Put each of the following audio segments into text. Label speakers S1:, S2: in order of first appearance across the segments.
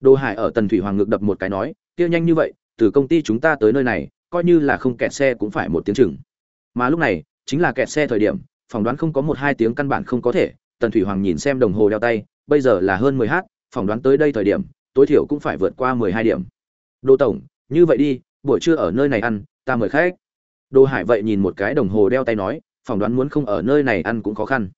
S1: đồ hải ở tần thủy hoàng ngực đập một cái nói, kia nhanh như vậy, từ công ty chúng ta tới nơi này, coi như là không kẹt xe cũng phải một tiếng chừng. Mà lúc này, chính là kẹt xe thời điểm, phỏng đoán không có một hai tiếng căn bản không có thể, tần thủy hoàng nhìn xem đồng hồ đeo tay, bây giờ là hơn mười h phỏng đoán tới đây thời điểm, tối thiểu cũng phải vượt qua mười hai điểm. Đô tổng, như vậy đi, buổi trưa ở nơi này ăn, ta mời khách. Đồ hải vậy nhìn một cái đồng hồ đeo tay nói, phỏng đoán muốn không ở nơi này ăn cũng khó khăn.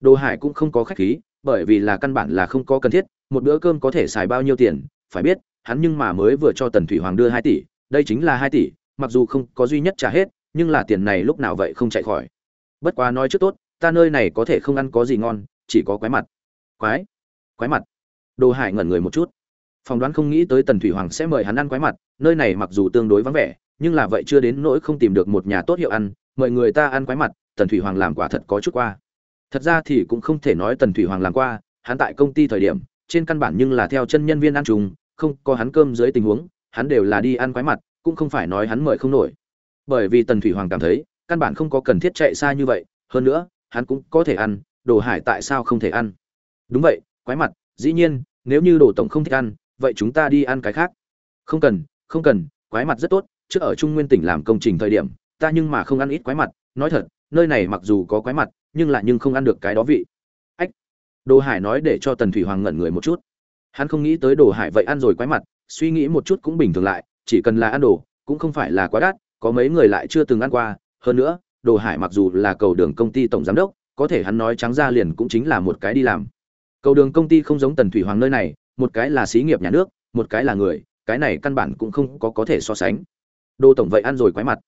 S1: Đồ hải cũng không có khách khí, bởi vì là căn bản là không có cần thiết một bữa cơm có thể xài bao nhiêu tiền, phải biết, hắn nhưng mà mới vừa cho tần thủy hoàng đưa hai tỷ, đây chính là hai tỷ, mặc dù không có duy nhất trả hết, nhưng là tiền này lúc nào vậy không chạy khỏi. Bất quá nói trước tốt, ta nơi này có thể không ăn có gì ngon, chỉ có quái mặt. Quái? Quái mặt? Đồ hải ngẩn người một chút. Phỏng đoán không nghĩ tới tần thủy hoàng sẽ mời hắn ăn quái mặt, nơi này mặc dù tương đối vắng vẻ, nhưng là vậy chưa đến nỗi không tìm được một nhà tốt hiệu ăn, mời người ta ăn quái mặt, tần thủy hoàng làm quả thật có chút qua. Thật ra thì cũng không thể nói tần thủy hoàng làm qua, hắn tại công ty thời điểm trên căn bản nhưng là theo chân nhân viên ăn trùng, không có hắn cơm dưới tình huống, hắn đều là đi ăn quái mặt, cũng không phải nói hắn mời không nổi. Bởi vì tần thủy hoàng cảm thấy, căn bản không có cần thiết chạy xa như vậy, hơn nữa, hắn cũng có thể ăn, đồ hải tại sao không thể ăn? Đúng vậy, quái mặt, dĩ nhiên, nếu như đồ tổng không thích ăn, vậy chúng ta đi ăn cái khác. Không cần không cần, quái mặt rất tốt, trước ở trung nguyên tỉnh làm công trình thời điểm, ta nhưng mà không ăn ít quái mặt, nói thật, nơi này mặc dù có quái mặt, nhưng lại nhưng không ăn được cái đó vị đồ hải nói để cho tần thủy hoàng ngẩn người một chút. Hắn không nghĩ tới đồ hải vậy ăn rồi quái mặt, suy nghĩ một chút cũng bình thường lại, chỉ cần là ăn đồ, cũng không phải là quá đắt, có mấy người lại chưa từng ăn qua. Hơn nữa, đồ hải mặc dù là cầu đường công ty tổng giám đốc, có thể hắn nói trắng ra liền cũng chính là một cái đi làm. Cầu đường công ty không giống tần thủy hoàng nơi này, một cái là xí nghiệp nhà nước, một cái là người, cái này căn bản cũng không có có thể so sánh. Đồ tổng vậy ăn rồi quái mặt.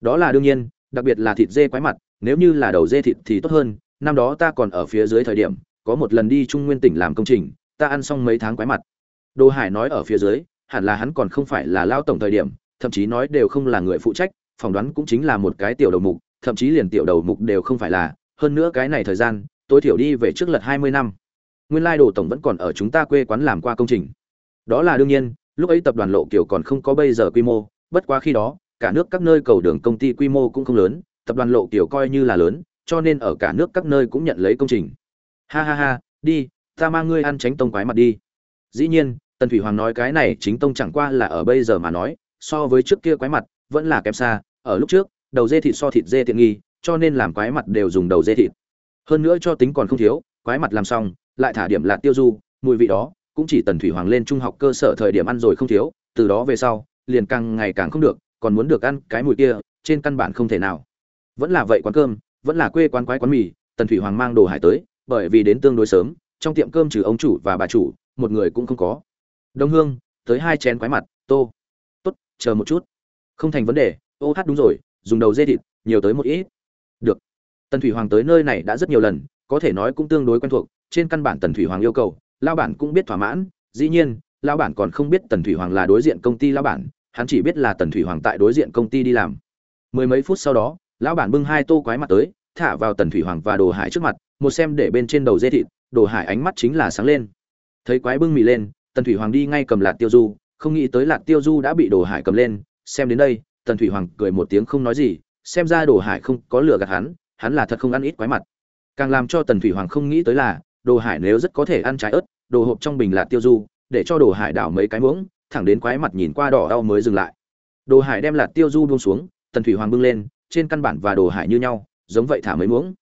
S1: Đó là đương nhiên, đặc biệt là thịt dê quái mặt, nếu như là đầu dê thịt thì tốt hơn, năm đó ta còn ở phía dưới thời điểm có một lần đi trung nguyên tỉnh làm công trình, ta ăn xong mấy tháng quái mặt. Đồ hải nói ở phía dưới, hẳn là hắn còn không phải là lao tổng thời điểm, thậm chí nói đều không là người phụ trách, phỏng đoán cũng chính là một cái tiểu đầu mục, thậm chí liền tiểu đầu mục đều không phải là. Hơn nữa cái này thời gian tôi thiểu đi về trước lật hai mươi năm. Nguyên lai đồ tổng vẫn còn ở chúng ta quê quán làm qua công trình. Đó là đương nhiên, lúc ấy tập đoàn lộ kiểu còn không có bây giờ quy mô, bất quá khi đó, cả nước các nơi cầu đường công ty quy mô cũng không lớn, tập đoàn lộ kiểu coi như là lớn, cho nên ở cả nước các nơi cũng nhận lấy công trình ha ha ha, đi, ta mang ngươi ăn tránh tông quái mặt đi. Dĩ nhiên, tần thủy hoàng nói cái này chính tông chẳng qua là ở bây giờ mà nói, so với trước kia quái mặt, vẫn là kém xa. Ở lúc trước, đầu dê thịt so thịt dê tiện nghi, cho nên làm quái mặt đều dùng đầu dê thịt. Hơn nữa cho tính còn không thiếu, quái mặt làm xong, lại thả điểm lạt tiêu du, mùi vị đó, cũng chỉ tần thủy hoàng lên trung học cơ sở thời điểm ăn rồi không thiếu, từ đó về sau, liền càng ngày càng không được, còn muốn được ăn cái mùi kia, trên căn bản không thể nào. Vẫn là vậy quán cơm, vẫn là quê quán quái quán mì, tần thủy hoàng mang đồ hải tới bởi vì đến tương đối sớm, trong tiệm cơm trừ ông chủ và bà chủ, một người cũng không có. Đông hương, tới hai chén quái mặt, tô. Tốt, chờ một chút. Không thành vấn đề, ô hát đúng rồi, dùng đầu dê thịt, nhiều tới một ít. Được. Tần thủy hoàng tới nơi này đã rất nhiều lần, có thể nói cũng tương đối quen thuộc, trên căn bản tần thủy hoàng yêu cầu lao bản cũng biết thỏa mãn. Dĩ nhiên lao bản còn không biết tần thủy hoàng là đối diện công ty lao bản, hắn chỉ biết là tần thủy hoàng tại đối diện công ty đi làm. Mười mấy phút sau đó, lão bản bưng hai tô quái mặt tới, thả vào tần thủy hoàng và đồ hải trước mặt một xem để bên trên đầu dê thịt, đồ hải ánh mắt chính là sáng lên. Thấy quái bưng mì lên, tần thủy hoàng đi ngay cầm lạt tiêu du, không nghĩ tới lạt tiêu du đã bị đồ hải cầm lên. Xem đến đây, tần thủy hoàng cười một tiếng không nói gì, xem ra đồ hải không có lừa gạt hắn hắn là thật không ăn ít quái mặt. Càng làm cho tần thủy hoàng không nghĩ tới là, đồ hải nếu rất có thể ăn trái ớt, đồ hộp trong bình lạt tiêu du, để cho đồ hải đảo mấy cái muỗng, thẳng đến quái mặt nhìn qua đỏ đau mới dừng lại. Đồ hải đem lạt tiêu du buông xuống, tần thủy hoàng bưng lên, trên căn bản và đồ hải như nhau, giống vậy thả mấy muỗng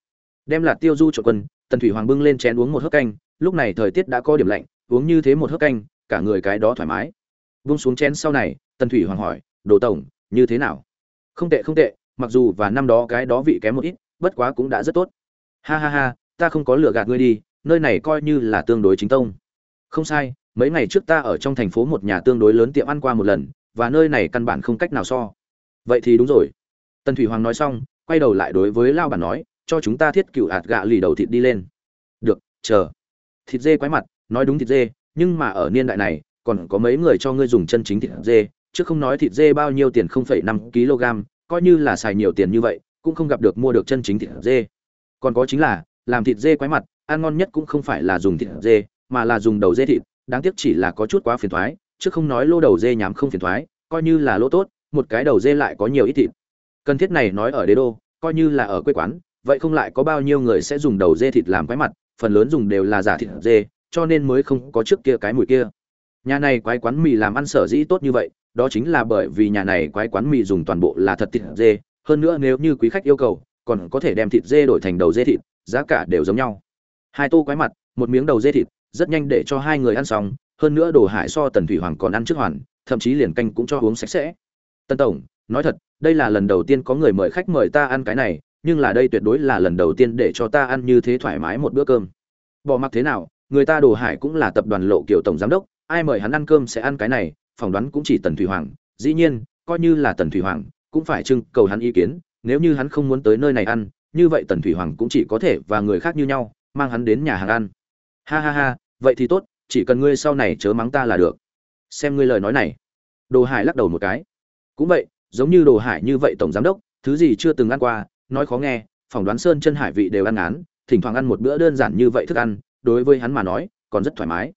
S1: đem lạt tiêu du trộn quân, tần thủy hoàng bưng lên chén uống một hớp canh, lúc này thời tiết đã có điểm lạnh, uống như thế một hớp canh, cả người cái đó thoải mái. Vung xuống chén sau này, tần thủy hoàng hỏi, đồ tổng, như thế nào? Không tệ không tệ, mặc dù và năm đó cái đó vị kém một ít, bất quá cũng đã rất tốt. Ha ha ha, ta không có lừa gạt ngươi đi, nơi này coi như là tương đối chính tông. Không sai, mấy ngày trước ta ở trong thành phố một nhà tương đối lớn tiệm ăn qua một lần, và nơi này căn bản không cách nào so. Vậy thì đúng rồi. Tần thủy hoàng nói xong, quay đầu lại đối với lao bản nói cho chúng ta thiết cựu hạt gạ lì đầu thịt đi lên. Được, chờ. Thịt dê quái mặt, nói đúng thịt dê, nhưng mà ở niên đại này, còn có mấy người cho ngươi dùng chân chính thịt dê, chứ không nói thịt dê bao nhiêu tiền không phẩy năm kg, coi như là xài nhiều tiền như vậy, cũng không gặp được mua được chân chính thịt dê. Còn có chính là, làm thịt dê quái mặt, ăn ngon nhất cũng không phải là dùng thịt dê, mà là dùng đầu dê thịt, đáng tiếc chỉ là có chút quá phiền thoái, chứ không nói lô đầu dê nhám không phiền thoái, coi như là lô tốt, một cái đầu dê lại có nhiều ít thịt. Cần thiết này nói ở đế đô, coi như là ở quê quán vậy không lại có bao nhiêu người sẽ dùng đầu dê thịt làm quái mặt, phần lớn dùng đều là giả thịt dê, cho nên mới không có trước kia cái mùi kia. Nhà này quái quán mì làm ăn sở dĩ tốt như vậy, đó chính là bởi vì nhà này quái quán mì dùng toàn bộ là thật thịt dê, hơn nữa nếu như quý khách yêu cầu, còn có thể đem thịt dê đổi thành đầu dê thịt, giá cả đều giống nhau. Hai tô quái mặt, một miếng đầu dê thịt, rất nhanh để cho hai người ăn xong, hơn nữa đồ hải so tần thủy hoàng còn ăn trước hoàn, thậm chí liền canh cũng cho uống sạch sẽ. Tân tổng, nói thật, đây là lần đầu tiên có người mời khách mời ta ăn cái này nhưng là đây tuyệt đối là lần đầu tiên để cho ta ăn như thế thoải mái một bữa cơm. Bỏ mặc thế nào, người ta đồ hải cũng là tập đoàn lộ kiểu tổng giám đốc, ai mời hắn ăn cơm sẽ ăn cái này, phỏng đoán cũng chỉ tần thủy hoàng. Dĩ nhiên, coi như là tần thủy hoàng, cũng phải trưng cầu hắn ý kiến, nếu như hắn không muốn tới nơi này ăn, như vậy tần thủy hoàng cũng chỉ có thể và người khác như nhau, mang hắn đến nhà hàng ăn. Ha ha ha, vậy thì tốt, chỉ cần ngươi sau này chớ mắng ta là được. Xem ngươi lời nói này. Đồ hải lắc đầu một cái. Cũng vậy, giống như đồ hải như vậy tổng giám đốc, thứ gì chưa từng ăn qua nói khó nghe, phỏng đoán sơn chân hải vị đều ăn ngán, thỉnh thoảng ăn một bữa đơn giản như vậy thức ăn, đối với hắn mà nói, còn rất thoải mái.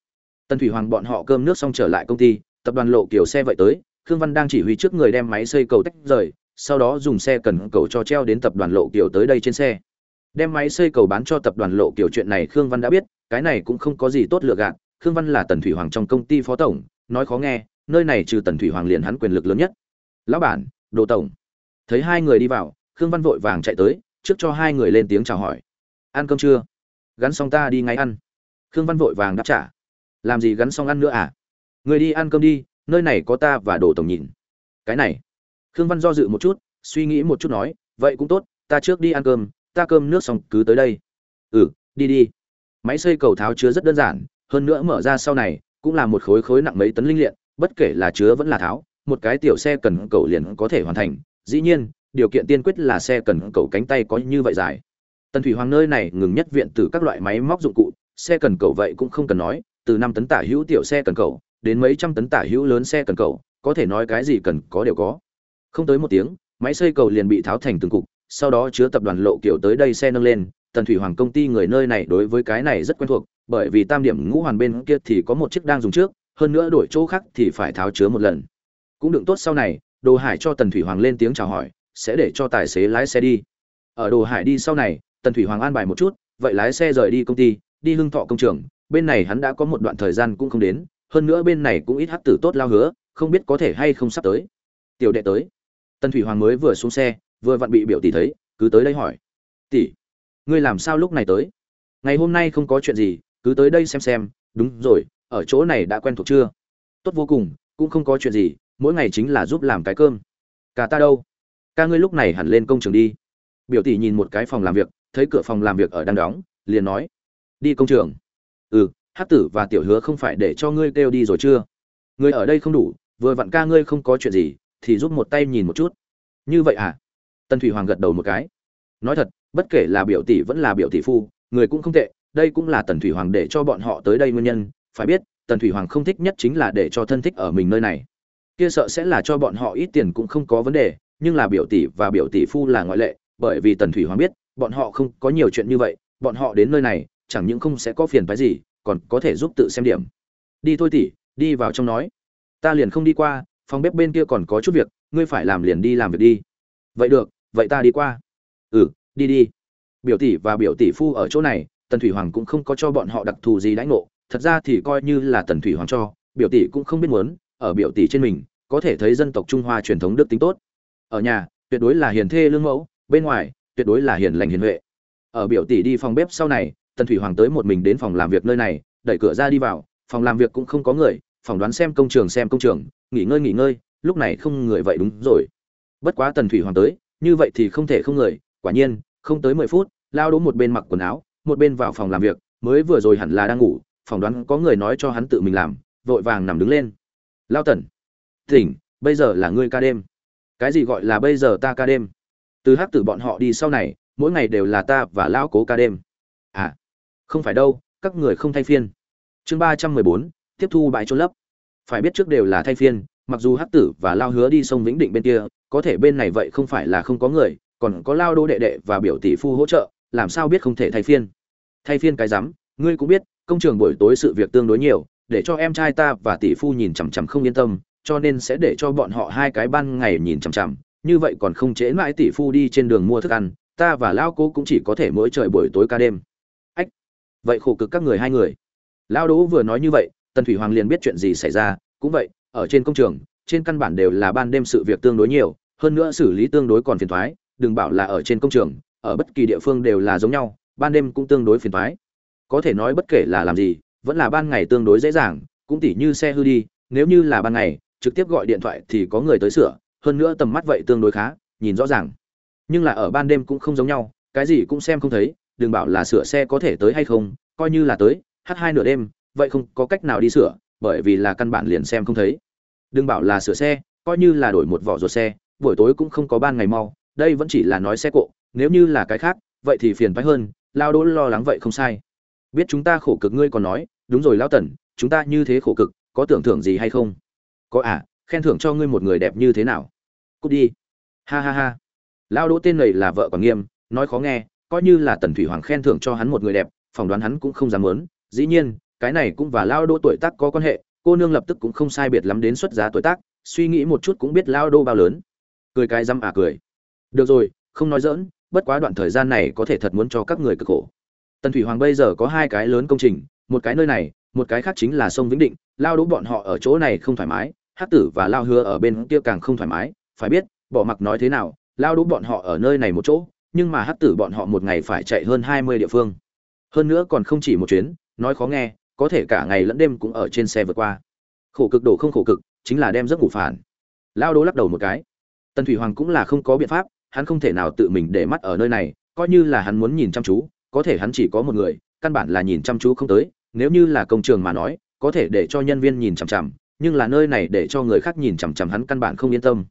S1: Tần thủy hoàng bọn họ cơm nước xong trở lại công ty, tập đoàn lộ kiểu xe vậy tới, khương văn đang chỉ huy trước người đem máy xây cầu tách rời, sau đó dùng xe cần cầu cho treo đến tập đoàn lộ kiểu tới đây trên xe. Đem máy xây cầu bán cho tập đoàn lộ kiểu chuyện này khương văn đã biết, cái này cũng không có gì tốt lựa gạt, khương văn là tần thủy hoàng trong công ty phó tổng, nói khó nghe, nơi này trừ tần thủy hoàng liền hắn quyền lực lớn nhất. Lão bản, đồ tổng. Thấy hai người đi vào khương văn vội vàng chạy tới, trước cho hai người lên tiếng chào hỏi. Ăn cơm chưa? Gắn xong ta đi ngay ăn. Khương văn vội vàng đáp trả. Làm gì gắn xong ăn nữa à? Người đi ăn cơm đi, nơi này có ta và đồ tổng nhìn. Cái này. Khương văn do dự một chút, suy nghĩ một chút nói, vậy cũng tốt, ta trước đi ăn cơm, ta cơm nước xong cứ tới đây. Ừ đi đi. Máy xây cầu tháo chứa rất đơn giản, hơn nữa mở ra sau này, cũng là một khối khối nặng mấy tấn linh liện, bất kể là chứa vẫn là tháo, một cái tiểu xe cần cầu liền có thể hoàn thành. Dĩ nhiên điều kiện tiên quyết là xe cần cầu cánh tay có như vậy dài. Tần thủy hoàng nơi này ngừng nhất viện từ các loại máy móc dụng cụ, xe cần cầu vậy cũng không cần nói, từ năm tấn tả hữu tiểu xe cần cầu, đến mấy trăm tấn tả hữu lớn xe cần cầu, có thể nói cái gì cần có đều có. Không tới một tiếng, máy xây cầu liền bị tháo thành từng cục, sau đó chứa tập đoàn lộ kiểu tới đây xe nâng lên, tần thủy hoàng công ty người nơi này đối với cái này rất quen thuộc, bởi vì tam điểm ngũ hoàn bên kia thì có một chiếc đang dùng trước, hơn nữa đổi chỗ khác thì phải tháo chứa một lần. Cũng đựng tốt sau này, đồ hải cho tần thủy hoàng lên tiếng chào hỏi sẽ để cho tài xế lái xe đi. Ở đồ hải đi sau này, tần thủy hoàng an bài một chút, vậy lái xe rời đi công ty, đi hưng thọ công trường, bên này hắn đã có một đoạn thời gian cũng không đến, hơn nữa bên này cũng ít hắc tử tốt lao hứa, không biết có thể hay không sắp tới. Tiểu đệ tới. Tần thủy hoàng mới vừa xuống xe, vừa vặn bị biểu tỷ thấy, cứ tới đây hỏi. Tỷ, ngươi làm sao lúc này tới? Ngày hôm nay không có chuyện gì, cứ tới đây xem xem, đúng rồi, ở chỗ này đã quen thuộc chưa? Tốt vô cùng, cũng không có chuyện gì, mỗi ngày chính là giúp làm cái cơm. Cả ta đâu? Ca ngươi lúc này hẳn lên công trường đi. Biểu tỷ nhìn một cái phòng làm việc, thấy cửa phòng làm việc ở đang đóng, liền nói, đi công trường. Ừ hát tử và tiểu hứa không phải để cho ngươi kêu đi rồi chưa? Ngươi ở đây không đủ, vừa vặn ca ngươi không có chuyện gì, thì giúp một tay nhìn một chút. Như vậy à? Tân thủy hoàng gật đầu một cái. Nói thật, bất kể là biểu tỷ vẫn là biểu tỷ phu, người cũng không tệ, đây cũng là tần thủy hoàng để cho bọn họ tới đây nguyên nhân. Phải biết, tần thủy hoàng không thích nhất chính là để cho thân thích ở mình nơi này. Kia sợ sẽ là cho bọn họ ít tiền cũng không có vấn đề nhưng là biểu tỷ và biểu tỷ phu là ngoại lệ, bởi vì tần thủy hoàng biết, bọn họ không có nhiều chuyện như vậy, bọn họ đến nơi này, chẳng những không sẽ có phiền phức gì, còn có thể giúp tự xem điểm. Đi thôi tỷ, đi vào trong nói. Ta liền không đi qua, phòng bếp bên kia còn có chút việc, ngươi phải làm liền đi làm việc đi. Vậy được, vậy ta đi qua. Ừ đi đi. Biểu tỷ và biểu tỷ phu ở chỗ này, tần thủy hoàng cũng không có cho bọn họ đặc thù gì đãi ngộ, thật ra thì coi như là tần thủy hoàng cho, biểu tỷ cũng không biết muốn, ở biểu tỷ trên mình, có thể thấy dân tộc trung hoa truyền thống đức tính tốt ở nhà, tuyệt đối là hiền thê lương mẫu, bên ngoài, tuyệt đối là hiền lành hiền huệ. Ở biểu tỷ đi phòng bếp sau này, tần thủy hoàng tới một mình đến phòng làm việc nơi này, đẩy cửa ra đi vào, phòng làm việc cũng không có người phỏng đoán xem công trường xem công trường, nghỉ ngơi nghỉ ngơi, lúc này không người vậy đúng rồi. Bất quá tần thủy hoàng tới, như vậy thì không thể không người, quả nhiên, không tới mười phút, lao đố một bên mặc quần áo, một bên vào phòng làm việc, mới vừa rồi hẳn là đang ngủ phỏng đoán có người nói cho hắn tự mình làm, vội vàng nằm đứng lên. Lao tần, tỉnh, bây giờ là ngươi ca đêm cái gì gọi là bây giờ ta ca đêm? Từ hát tử bọn họ đi sau này, mỗi ngày đều là ta và lão cố ca đêm. À không phải đâu, các người không thay phiên. Chương ba trăm mười bốn, tiếp thu bãi trôn lấp. Phải biết trước đều là thay phiên, mặc dù hát tử và lao hứa đi sông vĩnh định bên kia, có thể bên này vậy không phải là không có người, còn có lao đô đệ đệ và biểu tỷ phu hỗ trợ, làm sao biết không thể thay phiên? Thay phiên cái rắm, ngươi cũng biết, công trường buổi tối sự việc tương đối nhiều, để cho em trai ta và tỷ phu nhìn chằm chằm không yên tâm cho nên sẽ để cho bọn họ hai cái ban ngày nhìn chằm chằm. Như vậy còn không trễ mãi tỷ phu đi trên đường mua thức ăn, ta và lao cố cũng chỉ có thể mỗi trời buổi tối ca đêm. Ách, vậy khổ cực các người hai người. Lao đỗ vừa nói như vậy, tần thủy hoàng liền biết chuyện gì xảy ra. Cũng vậy, ở trên công trường, trên căn bản đều là ban đêm sự việc tương đối nhiều, hơn nữa xử lý tương đối còn phiền thoái, đừng bảo là ở trên công trường, ở bất kỳ địa phương đều là giống nhau, ban đêm cũng tương đối phiền thoái. Có thể nói bất kể là làm gì, vẫn là ban ngày tương đối dễ dàng, cũng tỉ như xe hư đi, nếu như là ban ngày trực tiếp gọi điện thoại thì có người tới sửa, hơn nữa tầm mắt vậy tương đối khá, nhìn rõ ràng. Nhưng là ở ban đêm cũng không giống nhau, cái gì cũng xem không thấy, đừng bảo là sửa xe có thể tới hay không, coi như là tới h hai nửa đêm, vậy không có cách nào đi sửa, bởi vì là căn bản liền xem không thấy. Đừng bảo là sửa xe, coi như là đổi một vỏ ruột xe, buổi tối cũng không có ban ngày mau, đây vẫn chỉ là nói xe cộ, nếu như là cái khác, vậy thì phiền phái hơn, lao đỗ lo lắng vậy không sai. Biết chúng ta khổ cực ngươi còn nói, đúng rồi lao tần, chúng ta như thế khổ cực, có tưởng thưởng gì hay không? Có à khen thưởng cho ngươi một người đẹp như thế nào? Cút đi. Ha ha ha. Lao đỗ tên này là vợ còn nghiêm, nói khó nghe, coi như là tần thủy hoàng khen thưởng cho hắn một người đẹp, phỏng đoán hắn cũng không dám muốn. Dĩ nhiên, cái này cũng và lao đỗ tuổi tác có quan hệ, cô nương lập tức cũng không sai biệt lắm đến xuất giá tuổi tác, suy nghĩ một chút cũng biết lao đô bao lớn. Cười cái răm à cười. Được rồi, không nói dỡn bất quá đoạn thời gian này có thể thật muốn cho các người cực khổ. Tần thủy hoàng bây giờ có hai cái lớn công trình, một cái nơi này một cái khác chính là sông vĩnh định, lao đỗ bọn họ ở chỗ này không thoải mái hát tử và lao hứa ở bên kia càng không thoải mái, phải biết, bỏ mặc nói thế nào, lao đỗ bọn họ ở nơi này một chỗ, nhưng mà hát tử bọn họ một ngày phải chạy hơn hai mươi địa phương. Hơn nữa còn không chỉ một chuyến, nói khó nghe, có thể cả ngày lẫn đêm cũng ở trên xe vượt qua. Khổ cực đổ không khổ cực, chính là đem giấc ngủ phản. Lao đỗ lắc đầu một cái. Tần thủy hoàng cũng là không có biện pháp, hắn không thể nào tự mình để mắt ở nơi này, coi như là hắn muốn nhìn chăm chú, có thể hắn chỉ có một người, căn bản là nhìn chăm chú không tới nếu như là công trường mà nói, có thể để cho nhân viên nhìn chằm chằm, nhưng là nơi này để cho người khác nhìn chằm chằm hắn căn bản không yên tâm.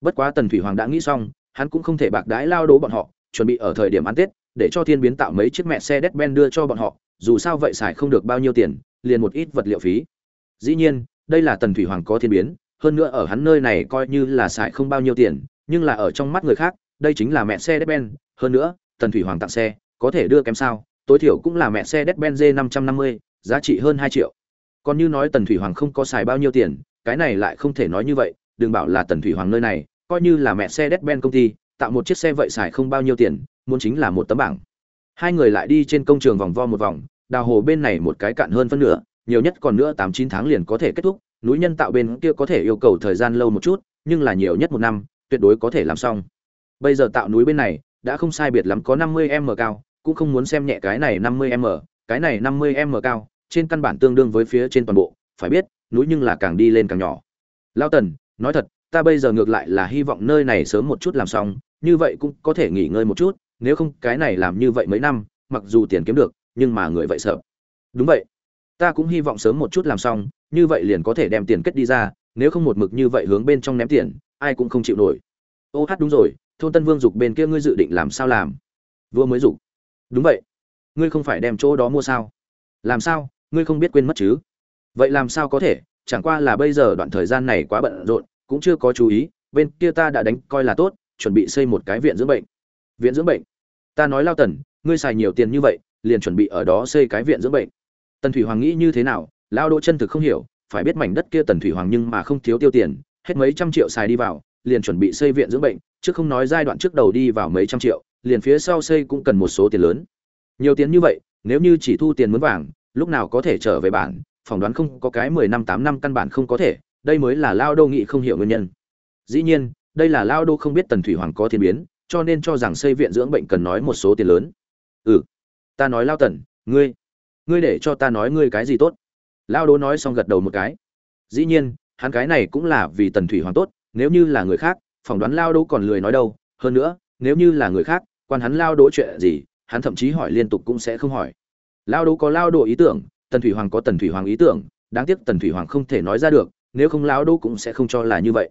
S1: Bất quá tần thủy hoàng đã nghĩ xong, hắn cũng không thể bạc đái lao đố bọn họ, chuẩn bị ở thời điểm ăn tết, để cho thiên biến tạo mấy chiếc mẹ xe đét ben đưa cho bọn họ, dù sao vậy xài không được bao nhiêu tiền, liền một ít vật liệu phí. Dĩ nhiên, đây là tần thủy hoàng có thiên biến, hơn nữa ở hắn nơi này coi như là xài không bao nhiêu tiền, nhưng là ở trong mắt người khác, đây chính là mẹ xe đét ben hơn nữa, tần thủy hoàng tặng xe, có thể đưa kém sao, tối thiểu cũng là mẹ xe đét ben d năm trăm năm mươi giá trị hơn hai triệu. Còn như nói tần thủy hoàng không có xài bao nhiêu tiền, cái này lại không thể nói như vậy, đừng bảo là tần thủy hoàng nơi này, coi như là mẹ xe đét ben công ty, tạo một chiếc xe vậy xài không bao nhiêu tiền, muốn chính là một tấm bảng. Hai người lại đi trên công trường vòng vo một vòng, đào hồ bên này một cái cạn hơn phân nửa, nhiều nhất còn nữa tám chín tháng liền có thể kết thúc, núi nhân tạo bên kia có thể yêu cầu thời gian lâu một chút, nhưng là nhiều nhất một năm, tuyệt đối có thể làm xong. Bây giờ tạo núi bên này, đã không sai biệt lắm có năm mươi m cao, cũng không muốn xem nhẹ cái này năm mươi m cái này năm mươi m cao, trên căn bản tương đương với phía trên toàn bộ, phải biết, núi nhưng là càng đi lên càng nhỏ. Lao tần, nói thật, ta bây giờ ngược lại là hy vọng nơi này sớm một chút làm xong, như vậy cũng có thể nghỉ ngơi một chút, nếu không cái này làm như vậy mấy năm, mặc dù tiền kiếm được, nhưng mà người vậy sợ. Đúng vậy. Ta cũng hy vọng sớm một chút làm xong, như vậy liền có thể đem tiền kết đi ra, nếu không một mực như vậy hướng bên trong ném tiền, ai cũng không chịu nổi. Ô hát đúng rồi, thôn tân vương dục bên kia ngươi dự định làm sao làm? Vua mới dục. Đúng vậy ngươi không phải đem chỗ đó mua sao? Làm sao? Ngươi không biết quên mất chứ? Vậy làm sao có thể? Chẳng qua là bây giờ đoạn thời gian này quá bận rộn, cũng chưa có chú ý, bên kia ta đã đánh coi là tốt, chuẩn bị xây một cái viện dưỡng bệnh. Viện dưỡng bệnh? Ta nói lao tần, ngươi xài nhiều tiền như vậy, liền chuẩn bị ở đó xây cái viện dưỡng bệnh. Tần thủy hoàng nghĩ như thế nào? Lao đỗ chân thực không hiểu, phải biết mảnh đất kia tần thủy hoàng nhưng mà không thiếu tiêu tiền, hết mấy trăm triệu xài đi vào, liền chuẩn bị xây viện dưỡng bệnh, chứ không nói giai đoạn trước đầu đi vào mấy trăm triệu, liền phía sau xây cũng cần một số tiền lớn nhiều tiền như vậy, nếu như chỉ thu tiền mướn vàng, lúc nào có thể trở về bản, phỏng đoán không có cái mười năm tám năm căn bản không có thể, đây mới là lao đô nghị không hiểu nguyên nhân. Dĩ nhiên, đây là lao đô không biết tần thủy hoàng có thiên biến, cho nên cho rằng xây viện dưỡng bệnh cần nói một số tiền lớn. Ừ ta nói lao tần, ngươi ngươi để cho ta nói ngươi cái gì tốt? Lao đô nói xong gật đầu một cái. Dĩ nhiên, hắn cái này cũng là vì tần thủy hoàng tốt, nếu như là người khác, phỏng đoán lao đô còn lười nói đâu. Hơn nữa, nếu như là người khác, quan hắn lao đỗ chuyện gì hắn thậm chí hỏi liên tục cũng sẽ không hỏi. Lao đỗ có lao đỗ ý tưởng, tần thủy hoàng có tần thủy hoàng ý tưởng, đáng tiếc tần thủy hoàng không thể nói ra được, nếu không lao đỗ cũng sẽ không cho là như vậy.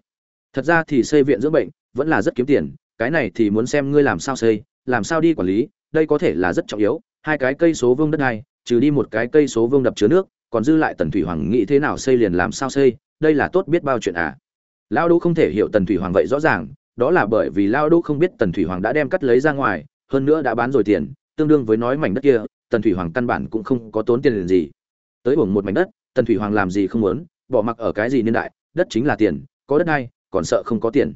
S1: Thật ra thì xây viện dưỡng bệnh vẫn là rất kiếm tiền, cái này thì muốn xem ngươi làm sao xây, làm sao đi quản lý, đây có thể là rất trọng yếu, hai cái cây số vương đất này, trừ đi một cái cây số vương đập chứa nước, còn dư lại tần thủy hoàng nghĩ thế nào xây liền làm sao xây, đây là tốt biết bao chuyện à. Lao đỗ không thể hiểu tần thủy hoàng vậy rõ ràng, đó là bởi vì lao đỗ không biết tần thủy hoàng đã đem cắt lấy ra ngoài hơn nữa đã bán rồi tiền, tương đương với nói mảnh đất kia, tần thủy hoàng căn bản cũng không có tốn tiền liền gì. Tới uổng một mảnh đất, tần thủy hoàng làm gì không muốn, bỏ mặc ở cái gì niên đại, đất chính là tiền, có đất hay còn sợ không có tiền.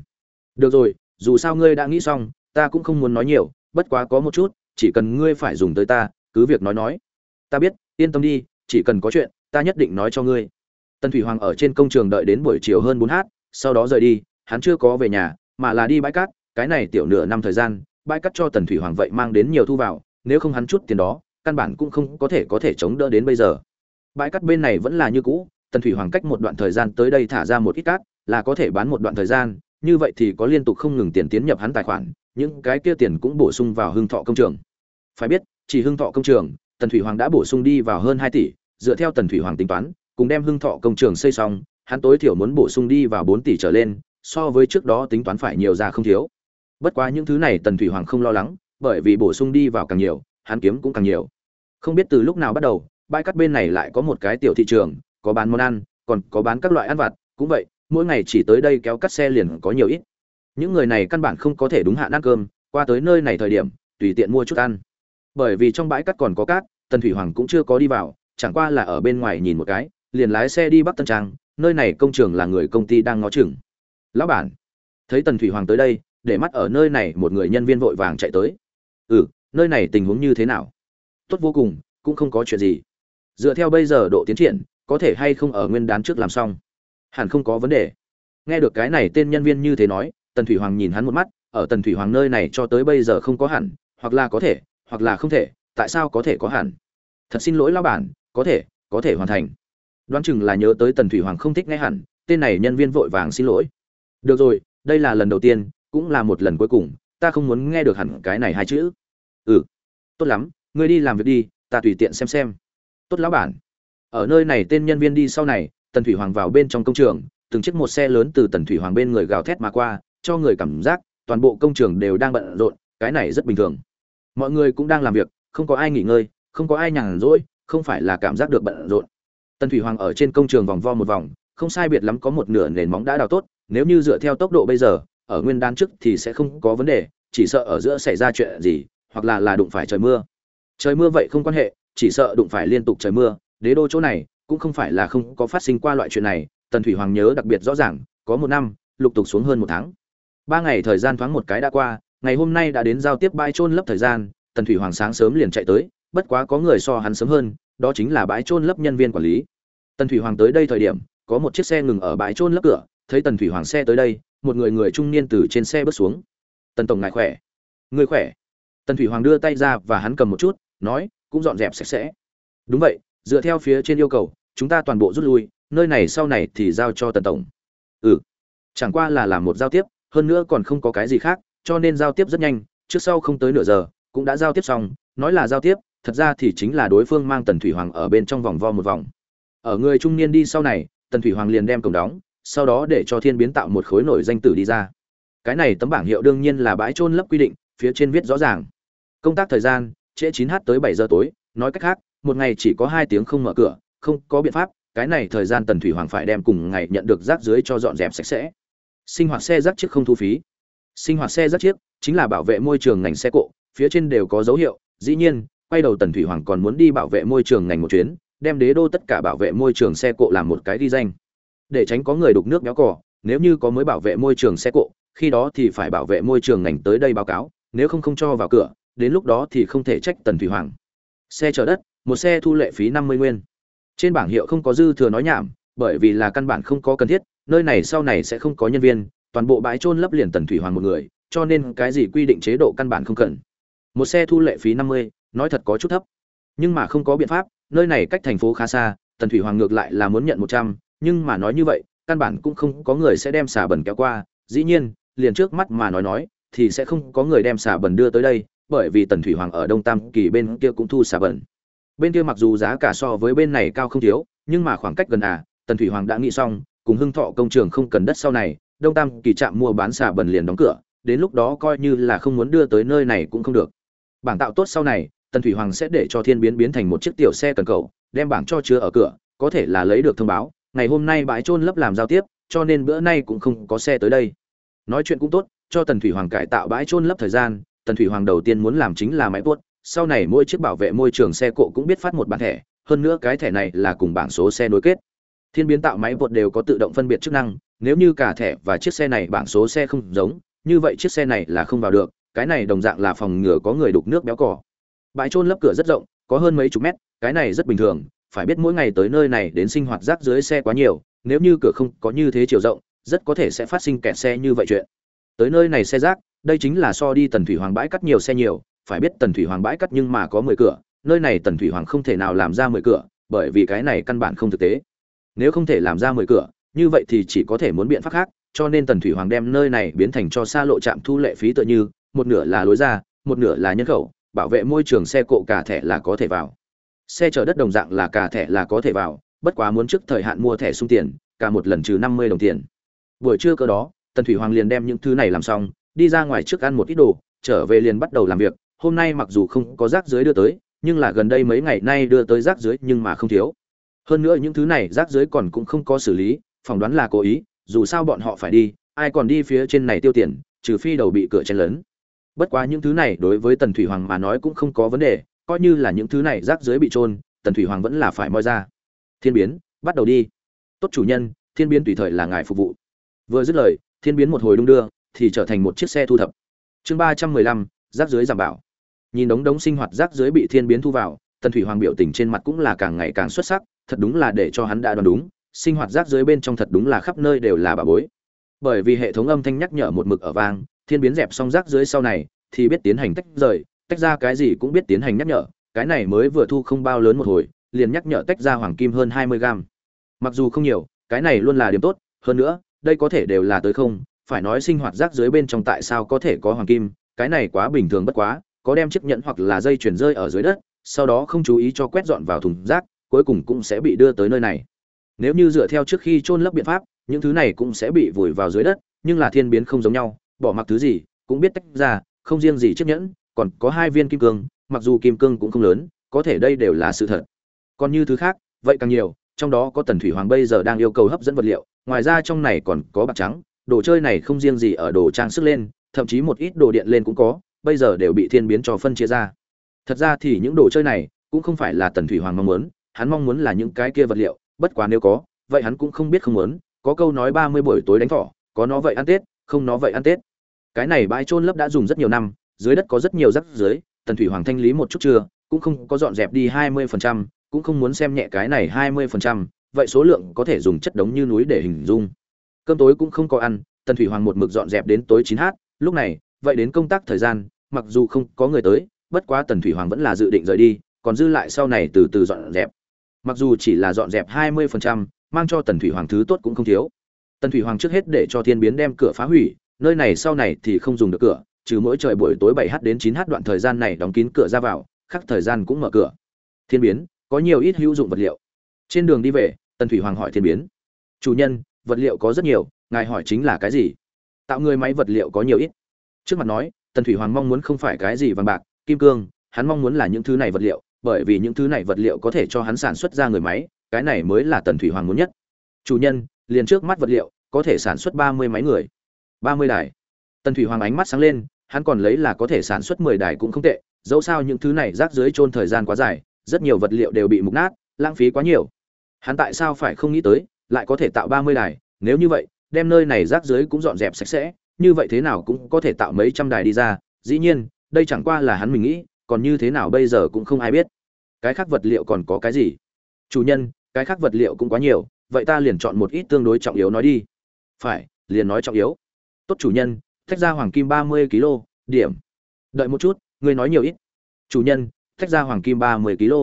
S1: Được rồi, dù sao ngươi đã nghĩ xong, ta cũng không muốn nói nhiều, bất quá có một chút, chỉ cần ngươi phải dùng tới ta, cứ việc nói nói. Ta biết, yên tâm đi, chỉ cần có chuyện, ta nhất định nói cho ngươi. Tần thủy hoàng ở trên công trường đợi đến buổi chiều hơn bốn h sau đó rời đi, hắn chưa có về nhà, mà là đi bãi cát, cái này tiểu nửa năm thời gian bãi cắt cho tần thủy hoàng vậy mang đến nhiều thu vào, nếu không hắn chút tiền đó, căn bản cũng không có thể có thể chống đỡ đến bây giờ. Bãi cắt bên này vẫn là như cũ, tần thủy hoàng cách một đoạn thời gian tới đây thả ra một ít cát, là có thể bán một đoạn thời gian, như vậy thì có liên tục không ngừng tiền tiến nhập hắn tài khoản, những cái kia tiền cũng bổ sung vào hưng thọ công trường. Phải biết, chỉ hưng thọ công trường, tần thủy hoàng đã bổ sung đi vào hơn hai tỷ, dựa theo tần thủy hoàng tính toán, cùng đem hưng thọ công trường xây xong, hắn tối thiểu muốn bổ sung đi vào bốn tỷ trở lên, so với trước đó tính toán phải nhiều ra không thiếu bất quá những thứ này tần thủy hoàng không lo lắng, bởi vì bổ sung đi vào càng nhiều, hắn kiếm cũng càng nhiều. Không biết từ lúc nào bắt đầu, bãi cắt bên này lại có một cái tiểu thị trường, có bán món ăn, còn có bán các loại ăn vặt, cũng vậy, mỗi ngày chỉ tới đây kéo cắt xe liền có nhiều ít. Những người này căn bản không có thể đúng hạn ăn cơm, qua tới nơi này thời điểm, tùy tiện mua chút ăn. Bởi vì trong bãi cắt còn có cát, tần thủy hoàng cũng chưa có đi vào, chẳng qua là ở bên ngoài nhìn một cái, liền lái xe đi bắc tân trang, nơi này công trường là người công ty đang ngó chừng. Lão bản, thấy tần thủy hoàng tới đây để mắt ở nơi này một người nhân viên vội vàng chạy tới. Ừ nơi này tình huống như thế nào? Tốt vô cùng, cũng không có chuyện gì. Dựa theo bây giờ độ tiến triển, có thể hay không ở nguyên đán trước làm xong? Hẳn không có vấn đề. Nghe được cái này tên nhân viên như thế nói, tần thủy hoàng nhìn hắn một mắt, ở tần thủy hoàng nơi này cho tới bây giờ không có hẳn, hoặc là có thể, hoặc là không thể, tại sao có thể có hẳn? Thật xin lỗi lão bản, có thể có thể hoàn thành. Đoán chừng là nhớ tới tần thủy hoàng không thích nghe hẳn, tên này nhân viên vội vàng xin lỗi. Được rồi, đây là lần đầu tiên cũng là một lần cuối cùng, ta không muốn nghe được hẳn cái này hai chữ. Ừ tốt lắm, ngươi đi làm việc đi, ta tùy tiện xem xem. Tốt lão bản. Ở nơi này tên nhân viên đi sau này, tần thủy hoàng vào bên trong công trường, từng chiếc một xe lớn từ tần thủy hoàng bên người gào thét mà qua, cho người cảm giác toàn bộ công trường đều đang bận rộn, cái này rất bình thường. Mọi người cũng đang làm việc, không có ai nghỉ ngơi, không có ai nhàn rỗi, không phải là cảm giác được bận rộn. Tần thủy hoàng ở trên công trường vòng vo một vòng, không sai biệt lắm có một nửa nền móng đã đào tốt, nếu như dựa theo tốc độ bây giờ ở nguyên đan trước thì sẽ không có vấn đề, chỉ sợ ở giữa xảy ra chuyện gì, hoặc là là đụng phải trời mưa. Trời mưa vậy không quan hệ, chỉ sợ đụng phải liên tục trời mưa, đế đô chỗ này cũng không phải là không có phát sinh qua loại chuyện này, tần thủy hoàng nhớ đặc biệt rõ ràng, có một năm, lục tục xuống hơn một tháng. Ba ngày thời gian thoáng một cái đã qua, ngày hôm nay đã đến giao tiếp bãi trôn lấp thời gian, tần thủy hoàng sáng sớm liền chạy tới, bất quá có người so hắn sớm hơn, đó chính là bãi trôn lấp nhân viên quản lý. Tần thủy hoàng tới đây thời điểm, có một chiếc xe ngừng ở bãi trôn lấp cửa, thấy tần thủy hoàng xe tới đây một người người trung niên từ trên xe bước xuống. Tần tổng ngài khỏe? Người khỏe. Tần thủy hoàng đưa tay ra và hắn cầm một chút, nói, cũng dọn dẹp sạch sẽ. Đúng vậy, dựa theo phía trên yêu cầu, chúng ta toàn bộ rút lui, nơi này sau này thì giao cho tần tổng. Ừ chẳng qua là làm một giao tiếp, hơn nữa còn không có cái gì khác, cho nên giao tiếp rất nhanh, trước sau không tới nửa giờ, cũng đã giao tiếp xong, nói là giao tiếp, thật ra thì chính là đối phương mang tần thủy hoàng ở bên trong vòng vo một vòng. Ở người trung niên đi sau này, tần thủy hoàng liền đem cổng đóng sau đó để cho thiên biến tạo một khối nổi danh tử đi ra. Cái này tấm bảng hiệu đương nhiên là bãi trôn lấp quy định, phía trên viết rõ ràng. Công tác thời gian, trễ 9 h tới 7 giờ tối, nói cách khác, một ngày chỉ có hai tiếng không mở cửa, không có biện pháp, cái này thời gian tần thủy hoàng phải đem cùng ngày nhận được rác dưới cho dọn dẹp sạch sẽ. Sinh hoạt xe rác chiếc không thu phí. Sinh hoạt xe rác chiếc chính là bảo vệ môi trường ngành xe cộ, phía trên đều có dấu hiệu, dĩ nhiên, quay đầu tần thủy hoàng còn muốn đi bảo vệ môi trường ngành một chuyến, đem đế đô tất cả bảo vệ môi trường xe cộ làm một cái ghi danh để tránh có người đục nước béo cỏ nếu như có mới bảo vệ môi trường xe cộ, khi đó thì phải bảo vệ môi trường ngành tới đây báo cáo, nếu không không cho vào cửa, đến lúc đó thì không thể trách tần thủy hoàng. Xe chở đất, một xe thu lệ phí năm mươi nguyên. Trên bảng hiệu không có dư thừa nói nhảm, bởi vì là căn bản không có cần thiết, nơi này sau này sẽ không có nhân viên, toàn bộ bãi trôn lấp liền tần thủy hoàng một người, cho nên cái gì quy định chế độ căn bản không cần. Một xe thu lệ phí năm mươi, nói thật có chút thấp. Nhưng mà không có biện pháp, nơi này cách thành phố khá xa, tần thủy hoàng ngược lại là muốn nhận một trăm nhưng mà nói như vậy, căn bản cũng không có người sẽ đem xà bẩn kéo qua. Dĩ nhiên, liền trước mắt mà nói nói, thì sẽ không có người đem xà bẩn đưa tới đây, bởi vì tần thủy hoàng ở đông tam kỳ bên kia cũng thu xà bẩn. Bên kia mặc dù giá cả so với bên này cao không thiếu, nhưng mà khoảng cách gần à tần thủy hoàng đã nghĩ xong, cùng hưng thọ công trường không cần đất sau này, đông tam kỳ trạm mua bán xà bẩn liền đóng cửa, đến lúc đó coi như là không muốn đưa tới nơi này cũng không được. Bảng tạo tốt sau này, tần thủy hoàng sẽ để cho thiên biến biến thành một chiếc tiểu xe cần cầu, đem bảng cho chứa ở cửa, có thể là lấy được thông báo ngày hôm nay bãi trôn lấp làm giao tiếp, cho nên bữa nay cũng không có xe tới đây. Nói chuyện cũng tốt, cho tần thủy hoàng cải tạo bãi trôn lấp thời gian, tần thủy hoàng đầu tiên muốn làm chính là máy tuốt sau này mỗi chiếc bảo vệ môi trường xe cộ cũng biết phát một bản thẻ, hơn nữa cái thẻ này là cùng bảng số xe nối kết. Thiên biến tạo máy tuốt đều có tự động phân biệt chức năng, nếu như cả thẻ và chiếc xe này bảng số xe không giống, như vậy chiếc xe này là không vào được, cái này đồng dạng là phòng ngừa có người đục nước béo cỏ bãi trôn lấp cửa rất rộng, có hơn mấy chục mét, cái này rất bình thường phải biết mỗi ngày tới nơi này đến sinh hoạt rác dưới xe quá nhiều, nếu như cửa không có như thế chiều rộng, rất có thể sẽ phát sinh kẹt xe như vậy chuyện. Tới nơi này xe rác, đây chính là so đi tần thủy hoàng bãi cắt nhiều xe nhiều, phải biết tần thủy hoàng bãi cắt nhưng mà có mười cửa, nơi này tần thủy hoàng không thể nào làm ra mười cửa, bởi vì cái này căn bản không thực tế. Nếu không thể làm ra mười cửa, như vậy thì chỉ có thể muốn biện pháp khác, cho nên tần thủy hoàng đem nơi này biến thành cho xa lộ trạm thu lệ phí tựa như, một nửa là lối ra, một nửa là nhân khẩu, bảo vệ môi trường xe cộ cả thẻ là có thể vào xe chở đất đồng dạng là cả thẻ là có thể vào, bất quá muốn trước thời hạn mua thẻ sung tiền, cả một lần trừ năm mươi đồng tiền. Buổi trưa cơ đó, tần thủy hoàng liền đem những thứ này làm xong, đi ra ngoài trước ăn một ít đồ, trở về liền bắt đầu làm việc. Hôm nay mặc dù không có rác dưới đưa tới, nhưng là gần đây mấy ngày nay đưa tới rác dưới nhưng mà không thiếu. Hơn nữa những thứ này rác dưới còn cũng không có xử lý, phỏng đoán là cố ý, dù sao bọn họ phải đi, ai còn đi phía trên này tiêu tiền, trừ phi đầu bị cửa chen lớn. Bất quá những thứ này đối với tần thủy hoàng mà nói cũng không có vấn đề coi như là những thứ này rác dưới bị trôn, tần thủy hoàng vẫn là phải moi ra. Thiên biến, bắt đầu đi. Tốt chủ nhân, thiên biến tùy thời là ngài phục vụ. Vừa dứt lời, thiên biến một hồi đung đưa, thì trở thành một chiếc xe thu thập. Chương ba trăm mười lăm, rác dưới giảm bảo. Nhìn đống đống sinh hoạt rác dưới bị thiên biến thu vào, tần thủy hoàng biểu tình trên mặt cũng là càng ngày càng xuất sắc, thật đúng là để cho hắn đã đoán đúng, sinh hoạt rác dưới bên trong thật đúng là khắp nơi đều là bà bối. Bởi vì hệ thống âm thanh nhắc nhở một mực ở vang, thiên biến dẹp xong rác dưới sau này, thì biết tiến hành tách rời tách ra cái gì cũng biết tiến hành nhắc nhở, cái này mới vừa thu không bao lớn một hồi, liền nhắc nhở tách ra hoàng kim hơn hai mươi gram mặc dù không nhiều, cái này luôn là điểm tốt, hơn nữa, đây có thể đều là tới không, phải nói sinh hoạt rác dưới bên trong tại sao có thể có hoàng kim, cái này quá bình thường bất quá, có đem chiếc nhẫn hoặc là dây chuyển rơi ở dưới đất, sau đó không chú ý cho quét dọn vào thùng rác, cuối cùng cũng sẽ bị đưa tới nơi này. Nếu như dựa theo trước khi chôn lấp biện pháp, những thứ này cũng sẽ bị vùi vào dưới đất, nhưng là thiên biến không giống nhau, bỏ mặc thứ gì, cũng biết tách ra, không riêng gì chiếc nhẫn còn có hai viên kim cương, mặc dù kim cương cũng không lớn, có thể đây đều là sự thật. Còn như thứ khác, vậy càng nhiều, trong đó có tần thủy hoàng bây giờ đang yêu cầu hấp dẫn vật liệu, ngoài ra trong này còn có bạc trắng, đồ chơi này không riêng gì ở đồ trang sức lên, thậm chí một ít đồ điện lên cũng có, bây giờ đều bị thiên biến cho phân chia ra. Thật ra thì những đồ chơi này cũng không phải là tần thủy hoàng mong muốn, hắn mong muốn là những cái kia vật liệu, bất quá nếu có, vậy hắn cũng không biết không muốn, có câu nói ba mươi buổi tối đánh thỏ, có nó vậy ăn tết, không nó vậy ăn tết. Cái này bãi trôn lấp đã dùng rất nhiều năm dưới đất có rất nhiều rắc dưới tần thủy hoàng thanh lý một chút chưa, cũng không có dọn dẹp đi hai mươi phần trăm, cũng không muốn xem nhẹ cái này hai mươi phần trăm, vậy số lượng có thể dùng chất đống như núi để hình dung. Cơm tối cũng không có ăn, tần thủy hoàng một mực dọn dẹp đến tối chín h lúc này, vậy đến công tác thời gian, mặc dù không có người tới, bất quá tần thủy hoàng vẫn là dự định rời đi, còn dư lại sau này từ từ dọn dẹp. Mặc dù chỉ là dọn dẹp hai mươi phần trăm, mang cho tần thủy hoàng thứ tốt cũng không thiếu. Tần thủy hoàng trước hết để cho thiên biến đem cửa phá hủy, nơi này sau này thì không dùng được cửa trừ mỗi trời buổi tối bảy h đến chín h đoạn thời gian này đóng kín cửa ra vào khác thời gian cũng mở cửa. Thiên biến, có nhiều ít hữu dụng vật liệu. Trên đường đi về, tần thủy hoàng hỏi thiên biến. Chủ nhân, vật liệu có rất nhiều, ngài hỏi chính là cái gì? Tạo người máy vật liệu có nhiều ít. Trước mặt nói, tần thủy hoàng mong muốn không phải cái gì vàng bạc, kim cương, hắn mong muốn là những thứ này vật liệu, bởi vì những thứ này vật liệu có thể cho hắn sản xuất ra người máy, cái này mới là tần thủy hoàng muốn nhất. Chủ nhân, liền trước mắt vật liệu, có thể sản xuất ba mươi máy người. Ba mươi đài. Tần thủy hoàng ánh mắt sáng lên hắn còn lấy là có thể sản xuất mười đài cũng không tệ, dẫu sao những thứ này rác dưới trôn thời gian quá dài, rất nhiều vật liệu đều bị mục nát, lãng phí quá nhiều. Hắn tại sao phải không nghĩ tới, lại có thể tạo ba mươi đài, nếu như vậy, đem nơi này rác dưới cũng dọn dẹp sạch sẽ, như vậy thế nào cũng có thể tạo mấy trăm đài đi ra, dĩ nhiên, đây chẳng qua là hắn mình nghĩ, còn như thế nào bây giờ cũng không ai biết. Cái khác vật liệu còn có cái gì? Chủ nhân, cái khác vật liệu cũng quá nhiều, vậy ta liền chọn một ít tương đối trọng yếu nói đi. Phải, liền nói trọng yếu. Tốt chủ nhân thách ra hoàng kim ba mươi kg điểm. Đợi một chút, ngươi nói nhiều ít. Chủ nhân, thách ra hoàng kim ba mươi kg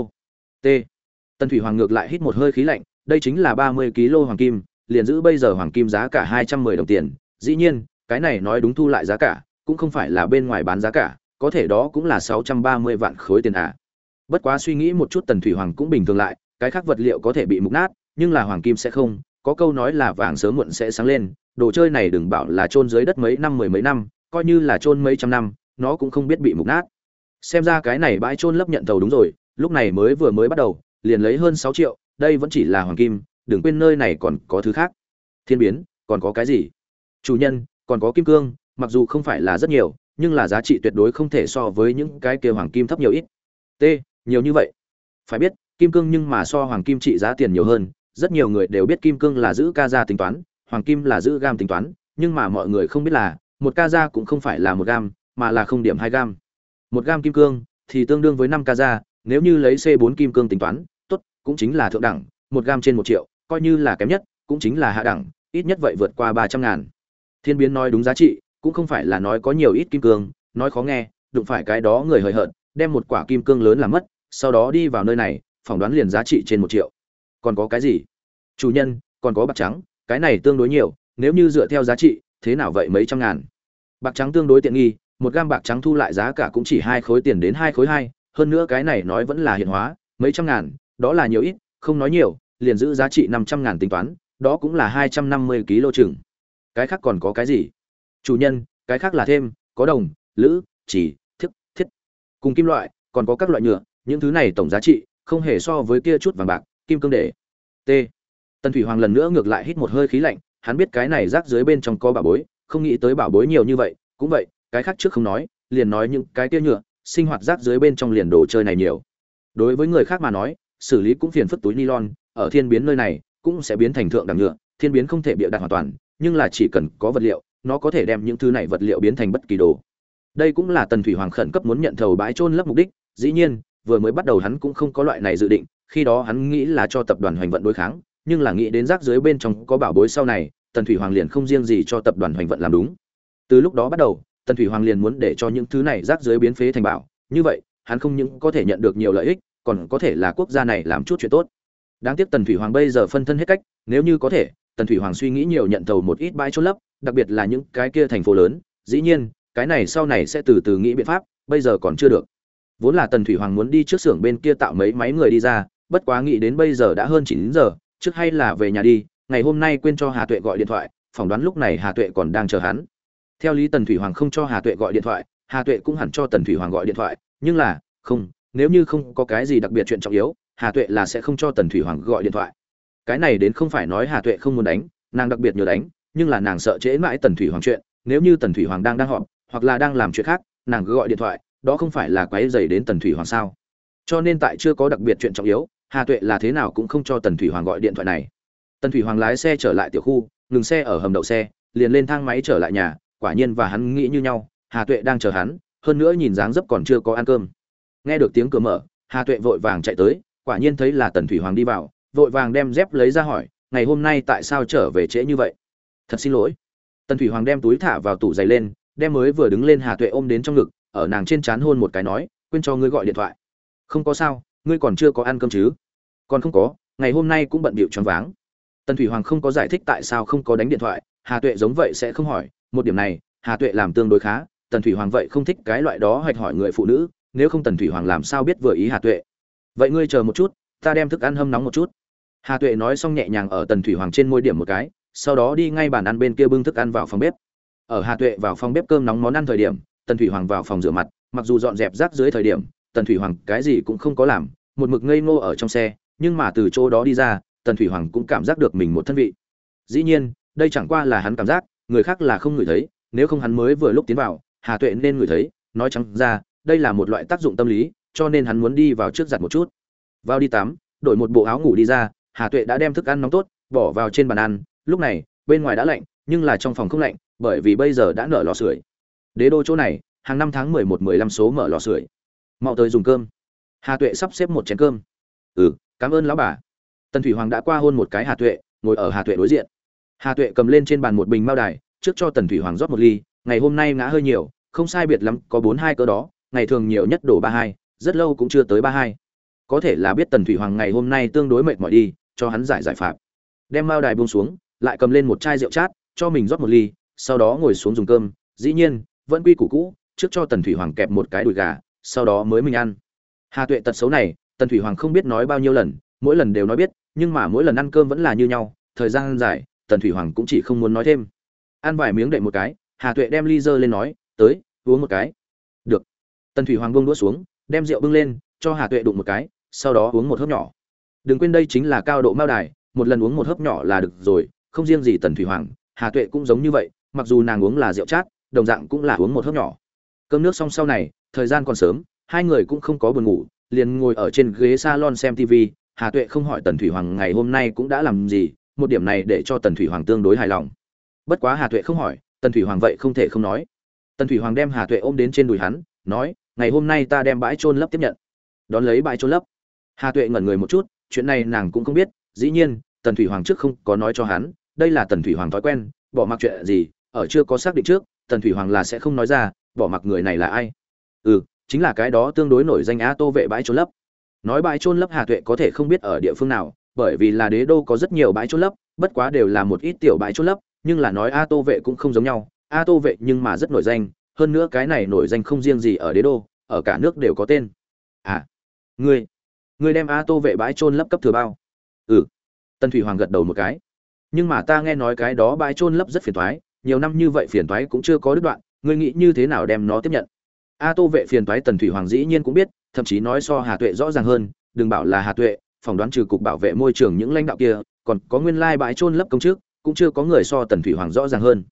S1: t. Tân thủy hoàng ngược lại hít một hơi khí lạnh, đây chính là ba mươi kg hoàng kim, liền giữ bây giờ hoàng kim giá cả hai trăm mười đồng tiền. Dĩ nhiên, cái này nói đúng thu lại giá cả, cũng không phải là bên ngoài bán giá cả, có thể đó cũng là sáu trăm ba mươi vạn khối tiền à. bất quá suy nghĩ một chút tần thủy hoàng cũng bình thường lại, cái khác vật liệu có thể bị mục nát, nhưng là hoàng kim sẽ không, có câu nói là vàng sớm muộn sẽ sáng lên đồ chơi này đừng bảo là chôn dưới đất mấy năm, mười mấy năm, coi như là chôn mấy trăm năm, nó cũng không biết bị mục nát. Xem ra cái này bãi chôn lấp nhận tàu đúng rồi, lúc này mới vừa mới bắt đầu, liền lấy hơn sáu triệu, đây vẫn chỉ là hoàng kim, đừng quên nơi này còn có thứ khác. Thiên biến, còn có cái gì? Chủ nhân, còn có kim cương, mặc dù không phải là rất nhiều, nhưng là giá trị tuyệt đối không thể so với những cái kia hoàng kim thấp nhiều ít. T, nhiều như vậy. Phải biết, kim cương nhưng mà so hoàng kim trị giá tiền nhiều hơn, rất nhiều người đều biết kim cương là giữ ca gia tính toán hoàng kim là giữ gam tính toán, nhưng mà mọi người không biết là, một ca gia cũng không phải là một gam, mà là không điểm hai gam. Một gam kim cương thì tương đương với năm ca gia, nếu như lấy c bốn kim cương tính toán, tốt, cũng chính là thượng đẳng, một gam trên một triệu, coi như là kém nhất, cũng chính là hạ đẳng, ít nhất vậy vượt qua ba trăm ngàn. Thiên biến nói đúng giá trị, cũng không phải là nói có nhiều ít kim cương, nói khó nghe, đụng phải cái đó người hời hợt, đem một quả kim cương lớn làm mất, sau đó đi vào nơi này, phỏng đoán liền giá trị trên một triệu. Còn có cái gì? Chủ nhân, còn có bạc trắng cái này tương đối nhiều, nếu như dựa theo giá trị, thế nào vậy mấy trăm ngàn? Bạc trắng tương đối tiện nghi, một gam bạc trắng thu lại giá cả cũng chỉ hai khối tiền đến hai khối hai, hơn nữa cái này nói vẫn là hiện hóa, mấy trăm ngàn, đó là nhiều ít, không nói nhiều, liền giữ giá trị năm trăm ngàn tính toán, đó cũng là hai trăm năm mươi kg chừng. Cái khác còn có cái gì? Chủ nhân, cái khác là thêm, có đồng, lữ, chỉ thức thiết. Cùng kim loại, còn có các loại nhựa, những thứ này tổng giá trị, không hề so với kia chút vàng bạc, kim cương để. T tần thủy hoàng lần nữa ngược lại hít một hơi khí lạnh, hắn biết cái này rác dưới bên trong có bảo bối, không nghĩ tới bảo bối nhiều như vậy, cũng vậy, cái khác trước không nói, liền nói những cái kia nhựa, sinh hoạt rác dưới bên trong liền đồ chơi này nhiều. Đối với người khác mà nói, xử lý cũng phiền phức túi nylon, ở thiên biến nơi này, cũng sẽ biến thành thượng đẳng nhựa, thiên biến không thể bịa đặt hoàn toàn, nhưng là chỉ cần có vật liệu, nó có thể đem những thứ này vật liệu biến thành bất kỳ đồ. Đây cũng là tần thủy hoàng khẩn cấp muốn nhận thầu bãi trôn lấp mục đích, dĩ nhiên, vừa mới bắt đầu hắn cũng không có loại này dự định, khi đó hắn nghĩ là cho tập đoàn hoành vận đối kháng nhưng là nghĩ đến rác dưới bên trong có bảo bối sau này, tần thủy hoàng liền không riêng gì cho tập đoàn hoành vận làm đúng. Từ lúc đó bắt đầu, tần thủy hoàng liền muốn để cho những thứ này rác dưới biến phế thành bảo. Như vậy, hắn không những có thể nhận được nhiều lợi ích, còn có thể là quốc gia này làm chút chuyện tốt. Đáng tiếc tần thủy hoàng bây giờ phân thân hết cách, nếu như có thể, tần thủy hoàng suy nghĩ nhiều nhận thầu một ít bãi trôn lấp, đặc biệt là những cái kia thành phố lớn. Dĩ nhiên, cái này sau này sẽ từ từ nghĩ biện pháp, bây giờ còn chưa được. Vốn là tần thủy hoàng muốn đi trước xưởng bên kia tạo mấy máy người đi ra, bất quá nghĩ đến bây giờ đã hơn chín giờ trước hay là về nhà đi, ngày hôm nay quên cho hà tuệ gọi điện thoại, phỏng đoán lúc này hà tuệ còn đang chờ hắn. Theo lý tần thủy hoàng không cho hà tuệ gọi điện thoại, hà tuệ cũng hẳn cho tần thủy hoàng gọi điện thoại, nhưng là, không, nếu như không có cái gì đặc biệt chuyện trọng yếu, hà tuệ là sẽ không cho tần thủy hoàng gọi điện thoại. Cái này đến không phải nói hà tuệ không muốn đánh, nàng đặc biệt nhờ đánh, nhưng là nàng sợ trễ mãi tần thủy hoàng chuyện, nếu như tần thủy hoàng đang đang họp, hoặc là đang làm chuyện khác, nàng cứ gọi điện thoại, đó không phải là quấy dày đến tần thủy hoàng sao? Cho nên tại chưa có đặc biệt chuyện trọng yếu hà tuệ là thế nào cũng không cho tần thủy hoàng gọi điện thoại này. Tần thủy hoàng lái xe trở lại tiểu khu, ngừng xe ở hầm đậu xe, liền lên thang máy trở lại nhà, quả nhiên và hắn nghĩ như nhau, hà tuệ đang chờ hắn, hơn nữa nhìn dáng dấp còn chưa có ăn cơm. Nghe được tiếng cửa mở, hà tuệ vội vàng chạy tới, quả nhiên thấy là tần thủy hoàng đi vào, vội vàng đem dép lấy ra hỏi, ngày hôm nay tại sao trở về trễ như vậy? Thật xin lỗi. Tần thủy hoàng đem túi thả vào tủ giày lên, đem mới vừa đứng lên hà tuệ ôm đến trong ngực, ở nàng trên trán hôn một cái nói, quên cho ngươi gọi điện thoại. Không có sao ngươi còn chưa có ăn cơm chứ? Còn không có, ngày hôm nay cũng bận bịu choáng váng. Tần thủy hoàng không có giải thích tại sao không có đánh điện thoại, hà tuệ giống vậy sẽ không hỏi. Một điểm này, hà tuệ làm tương đối khá, tần thủy hoàng vậy không thích cái loại đó hoạch hỏi người phụ nữ, nếu không tần thủy hoàng làm sao biết vừa ý hà tuệ. Vậy ngươi chờ một chút, ta đem thức ăn hâm nóng một chút. Hà tuệ nói xong nhẹ nhàng ở tần thủy hoàng trên môi điểm một cái, sau đó đi ngay bàn ăn bên kia bưng thức ăn vào phòng bếp. Ở hà tuệ vào phòng bếp cơm nóng món ăn thời điểm, tần thủy hoàng vào phòng rửa mặt, mặc dù dọn dẹp rác dưới thời điểm tần thủy hoàng cái gì cũng không có làm, một mực ngây ngô ở trong xe, nhưng mà từ chỗ đó đi ra, tần thủy hoàng cũng cảm giác được mình một thân vị. Dĩ nhiên, đây chẳng qua là hắn cảm giác, người khác là không ngửi thấy, nếu không hắn mới vừa lúc tiến vào, hà tuệ nên ngửi thấy, nói trắng ra, đây là một loại tác dụng tâm lý, cho nên hắn muốn đi vào trước giặt một chút. Vào đi tắm, đổi một bộ áo ngủ đi ra, hà tuệ đã đem thức ăn nóng tốt, bỏ vào trên bàn ăn, lúc này, bên ngoài đã lạnh, nhưng là trong phòng không lạnh, bởi vì bây giờ đã nở lò sưởi. Đế đô chỗ này, hàng năm tháng mười một mười lăm số mở lò sưởi mau tới dùng cơm. Hà tuệ sắp xếp một chén cơm. Ừ cảm ơn lão bà. Tần thủy hoàng đã qua hôn một cái hà tuệ, ngồi ở hà tuệ đối diện. Hà tuệ cầm lên trên bàn một bình mao đài, trước cho tần thủy hoàng rót một ly, ngày hôm nay ngã hơi nhiều, không sai biệt lắm, có bốn hai cỡ đó, ngày thường nhiều nhất đổ ba hai, rất lâu cũng chưa tới ba hai. Có thể là biết tần thủy hoàng ngày hôm nay tương đối mệt mỏi đi, cho hắn giải giải phạt. Đem mao đài buông xuống, lại cầm lên một chai rượu chát, cho mình rót một ly, sau đó ngồi xuống dùng cơm. Dĩ nhiên, vẫn quy củ cũ, trước cho tần thủy hoàng kẹp một cái đùi gà sau đó mới mình ăn. Hà tuệ tật xấu này, tần thủy hoàng không biết nói bao nhiêu lần, mỗi lần đều nói biết, nhưng mà mỗi lần ăn cơm vẫn là như nhau, thời gian dài, tần thủy hoàng cũng chỉ không muốn nói thêm. Ăn vài miếng đệm một cái, hà tuệ đem ly dơ lên nói, tới, uống một cái. Được. Tần thủy hoàng buông đũa xuống, đem rượu bưng lên, cho hà tuệ đụng một cái, sau đó uống một hớp nhỏ. Đừng quên đây chính là cao độ mao đài, một lần uống một hớp nhỏ là được rồi, không riêng gì tần thủy hoàng, hà tuệ cũng giống như vậy, mặc dù nàng uống là rượu chát, đồng dạng cũng là uống một hớp nhỏ. Cơm nước xong sau này thời gian còn sớm, hai người cũng không có buồn ngủ, liền ngồi ở trên ghế salon xem tv hà tuệ không hỏi tần thủy hoàng ngày hôm nay cũng đã làm gì, một điểm này để cho tần thủy hoàng tương đối hài lòng. Bất quá hà tuệ không hỏi, tần thủy hoàng vậy không thể không nói. Tần thủy hoàng đem hà tuệ ôm đến trên đùi hắn, nói, ngày hôm nay ta đem bãi trôn lấp tiếp nhận. Đón lấy bãi trôn lấp, hà tuệ ngẩn người một chút, chuyện này nàng cũng không biết, dĩ nhiên, tần thủy hoàng trước không có nói cho hắn, đây là tần thủy hoàng thói quen, bỏ mặc chuyện gì, ở chưa có xác định trước, tần thủy hoàng là sẽ không nói ra, bỏ mặc người này là ai ừ chính là cái đó tương đối nổi danh a tô vệ bãi trôn lấp. Nói bãi trôn lấp hà tuệ có thể không biết ở địa phương nào, bởi vì là đế đô có rất nhiều bãi trôn lấp, bất quá đều là một ít tiểu bãi trôn lấp, nhưng là nói a tô vệ cũng không giống nhau. A tô vệ nhưng mà rất nổi danh, hơn nữa cái này nổi danh không riêng gì ở đế đô, ở cả nước đều có tên. À ngươi ngươi đem a tô vệ bãi trôn lấp cấp thừa bao. Ừ tân thủy hoàng gật đầu một cái. Nhưng mà ta nghe nói cái đó bãi trôn lấp rất phiền toái, nhiều năm như vậy phiền toái cũng chưa có đứt đoạn, ngươi nghĩ như thế nào đem nó tiếp nhận? A tô vệ phiền toái tần thủy hoàng dĩ nhiên cũng biết, thậm chí nói so hà tuệ rõ ràng hơn, đừng bảo là hà tuệ, phỏng đoán trừ cục bảo vệ môi trường những lãnh đạo kia, còn có nguyên lai bãi trôn lấp công chức, cũng chưa có người so tần thủy hoàng rõ ràng hơn.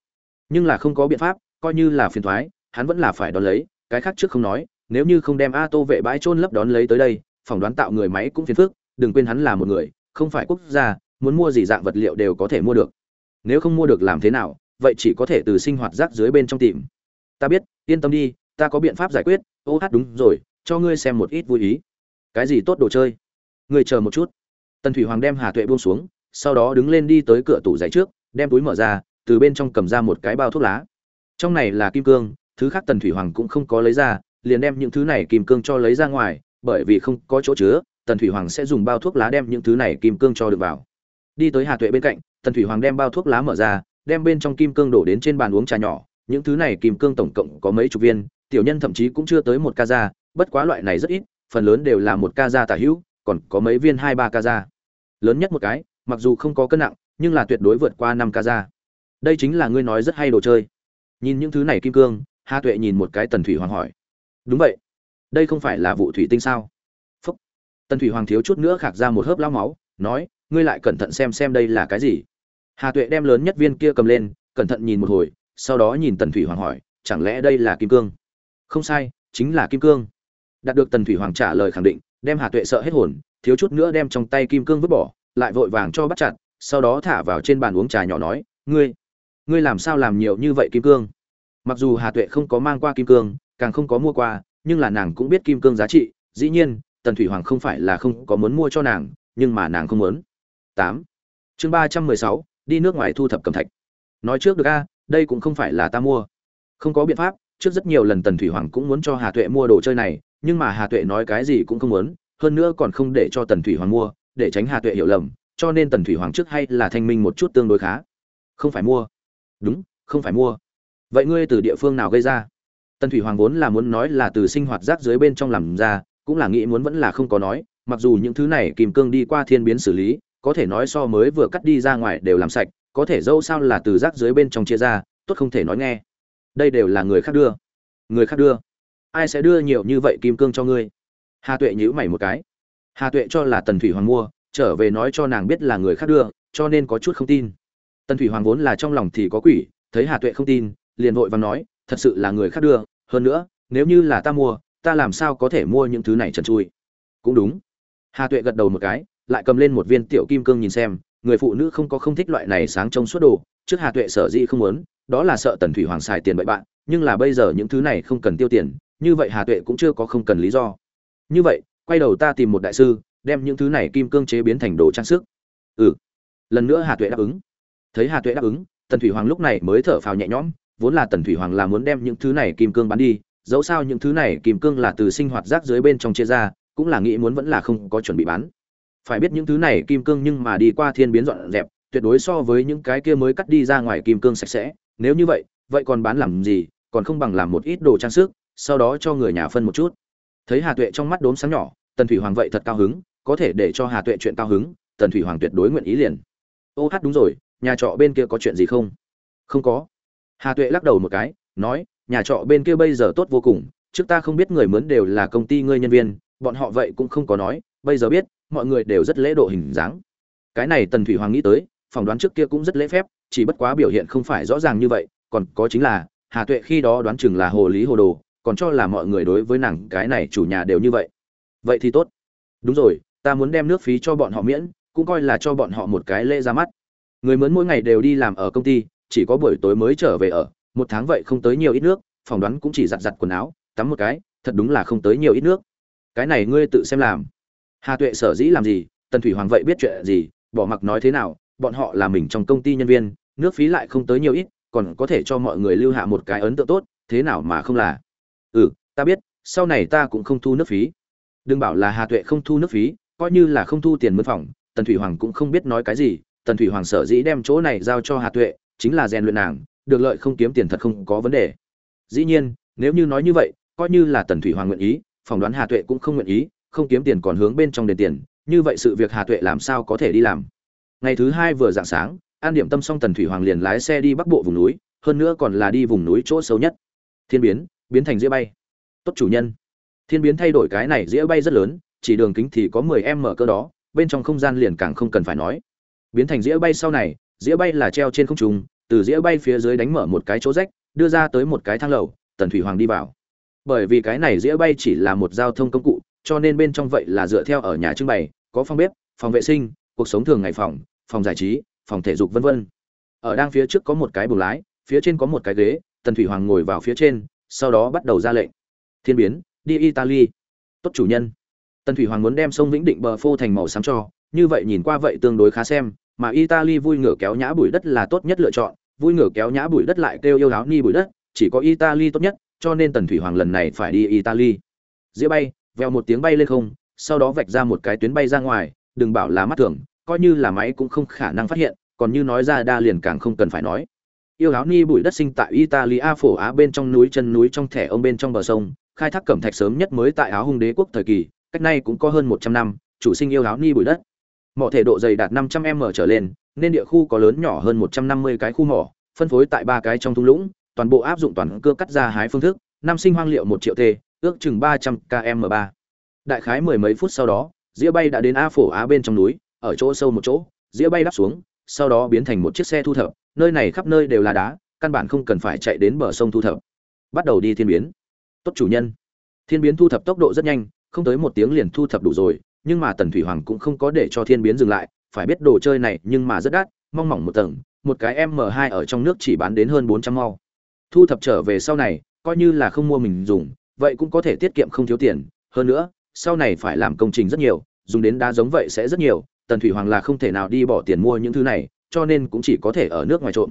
S1: Nhưng là không có biện pháp, coi như là phiền thoái hắn vẫn là phải đón lấy, cái khác trước không nói, nếu như không đem a tô vệ bãi trôn lấp đón lấy tới đây, phỏng đoán tạo người máy cũng phiền phức, đừng quên hắn là một người, không phải quốc gia, muốn mua gì dạng vật liệu đều có thể mua được. Nếu không mua được làm thế nào, vậy chỉ có thể từ sinh hoạt rác dưới bên trong tìm. Ta biết, yên tâm đi ta có biện pháp giải quyết, ô hát đúng rồi, cho ngươi xem một ít vui ý. Cái gì tốt đồ chơi? Ngươi chờ một chút. Tần thủy hoàng đem hà tuệ buông xuống, sau đó đứng lên đi tới cửa tủ giày trước, đem túi mở ra, từ bên trong cầm ra một cái bao thuốc lá. Trong này là kim cương, thứ khác tần thủy hoàng cũng không có lấy ra, liền đem những thứ này kim cương cho lấy ra ngoài, bởi vì không có chỗ chứa, tần thủy hoàng sẽ dùng bao thuốc lá đem những thứ này kim cương cho được vào. Đi tới hà tuệ bên cạnh, tần thủy hoàng đem bao thuốc lá mở ra, đem bên trong kim cương đổ đến trên bàn uống trà nhỏ, những thứ này kim cương tổng cộng có mấy chục viên tiểu nhân thậm chí cũng chưa tới một ca da bất quá loại này rất ít, phần lớn đều là một ca da tả hữu, còn có mấy viên hai ba ca da lớn nhất một cái, mặc dù không có cân nặng, nhưng là tuyệt đối vượt qua năm ca da đây chính là ngươi nói rất hay đồ chơi. Nhìn những thứ này kim cương, hà tuệ nhìn một cái tần thủy hoàng hỏi. Đúng vậy. Đây không phải là vụ thủy tinh sao? Phúc. Tần thủy hoàng thiếu chút nữa khạc ra một hớp lao máu, nói, ngươi lại cẩn thận xem xem đây là cái gì. Hà tuệ đem lớn nhất viên kia cầm lên, cẩn thận nhìn một hồi, sau đó nhìn tần thủy hoàng hỏi, chẳng lẽ đây là kim cương? Không sai, chính là kim cương. Đạt được tần thủy hoàng trả lời khẳng định, đem hà tuệ sợ hết hồn, thiếu chút nữa đem trong tay kim cương vứt bỏ, lại vội vàng cho bắt chặt, sau đó thả vào trên bàn uống trà nhỏ nói, ngươi ngươi làm sao làm nhiều như vậy kim cương? Mặc dù hà tuệ không có mang qua kim cương, càng không có mua qua, nhưng là nàng cũng biết kim cương giá trị, dĩ nhiên, tần thủy hoàng không phải là không có muốn mua cho nàng, nhưng mà nàng không muốn. Tám. Chương ba trăm mười sáu, đi nước ngoài thu thập cầm thạch. Nói trước được a, đây cũng không phải là ta mua. Không có biện pháp trước rất nhiều lần tần thủy hoàng cũng muốn cho hà tuệ mua đồ chơi này, nhưng mà hà tuệ nói cái gì cũng không muốn, hơn nữa còn không để cho tần thủy hoàng mua, để tránh hà tuệ hiểu lầm, cho nên tần thủy hoàng trước hay là thanh minh một chút tương đối khá. Không phải mua. Đúng, không phải mua. Vậy ngươi từ địa phương nào gây ra? Tần thủy hoàng vốn là muốn nói là từ sinh hoạt rác dưới bên trong làm ra, cũng là nghĩ muốn vẫn là không có nói, mặc dù những thứ này kìm cương đi qua thiên biến xử lý, có thể nói so mới vừa cắt đi ra ngoài đều làm sạch, có thể dâu sao là từ rác dưới bên trong chia ra, tốt không thể nói nghe đây đều là người khác đưa. Người khác đưa. Ai sẽ đưa nhiều như vậy kim cương cho ngươi? Hà tuệ nhíu mày một cái. Hà tuệ cho là tần thủy hoàng mua, trở về nói cho nàng biết là người khác đưa, cho nên có chút không tin. Tần thủy hoàng vốn là trong lòng thì có quỷ, thấy hà tuệ không tin, liền vội và nói, thật sự là người khác đưa, hơn nữa, nếu như là ta mua, ta làm sao có thể mua những thứ này trần trụi cũng đúng. Hà tuệ gật đầu một cái, lại cầm lên một viên tiểu kim cương nhìn xem, người phụ nữ không có không thích loại này sáng trông suốt đồ trước hà tuệ sở dĩ không muốn, đó là sợ tần thủy hoàng xài tiền bậy bạn, nhưng là bây giờ những thứ này không cần tiêu tiền, như vậy hà tuệ cũng chưa có không cần lý do. Như vậy, quay đầu ta tìm một đại sư, đem những thứ này kim cương chế biến thành đồ trang sức. Ừ. Lần nữa hà tuệ đáp ứng. Thấy hà tuệ đáp ứng, tần thủy hoàng lúc này mới thở phào nhẹ nhõm, vốn là tần thủy hoàng là muốn đem những thứ này kim cương bán đi, dẫu sao những thứ này kim cương là từ sinh hoạt rác dưới bên trong chia ra, cũng là nghĩ muốn vẫn là không có chuẩn bị bán. Phải biết những thứ này kim cương nhưng mà đi qua thiên biến dọn dẹp tuyệt đối so với những cái kia mới cắt đi ra ngoài kim cương sạch sẽ. Nếu như vậy vậy còn bán làm gì, còn không bằng làm một ít đồ trang sức, sau đó cho người nhà phân một chút. Thấy hà tuệ trong mắt đốm sáng nhỏ, tần thủy hoàng vậy thật cao hứng, có thể để cho hà tuệ chuyện cao hứng, tần thủy hoàng tuyệt đối nguyện ý liền. Ô hát đúng rồi, nhà trọ bên kia có chuyện gì không? Không có. Hà tuệ lắc đầu một cái, nói, nhà trọ bên kia bây giờ tốt vô cùng, trước ta không biết người mướn đều là công ty ngươi nhân viên, bọn họ vậy cũng không có nói, bây giờ biết, mọi người đều rất lễ độ hình dáng. Cái này tần thủy hoàng nghĩ tới phỏng đoán trước kia cũng rất lễ phép, chỉ bất quá biểu hiện không phải rõ ràng như vậy, còn có chính là, hà tuệ khi đó đoán chừng là hồ lý hồ đồ, còn cho là mọi người đối với nàng cái này chủ nhà đều như vậy. Vậy thì tốt. Đúng rồi, ta muốn đem nước phí cho bọn họ miễn, cũng coi là cho bọn họ một cái lễ ra mắt. Người mướn mỗi ngày đều đi làm ở công ty, chỉ có buổi tối mới trở về ở, một tháng vậy không tới nhiều ít nước, phỏng đoán cũng chỉ giặt giặt quần áo, tắm một cái, thật đúng là không tới nhiều ít nước. Cái này ngươi tự xem làm. Hà tuệ sở dĩ làm gì, tần thủy hoàng vậy biết chuyện gì, bỏ mặc nói thế nào bọn họ là mình trong công ty nhân viên, nước phí lại không tới nhiều ít, còn có thể cho mọi người lưu hạ một cái ấn tượng tốt, thế nào mà không là? Ừ ta biết, sau này ta cũng không thu nước phí. Đừng bảo là hà tuệ không thu nước phí, coi như là không thu tiền mướn phòng, tần thủy hoàng cũng không biết nói cái gì. Tần thủy hoàng sở dĩ đem chỗ này giao cho hà tuệ, chính là rèn luyện nàng, được lợi không kiếm tiền thật không có vấn đề. Dĩ nhiên, nếu như nói như vậy, coi như là tần thủy hoàng nguyện ý, phỏng đoán hà tuệ cũng không nguyện ý, không kiếm tiền còn hướng bên trong đền tiền, như vậy sự việc hà tuệ làm sao có thể đi làm? Ngày thứ hai vừa dạng sáng, an điểm tâm xong tần thủy hoàng liền lái xe đi bắc bộ vùng núi, hơn nữa còn là đi vùng núi chỗ xấu nhất. Thiên biến biến thành dĩa bay. Tốt chủ nhân. Thiên biến thay đổi cái này dĩa bay rất lớn, chỉ đường kính thì có mười em mở cơ đó, bên trong không gian liền càng không cần phải nói. Biến thành dĩa bay sau này, dĩa bay là treo trên không trung, từ dĩa bay phía dưới đánh mở một cái chỗ rách, đưa ra tới một cái thang lầu, tần thủy hoàng đi vào. Bởi vì cái này dĩa bay chỉ là một giao thông công cụ, cho nên bên trong vậy là dựa theo ở nhà trưng bày, có phòng bếp, phòng vệ sinh cuộc sống thường ngày phòng phòng giải trí, phòng thể dục vân vân. Ở đang phía trước có một cái buồng lái, phía trên có một cái ghế, tần thủy hoàng ngồi vào phía trên, sau đó bắt đầu ra lệnh. Thiên biến, đi italy. Tốt chủ nhân. Tần thủy hoàng muốn đem sông vĩnh định bờ phô thành màu xám cho, như vậy nhìn qua vậy tương đối khá xem, mà italy vui ngửa kéo nhã bụi đất là tốt nhất lựa chọn, vui ngửa kéo nhã bụi đất lại kêu yêu áo ni bụi đất, chỉ có italy tốt nhất, cho nên tần thủy hoàng lần này phải đi italy. Dĩa bay, vèo một tiếng bay lên không, sau đó vạch ra một cái tuyến bay ra ngoài đừng bảo là mắt thường, coi như là máy cũng không khả năng phát hiện, còn như nói ra đa liền càng không cần phải nói. Yêu áo ni bụi đất sinh tại italia phổ á bên trong núi chân núi trong thẻ ông bên trong bờ sông, khai thác cẩm thạch sớm nhất mới tại áo hung đế quốc thời kỳ, cách nay cũng có hơn một trăm năm, chủ sinh yêu áo ni bụi đất. Mỏ thể độ dày đạt năm trăm m trở lên, nên địa khu có lớn nhỏ hơn một trăm năm mươi cái khu mỏ, phân phối tại ba cái trong thung lũng, toàn bộ áp dụng toàn cơ cắt ra hái phương thức, năm sinh hoang liệu một triệu t ước chừng ba trăm km ba. Đại khái mười mấy phút sau đó dĩa bay đã đến a phổ á bên trong núi, ở chỗ sâu một chỗ, dĩa bay đáp xuống, sau đó biến thành một chiếc xe thu thập. Nơi này khắp nơi đều là đá, căn bản không cần phải chạy đến bờ sông thu thập. Bắt đầu đi thiên biến. Tốt chủ nhân. Thiên biến thu thập tốc độ rất nhanh, không tới một tiếng liền thu thập đủ rồi, nhưng mà tần thủy hoàng cũng không có để cho thiên biến dừng lại. Phải biết đồ chơi này nhưng mà rất đắt, mong mỏng một tầng, một cái m 2 ở trong nước chỉ bán đến hơn bốn trăm mau. Thu thập trở về sau này, coi như là không mua mình dùng, vậy cũng có thể tiết kiệm không thiếu tiền. Hơn nữa sau này phải làm công trình rất nhiều, dùng đến đá giống vậy sẽ rất nhiều, tần thủy hoàng là không thể nào đi bỏ tiền mua những thứ này, cho nên cũng chỉ có thể ở nước ngoài trộm.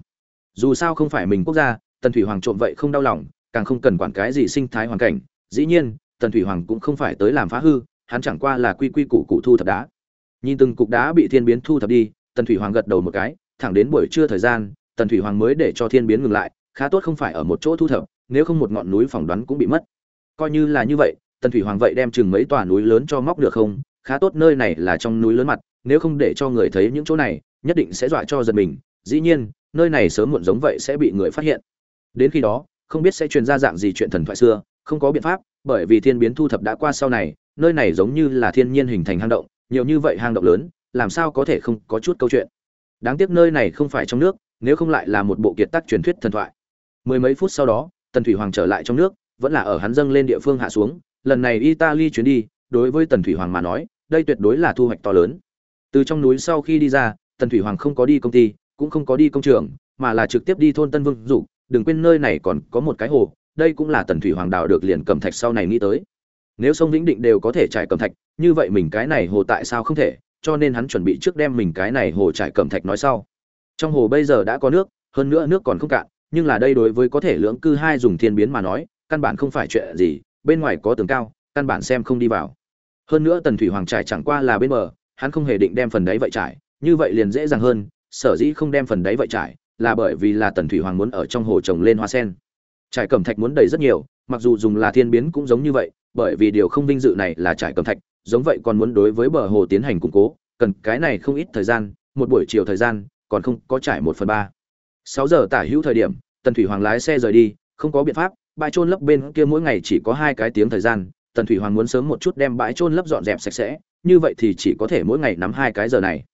S1: Dù sao không phải mình quốc gia, tần thủy hoàng trộm vậy không đau lòng, càng không cần quản cái gì sinh thái hoàn cảnh. Dĩ nhiên, tần thủy hoàng cũng không phải tới làm phá hư, hắn chẳng qua là quy quy củ cụ thu thập đá. Nhìn từng cục đá bị thiên biến thu thập đi, tần thủy hoàng gật đầu một cái, thẳng đến buổi trưa thời gian, tần thủy hoàng mới để cho thiên biến ngừng lại, khá tốt không phải ở một chỗ thu thập, nếu không một ngọn núi phỏng đoán cũng bị mất. Coi như là như vậy tần thủy hoàng vậy đem chừng mấy tòa núi lớn cho móc được không? Khá tốt, nơi này là trong núi lớn mặt, nếu không để cho người thấy những chỗ này, nhất định sẽ dọa cho giật mình. Dĩ nhiên, nơi này sớm muộn giống vậy sẽ bị người phát hiện. Đến khi đó, không biết sẽ truyền ra dạng gì chuyện thần thoại xưa, không có biện pháp, bởi vì thiên biến thu thập đã qua sau này, nơi này giống như là thiên nhiên hình thành hang động, nhiều như vậy hang động lớn, làm sao có thể không có chút câu chuyện? Đáng tiếc nơi này không phải trong nước, nếu không lại là một bộ kiệt tác truyền thuyết thần thoại. Mười mấy phút sau đó, tần thủy hoàng trở lại trong nước, vẫn là ở hắn dâng lên địa phương hạ xuống lần này italy chuyến đi, đối với tần thủy hoàng mà nói, đây tuyệt đối là thu hoạch to lớn. Từ trong núi sau khi đi ra, tần thủy hoàng không có đi công ty, cũng không có đi công trường, mà là trực tiếp đi thôn tân vương Dụ đừng quên nơi này còn có một cái hồ, đây cũng là tần thủy hoàng đào được liền cầm thạch sau này nghĩ tới. Nếu sông vĩnh định đều có thể trải cầm thạch, như vậy mình cái này hồ tại sao không thể, cho nên hắn chuẩn bị trước đem mình cái này hồ trải cầm thạch nói sau. Trong hồ bây giờ đã có nước, hơn nữa nước còn không cạn, nhưng là đây đối với có thể lưỡng cư hai dùng thiên biến mà nói, căn bản không phải chuyện gì bên ngoài có tường cao, căn bản xem không đi vào. Hơn nữa tần thủy hoàng trải chẳng qua là bên bờ, hắn không hề định đem phần đấy vậy trải, như vậy liền dễ dàng hơn, sở dĩ không đem phần đấy vậy trải, là bởi vì là tần thủy hoàng muốn ở trong hồ trồng lên hoa sen. Trải cẩm thạch muốn đầy rất nhiều, mặc dù dùng là thiên biến cũng giống như vậy, bởi vì điều không vinh dự này là trải cẩm thạch, giống vậy còn muốn đối với bờ hồ tiến hành củng cố, cần cái này không ít thời gian, một buổi chiều thời gian, còn không có trải một phần ba. Sáu giờ tả hữu thời điểm, tần thủy hoàng lái xe rời đi, không có biện pháp bãi trôn lấp bên kia mỗi ngày chỉ có hai cái tiếng thời gian, tần thủy hoàng muốn sớm một chút đem bãi trôn lấp dọn dẹp sạch sẽ, như vậy thì chỉ có thể mỗi ngày nắm hai cái giờ này.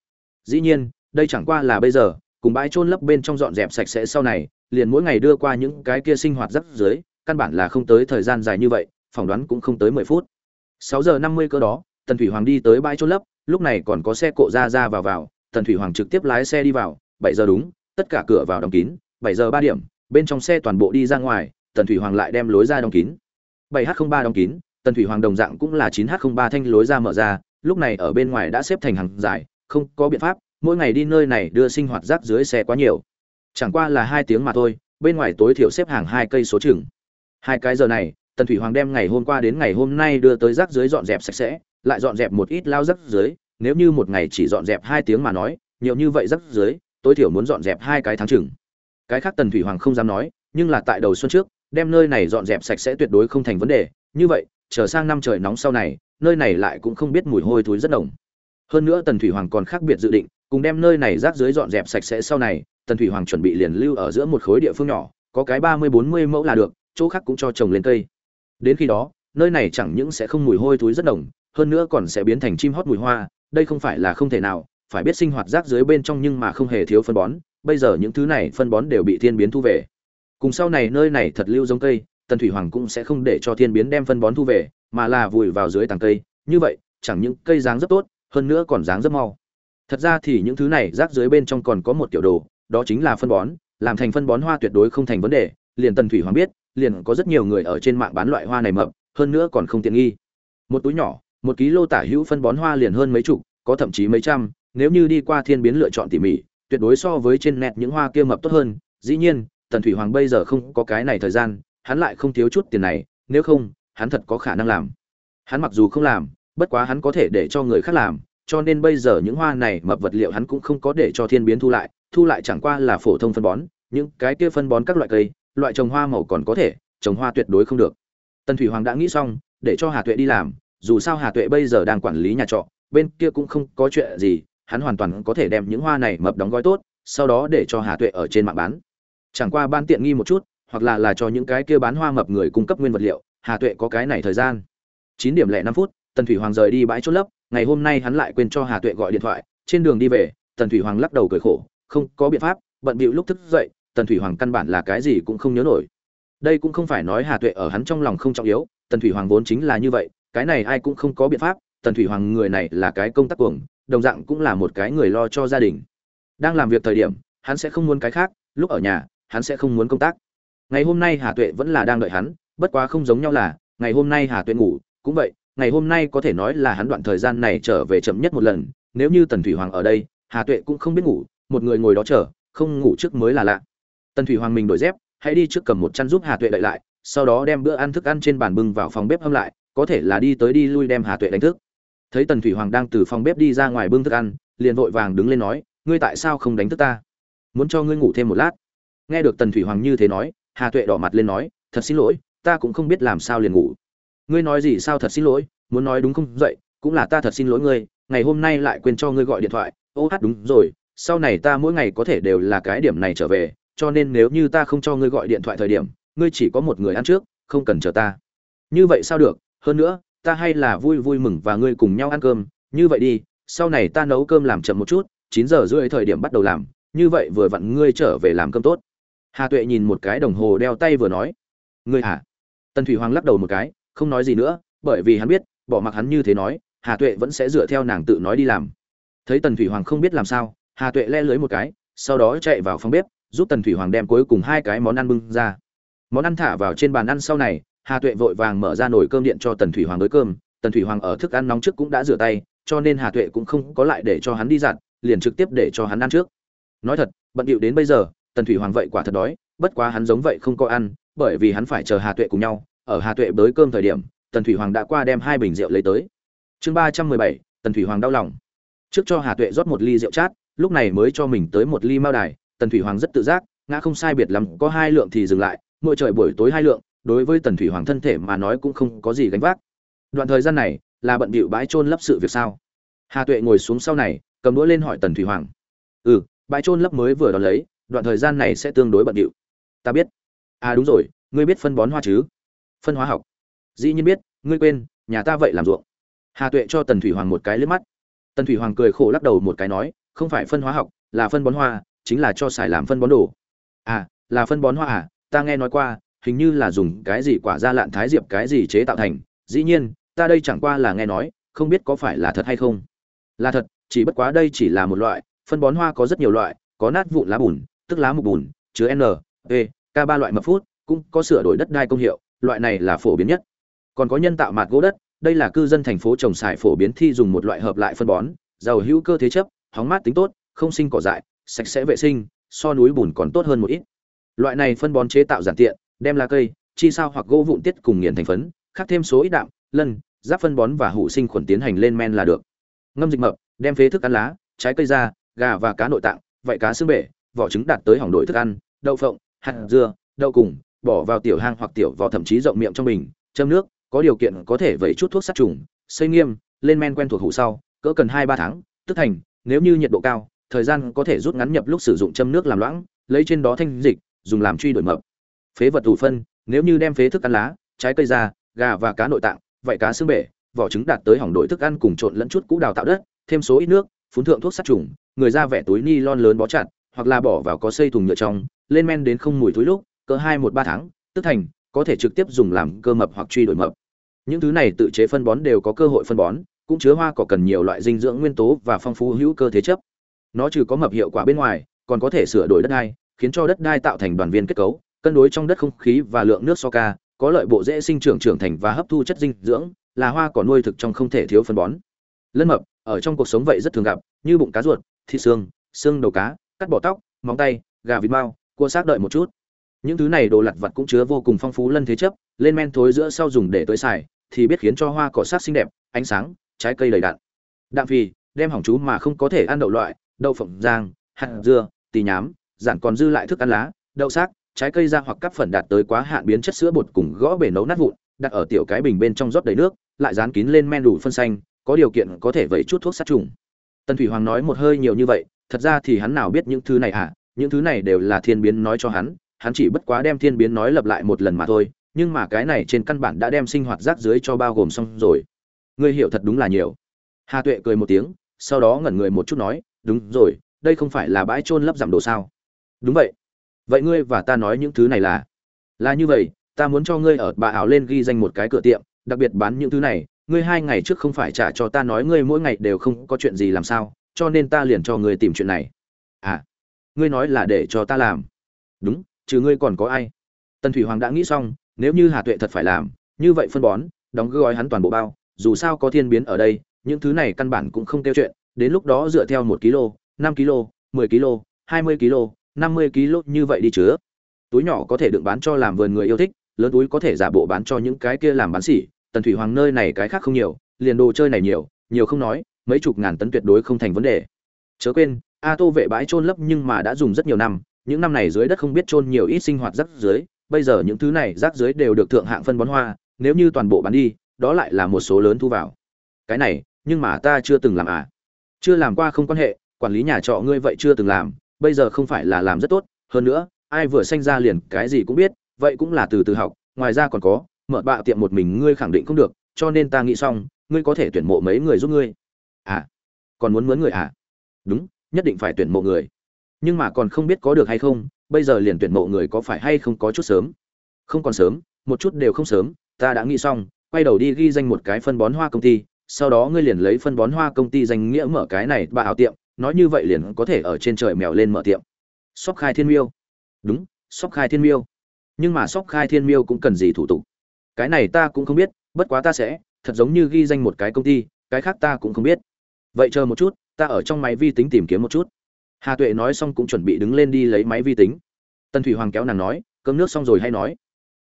S1: Dĩ nhiên, đây chẳng qua là bây giờ, cùng bãi trôn lấp bên trong dọn dẹp sạch sẽ sau này, liền mỗi ngày đưa qua những cái kia sinh hoạt rắc dưới căn bản là không tới thời gian dài như vậy, phỏng đoán cũng không tới mười phút. Sáu giờ năm mươi cơ đó, tần thủy hoàng đi tới bãi trôn lấp, lúc này còn có xe cộ ra ra vào vào, tần thủy hoàng trực tiếp lái xe đi vào, bảy giờ đúng, tất cả cửa vào đóng kín, bảy giờ ba điểm, bên trong xe toàn bộ đi ra ngoài tần thủy hoàng lại đem lối ra đóng kín. bảy h ba đóng kín, tần thủy hoàng đồng dạng cũng là chín h ba thanh lối ra mở ra, lúc này ở bên ngoài đã xếp thành hàng dài, không có biện pháp, mỗi ngày đi nơi này đưa sinh hoạt rác dưới xe quá nhiều. Chẳng qua là hai tiếng mà thôi, bên ngoài tối thiểu xếp hàng hai cây số chừng. Hai cái giờ này, tần thủy hoàng đem ngày hôm qua đến ngày hôm nay đưa tới rác dưới dọn dẹp sạch sẽ, lại dọn dẹp một ít lao rác dưới, nếu như một ngày chỉ dọn dẹp hai tiếng mà nói, nhiều như vậy rác dưới, tối thiểu muốn dọn dẹp hai cái tháng chừng. Cái khác tần thủy hoàng không dám nói, nhưng là tại đầu xuân trước đem nơi này dọn dẹp sạch sẽ tuyệt đối không thành vấn đề. Như vậy, chờ sang năm trời nóng sau này, nơi này lại cũng không biết mùi hôi thối rất nồng. Hơn nữa tần thủy hoàng còn khác biệt dự định, cùng đem nơi này rác dưới dọn dẹp sạch sẽ sau này, tần thủy hoàng chuẩn bị liền lưu ở giữa một khối địa phương nhỏ, có cái ba mươi bốn mươi mẫu là được, chỗ khác cũng cho trồng lên cây. Đến khi đó, nơi này chẳng những sẽ không mùi hôi thối rất nồng, hơn nữa còn sẽ biến thành chim hót mùi hoa, đây không phải là không thể nào, phải biết sinh hoạt rác dưới bên trong nhưng mà không hề thiếu phân bón, bây giờ những thứ này phân bón đều bị thiên biến thu về cùng sau này nơi này thật lưu giống cây, tần thủy hoàng cũng sẽ không để cho thiên biến đem phân bón thu về, mà là vùi vào dưới tàng cây. Như vậy, chẳng những cây dáng rất tốt, hơn nữa còn dáng rất mau. Thật ra thì những thứ này rác dưới bên trong còn có một kiểu đồ, đó chính là phân bón. Làm thành phân bón hoa tuyệt đối không thành vấn đề. Liền tần thủy hoàng biết, liền có rất nhiều người ở trên mạng bán loại hoa này mập, hơn nữa còn không tiện nghi. Một túi nhỏ, một ký lô tả hữu phân bón hoa liền hơn mấy chục, có thậm chí mấy trăm. Nếu như đi qua thiên biến lựa chọn tỉ mỉ, tuyệt đối so với trên net những hoa kia mập tốt hơn. Dĩ nhiên tần thủy hoàng bây giờ không có cái này thời gian, hắn lại không thiếu chút tiền này, nếu không, hắn thật có khả năng làm. Hắn mặc dù không làm, bất quá hắn có thể để cho người khác làm, cho nên bây giờ những hoa này mập vật liệu hắn cũng không có để cho thiên biến thu lại thu lại chẳng qua là phổ thông phân bón, những cái kia phân bón các loại cây, loại trồng hoa màu còn có thể, trồng hoa tuyệt đối không được. Tần thủy hoàng đã nghĩ xong, để cho hà tuệ đi làm, dù sao hà tuệ bây giờ đang quản lý nhà trọ, bên kia cũng không có chuyện gì, hắn hoàn toàn có thể đem những hoa này mập đóng gói tốt, sau đó để cho hà tuệ ở trên mạng bán chẳng qua ban tiện nghi một chút, hoặc là là cho những cái kia bán hoa mập người cung cấp nguyên vật liệu, hà tuệ có cái này thời gian. Chín điểm lẻ năm phút, tần thủy hoàng rời đi bãi chốt lấp, ngày hôm nay hắn lại quên cho hà tuệ gọi điện thoại, trên đường đi về, tần thủy hoàng lắc đầu cười khổ, không có biện pháp, bận bịu lúc thức dậy, tần thủy hoàng căn bản là cái gì cũng không nhớ nổi. Đây cũng không phải nói hà tuệ ở hắn trong lòng không trọng yếu, tần thủy hoàng vốn chính là như vậy, cái này ai cũng không có biện pháp, tần thủy hoàng người này là cái công tác cuồng, đồng dạng cũng là một cái người lo cho gia đình. Đang làm việc thời điểm, hắn sẽ không muốn cái khác, lúc ở nhà hắn sẽ không muốn công tác. Ngày hôm nay hà tuệ vẫn là đang đợi hắn, bất quá không giống nhau là, ngày hôm nay hà tuệ ngủ, cũng vậy, ngày hôm nay có thể nói là hắn đoạn thời gian này trở về chậm nhất một lần, nếu như tần thủy hoàng ở đây, hà tuệ cũng không biết ngủ, một người ngồi đó chờ, không ngủ trước mới là lạ. Tần thủy hoàng mình đổi dép, hãy đi trước cầm một chăn giúp hà tuệ đợi lại, sau đó đem bữa ăn thức ăn trên bàn bưng vào phòng bếp hâm lại, có thể là đi tới đi lui đem hà tuệ đánh thức. Thấy tần thủy hoàng đang từ phòng bếp đi ra ngoài bưng thức ăn, liền vội vàng đứng lên nói, ngươi tại sao không đánh thức ta? Muốn cho ngươi ngủ thêm một lát nghe được tần thủy hoàng như thế nói, hà tuệ đỏ mặt lên nói, thật xin lỗi, ta cũng không biết làm sao liền ngủ. Ngươi nói gì sao thật xin lỗi, muốn nói đúng không? Dậy, cũng là ta thật xin lỗi ngươi, ngày hôm nay lại quên cho ngươi gọi điện thoại. Ô hát, đúng rồi, sau này ta mỗi ngày có thể đều là cái điểm này trở về, cho nên nếu như ta không cho ngươi gọi điện thoại thời điểm, ngươi chỉ có một người ăn trước, không cần chờ ta. Như vậy sao được, hơn nữa, ta hay là vui vui mừng và ngươi cùng nhau ăn cơm, như vậy đi, sau này ta nấu cơm làm chậm một chút, chín giờ rưỡi thời điểm bắt đầu làm, như vậy vừa vặn ngươi trở về làm cơm tốt hà tuệ nhìn một cái đồng hồ đeo tay vừa nói, ngươi hả tần thủy hoàng lắc đầu một cái, không nói gì nữa, bởi vì hắn biết, bỏ mặc hắn như thế nói, hà tuệ vẫn sẽ dựa theo nàng tự nói đi làm. Thấy tần thủy hoàng không biết làm sao, hà tuệ le lưới một cái, sau đó chạy vào phòng bếp, giúp tần thủy hoàng đem cuối cùng hai cái món ăn bưng ra. Món ăn thả vào trên bàn ăn sau này, hà tuệ vội vàng mở ra nồi cơm điện cho tần thủy hoàng tới cơm. Tần thủy hoàng ở thức ăn nóng trước cũng đã rửa tay, cho nên hà tuệ cũng không có lại để cho hắn đi giặt liền trực tiếp để cho hắn ăn trước. Nói thật, bận điệu đến bây giờ tần thủy hoàng vậy quả thật đói, bất quá hắn giống vậy không có ăn, bởi vì hắn phải chờ hà tuệ cùng nhau. Ở hà tuệ bới cơm thời điểm, tần thủy hoàng đã qua đem hai bình rượu lấy tới. Chương ba trăm mười bảy, tần thủy hoàng đau lòng. Trước cho hà tuệ rót một ly rượu chát, lúc này mới cho mình tới một ly mao đài, tần thủy hoàng rất tự giác, ngã không sai biệt lắm, có hai lượng thì dừng lại, mỗi trời buổi tối hai lượng, đối với tần thủy hoàng thân thể mà nói cũng không có gì gánh vác. Đoạn thời gian này, là bận bịu bãi trôn lấp sự việc sao? Hà tuệ ngồi xuống sau này, cầm đũa lên hỏi tần thủy hoàng. Ừ bãi trôn lấp mới vừa đón lấy đoạn thời gian này sẽ tương đối bận điệu. Ta biết. À đúng rồi, ngươi biết phân bón hoa chứ? Phân hóa học. Dĩ nhiên biết, ngươi quên, nhà ta vậy làm ruộng. Hà tuệ cho tần thủy hoàng một cái liếc mắt. Tần thủy hoàng cười khổ lắc đầu một cái nói, không phải phân hóa học, là phân bón hoa, chính là cho xài làm phân bón đồ. À là phân bón hoa à? Ta nghe nói qua, hình như là dùng cái gì quả ra lạn thái diệp cái gì chế tạo thành. Dĩ nhiên, ta đây chẳng qua là nghe nói, không biết có phải là thật hay không. Là thật, chỉ bất quá đây chỉ là một loại, phân bón hoa có rất nhiều loại, có nát vụn lá bùn tức lá mục bùn, chứa n e k ba loại mập phút, cũng có sửa đổi đất đai công hiệu, loại này là phổ biến nhất. Còn có nhân tạo mạt gỗ đất, đây là cư dân thành phố trồng xài phổ biến thi dùng một loại hợp lại phân bón, giàu hữu cơ thế chấp, hóng mát tính tốt, không sinh cỏ dại, sạch sẽ vệ sinh, so núi bùn còn tốt hơn một ít. Loại này phân bón chế tạo giản tiện, đem lá cây, chi sao hoặc gỗ vụn tiết cùng nghiền thành phấn, khắc thêm số ít đạm, lân, giáp phân bón và hủ sinh khuẩn tiến hành lên men là được. Ngâm dịch mập, đem phế thức ăn lá, trái cây da gà và cá nội tạng vậy cá xương bể vỏ trứng đạt tới hỏng đổi thức ăn, đậu phộng, hạt dưa, đậu cùng, bỏ vào tiểu hang hoặc tiểu vỏ thậm chí rộng miệng trong bình, châm nước, có điều kiện có thể vẩy chút thuốc sát trùng, xây nghiêm, lên men quen thuộc hủ sau, cỡ cần hai ba tháng, tức thành, nếu như nhiệt độ cao, thời gian có thể rút ngắn nhập lúc sử dụng châm nước làm loãng, lấy trên đó thanh dịch, dùng làm truy đổi mập. Phế vật thủ phân, nếu như đem phế thức ăn lá, trái cây da gà và cá nội tạng vậy cá xương bể, vỏ trứng đạt tới hỏng đổi thức ăn cùng trộn lẫn chút cũ đào tạo đất, thêm số ít nước, phun thượng thuốc sát trùng, người ra vẻ túi ni lon lớn bó chặt hoặc là bỏ vào có xây thùng nhựa trong, lên men đến không mùi thối lúc, cỡ hai một ba tháng, tức thành, có thể trực tiếp dùng làm cơ mập hoặc truy đổi mập. Những thứ này tự chế phân bón đều có cơ hội phân bón, cũng chứa hoa cỏ cần nhiều loại dinh dưỡng nguyên tố và phong phú hữu cơ thế chấp. Nó trừ có mập hiệu quả bên ngoài, còn có thể sửa đổi đất đai, khiến cho đất đai tạo thành đoàn viên kết cấu, cân đối trong đất không khí và lượng nước so ca, có lợi bộ dễ sinh trưởng trưởng thành và hấp thu chất dinh dưỡng, là hoa cỏ nuôi thực trong không thể thiếu phân bón. Lân mập, ở trong cuộc sống vậy rất thường gặp, như bụng cá ruột, thịt xương xương đầu cá cắt bỏ tóc, móng tay, gà vịt mao, cua xác đợi một chút. Những thứ này đồ lặt vặt cũng chứa vô cùng phong phú lân thế chấp, lên men thối giữa sau dùng để tưới xài, thì biết khiến cho hoa cỏ sát xinh đẹp, ánh sáng, trái cây đầy đặn. Đạm phì, đem hỏng chú mà không có thể ăn đậu loại, đậu phộng, giang, hạt dưa tì nhám, giản còn dư lại thức ăn lá, đậu xác, trái cây ra hoặc cắp phần đạt tới quá hạn biến chất sữa bột cùng gõ bể nấu nát vụn, đặt ở tiểu cái bình bên trong rót đầy nước, lại dán kín lên men đủ phân xanh, có điều kiện có thể vẩy chút thuốc sát trùng. Tần thủy hoàng nói một hơi nhiều như vậy thật ra thì hắn nào biết những thứ này à? Những thứ này đều là thiên biến nói cho hắn hắn chỉ bất quá đem thiên biến nói lặp lại một lần mà thôi, nhưng mà cái này trên căn bản đã đem sinh hoạt rác dưới cho bao gồm xong rồi. Ngươi hiểu thật đúng là nhiều. Hà tuệ cười một tiếng, sau đó ngẩn người một chút nói, đúng rồi, đây không phải là bãi trôn lấp giảm đồ sao? Đúng vậy. Vậy ngươi và ta nói những thứ này là? Là như vậy, ta muốn cho ngươi ở bà ảo lên ghi danh một cái cửa tiệm, đặc biệt bán những thứ này. Ngươi hai ngày trước không phải trả cho ta nói ngươi mỗi ngày đều không có chuyện gì làm sao cho nên ta liền cho ngươi tìm chuyện này. À ngươi nói là để cho ta làm. Đúng, trừ ngươi còn có ai? Tần thủy hoàng đã nghĩ xong, nếu như hà tuệ thật phải làm, như vậy phân bón, đóng gói hắn toàn bộ bao, dù sao có thiên biến ở đây, những thứ này căn bản cũng không tiêu chuyện, đến lúc đó dựa theo một kg năm kg mười kg hai mươi kg năm mươi kg như vậy đi chứa. Túi nhỏ có thể đựng bán cho làm vườn người yêu thích, lớn túi có thể giả bộ bán cho những cái kia làm bán xỉ tần thủy hoàng nơi này cái khác không nhiều, liền đồ chơi này nhiều nhiều không nói mấy chục ngàn tấn tuyệt đối không thành vấn đề. Chớ quên, a tô vệ bãi trôn lấp nhưng mà đã dùng rất nhiều năm, những năm này dưới đất không biết trôn nhiều ít sinh hoạt rác dưới bây giờ những thứ này rác dưới đều được thượng hạng phân bón hoa, nếu như toàn bộ bán đi, đó lại là một số lớn thu vào. Cái này, nhưng mà ta chưa từng làm à? Chưa làm qua không quan hệ, quản lý nhà trọ ngươi vậy chưa từng làm, bây giờ không phải là làm rất tốt, hơn nữa, ai vừa sanh ra liền cái gì cũng biết, vậy cũng là từ từ học, ngoài ra còn có, mở bạ tiệm một mình ngươi khẳng định không được, cho nên ta nghĩ xong, ngươi có thể tuyển mộ mấy người giúp ngươi à còn muốn mướn người à? Đúng, nhất định phải tuyển mộ người. Nhưng mà còn không biết có được hay không, bây giờ liền tuyển mộ người có phải hay không có chút sớm? Không còn sớm, một chút đều không sớm, ta đã nghĩ xong, quay đầu đi ghi danh một cái phân bón hoa công ty, sau đó ngươi liền lấy phân bón hoa công ty danh nghĩa mở cái này bà ảo tiệm, nói như vậy liền có thể ở trên trời mèo lên mở tiệm. Sóc khai thiên miêu. Đúng sóc khai thiên miêu. Nhưng mà sóc khai thiên miêu cũng cần gì thủ tục? Cái này ta cũng không biết, bất quá ta sẽ, thật giống như ghi danh một cái công ty, cái khác ta cũng không biết vậy chờ một chút, ta ở trong máy vi tính tìm kiếm một chút. Hà tuệ nói xong cũng chuẩn bị đứng lên đi lấy máy vi tính. Tân thủy hoàng kéo nàng nói, cơm nước xong rồi hay nói?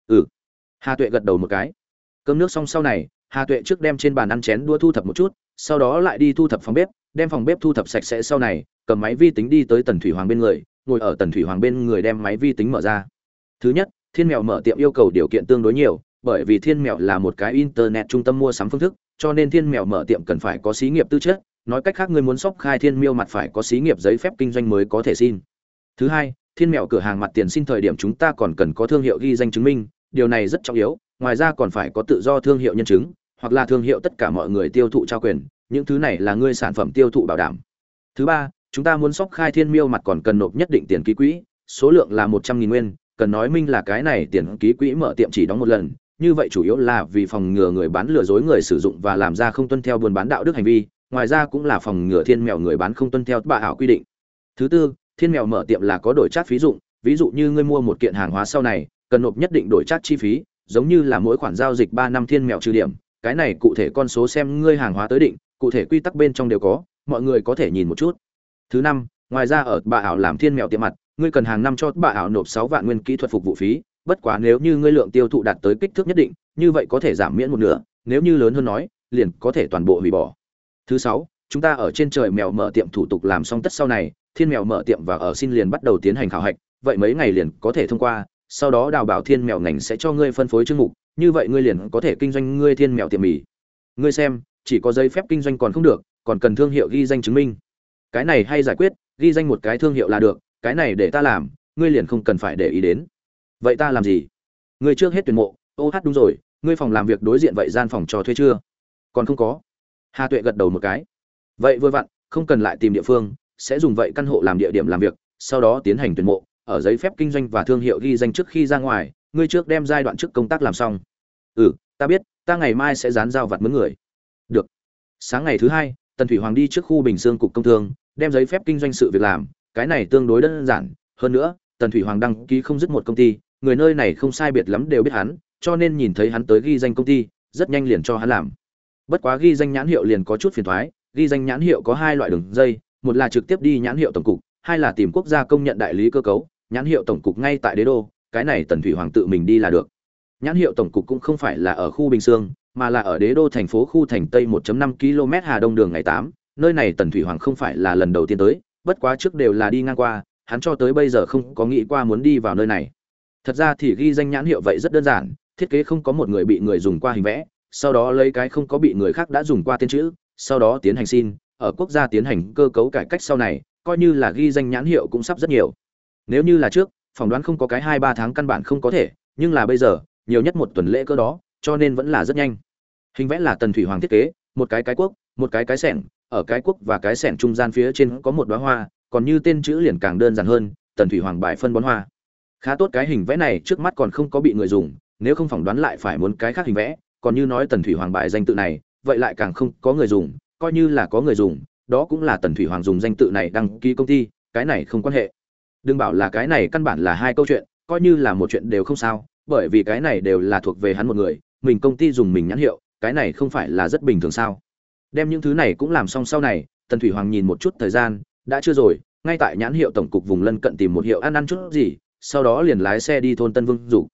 S1: Ừ. Hà tuệ gật đầu một cái. Cơm nước xong sau này, hà tuệ trước đem trên bàn ăn chén đua thu thập một chút, sau đó lại đi thu thập phòng bếp, đem phòng bếp thu thập sạch sẽ sau này, cầm máy vi tính đi tới tần thủy hoàng bên người, ngồi ở tần thủy hoàng bên người đem máy vi tính mở ra. Thứ nhất, thiên mèo mở tiệm yêu cầu điều kiện tương đối nhiều, bởi vì thiên mèo là một cái internet trung tâm mua sắm phương thức, cho nên thiên mèo mở tiệm cần phải có xí nghiệp tư chất nói cách khác người muốn sóc khai thiên miêu mặt phải có xí nghiệp giấy phép kinh doanh mới có thể xin. Thứ hai, thiên mèo cửa hàng mặt tiền xin thời điểm chúng ta còn cần có thương hiệu ghi danh chứng minh, điều này rất trọng yếu, ngoài ra còn phải có tự do thương hiệu nhân chứng, hoặc là thương hiệu tất cả mọi người tiêu thụ trao quyền, những thứ này là ngươi sản phẩm tiêu thụ bảo đảm. Thứ ba, chúng ta muốn sóc khai thiên miêu mặt còn cần nộp nhất định tiền ký quỹ, số lượng là một trăm nghìn nguyên, cần nói minh là cái này tiền ký quỹ mở tiệm chỉ đóng một lần, như vậy chủ yếu là vì phòng ngừa người bán lừa dối người sử dụng và làm ra không tuân theo buôn bán đạo đức hành vi ngoài ra cũng là phòng ngừa thiên mèo người bán không tuân theo bà ảo quy định. Thứ tư, thiên mèo mở tiệm là có đổi chát phí dụng, ví dụ như ngươi mua một kiện hàng hóa sau này, cần nộp nhất định đổi chát chi phí, giống như là mỗi khoản giao dịch ba năm thiên mèo trừ điểm, cái này cụ thể con số xem ngươi hàng hóa tới định, cụ thể quy tắc bên trong đều có, mọi người có thể nhìn một chút. Thứ năm, ngoài ra ở bà ảo làm thiên mèo tiệm mặt, ngươi cần hàng năm cho bà ảo nộp sáu vạn nguyên kỹ thuật phục vụ phí, bất quá nếu như ngươi lượng tiêu thụ đạt tới kích thước nhất định, như vậy có thể giảm miễn một nửa, nếu như lớn hơn nói, liền có thể toàn bộ hủy bỏ thứ sáu, chúng ta ở trên trời mèo mở tiệm thủ tục làm xong tất sau này, thiên mèo mở tiệm và ở xin liền bắt đầu tiến hành khảo hạch, vậy mấy ngày liền có thể thông qua, sau đó đào bảo thiên mèo ngành sẽ cho ngươi phân phối chương mục, như vậy ngươi liền có thể kinh doanh ngươi thiên mèo tiệm mì. Ngươi xem, chỉ có giấy phép kinh doanh còn không được, còn cần thương hiệu ghi danh chứng minh. Cái này hay giải quyết, ghi danh một cái thương hiệu là được, cái này để ta làm, ngươi liền không cần phải để ý đến. Vậy ta làm gì? Ngươi trước hết tuyển mộ, ô hát đúng rồi, ngươi phòng làm việc đối diện vậy gian phòng trò thuê chưa? Còn không có hà tuệ gật đầu một cái. Vậy vừa vặn, không cần lại tìm địa phương, sẽ dùng vậy căn hộ làm địa điểm làm việc, sau đó tiến hành tuyển mộ, ở giấy phép kinh doanh và thương hiệu ghi danh trước khi ra ngoài, ngươi trước đem giai đoạn trước công tác làm xong. Ừ ta biết, ta ngày mai sẽ dán giao vặt mướn người. Được. Sáng ngày thứ hai, tần thủy hoàng đi trước khu bình dương cục công thương, đem giấy phép kinh doanh sự việc làm, cái này tương đối đơn giản, hơn nữa, tần thủy hoàng đăng ký không dứt một công ty, người nơi này không sai biệt lắm đều biết hắn, cho nên nhìn thấy hắn tới ghi danh công ty, rất nhanh liền cho hắn làm bất quá ghi danh nhãn hiệu liền có chút phiền thoái ghi danh nhãn hiệu có hai loại đường dây một là trực tiếp đi nhãn hiệu tổng cục hai là tìm quốc gia công nhận đại lý cơ cấu nhãn hiệu tổng cục ngay tại đế đô cái này tần thủy hoàng tự mình đi là được. Nhãn hiệu tổng cục cũng không phải là ở khu bình sương mà là ở đế đô thành phố khu thành tây 1.5 km hà đông đường ngày 8, nơi này tần thủy hoàng không phải là lần đầu tiên tới bất quá trước đều là đi ngang qua hắn cho tới bây giờ không có nghĩ qua muốn đi vào nơi này. Thật ra thì ghi danh nhãn hiệu vậy rất đơn giản thiết kế không có một người bị người dùng qua hình vẽ sau đó lấy cái không có bị người khác đã dùng qua tên chữ, sau đó tiến hành xin, ở quốc gia tiến hành cơ cấu cải cách sau này, coi như là ghi danh nhãn hiệu cũng sắp rất nhiều. Nếu như là trước, phỏng đoán không có cái hai ba tháng căn bản không có thể, nhưng là bây giờ, nhiều nhất một tuần lễ cơ đó, cho nên vẫn là rất nhanh. Hình vẽ là tần thủy hoàng thiết kế, một cái cái quốc, một cái cái sẻng, ở cái quốc và cái sẻng trung gian phía trên có một đóa hoa, còn như tên chữ liền càng đơn giản hơn, tần thủy hoàng bài phân bón hoa. Khá tốt cái hình vẽ này trước mắt còn không có bị người dùng, nếu không phỏng đoán lại phải muốn cái khác hình vẽ còn như nói tần thủy hoàng bài danh tự này, vậy lại càng không có người dùng, coi như là có người dùng, đó cũng là tần thủy hoàng dùng danh tự này đăng ký công ty, cái này không quan hệ. Đừng bảo là cái này căn bản là hai câu chuyện, coi như là một chuyện đều không sao, bởi vì cái này đều là thuộc về hắn một người, mình công ty dùng mình nhãn hiệu, cái này không phải là rất bình thường sao? Đem những thứ này cũng làm xong sau này, tần thủy hoàng nhìn một chút thời gian, đã chưa rồi, ngay tại nhãn hiệu tổng cục vùng lân cận tìm một hiệu ăn ăn chút gì, sau đó liền lái xe đi thôn tân vương dục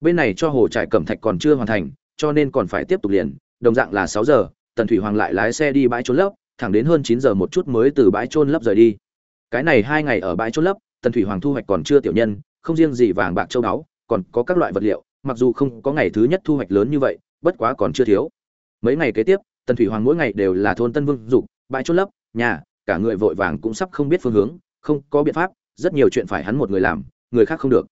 S1: bên này cho hồ trải cẩm thạch còn chưa hoàn thành cho nên còn phải tiếp tục liền, đồng dạng là sáu giờ, tần thủy hoàng lại lái xe đi bãi trôn lấp, thẳng đến hơn chín giờ một chút mới từ bãi trôn lấp rời đi. Cái này hai ngày ở bãi trôn lấp, tần thủy hoàng thu hoạch còn chưa tiểu nhân, không riêng gì vàng bạc châu báu, còn có các loại vật liệu, mặc dù không có ngày thứ nhất thu hoạch lớn như vậy, bất quá còn chưa thiếu. Mấy ngày kế tiếp, tần thủy hoàng mỗi ngày đều là thôn tân vương dục, bãi trôn lấp, nhà, cả người vội vàng cũng sắp không biết phương hướng, không có biện pháp, rất nhiều chuyện phải hắn một người làm, người khác không được.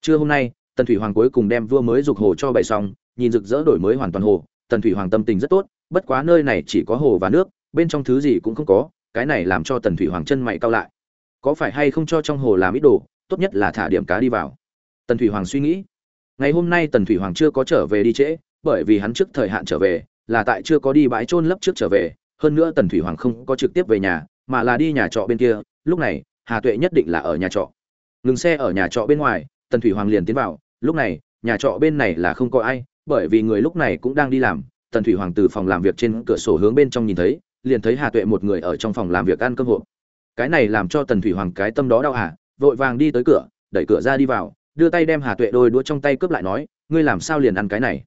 S1: Trưa hôm nay, tần thủy hoàng cuối cùng đem vua mới dục hồ cho bày xong nhìn rực rỡ đổi mới hoàn toàn hồ, tần thủy hoàng tâm tình rất tốt, bất quá nơi này chỉ có hồ và nước, bên trong thứ gì cũng không có, cái này làm cho tần thủy hoàng chân mày cao lại. Có phải hay không cho trong hồ làm ít đồ, tốt nhất là thả điểm cá đi vào. Tần thủy hoàng suy nghĩ. Ngày hôm nay tần thủy hoàng chưa có trở về đi trễ, bởi vì hắn trước thời hạn trở về, là tại chưa có đi bãi trôn lấp trước trở về, hơn nữa tần thủy hoàng không có trực tiếp về nhà, mà là đi nhà trọ bên kia, lúc này, hà tuệ nhất định là ở nhà trọ. Ngừng xe ở nhà trọ bên ngoài, tần thủy hoàng liền tiến vào, lúc này, nhà trọ bên này là không có ai bởi vì người lúc này cũng đang đi làm, tần thủy hoàng từ phòng làm việc trên cửa sổ hướng bên trong nhìn thấy, liền thấy hà tuệ một người ở trong phòng làm việc ăn cơm hộp. Cái này làm cho tần thủy hoàng cái tâm đó đau hà vội vàng đi tới cửa, đẩy cửa ra đi vào, đưa tay đem hà tuệ đôi đũa trong tay cướp lại nói, ngươi làm sao liền ăn cái này?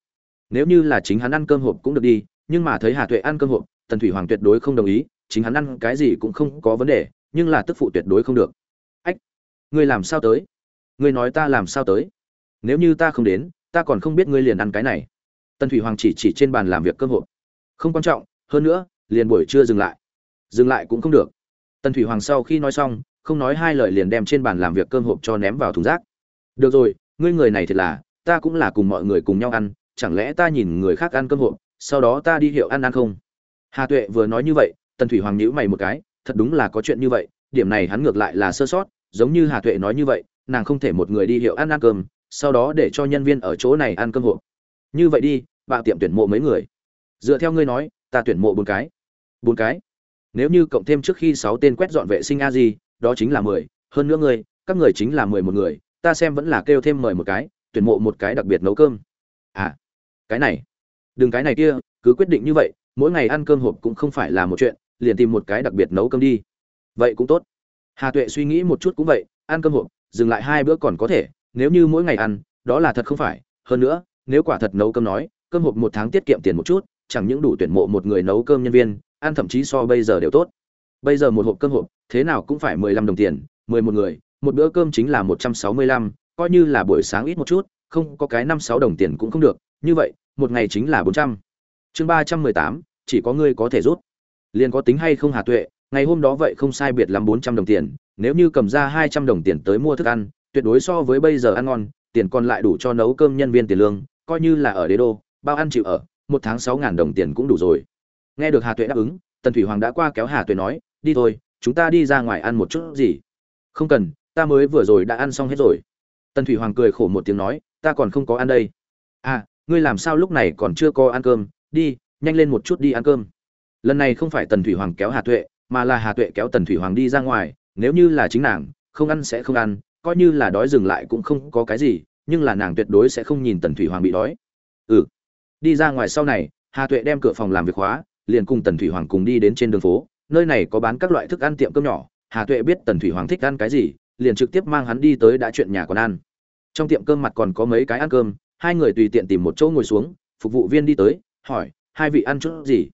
S1: Nếu như là chính hắn ăn cơm hộp cũng được đi, nhưng mà thấy hà tuệ ăn cơm hộp, tần thủy hoàng tuyệt đối không đồng ý, chính hắn ăn cái gì cũng không có vấn đề, nhưng là tức phụ tuyệt đối không được. Ách, ngươi làm sao tới? Ngươi nói ta làm sao tới? Nếu như ta không đến ta còn không biết ngươi liền ăn cái này. Tần thủy hoàng chỉ chỉ trên bàn làm việc cơm hộp. Không quan trọng, hơn nữa, liền buổi trưa dừng lại. Dừng lại cũng không được. Tần thủy hoàng sau khi nói xong, không nói hai lời liền đem trên bàn làm việc cơm hộp cho ném vào thùng rác. Được rồi, ngươi người này thật là, ta cũng là cùng mọi người cùng nhau ăn, chẳng lẽ ta nhìn người khác ăn cơm hộp, sau đó ta đi hiệu ăn ăn không? Hà tuệ vừa nói như vậy, tần thủy hoàng nhíu mày một cái, thật đúng là có chuyện như vậy, điểm này hắn ngược lại là sơ sót, giống như hà tuệ nói như vậy, nàng không thể một người đi hiệu ăn ăn cơm sau đó để cho nhân viên ở chỗ này ăn cơm hộp. Như vậy đi bạn tiệm tuyển mộ mấy người. Dựa theo ngươi nói, ta tuyển mộ bốn cái. Bốn cái? Nếu như cộng thêm trước khi sáu tên quét dọn vệ sinh a gì đó chính là mười. Hơn nữa ngươi, các người chính là mười một người, ta xem vẫn là kêu thêm mời một cái, tuyển mộ một cái đặc biệt nấu cơm. À cái này. Đừng cái này kia, cứ quyết định như vậy, mỗi ngày ăn cơm hộp cũng không phải là một chuyện, liền tìm một cái đặc biệt nấu cơm đi. Vậy cũng tốt. Hà tuệ suy nghĩ một chút cũng vậy, ăn cơm hộp, dừng lại hai bữa còn có thể nếu như mỗi ngày ăn, đó là thật không phải. Hơn nữa, nếu quả thật nấu cơm nói, cơm hộp một tháng tiết kiệm tiền một chút, chẳng những đủ tuyển mộ một người nấu cơm nhân viên, ăn thậm chí so bây giờ đều tốt. Bây giờ một hộp cơm hộp, thế nào cũng phải mười lăm đồng tiền, mười một người, một bữa cơm chính là một trăm sáu mươi lăm, coi như là buổi sáng ít một chút, không có cái năm sáu đồng tiền cũng không được, như vậy, một ngày chính là bốn trăm. Chương ba trăm mười tám, chỉ có ngươi có thể rút. Liền có tính hay không hà tuệ, ngày hôm đó vậy không sai biệt lắm bốn trăm đồng tiền, nếu như cầm ra hai trăm đồng tiền tới mua thức ăn tuyệt đối so với bây giờ ăn ngon, tiền còn lại đủ cho nấu cơm nhân viên tiền lương, coi như là ở đế đô, bao ăn chịu ở, một tháng sáu ngàn đồng tiền cũng đủ rồi. Nghe được hà tuệ đáp ứng, tần thủy hoàng đã qua kéo hà tuệ nói, đi thôi, chúng ta đi ra ngoài ăn một chút gì. Không cần, ta mới vừa rồi đã ăn xong hết rồi. Tần thủy hoàng cười khổ một tiếng nói, ta còn không có ăn đây. À ngươi làm sao lúc này còn chưa có ăn cơm? Đi, nhanh lên một chút đi ăn cơm. Lần này không phải tần thủy hoàng kéo hà tuệ, mà là hà tuệ kéo tần thủy hoàng đi ra ngoài, nếu như là chính nàng, không ăn sẽ không ăn coi như là đói dừng lại cũng không có cái gì, nhưng là nàng tuyệt đối sẽ không nhìn tần thủy hoàng bị đói. Ừ. Đi ra ngoài sau này, hà tuệ đem cửa phòng làm việc khóa liền cùng tần thủy hoàng cùng đi đến trên đường phố. Nơi này có bán các loại thức ăn tiệm cơm nhỏ. Hà tuệ biết tần thủy hoàng thích ăn cái gì, liền trực tiếp mang hắn đi tới đã chuyện nhà còn ăn. Trong tiệm cơm mặt còn có mấy cái ăn cơm, hai người tùy tiện tìm một chỗ ngồi xuống, phục vụ viên đi tới, hỏi, hai vị ăn chút gì?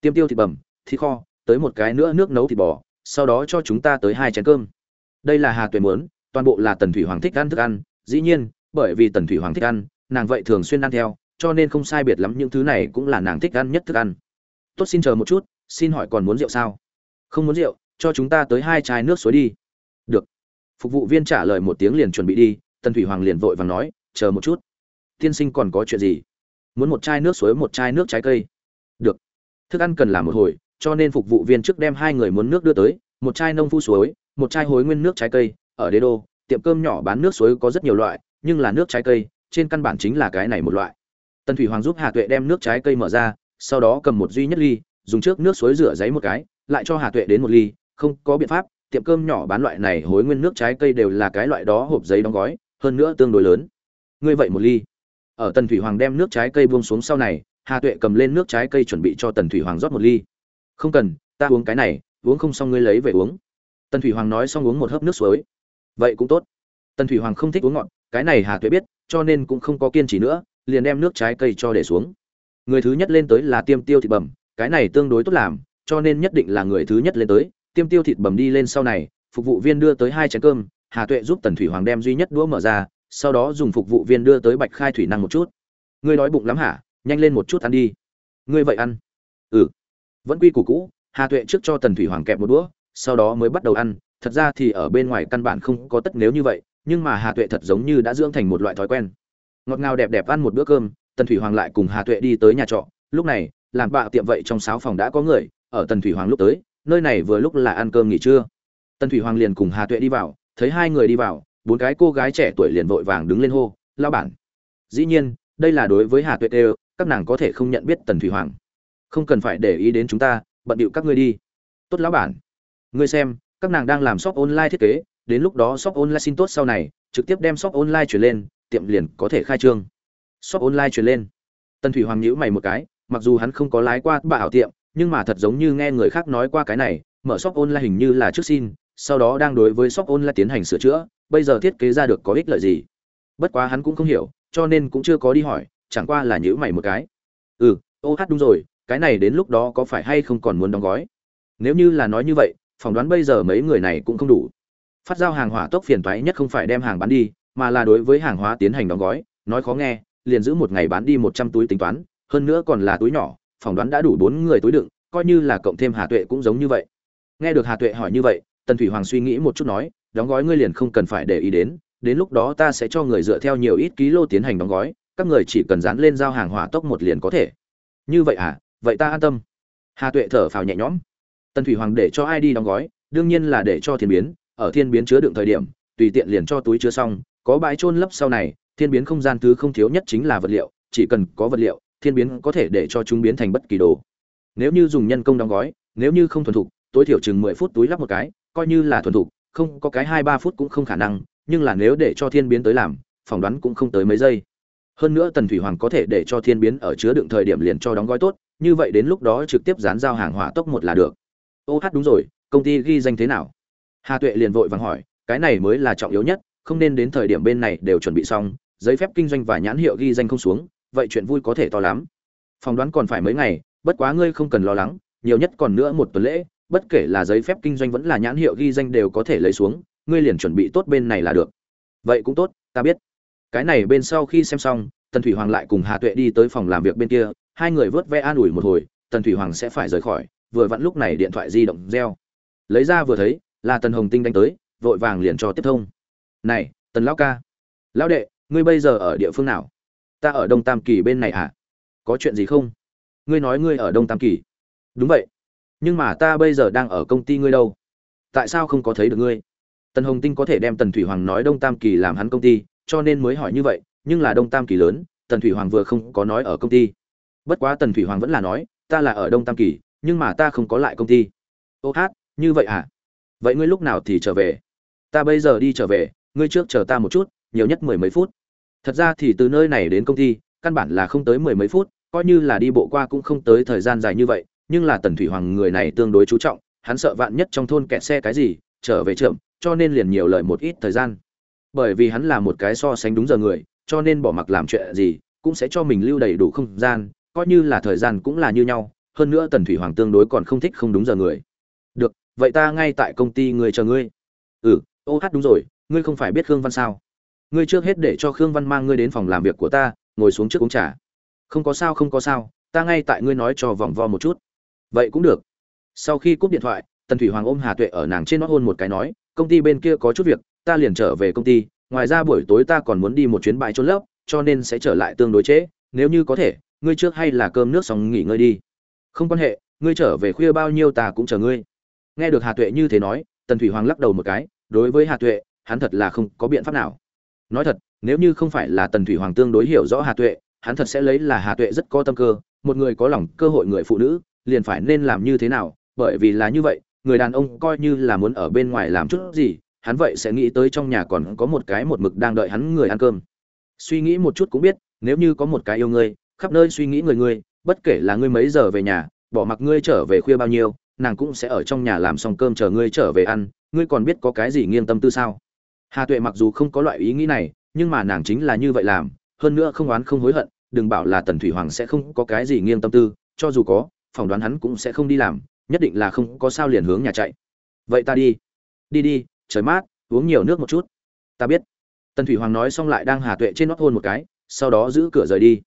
S1: Tiêm tiêu thịt bầm thịt kho, tới một cái nữa nước nấu thịt bò, sau đó cho chúng ta tới hai chén cơm. Đây là hà tuệ muốn toàn bộ là tần thủy hoàng thích ăn thức ăn, dĩ nhiên, bởi vì tần thủy hoàng thích ăn, nàng vậy thường xuyên ăn theo, cho nên không sai biệt lắm những thứ này cũng là nàng thích ăn nhất thức ăn. Tốt, xin chờ một chút, xin hỏi còn muốn rượu sao? Không muốn rượu, cho chúng ta tới hai chai nước suối đi. Được. Phục vụ viên trả lời một tiếng liền chuẩn bị đi, tần thủy hoàng liền vội vàng nói, chờ một chút. Tiên sinh còn có chuyện gì? Muốn một chai nước suối, một chai nước trái cây. Được. Thức ăn cần làm một hồi, cho nên phục vụ viên trước đem hai người muốn nước đưa tới, một chai nông phu suối, một chai hối nguyên nước trái cây ở đế đô, tiệm cơm nhỏ bán nước suối có rất nhiều loại, nhưng là nước trái cây, trên căn bản chính là cái này một loại. Tần thủy hoàng giúp hà tuệ đem nước trái cây mở ra, sau đó cầm một duy nhất ly, dùng trước nước suối rửa giấy một cái, lại cho hà tuệ đến một ly. Không có biện pháp, tiệm cơm nhỏ bán loại này hối nguyên nước trái cây đều là cái loại đó hộp giấy đóng gói, hơn nữa tương đối lớn. Ngươi vậy một ly. Ở tần thủy hoàng đem nước trái cây buông xuống sau này, hà tuệ cầm lên nước trái cây chuẩn bị cho tần thủy hoàng rót một ly. Không cần, ta uống cái này, uống không xong ngươi lấy về uống. Tần thủy hoàng nói xong uống một hớp nước suối vậy cũng tốt. Tần thủy hoàng không thích uống ngọt, cái này hà tuệ biết, cho nên cũng không có kiên trì nữa, liền đem nước trái cây cho để xuống. Người thứ nhất lên tới là tiêm tiêu thịt bầm cái này tương đối tốt làm, cho nên nhất định là người thứ nhất lên tới. Tiêm tiêu thịt bầm đi lên sau này, phục vụ viên đưa tới hai chén cơm, hà tuệ giúp tần thủy hoàng đem duy nhất đũa mở ra, sau đó dùng phục vụ viên đưa tới bạch khai thủy năng một chút. Ngươi đói bụng lắm hả? Nhanh lên một chút ăn đi. Ngươi vậy ăn? Ừ. Vẫn quy củ cũ, hà tuệ trước cho tần thủy hoàng kẹp một đũa, sau đó mới bắt đầu ăn thật ra thì ở bên ngoài căn bản không có tất nếu như vậy, nhưng mà hà tuệ thật giống như đã dưỡng thành một loại thói quen. Ngọt ngào đẹp đẹp ăn một bữa cơm, tần thủy hoàng lại cùng hà tuệ đi tới nhà trọ. Lúc này làm bạ tiệm vậy trong sáu phòng đã có người, ở tần thủy hoàng lúc tới, nơi này vừa lúc là ăn cơm nghỉ trưa. Tần thủy hoàng liền cùng hà tuệ đi vào, thấy hai người đi vào, bốn cái cô gái trẻ tuổi liền vội vàng đứng lên hô lao bản. Dĩ nhiên, đây là đối với hà tuệ đều các nàng có thể không nhận biết tần thủy hoàng. Không cần phải để ý đến chúng ta, bận điệu các ngươi đi. Tốt, lão bản. Ngươi xem các nàng đang làm shop online thiết kế, đến lúc đó shop online xin tốt sau này, trực tiếp đem shop online chuyển lên, tiệm liền có thể khai trương. Shop online chuyển lên. Tần thủy hoàng nhíu mày một cái, mặc dù hắn không có lái qua bà ảo tiệm, nhưng mà thật giống như nghe người khác nói qua cái này, mở shop online hình như là trước xin, sau đó đang đối với shop online tiến hành sửa chữa, bây giờ thiết kế ra được có ích lợi gì? Bất quá hắn cũng không hiểu, cho nên cũng chưa có đi hỏi, chẳng qua là nhữ mày một cái. Ừ ô hát đúng rồi, cái này đến lúc đó có phải hay không còn muốn đóng gói? Nếu như là nói như vậy phỏng đoán bây giờ mấy người này cũng không đủ. Phát giao hàng hỏa tốc phiền toái nhất không phải đem hàng bán đi, mà là đối với hàng hóa tiến hành đóng gói, nói khó nghe, liền giữ một ngày bán đi một trăm túi tính toán, hơn nữa còn là túi nhỏ, phỏng đoán đã đủ bốn người túi đựng, coi như là cộng thêm hà tuệ cũng giống như vậy. Nghe được hà tuệ hỏi như vậy, tần thủy hoàng suy nghĩ một chút nói, đóng gói ngươi liền không cần phải để ý đến đến lúc đó ta sẽ cho người dựa theo nhiều ít ký lô tiến hành đóng gói, các người chỉ cần dán lên giao hàng hỏa tốc một liền có thể. Như vậy à? Vậy ta an tâm. Hà tuệ thở phào nhẹ nhõm tần thủy hoàng để cho ai đi đóng gói, đương nhiên là để cho thiên biến, ở thiên biến chứa đựng thời điểm, tùy tiện liền cho túi chứa xong, có bãi trôn lấp sau này, thiên biến không gian thứ không thiếu nhất chính là vật liệu, chỉ cần có vật liệu, thiên biến có thể để cho chúng biến thành bất kỳ đồ. Nếu như dùng nhân công đóng gói, nếu như không thuần thục, tối thiểu chừng mười phút túi lắp một cái, coi như là thuần thục, không có cái hai ba phút cũng không khả năng, nhưng là nếu để cho thiên biến tới làm, phỏng đoán cũng không tới mấy giây. Hơn nữa tần thủy hoàng có thể để cho thiên biến ở chứa đựng thời điểm liền cho đóng gói tốt, như vậy đến lúc đó trực tiếp dán giao hàng hỏa tốc một là được ô hát đúng rồi, công ty ghi danh thế nào? Hà tuệ liền vội vàng hỏi, cái này mới là trọng yếu nhất, không nên đến thời điểm bên này đều chuẩn bị xong, giấy phép kinh doanh và nhãn hiệu ghi danh không xuống, vậy chuyện vui có thể to lắm. Phỏng đoán còn phải mấy ngày, bất quá ngươi không cần lo lắng, nhiều nhất còn nữa một tuần lễ, bất kể là giấy phép kinh doanh vẫn là nhãn hiệu ghi danh đều có thể lấy xuống, ngươi liền chuẩn bị tốt bên này là được. Vậy cũng tốt, ta biết. Cái này bên sau khi xem xong, tần thủy hoàng lại cùng hà tuệ đi tới phòng làm việc bên kia, hai người vớt ve an ủi một hồi, tần thủy hoàng sẽ phải rời khỏi vừa vặn lúc này điện thoại di động reo. Lấy ra vừa thấy, là tần hồng tinh đánh tới, vội vàng liền cho tiếp thông. Này, tần lão ca. Lão đệ, ngươi bây giờ ở địa phương nào? Ta ở đông tam kỳ bên này à? Có chuyện gì không? Ngươi nói ngươi ở đông tam kỳ. Đúng vậy. Nhưng mà ta bây giờ đang ở công ty ngươi đâu? Tại sao không có thấy được ngươi? Tần hồng tinh có thể đem tần thủy hoàng nói đông tam kỳ làm hắn công ty, cho nên mới hỏi như vậy, nhưng là đông tam kỳ lớn, tần thủy hoàng vừa không có nói ở công ty. Bất quá tần thủy hoàng vẫn là nói, ta là ở đông tam kỳ nhưng mà ta không có lại công ty. Ô hát, như vậy à? Vậy ngươi lúc nào thì trở về? Ta bây giờ đi trở về, ngươi trước chờ ta một chút, nhiều nhất mười mấy phút. Thật ra thì từ nơi này đến công ty, căn bản là không tới mười mấy phút, coi như là đi bộ qua cũng không tới thời gian dài như vậy, nhưng là tần thủy hoàng người này tương đối chú trọng, hắn sợ vạn nhất trong thôn kẹt xe cái gì, trở về trượm cho nên liền nhiều lời một ít thời gian. Bởi vì hắn là một cái so sánh đúng giờ người, cho nên bỏ mặc làm chuyện gì, cũng sẽ cho mình lưu đầy đủ không gian, coi như là thời gian cũng là như nhau hơn nữa tần thủy hoàng tương đối còn không thích không đúng giờ người. Được, vậy ta ngay tại công ty người chờ ngươi. Ừ ô hát đúng rồi, ngươi không phải biết khương văn sao? Ngươi trước hết để cho khương văn mang ngươi đến phòng làm việc của ta, ngồi xuống trước uống trà. Không có sao, không có sao, ta ngay tại ngươi nói cho vòng vo một chút. Vậy cũng được. Sau khi cúp điện thoại, tần thủy hoàng ôm hà tuệ ở nàng trên nót hôn một cái nói, công ty bên kia có chút việc, ta liền trở về công ty, ngoài ra buổi tối ta còn muốn đi một chuyến bãi trôn lớp, cho nên sẽ trở lại tương đối trễ, nếu như có thể, ngươi trước hay là cơm nước xong nghỉ ngơi đi không quan hệ, ngươi trở về khuya bao nhiêu ta cũng chờ ngươi. Nghe được hà tuệ như thế nói, tần thủy hoàng lắc đầu một cái, đối với hà tuệ, hắn thật là không có biện pháp nào. Nói thật, nếu như không phải là tần thủy hoàng tương đối hiểu rõ hà tuệ, hắn thật sẽ lấy là hà tuệ rất có tâm cơ, một người có lòng, cơ hội người phụ nữ, liền phải nên làm như thế nào, bởi vì là như vậy, người đàn ông coi như là muốn ở bên ngoài làm chút gì, hắn vậy sẽ nghĩ tới trong nhà còn có một cái một mực đang đợi hắn người ăn cơm. Suy nghĩ một chút cũng biết, nếu như có một cái yêu ngươi, khắp nơi suy nghĩ người ngươi bất kể là ngươi mấy giờ về nhà, bỏ mặc ngươi trở về khuya bao nhiêu, nàng cũng sẽ ở trong nhà làm xong cơm chờ ngươi trở về ăn, ngươi còn biết có cái gì nghiêng tâm tư sao? Hà tuệ mặc dù không có loại ý nghĩ này, nhưng mà nàng chính là như vậy làm, hơn nữa không oán không hối hận, đừng bảo là tần thủy hoàng sẽ không có cái gì nghiêng tâm tư, cho dù có, phỏng đoán hắn cũng sẽ không đi làm, nhất định là không có sao liền hướng nhà chạy. Vậy ta đi. Đi đi, trời mát, uống nhiều nước một chút. Ta biết. Tần thủy hoàng nói xong lại đang hà tuệ trên nót hôn một cái, sau đó giữ cửa rời đi.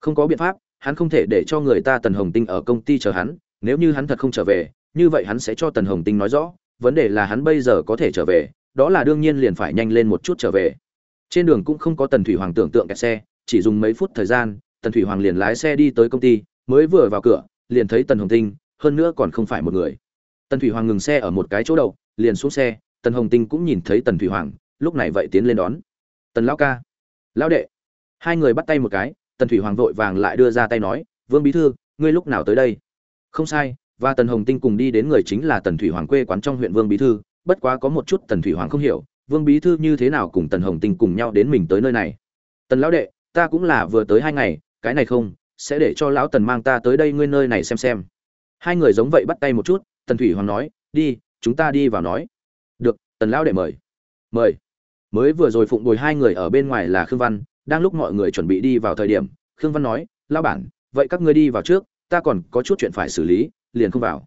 S1: Không có biện pháp hắn không thể để cho người ta tần hồng tinh ở công ty chờ hắn, nếu như hắn thật không trở về, như vậy hắn sẽ cho tần hồng tinh nói rõ, vấn đề là hắn bây giờ có thể trở về, đó là đương nhiên liền phải nhanh lên một chút trở về. Trên đường cũng không có tần thủy hoàng tưởng tượng kẹt xe, chỉ dùng mấy phút thời gian, tần thủy hoàng liền lái xe đi tới công ty, mới vừa vào cửa, liền thấy tần hồng tinh, hơn nữa còn không phải một người. Tần thủy hoàng ngừng xe ở một cái chỗ đậu, liền xuống xe, tần hồng tinh cũng nhìn thấy tần thủy hoàng, lúc này vậy tiến lên đón. Tần lão ca. Lão đệ. Hai người bắt tay một cái tần thủy hoàng vội vàng lại đưa ra tay nói, vương bí thư, ngươi lúc nào tới đây? Không sai, và tần hồng tinh cùng đi đến người chính là tần thủy hoàng quê quán trong huyện vương bí thư, bất quá có một chút tần thủy hoàng không hiểu, vương bí thư như thế nào cùng tần hồng tinh cùng nhau đến mình tới nơi này? Tần lão đệ, ta cũng là vừa tới hai ngày, cái này không, sẽ để cho lão tần mang ta tới đây ngươi nơi này xem xem. Hai người giống vậy bắt tay một chút, tần thủy hoàng nói, đi, chúng ta đi vào nói. Được, tần lão đệ mời. Mời. Mới vừa rồi phụng bồi hai người ở bên ngoài là khương văn đang lúc mọi người chuẩn bị đi vào thời điểm, khương văn nói lao bản, vậy các ngươi đi vào trước, ta còn có chút chuyện phải xử lý, liền không vào.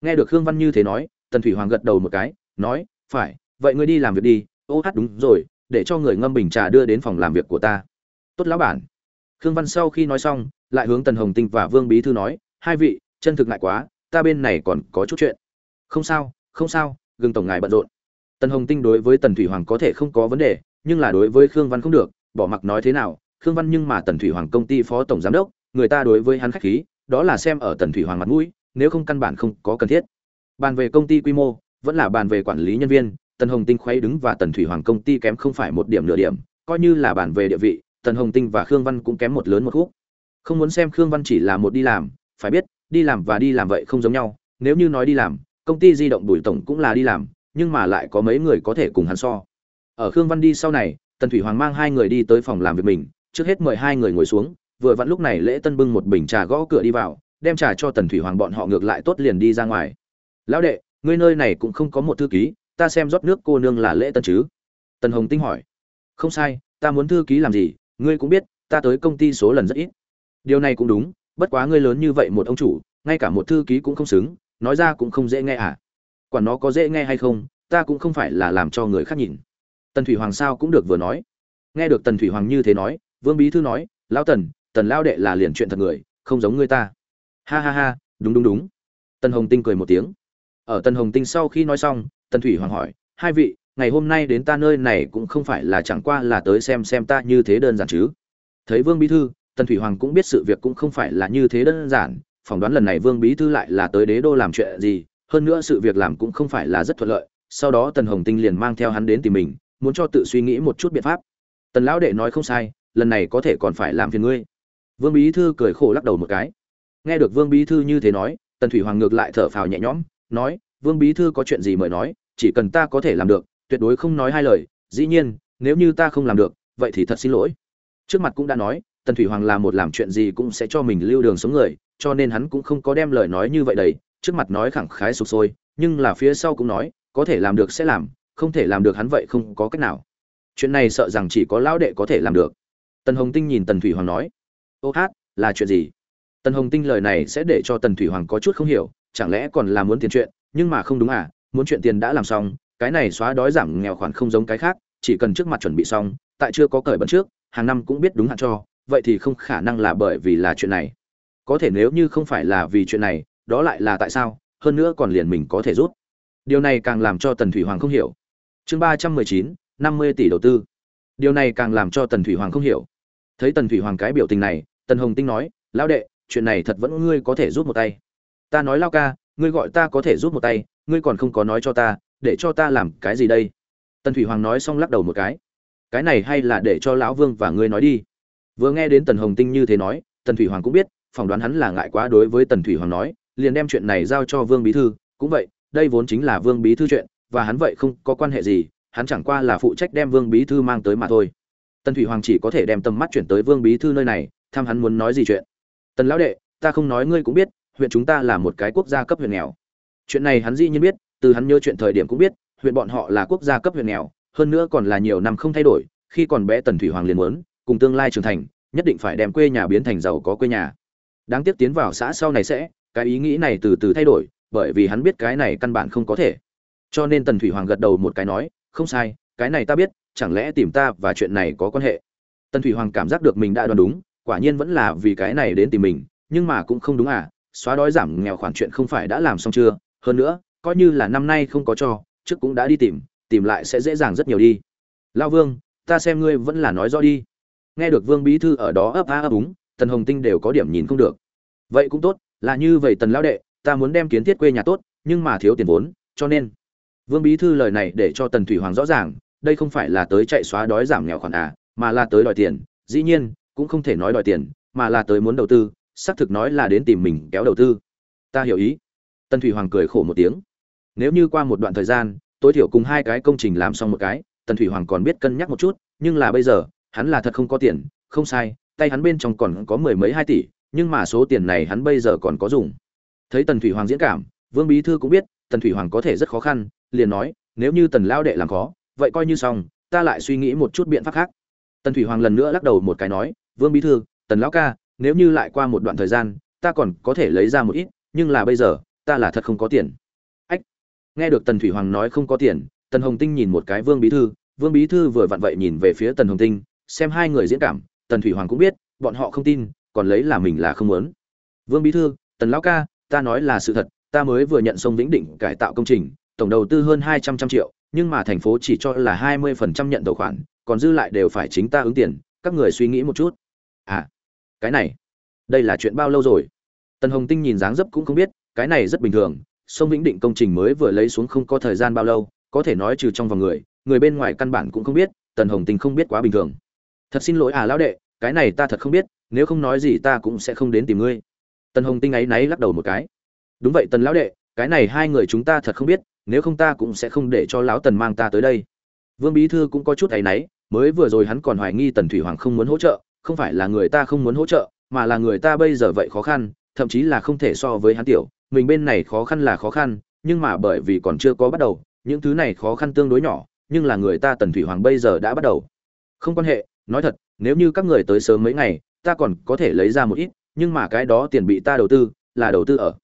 S1: Nghe được khương văn như thế nói, tần thủy hoàng gật đầu một cái, nói, phải, vậy ngươi đi làm việc đi. Ô hát, đúng rồi, để cho người ngâm bình trà đưa đến phòng làm việc của ta. Tốt lão bản. Khương văn sau khi nói xong, lại hướng tần hồng tinh và vương bí thư nói, hai vị, chân thực ngại quá, ta bên này còn có chút chuyện. Không sao không sao, gừng tổng ngài bận rộn. Tần hồng tinh đối với tần thủy hoàng có thể không có vấn đề, nhưng là đối với khương văn không được bỏ mặc nói thế nào, khương văn nhưng mà tần thủy hoàng công ty phó tổng giám đốc, người ta đối với hắn khách khí, đó là xem ở tần thủy hoàng mặt mũi, nếu không căn bản không có cần thiết. Bàn về công ty quy mô, vẫn là bàn về quản lý nhân viên, tần hồng tinh khuấy đứng và tần thủy hoàng công ty kém không phải một điểm nửa điểm, coi như là bàn về địa vị, tần hồng tinh và khương văn cũng kém một lớn một khúc. Không muốn xem khương văn chỉ là một đi làm, phải biết, đi làm và đi làm vậy không giống nhau, nếu như nói đi làm, công ty di động bùi tổng cũng là đi làm, nhưng mà lại có mấy người có thể cùng hắn so. Ở khương văn đi sau này tần thủy hoàng mang hai người đi tới phòng làm việc mình, trước hết mời hai người ngồi xuống, vừa vặn lúc này lễ tân bưng một bình trà gõ cửa đi vào, đem trà cho tần thủy hoàng bọn họ ngược lại tốt liền đi ra ngoài. Lão đệ, ngươi nơi này cũng không có một thư ký, ta xem rót nước cô nương là lễ tân chứ? Tần hồng tinh hỏi. Không sai, ta muốn thư ký làm gì, ngươi cũng biết, ta tới công ty số lần rất ít. Điều này cũng đúng, bất quá ngươi lớn như vậy một ông chủ, ngay cả một thư ký cũng không xứng, nói ra cũng không dễ nghe à? Quản nó có dễ nghe hay không, ta cũng không phải là làm cho người khác nhìn tần thủy hoàng sao cũng được vừa nói. Nghe được tần thủy hoàng như thế nói, vương bí thư nói, lão tần tần lao đệ là liền chuyện thật người, không giống ngươi ta. Ha ha ha, đúng đúng đúng. Tần hồng tinh cười một tiếng. Ở tần hồng tinh sau khi nói xong, tần thủy hoàng hỏi, hai vị, ngày hôm nay đến ta nơi này cũng không phải là chẳng qua là tới xem xem ta như thế đơn giản chứ? Thấy vương bí thư, tần thủy hoàng cũng biết sự việc cũng không phải là như thế đơn giản, phỏng đoán lần này vương bí thư lại là tới đế đô làm chuyện gì, hơn nữa sự việc làm cũng không phải là rất thuận lợi, sau đó tần hồng tinh liền mang theo hắn đến tìm mình muốn cho tự suy nghĩ một chút biện pháp. Tần lão đệ nói không sai, lần này có thể còn phải làm phiền ngươi. Vương bí thư cười khổ lắc đầu một cái. Nghe được vương bí thư như thế nói, tần thủy hoàng ngược lại thở phào nhẹ nhõm, nói, vương bí thư có chuyện gì mời nói, chỉ cần ta có thể làm được, tuyệt đối không nói hai lời, dĩ nhiên, nếu như ta không làm được, vậy thì thật xin lỗi. Trước mặt cũng đã nói, tần thủy hoàng làm một làm chuyện gì cũng sẽ cho mình lưu đường sống người, cho nên hắn cũng không có đem lời nói như vậy đầy, trước mặt nói khẳng khái sụp sôi, nhưng là phía sau cũng nói, có thể làm được sẽ làm không thể làm được hắn vậy không có cách nào. Chuyện này sợ rằng chỉ có lão đệ có thể làm được. Tần hồng tinh nhìn tần thủy hoàng nói, ô hát, là chuyện gì? Tần hồng tinh lời này sẽ để cho tần thủy hoàng có chút không hiểu, chẳng lẽ còn là muốn tiền chuyện, nhưng mà không đúng à muốn chuyện tiền đã làm xong, cái này xóa đói giảm nghèo khoản không giống cái khác, chỉ cần trước mặt chuẩn bị xong, tại chưa có cởi bẩn trước, hàng năm cũng biết đúng hạn cho, vậy thì không khả năng là bởi vì là chuyện này. Có thể nếu như không phải là vì chuyện này, đó lại là tại sao, hơn nữa còn liền mình có thể rút. Điều này càng làm cho tần thủy hoàng không hiểu chương ba trăm mười chín, năm mươi tỷ đầu tư. Điều này càng làm cho tần thủy hoàng không hiểu. Thấy tần thủy hoàng cái biểu tình này, tần hồng tinh nói, lão đệ, chuyện này thật vẫn ngươi có thể rút một tay. Ta nói lao ca, ngươi gọi ta có thể rút một tay, ngươi còn không có nói cho ta, để cho ta làm cái gì đây? Tần thủy hoàng nói xong lắc đầu một cái. Cái này hay là để cho lão vương và ngươi nói đi. Vừa nghe đến tần hồng tinh như thế nói, tần thủy hoàng cũng biết, phỏng đoán hắn là ngại quá đối với tần thủy hoàng nói, liền đem chuyện này giao cho vương bí thư. Cũng vậy, đây vốn chính là vương bí thư chuyện và hắn vậy không có quan hệ gì, hắn chẳng qua là phụ trách đem vương bí thư mang tới mà thôi. Tần thủy hoàng chỉ có thể đem tầm mắt chuyển tới vương bí thư nơi này, thăm hắn muốn nói gì chuyện. Tần lão đệ, ta không nói ngươi cũng biết, huyện chúng ta là một cái quốc gia cấp huyện nghèo. Chuyện này hắn dĩ nhiên biết, từ hắn nhớ chuyện thời điểm cũng biết, huyện bọn họ là quốc gia cấp huyện nghèo, hơn nữa còn là nhiều năm không thay đổi, khi còn bé tần thủy hoàng liền muốn, cùng tương lai trưởng thành, nhất định phải đem quê nhà biến thành giàu có quê nhà. Đáng tiếc tiến vào xã sau này sẽ, cái ý nghĩ này từ từ thay đổi, bởi vì hắn biết cái này căn bản không có thể cho nên tần thủy hoàng gật đầu một cái nói, không sai, cái này ta biết, chẳng lẽ tìm ta và chuyện này có quan hệ? Tần thủy hoàng cảm giác được mình đã đoán đúng, quả nhiên vẫn là vì cái này đến tìm mình, nhưng mà cũng không đúng à xóa đói giảm nghèo khoản chuyện không phải đã làm xong chưa? Hơn nữa, coi như là năm nay không có cho, trước cũng đã đi tìm tìm lại sẽ dễ dàng rất nhiều đi. Lao vương, ta xem ngươi vẫn là nói rõ đi. Nghe được vương bí thư ở đó ấp a ấp úng, tần hồng tinh đều có điểm nhìn không được. Vậy cũng tốt, là như vậy tần lão đệ, ta muốn đem kiến thiết quê nhà tốt, nhưng mà thiếu tiền vốn, cho nên vương bí thư lời này để cho tần thủy hoàng rõ ràng, đây không phải là tới chạy xóa đói giảm nghèo khoản à mà là tới đòi tiền. Dĩ nhiên, cũng không thể nói đòi tiền, mà là tới muốn đầu tư, xác thực nói là đến tìm mình, kéo đầu tư. Ta hiểu ý. Tần thủy hoàng cười khổ một tiếng. Nếu như qua một đoạn thời gian, tối thiểu cùng hai cái công trình làm xong một cái, tần thủy hoàng còn biết cân nhắc một chút, nhưng là bây giờ, hắn là thật không có tiền, không sai, tay hắn bên trong còn có mười mấy hai tỷ, nhưng mà số tiền này hắn bây giờ còn có dùng. Thấy tần thủy hoàng diễn cảm, vương bí thư cũng biết, tần thủy hoàng có thể rất khó khăn liền nói, nếu như tần lao đệ làm khó, vậy coi như xong, ta lại suy nghĩ một chút biện pháp khác. Tần thủy hoàng lần nữa lắc đầu một cái nói, vương bí thư, tần lão ca, nếu như lại qua một đoạn thời gian, ta còn có thể lấy ra một ít, nhưng là bây giờ, ta là thật không có tiền. Ách! Nghe được tần thủy hoàng nói không có tiền, tần hồng tinh nhìn một cái vương bí thư, vương bí thư vừa vặn vậy nhìn về phía tần hồng tinh, xem hai người diễn cảm, tần thủy hoàng cũng biết, bọn họ không tin, còn lấy là mình là không muốn. Vương bí thư, tần lão ca, ta nói là sự thật, ta mới vừa nhận sông vĩnh định cải tạo công trình tổng đầu tư hơn hai trăm trăm triệu, nhưng mà thành phố chỉ cho là hai mươi phần trăm nhận đầu khoản, còn dư lại đều phải chính ta ứng tiền, các người suy nghĩ một chút. À cái này, đây là chuyện bao lâu rồi? Tần hồng tinh nhìn dáng dấp cũng không biết, cái này rất bình thường, sông vĩnh định công trình mới vừa lấy xuống không có thời gian bao lâu, có thể nói trừ trong vòng người người bên ngoài căn bản cũng không biết, tần hồng tinh không biết quá bình thường. Thật xin lỗi à lão đệ, cái này ta thật không biết, nếu không nói gì ta cũng sẽ không đến tìm ngươi. Tần hồng tinh ấy náy lắc đầu một cái. Đúng vậy tần lão đệ, cái này hai người chúng ta thật không biết nếu không ta cũng sẽ không để cho lão tần mang ta tới đây. Vương bí thư cũng có chút áy náy, mới vừa rồi hắn còn hoài nghi tần thủy hoàng không muốn hỗ trợ, không phải là người ta không muốn hỗ trợ, mà là người ta bây giờ vậy khó khăn, thậm chí là không thể so với hắn tiểu. Mình bên này khó khăn là khó khăn, nhưng mà bởi vì còn chưa có bắt đầu, những thứ này khó khăn tương đối nhỏ, nhưng là người ta tần thủy hoàng bây giờ đã bắt đầu. Không quan hệ, nói thật, nếu như các người tới sớm mấy ngày, ta còn có thể lấy ra một ít, nhưng mà cái đó tiền bị ta đầu tư, là đầu tư ở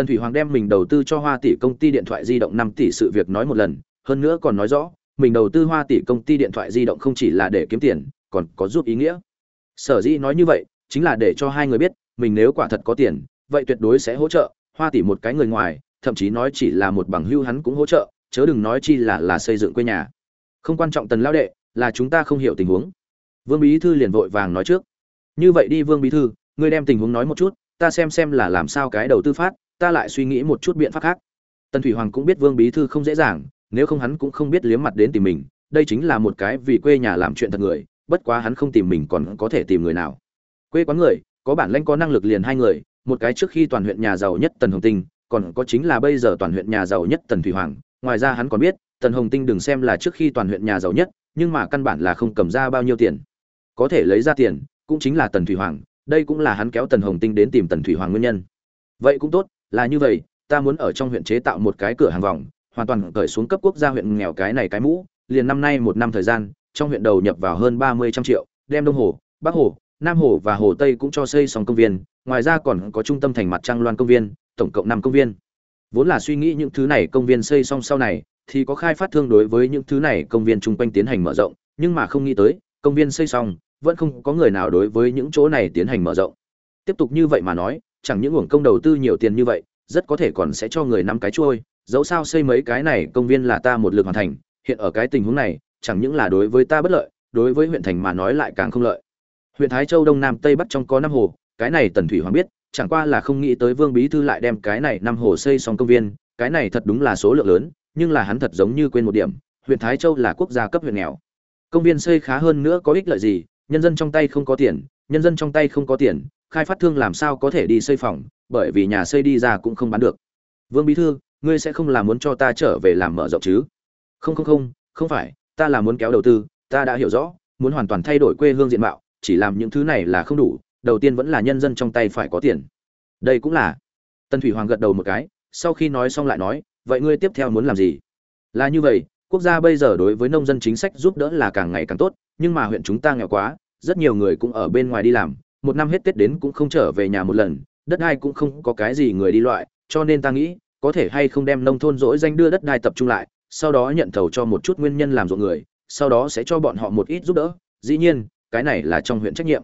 S1: tần thủy hoàng đem mình đầu tư cho hoa tỷ công ty điện thoại di động năm tỷ sự việc nói một lần, hơn nữa còn nói rõ, mình đầu tư hoa tỷ công ty điện thoại di động không chỉ là để kiếm tiền, còn có giúp ý nghĩa. Sở dĩ nói như vậy, chính là để cho hai người biết, mình nếu quả thật có tiền, vậy tuyệt đối sẽ hỗ trợ, hoa tỷ một cái người ngoài, thậm chí nói chỉ là một bằng hưu hắn cũng hỗ trợ, chớ đừng nói chi là là xây dựng quê nhà. Không quan trọng tần lão đệ, là chúng ta không hiểu tình huống. Vương bí thư liền vội vàng nói trước. Như vậy đi vương bí thư, ngươi đem tình huống nói một chút, ta xem xem là làm sao cái đầu tư phát ta lại suy nghĩ một chút biện pháp khác. Tần thủy hoàng cũng biết vương bí thư không dễ dàng, nếu không hắn cũng không biết liếm mặt đến tìm mình, đây chính là một cái vì quê nhà làm chuyện thật người, bất quá hắn không tìm mình còn có thể tìm người nào. Quê quán người, có bản lãnh có năng lực liền hai người, một cái trước khi toàn huyện nhà giàu nhất tần hồng tinh, còn có chính là bây giờ toàn huyện nhà giàu nhất tần thủy hoàng. Ngoài ra hắn còn biết, tần hồng tinh đừng xem là trước khi toàn huyện nhà giàu nhất, nhưng mà căn bản là không cầm ra bao nhiêu tiền. Có thể lấy ra tiền, cũng chính là tần thủy hoàng, đây cũng là hắn kéo tần hồng tinh đến tìm tần thủy hoàng nguyên nhân. Vậy cũng tốt là như vậy, ta muốn ở trong huyện chế tạo một cái cửa hàng vòng, hoàn toàn cởi xuống cấp quốc gia huyện nghèo cái này cái mũ, liền năm nay một năm thời gian, trong huyện đầu nhập vào hơn ba mươi trăm triệu, đem đông hồ, bắc hồ, nam hồ và hồ tây cũng cho xây xong công viên, ngoài ra còn có trung tâm thành mặt trăng loan công viên, tổng cộng năm công viên. Vốn là suy nghĩ những thứ này công viên xây xong sau này, thì có khai phát thương đối với những thứ này công viên chung quanh tiến hành mở rộng, nhưng mà không nghĩ tới, công viên xây xong, vẫn không có người nào đối với những chỗ này tiến hành mở rộng. Tiếp tục như vậy mà nói chẳng những uổng công đầu tư nhiều tiền như vậy rất có thể còn sẽ cho người năm cái chuôi, dẫu sao xây mấy cái này công viên là ta một lực hoàn thành hiện ở cái tình huống này chẳng những là đối với ta bất lợi đối với huyện thành mà nói lại càng không lợi. Huyện thái châu đông nam tây bắc trong có năm hồ cái này tần thủy hoàng biết chẳng qua là không nghĩ tới vương bí thư lại đem cái này năm hồ xây xong công viên cái này thật đúng là số lượng lớn nhưng là hắn thật giống như quên một điểm huyện thái châu là quốc gia cấp huyện nghèo. Công viên xây khá hơn nữa có ích lợi gì nhân dân trong tay không có tiền nhân dân trong tay không có tiền khai phát thương làm sao có thể đi xây phòng, bởi vì nhà xây đi ra cũng không bán được. Vương bí thư, ngươi sẽ không làm muốn cho ta trở về làm mở rộng chứ? Không không không không phải, ta là muốn kéo đầu tư, ta đã hiểu rõ, muốn hoàn toàn thay đổi quê hương diện mạo, chỉ làm những thứ này là không đủ, đầu tiên vẫn là nhân dân trong tay phải có tiền. Đây cũng là. Tân thủy hoàng gật đầu một cái, sau khi nói xong lại nói, vậy ngươi tiếp theo muốn làm gì? Là như vậy, quốc gia bây giờ đối với nông dân chính sách giúp đỡ là càng ngày càng tốt, nhưng mà huyện chúng ta nghèo quá, rất nhiều người cũng ở bên ngoài đi làm một năm hết tết đến cũng không trở về nhà một lần, đất đai cũng không có cái gì người đi loại, cho nên ta nghĩ, có thể hay không đem nông thôn dỗi danh đưa đất đai tập trung lại, sau đó nhận thầu cho một chút nguyên nhân làm ruộng người, sau đó sẽ cho bọn họ một ít giúp đỡ. Dĩ nhiên, cái này là trong huyện trách nhiệm.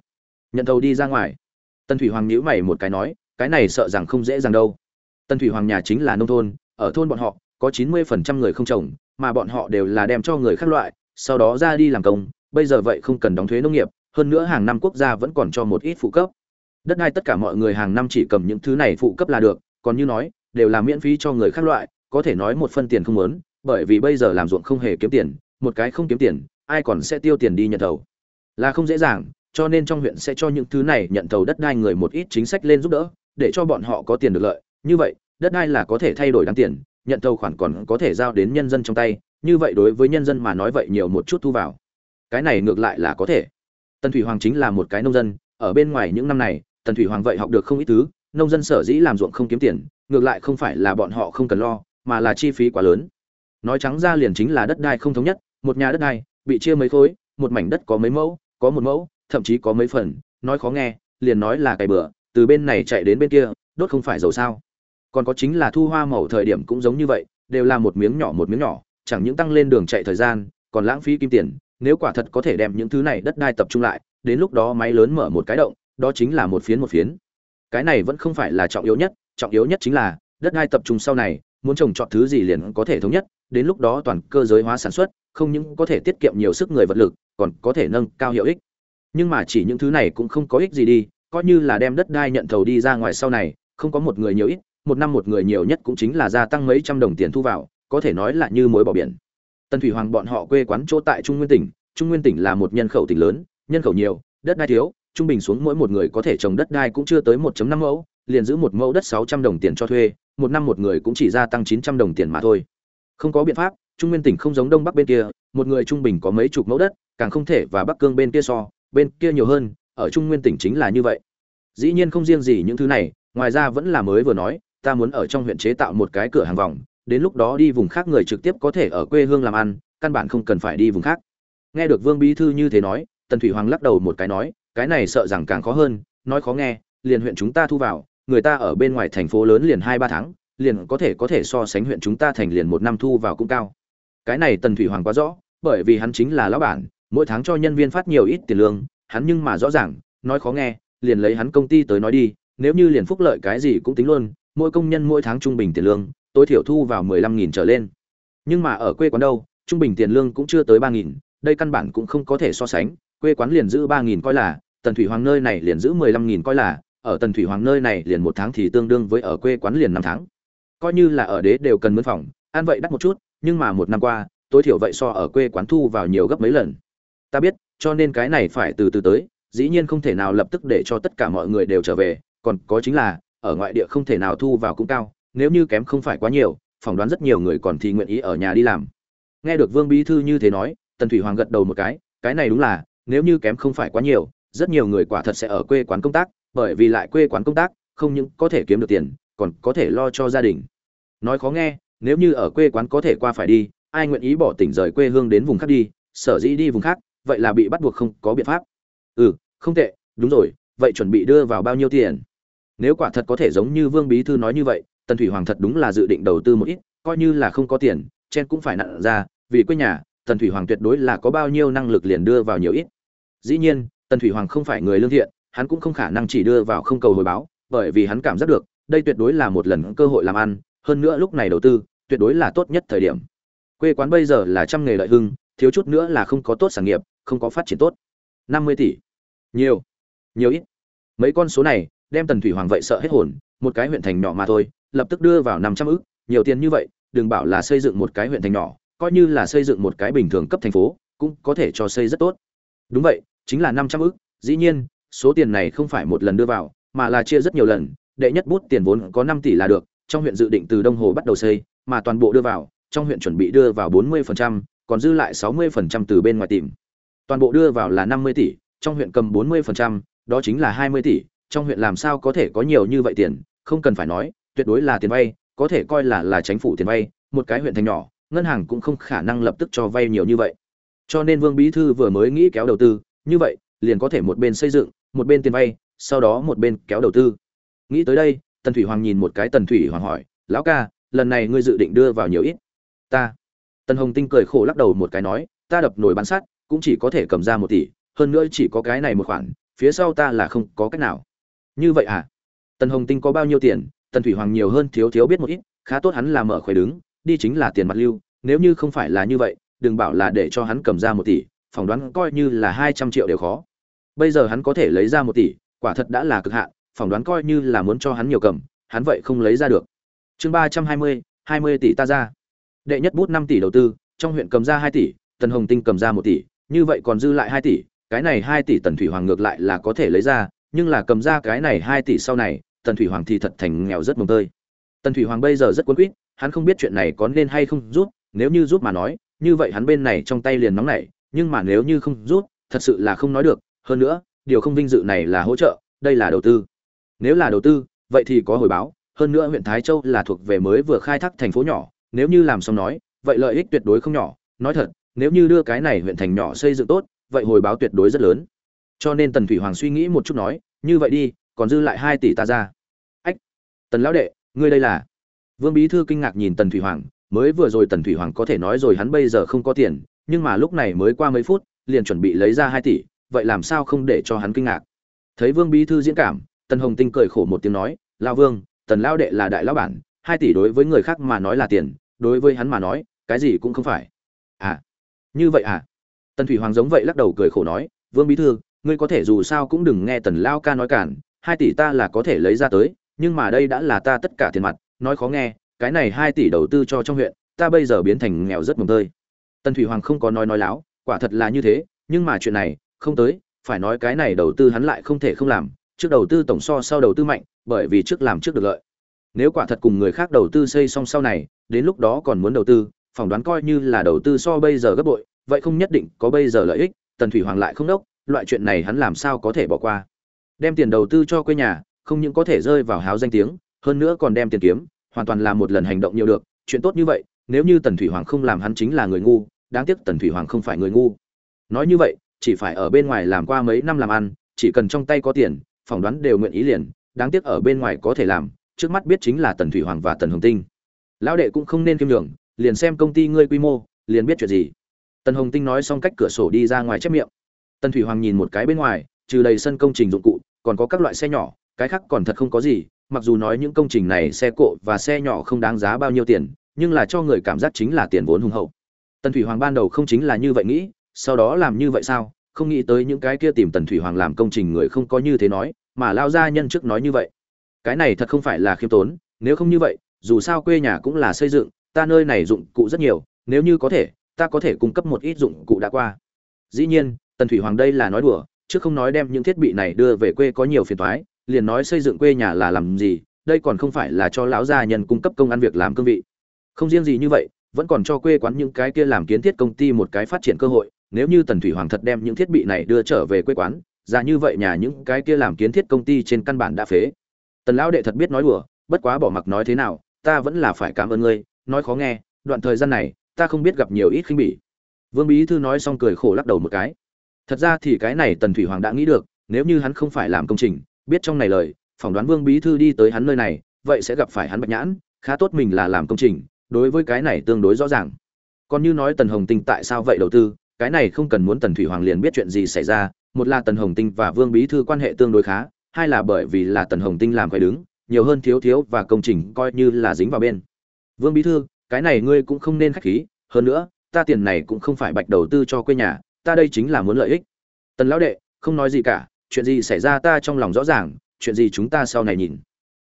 S1: Nhận thầu đi ra ngoài. Tân thủy hoàng nhíu mày một cái nói, cái này sợ rằng không dễ dàng đâu. Tân thủy hoàng nhà chính là nông thôn, ở thôn bọn họ, có chín mươi phần trăm người không trồng, mà bọn họ đều là đem cho người khác loại, sau đó ra đi làm công, bây giờ vậy không cần đóng thuế nông nghiệp hơn nữa hàng năm quốc gia vẫn còn cho một ít phụ cấp. Đất đai tất cả mọi người hàng năm chỉ cầm những thứ này phụ cấp là được, còn như nói, đều là miễn phí cho người khác loại, có thể nói một phân tiền không muốn, bởi vì bây giờ làm ruộng không hề kiếm tiền, một cái không kiếm tiền, ai còn sẽ tiêu tiền đi nhận thầu. Là không dễ dàng, cho nên trong huyện sẽ cho những thứ này nhận thầu đất đai người một ít chính sách lên giúp đỡ, để cho bọn họ có tiền được lợi. Như vậy, đất đai là có thể thay đổi đáng tiền, nhận thầu khoản còn có thể giao đến nhân dân trong tay, như vậy đối với nhân dân mà nói vậy nhiều một chút thu vào. Cái này ngược lại là có thể tần thủy hoàng chính là một cái nông dân, ở bên ngoài những năm này, tần thủy hoàng vậy học được không ít thứ, nông dân sở dĩ làm ruộng không kiếm tiền, ngược lại không phải là bọn họ không cần lo, mà là chi phí quá lớn. Nói trắng ra liền chính là đất đai không thống nhất, một nhà đất đai, bị chia mấy khối, một mảnh đất có mấy mẫu, có một mẫu, thậm chí có mấy phần, nói khó nghe, liền nói là cày bừa, từ bên này chạy đến bên kia, đốt không phải dầu sao. Còn có chính là thu hoa màu thời điểm cũng giống như vậy, đều là một miếng nhỏ một miếng nhỏ, chẳng những tăng lên đường chạy thời gian, còn lãng phí kim tiền nếu quả thật có thể đem những thứ này đất đai tập trung lại, đến lúc đó máy lớn mở một cái động, đó chính là một phiến một phiến. Cái này vẫn không phải là trọng yếu nhất, trọng yếu nhất chính là, đất đai tập trung sau này, muốn trồng trọt thứ gì liền có thể thống nhất, đến lúc đó toàn cơ giới hóa sản xuất, không những có thể tiết kiệm nhiều sức người vật lực, còn có thể nâng cao hiệu ích. Nhưng mà chỉ những thứ này cũng không có ích gì đi, coi như là đem đất đai nhận thầu đi ra ngoài sau này, không có một người nhiều ít, một năm một người nhiều nhất cũng chính là gia tăng mấy trăm đồng tiền thu vào, có thể nói là như mối bỏ biển. Tân Thủy Hoàng bọn họ quê quán chỗ tại Trung Nguyên tỉnh, Trung Nguyên tỉnh là một nhân khẩu tỉnh lớn, nhân khẩu nhiều, đất đai thiếu, trung bình xuống mỗi một người có thể trồng đất đai cũng chưa tới 1.5 mẫu, liền giữ một mẫu đất 600 đồng tiền cho thuê, một năm một người cũng chỉ gia tăng 900 đồng tiền mà thôi. Không có biện pháp, Trung Nguyên tỉnh không giống Đông Bắc bên kia, một người trung bình có mấy chục mẫu đất, càng không thể và Bắc Cương bên kia so, bên kia nhiều hơn, ở Trung Nguyên tỉnh chính là như vậy. Dĩ nhiên không riêng gì những thứ này, ngoài ra vẫn là mới vừa nói ta muốn ở trong huyện chế tạo một cái cửa hàng vòng đến lúc đó đi vùng khác người trực tiếp có thể ở quê hương làm ăn, căn bản không cần phải đi vùng khác. Nghe được vương bí thư như thế nói, tần thủy hoàng lắc đầu một cái nói, cái này sợ rằng càng khó hơn, nói khó nghe, liền huyện chúng ta thu vào, người ta ở bên ngoài thành phố lớn liền hai ba tháng, liền có thể có thể so sánh huyện chúng ta thành liền một năm thu vào cũng cao. Cái này tần thủy hoàng quá rõ, bởi vì hắn chính là lão bản, mỗi tháng cho nhân viên phát nhiều ít tiền lương, hắn nhưng mà rõ ràng, nói khó nghe, liền lấy hắn công ty tới nói đi, nếu như liền phúc lợi cái gì cũng tính luôn, mỗi công nhân mỗi tháng trung bình tiền lương tối thiểu thu vào mười lăm nghìn trở lên. Nhưng mà ở quê quán đâu, trung bình tiền lương cũng chưa tới ba nghìn, đây căn bản cũng không có thể so sánh. Quê quán liền giữ ba nghìn coi là, tần thủy hoàng nơi này liền giữ mười lăm nghìn coi là, ở tần thủy hoàng nơi này liền một tháng thì tương đương với ở quê quán liền năm tháng. Coi như là ở đế đều cần mướn phòng, ăn vậy đắt một chút, nhưng mà một năm qua, tối thiểu vậy so ở quê quán thu vào nhiều gấp mấy lần. Ta biết, cho nên cái này phải từ từ tới, dĩ nhiên không thể nào lập tức để cho tất cả mọi người đều trở về, còn có chính là, ở ngoại địa không thể nào thu vào cũng cao nếu như kém không phải quá nhiều, phỏng đoán rất nhiều người còn thì nguyện ý ở nhà đi làm. Nghe được vương bí thư như thế nói, tần thủy hoàng gật đầu một cái cái này đúng là, nếu như kém không phải quá nhiều, rất nhiều người quả thật sẽ ở quê quán công tác, bởi vì lại quê quán công tác, không những có thể kiếm được tiền, còn có thể lo cho gia đình. Nói khó nghe, nếu như ở quê quán có thể qua phải đi, ai nguyện ý bỏ tỉnh rời quê hương đến vùng khác đi, sở dĩ đi vùng khác, vậy là bị bắt buộc không có biện pháp. Ừ không tệ, đúng rồi, vậy chuẩn bị đưa vào bao nhiêu tiền? Nếu quả thật có thể giống như vương bí thư nói như vậy tần thủy hoàng thật đúng là dự định đầu tư một ít, coi như là không có tiền, chen cũng phải nặn ra, vì quê nhà, tần thủy hoàng tuyệt đối là có bao nhiêu năng lực liền đưa vào nhiều ít. Dĩ nhiên, tần thủy hoàng không phải người lương thiện, hắn cũng không khả năng chỉ đưa vào không cầu hồi báo, bởi vì hắn cảm giác được, đây tuyệt đối là một lần cơ hội làm ăn, hơn nữa lúc này đầu tư, tuyệt đối là tốt nhất thời điểm. Quê quán bây giờ là trăm nghề lợi hưng, thiếu chút nữa là không có tốt sản nghiệp, không có phát triển tốt. Năm mươi tỷ. Nhiều. Nhiều ít. Mấy con số này, đem tần thủy hoàng vậy sợ hết hồn một cái huyện thành nhỏ mà thôi lập tức đưa vào năm trăm ức nhiều tiền như vậy đừng bảo là xây dựng một cái huyện thành nhỏ coi như là xây dựng một cái bình thường cấp thành phố cũng có thể cho xây rất tốt. Đúng vậy chính là năm trăm ức dĩ nhiên số tiền này không phải một lần đưa vào mà là chia rất nhiều lần đệ nhất bút tiền vốn có năm tỷ là được trong huyện dự định từ đông hồ bắt đầu xây mà toàn bộ đưa vào trong huyện chuẩn bị đưa vào bốn mươi phần trăm, còn dư lại sáu mươi phần trăm từ bên ngoài tìm. Toàn bộ đưa vào là năm mươi tỷ trong huyện cầm bốn mươi phần trăm, đó chính là hai mươi tỷ trong huyện làm sao có thể có nhiều như vậy tiền, không cần phải nói, tuyệt đối là tiền vay, có thể coi là là chính phủ tiền vay, một cái huyện thành nhỏ, ngân hàng cũng không khả năng lập tức cho vay nhiều như vậy. Cho nên vương bí thư vừa mới nghĩ kéo đầu tư, như vậy, liền có thể một bên xây dựng, một bên tiền vay, sau đó một bên kéo đầu tư. Nghĩ tới đây, tần thủy hoàng nhìn một cái tần thủy hoàng hỏi, lão ca, lần này ngươi dự định đưa vào nhiều ít? Ta. Tần hồng tinh cười khổ lắc đầu một cái nói, ta đập nổi bán sắt, cũng chỉ có thể cầm ra một tỷ, hơn nữa chỉ có cái này một khoản, phía sau ta là không có cách nào như vậy à? Tần hồng tinh có bao nhiêu tiền? Tần thủy hoàng nhiều hơn thiếu thiếu biết một ít, khá tốt hắn là mở khỏe đứng, đi chính là tiền mặt lưu, nếu như không phải là như vậy, đừng bảo là để cho hắn cầm ra một tỷ, phỏng đoán coi như là hai trăm triệu đều khó. Bây giờ hắn có thể lấy ra một tỷ, quả thật đã là cực hạn, phỏng đoán coi như là muốn cho hắn nhiều cầm, hắn vậy không lấy ra được. Chương ba trăm hai mươi hai mươi tỷ ta ra. Đệ nhất bút năm tỷ đầu tư, trong huyện cầm ra hai tỷ, tần hồng tinh cầm ra một tỷ, như vậy còn dư lại hai tỷ, cái này hai tỷ tần thủy hoàng ngược lại là có thể lấy ra nhưng là cầm ra cái này hai tỷ sau này, tần thủy hoàng thì thật thành nghèo rất mồng tơi. Tần thủy hoàng bây giờ rất cuốn quýt, hắn không biết chuyện này có nên hay không giúp, nếu như giúp mà nói, như vậy hắn bên này trong tay liền nóng nảy, nhưng mà nếu như không giúp, thật sự là không nói được, hơn nữa, điều không vinh dự này là hỗ trợ, đây là đầu tư. Nếu là đầu tư, vậy thì có hồi báo, hơn nữa huyện thái châu là thuộc về mới vừa khai thác thành phố nhỏ, nếu như làm xong nói, vậy lợi ích tuyệt đối không nhỏ, nói thật, nếu như đưa cái này huyện thành nhỏ xây dựng tốt, vậy hồi báo tuyệt đối rất lớn. Cho nên tần thủy hoàng suy nghĩ một chút nói như vậy đi, còn dư lại hai tỷ ta ra. Ách, tần lão đệ, ngươi đây là? Vương bí thư kinh ngạc nhìn tần thủy hoàng, mới vừa rồi tần thủy hoàng có thể nói rồi hắn bây giờ không có tiền, nhưng mà lúc này mới qua mấy phút, liền chuẩn bị lấy ra hai tỷ, vậy làm sao không để cho hắn kinh ngạc? Thấy vương bí thư diễn cảm, tần hồng tinh cười khổ một tiếng nói lao vương, tần lao đệ là đại lão bản, hai tỷ đối với người khác mà nói là tiền, đối với hắn mà nói, cái gì cũng không phải. À như vậy à? Tần thủy hoàng giống vậy lắc đầu cười khổ nói, vương bí thư ngươi có thể dù sao cũng đừng nghe tần lao ca nói cản, hai tỷ ta là có thể lấy ra tới, nhưng mà đây đã là ta tất cả tiền mặt, nói khó nghe, cái này hai tỷ đầu tư cho trong huyện, ta bây giờ biến thành nghèo rất mồm tơi. Tần thủy hoàng không có nói nói láo, quả thật là như thế, nhưng mà chuyện này, không tới, phải nói cái này đầu tư hắn lại không thể không làm, trước đầu tư tổng so sau đầu tư mạnh, bởi vì trước làm trước được lợi. Nếu quả thật cùng người khác đầu tư xây xong sau này, đến lúc đó còn muốn đầu tư, phỏng đoán coi như là đầu tư so bây giờ gấp bội, vậy không nhất định có bây giờ lợi ích, tần thủy hoàng lại không đốc loại chuyện này hắn làm sao có thể bỏ qua? Đem tiền đầu tư cho quê nhà, không những có thể rơi vào háo danh tiếng, hơn nữa còn đem tiền kiếm, hoàn toàn là một lần hành động nhiều được. Chuyện tốt như vậy, nếu như tần thủy hoàng không làm hắn chính là người ngu, đáng tiếc tần thủy hoàng không phải người ngu. Nói như vậy, chỉ phải ở bên ngoài làm qua mấy năm làm ăn, chỉ cần trong tay có tiền, phỏng đoán đều nguyện ý liền, đáng tiếc ở bên ngoài có thể làm, trước mắt biết chính là tần thủy hoàng và tần hồng tinh. Lão đệ cũng không nên kiêm nhường, liền xem công ty ngươi quy mô, liền biết chuyện gì. Tần hồng tinh nói xong cách cửa sổ đi ra ngoài chép miệng tần thủy hoàng nhìn một cái bên ngoài, trừ đầy sân công trình dụng cụ, còn có các loại xe nhỏ, cái khác còn thật không có gì, mặc dù nói những công trình này xe cộ và xe nhỏ không đáng giá bao nhiêu tiền, nhưng là cho người cảm giác chính là tiền vốn hùng hậu. Tần thủy hoàng ban đầu không chính là như vậy nghĩ, sau đó làm như vậy sao? Không nghĩ tới những cái kia tìm tần thủy hoàng làm công trình người không có như thế nói, mà lao ra nhân chức nói như vậy. Cái này thật không phải là khiêm tốn, nếu không như vậy, dù sao quê nhà cũng là xây dựng, ta nơi này dụng cụ rất nhiều, nếu như có thể, ta có thể cung cấp một ít dụng cụ đã qua. Dĩ nhiên tần thủy hoàng đây là nói đùa, chứ không nói đem những thiết bị này đưa về quê có nhiều phiền toái, liền nói xây dựng quê nhà là làm gì, đây còn không phải là cho lão gia nhân cung cấp công ăn việc làm cương vị. Không riêng gì như vậy, vẫn còn cho quê quán những cái kia làm kiến thiết công ty một cái phát triển cơ hội, nếu như tần thủy hoàng thật đem những thiết bị này đưa trở về quê quán, ra như vậy nhà những cái kia làm kiến thiết công ty trên căn bản đã phế. Tần lão đệ thật biết nói đùa, bất quá bỏ mặc nói thế nào, ta vẫn là phải cảm ơn ngươi, nói khó nghe, đoạn thời gian này, ta không biết gặp nhiều ít khinh bỉ. Vương bí thư nói xong cười khổ lắc đầu một cái thật ra thì cái này tần thủy hoàng đã nghĩ được, nếu như hắn không phải làm công trình, biết trong này lời, phỏng đoán vương bí thư đi tới hắn nơi này, vậy sẽ gặp phải hắn bạch nhãn, khá tốt mình là làm công trình, đối với cái này tương đối rõ ràng. Còn như nói tần hồng tinh tại sao vậy đầu tư, cái này không cần muốn tần thủy hoàng liền biết chuyện gì xảy ra, một là tần hồng tinh và vương bí thư quan hệ tương đối khá, hai là bởi vì là tần hồng tinh làm phải đứng, nhiều hơn thiếu thiếu và công trình coi như là dính vào bên. Vương bí thư, cái này ngươi cũng không nên khách khí, hơn nữa, ta tiền này cũng không phải bạch đầu tư cho quê nhà ta đây chính là muốn lợi ích. Tần lão đệ, không nói gì cả, chuyện gì xảy ra ta trong lòng rõ ràng, chuyện gì chúng ta sau này nhìn.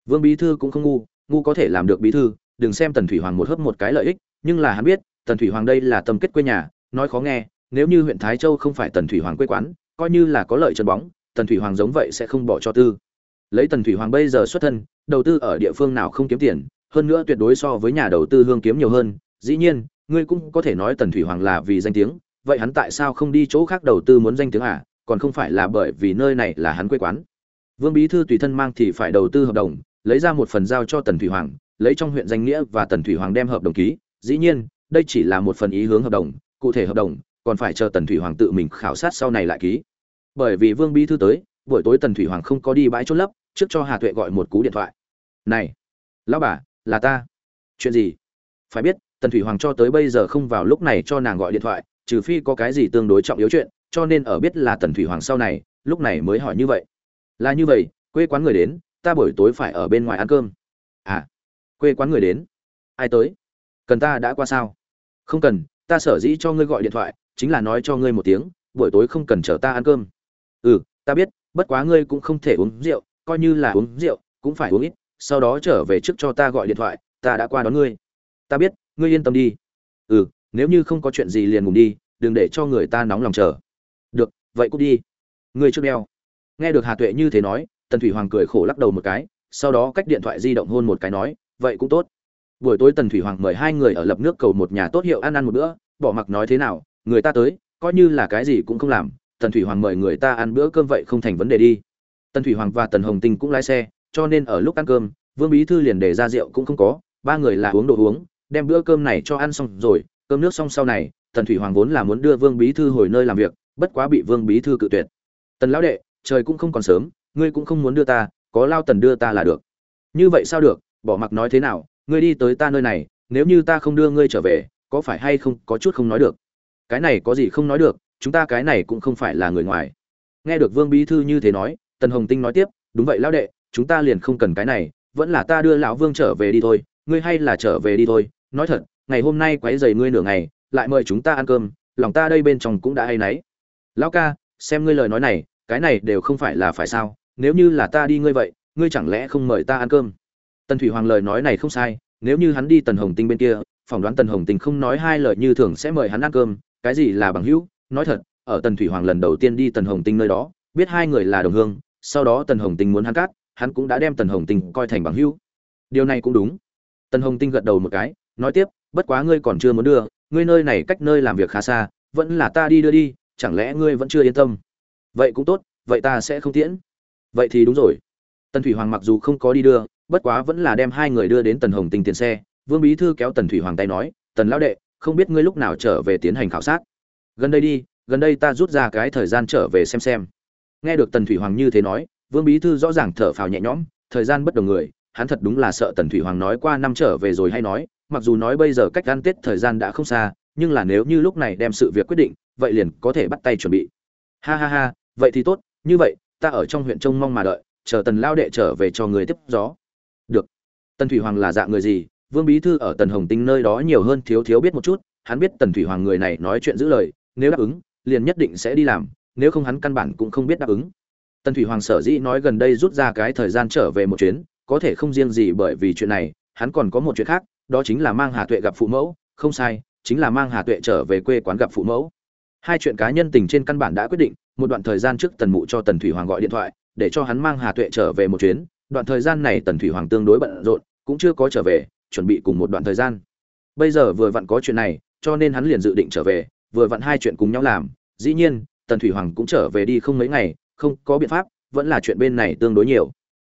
S1: Vương bí thư cũng không ngu ngu có thể làm được bí thư, đừng xem tần thủy hoàng một hớp một cái lợi ích, nhưng là hắn biết, tần thủy hoàng đây là tâm kết quê nhà, nói khó nghe, nếu như huyện thái châu không phải tần thủy hoàng quê quán, coi như là có lợi chân bóng, tần thủy hoàng giống vậy sẽ không bỏ cho tư. Lấy tần thủy hoàng bây giờ xuất thân, đầu tư ở địa phương nào không kiếm tiền, hơn nữa tuyệt đối so với nhà đầu tư hương kiếm nhiều hơn, dĩ nhiên, ngươi cũng có thể nói tần thủy hoàng là vì danh tiếng vậy hắn tại sao không đi chỗ khác đầu tư muốn danh tiếng à còn không phải là bởi vì nơi này là hắn quê quán. Vương bí thư tùy thân mang thì phải đầu tư hợp đồng, lấy ra một phần giao cho tần thủy hoàng, lấy trong huyện danh nghĩa và tần thủy hoàng đem hợp đồng ký. Dĩ nhiên, đây chỉ là một phần ý hướng hợp đồng, cụ thể hợp đồng, còn phải chờ tần thủy hoàng tự mình khảo sát sau này lại ký. Bởi vì vương bí thư tới, buổi tối tần thủy hoàng không có đi bãi chốt lấp, trước cho hà tuệ gọi một cú điện thoại. Này, lão bà, là ta. Chuyện gì? Phải biết, tần thủy hoàng cho tới bây giờ không vào lúc này cho nàng gọi điện thoại trừ phi có cái gì tương đối trọng yếu chuyện, cho nên ở biết là tần thủy hoàng sau này, lúc này mới hỏi như vậy. Là như vậy, quê quán người đến, ta buổi tối phải ở bên ngoài ăn cơm. À quê quán người đến? Ai tới? Cần ta đã qua sao? Không cần, ta sở dĩ cho ngươi gọi điện thoại, chính là nói cho ngươi một tiếng, buổi tối không cần chờ ta ăn cơm. Ừ ta biết, bất quá ngươi cũng không thể uống rượu, coi như là uống rượu, cũng phải uống ít, sau đó trở về trước cho ta gọi điện thoại, ta đã qua đón ngươi. Ta biết, ngươi yên tâm đi. Ừ nếu như không có chuyện gì liền ngủ đi, đừng để cho người ta nóng lòng chờ. Được, vậy cút đi. Ngươi trước đeo. Nghe được hà tuệ như thế nói, tần thủy hoàng cười khổ lắc đầu một cái, sau đó cách điện thoại di động hôn một cái nói, vậy cũng tốt. Buổi tối tần thủy hoàng mời hai người ở lập nước cầu một nhà tốt hiệu ăn ăn một bữa, bỏ mặc nói thế nào, người ta tới, coi như là cái gì cũng không làm, tần thủy hoàng mời người ta ăn bữa cơm vậy không thành vấn đề đi. Tần thủy hoàng và tần hồng tinh cũng lái xe, cho nên ở lúc ăn cơm, vương bí thư liền để ra rượu cũng không có, ba người là uống đồ uống, đem bữa cơm này cho ăn xong rồi cơm nước xong sau này, tần thủy hoàng vốn là muốn đưa vương bí thư hồi nơi làm việc, bất quá bị vương bí thư cự tuyệt. Tần lão đệ, trời cũng không còn sớm, ngươi cũng không muốn đưa ta, có lao tần đưa ta là được. Như vậy sao được, bỏ mặc nói thế nào, ngươi đi tới ta nơi này, nếu như ta không đưa ngươi trở về, có phải hay không có chút không nói được? Cái này có gì không nói được, chúng ta cái này cũng không phải là người ngoài. Nghe được vương bí thư như thế nói, tần hồng tinh nói tiếp, đúng vậy lão đệ, chúng ta liền không cần cái này, vẫn là ta đưa lão vương trở về đi thôi, ngươi hay là trở về đi thôi, nói thật ngày hôm nay quấy rầy ngươi nửa ngày lại mời chúng ta ăn cơm lòng ta đây bên trong cũng đã hay nấy lão ca xem ngươi lời nói này cái này đều không phải là phải sao nếu như là ta đi ngươi vậy ngươi chẳng lẽ không mời ta ăn cơm? Tần thủy hoàng lời nói này không sai nếu như hắn đi tần hồng tinh bên kia phỏng đoán tần hồng tinh không nói hai lời như thường sẽ mời hắn ăn cơm cái gì là bằng hữu? Nói thật ở tần thủy hoàng lần đầu tiên đi tần hồng tinh nơi đó biết hai người là đồng hương sau đó tần hồng tinh muốn hắn cắt, hắn cũng đã đem tần hồng tinh coi thành bằng hữu. Điều này cũng đúng. Tần hồng tinh gật đầu một cái nói tiếp bất quá ngươi còn chưa muốn đưa, ngươi nơi này cách nơi làm việc khá xa, vẫn là ta đi đưa đi, chẳng lẽ ngươi vẫn chưa yên tâm? Vậy cũng tốt, vậy ta sẽ không tiễn. Vậy thì đúng rồi. Tần thủy hoàng mặc dù không có đi đưa, bất quá vẫn là đem hai người đưa đến tần hồng tinh tiền xe. Vương bí thư kéo tần thủy hoàng tay nói, tần lão đệ, không biết ngươi lúc nào trở về tiến hành khảo sát? Gần đây đi, gần đây ta rút ra cái thời gian trở về xem xem. Nghe được tần thủy hoàng như thế nói, vương bí thư rõ ràng thở phào nhẹ nhõm, thời gian bất đồng người, hắn thật đúng là sợ tần thủy hoàng nói qua năm trở về rồi hay nói mặc dù nói bây giờ cách ăn tết thời gian đã không xa, nhưng là nếu như lúc này đem sự việc quyết định, vậy liền có thể bắt tay chuẩn bị. Ha ha ha, vậy thì tốt, như vậy, ta ở trong huyện trông mong mà đợi, chờ tần lao đệ trở về cho người tiếp gió. Được. Tần thủy hoàng là dạng người gì? Vương bí thư ở tần hồng tinh nơi đó nhiều hơn thiếu thiếu biết một chút, hắn biết tần thủy hoàng người này nói chuyện giữ lời, nếu đáp ứng, liền nhất định sẽ đi làm, nếu không hắn căn bản cũng không biết đáp ứng. Tần thủy hoàng sở dĩ nói gần đây rút ra cái thời gian trở về một chuyến, có thể không riêng gì bởi vì chuyện này, hắn còn có một chuyện khác đó chính là mang hà tuệ gặp phụ mẫu, không sai, chính là mang hà tuệ trở về quê quán gặp phụ mẫu. Hai chuyện cá nhân tình trên căn bản đã quyết định, một đoạn thời gian trước tần mụ cho tần thủy hoàng gọi điện thoại, để cho hắn mang hà tuệ trở về một chuyến, đoạn thời gian này tần thủy hoàng tương đối bận rộn, cũng chưa có trở về, chuẩn bị cùng một đoạn thời gian. Bây giờ vừa vặn có chuyện này, cho nên hắn liền dự định trở về, vừa vặn hai chuyện cùng nhau làm, dĩ nhiên, tần thủy hoàng cũng trở về đi không mấy ngày, không có biện pháp, vẫn là chuyện bên này tương đối nhiều.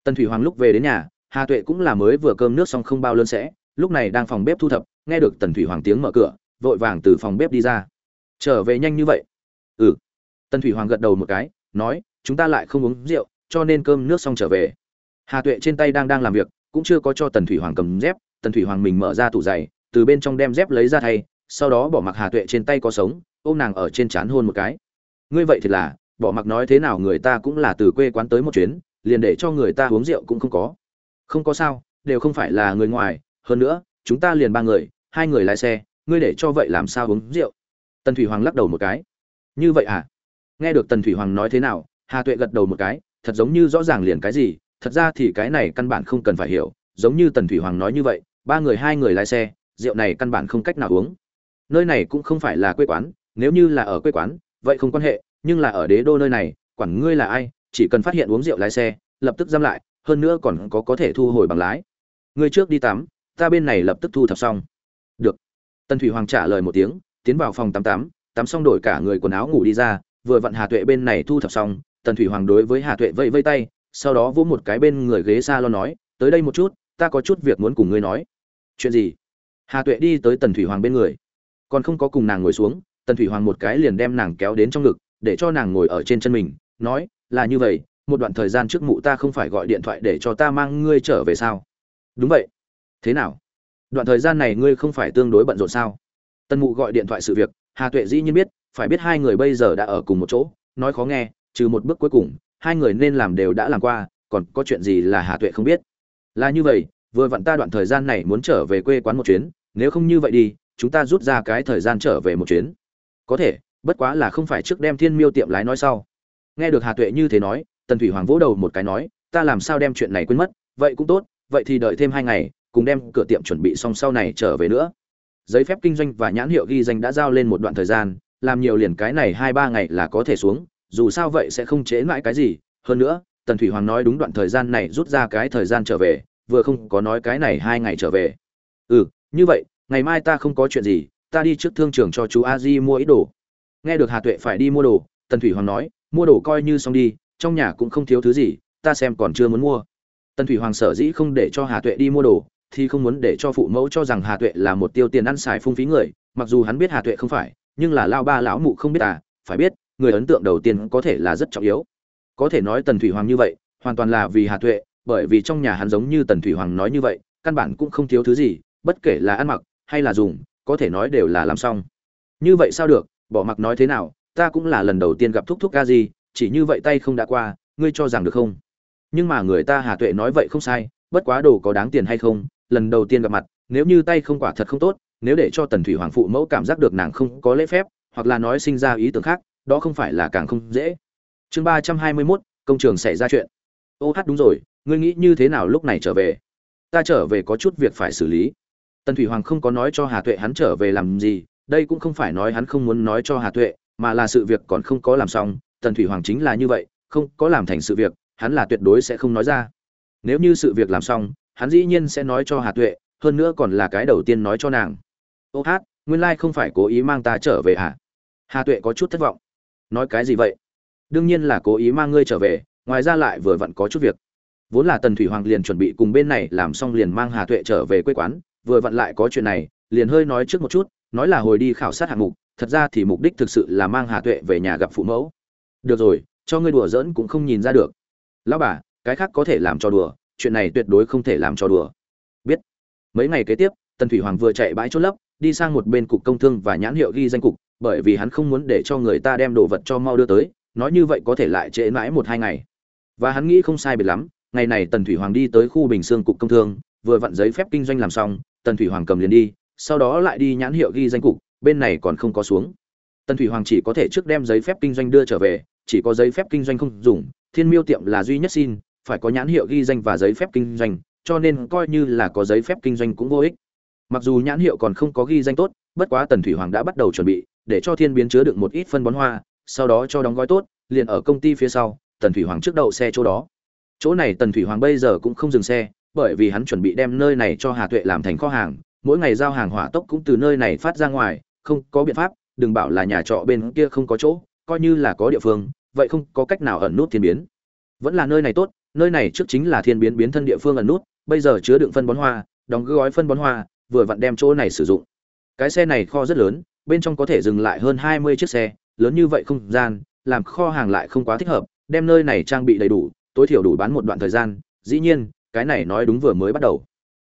S1: Tần thủy hoàng lúc về đến nhà, hà tuệ cũng là mới vừa cơm nước xong không bao lớn sẽ lúc này đang phòng bếp thu thập, nghe được tần thủy hoàng tiếng mở cửa, vội vàng từ phòng bếp đi ra. Trở về nhanh như vậy? Ừ. Tần thủy hoàng gật đầu một cái, nói, chúng ta lại không uống rượu, cho nên cơm nước xong trở về. Hà tuệ trên tay đang đang làm việc, cũng chưa có cho tần thủy hoàng cầm dép, tần thủy hoàng mình mở ra tủ giày, từ bên trong đem dép lấy ra thay, sau đó bỏ mặc hà tuệ trên tay có sống, ôm nàng ở trên trán hôn một cái. Ngươi vậy thì là, bỏ mặc nói thế nào người ta cũng là từ quê quán tới một chuyến, liền để cho người ta uống rượu cũng không có. Không có sao, đều không phải là người ngoài hơn nữa, chúng ta liền ba người, hai người lái xe, ngươi để cho vậy làm sao uống rượu? Tần thủy hoàng lắc đầu một cái. Như vậy à? Nghe được tần thủy hoàng nói thế nào, hà tuệ gật đầu một cái, thật giống như rõ ràng liền cái gì, thật ra thì cái này căn bản không cần phải hiểu, giống như tần thủy hoàng nói như vậy, ba người, hai người lái xe, rượu này căn bản không cách nào uống. Nơi này cũng không phải là quê quán, nếu như là ở quê quán, vậy không quan hệ, nhưng là ở đế đô nơi này, quản ngươi là ai, chỉ cần phát hiện uống rượu lái xe, lập tức giam lại, hơn nữa còn có có thể thu hồi bằng lái. Ngươi trước đi tắm ta bên này lập tức thu thập xong. Được. Tần thủy hoàng trả lời một tiếng, tiến vào phòng tắm tắm tắm xong đổi cả người quần áo ngủ đi ra, vừa vặn hà tuệ bên này thu thập xong, tần thủy hoàng đối với hà tuệ vẫy vây tay, sau đó vỗ một cái bên người ghế xa lo nói, tới đây một chút, ta có chút việc muốn cùng ngươi nói. Chuyện gì? Hà tuệ đi tới tần thủy hoàng bên người. Còn không có cùng nàng ngồi xuống, tần thủy hoàng một cái liền đem nàng kéo đến trong ngực, để cho nàng ngồi ở trên chân mình, nói, là như vậy, một đoạn thời gian trước mụ ta không phải gọi điện thoại để cho ta mang ngươi trở về sao? Đúng vậy thế nào? Đoạn thời gian này ngươi không phải tương đối bận rộn sao? Tần mụ gọi điện thoại sự việc, hà tuệ dĩ nhiên biết, phải biết hai người bây giờ đã ở cùng một chỗ, nói khó nghe, trừ một bước cuối cùng, hai người nên làm đều đã làm qua, còn có chuyện gì là hà tuệ không biết? Là như vậy, vừa vặn ta đoạn thời gian này muốn trở về quê quán một chuyến, nếu không như vậy đi, chúng ta rút ra cái thời gian trở về một chuyến. Có thể, bất quá là không phải trước đem thiên miêu tiệm lái nói sau. Nghe được hà tuệ như thế nói, tần thủy hoàng vỗ đầu một cái nói, ta làm sao đem chuyện này quên mất, vậy cũng tốt, vậy thì đợi thêm hai ngày cùng đem cửa tiệm chuẩn bị xong sau này trở về nữa. Giấy phép kinh doanh và nhãn hiệu ghi danh đã giao lên một đoạn thời gian, làm nhiều liền cái này hai ba ngày là có thể xuống, dù sao vậy sẽ không chế mãi cái gì. Hơn nữa, tần thủy hoàng nói đúng đoạn thời gian này rút ra cái thời gian trở về, vừa không có nói cái này hai ngày trở về. Ừ như vậy, ngày mai ta không có chuyện gì, ta đi trước thương trường cho chú a di mua ít đồ. Nghe được hà tuệ phải đi mua đồ, tần thủy hoàng nói, mua đồ coi như xong đi, trong nhà cũng không thiếu thứ gì, ta xem còn chưa muốn mua. Tần thủy hoàng sở dĩ không để cho hà tuệ đi mua đồ thì không muốn để cho phụ mẫu cho rằng hà tuệ là một tiêu tiền ăn xài phung phí người, mặc dù hắn biết hà tuệ không phải, nhưng là lao ba lão mụ không biết à phải biết, người ấn tượng đầu tiên có thể là rất trọng yếu. Có thể nói tần thủy hoàng như vậy, hoàn toàn là vì hà tuệ, bởi vì trong nhà hắn giống như tần thủy hoàng nói như vậy, căn bản cũng không thiếu thứ gì, bất kể là ăn mặc hay là dùng, có thể nói đều là làm xong. Như vậy sao được, bỏ mặc nói thế nào, ta cũng là lần đầu tiên gặp thúc thúc ca gì chỉ như vậy tay không đã qua, ngươi cho rằng được không? Nhưng mà người ta hà tuệ nói vậy không sai, bất quá đồ có đáng tiền hay không lần đầu tiên gặp mặt, nếu như tay không quả thật không tốt, nếu để cho tần thủy hoàng phụ mẫu cảm giác được nàng không có lễ phép, hoặc là nói sinh ra ý tưởng khác, đó không phải là càng không dễ. Chương ba trăm hai mươi mốt, công trường xảy ra chuyện. Ô hát đúng rồi, ngươi nghĩ như thế nào lúc này trở về? Ta trở về có chút việc phải xử lý. Tần thủy hoàng không có nói cho hà tuệ hắn trở về làm gì, đây cũng không phải nói hắn không muốn nói cho hà tuệ, mà là sự việc còn không có làm xong. Tần thủy hoàng chính là như vậy, không có làm thành sự việc, hắn là tuyệt đối sẽ không nói ra. Nếu như sự việc làm xong hắn dĩ nhiên sẽ nói cho hà tuệ, hơn nữa còn là cái đầu tiên nói cho nàng. Ô hát, nguyên lai không phải cố ý mang ta trở về hả? Hà tuệ có chút thất vọng. Nói cái gì vậy? Đương nhiên là cố ý mang ngươi trở về, ngoài ra lại vừa vặn có chút việc. Vốn là tần thủy hoàng liền chuẩn bị cùng bên này làm xong liền mang hà tuệ trở về quê quán, vừa vặn lại có chuyện này, liền hơi nói trước một chút, nói là hồi đi khảo sát hạng mục, thật ra thì mục đích thực sự là mang hà tuệ về nhà gặp phụ mẫu. Được rồi, cho ngươi đùa giỡn cũng không nhìn ra được. Lão bà, cái khác có thể làm cho đùa chuyện này tuyệt đối không thể làm cho đùa. Biết. Mấy ngày kế tiếp, tần thủy hoàng vừa chạy bãi chốt lấp, đi sang một bên cục công thương và nhãn hiệu ghi danh cục, bởi vì hắn không muốn để cho người ta đem đồ vật cho mau đưa tới, nói như vậy có thể lại trễ mãi một hai ngày. Và hắn nghĩ không sai biệt lắm, ngày này tần thủy hoàng đi tới khu bình xương cục công thương, vừa vặn giấy phép kinh doanh làm xong, tần thủy hoàng cầm liền đi, sau đó lại đi nhãn hiệu ghi danh cục, bên này còn không có xuống. Tần thủy hoàng chỉ có thể trước đem giấy phép kinh doanh đưa trở về, chỉ có giấy phép kinh doanh không dùng, thiên miêu tiệm là duy nhất xin phải có nhãn hiệu ghi danh và giấy phép kinh doanh, cho nên coi như là có giấy phép kinh doanh cũng vô ích. Mặc dù nhãn hiệu còn không có ghi danh tốt, bất quá tần thủy hoàng đã bắt đầu chuẩn bị, để cho thiên biến chứa được một ít phân bón hoa, sau đó cho đóng gói tốt, liền ở công ty phía sau, tần thủy hoàng trước đậu xe chỗ đó. Chỗ này tần thủy hoàng bây giờ cũng không dừng xe, bởi vì hắn chuẩn bị đem nơi này cho hà tuệ làm thành kho hàng, mỗi ngày giao hàng hỏa tốc cũng từ nơi này phát ra ngoài, không có biện pháp, đừng bảo là nhà trọ bên kia không có chỗ, coi như là có địa phương, vậy không có cách nào ẩn nút thiên biến. Vẫn là nơi này tốt nơi này trước chính là thiên biến biến thân địa phương ẩn nút, bây giờ chứa đựng phân bón hoa, đóng gói phân bón hoa, vừa vặn đem chỗ này sử dụng. Cái xe này kho rất lớn, bên trong có thể dừng lại hơn hai mươi chiếc xe, lớn như vậy không gian, làm kho hàng lại không quá thích hợp, đem nơi này trang bị đầy đủ, tối thiểu đủ bán một đoạn thời gian, dĩ nhiên, cái này nói đúng vừa mới bắt đầu.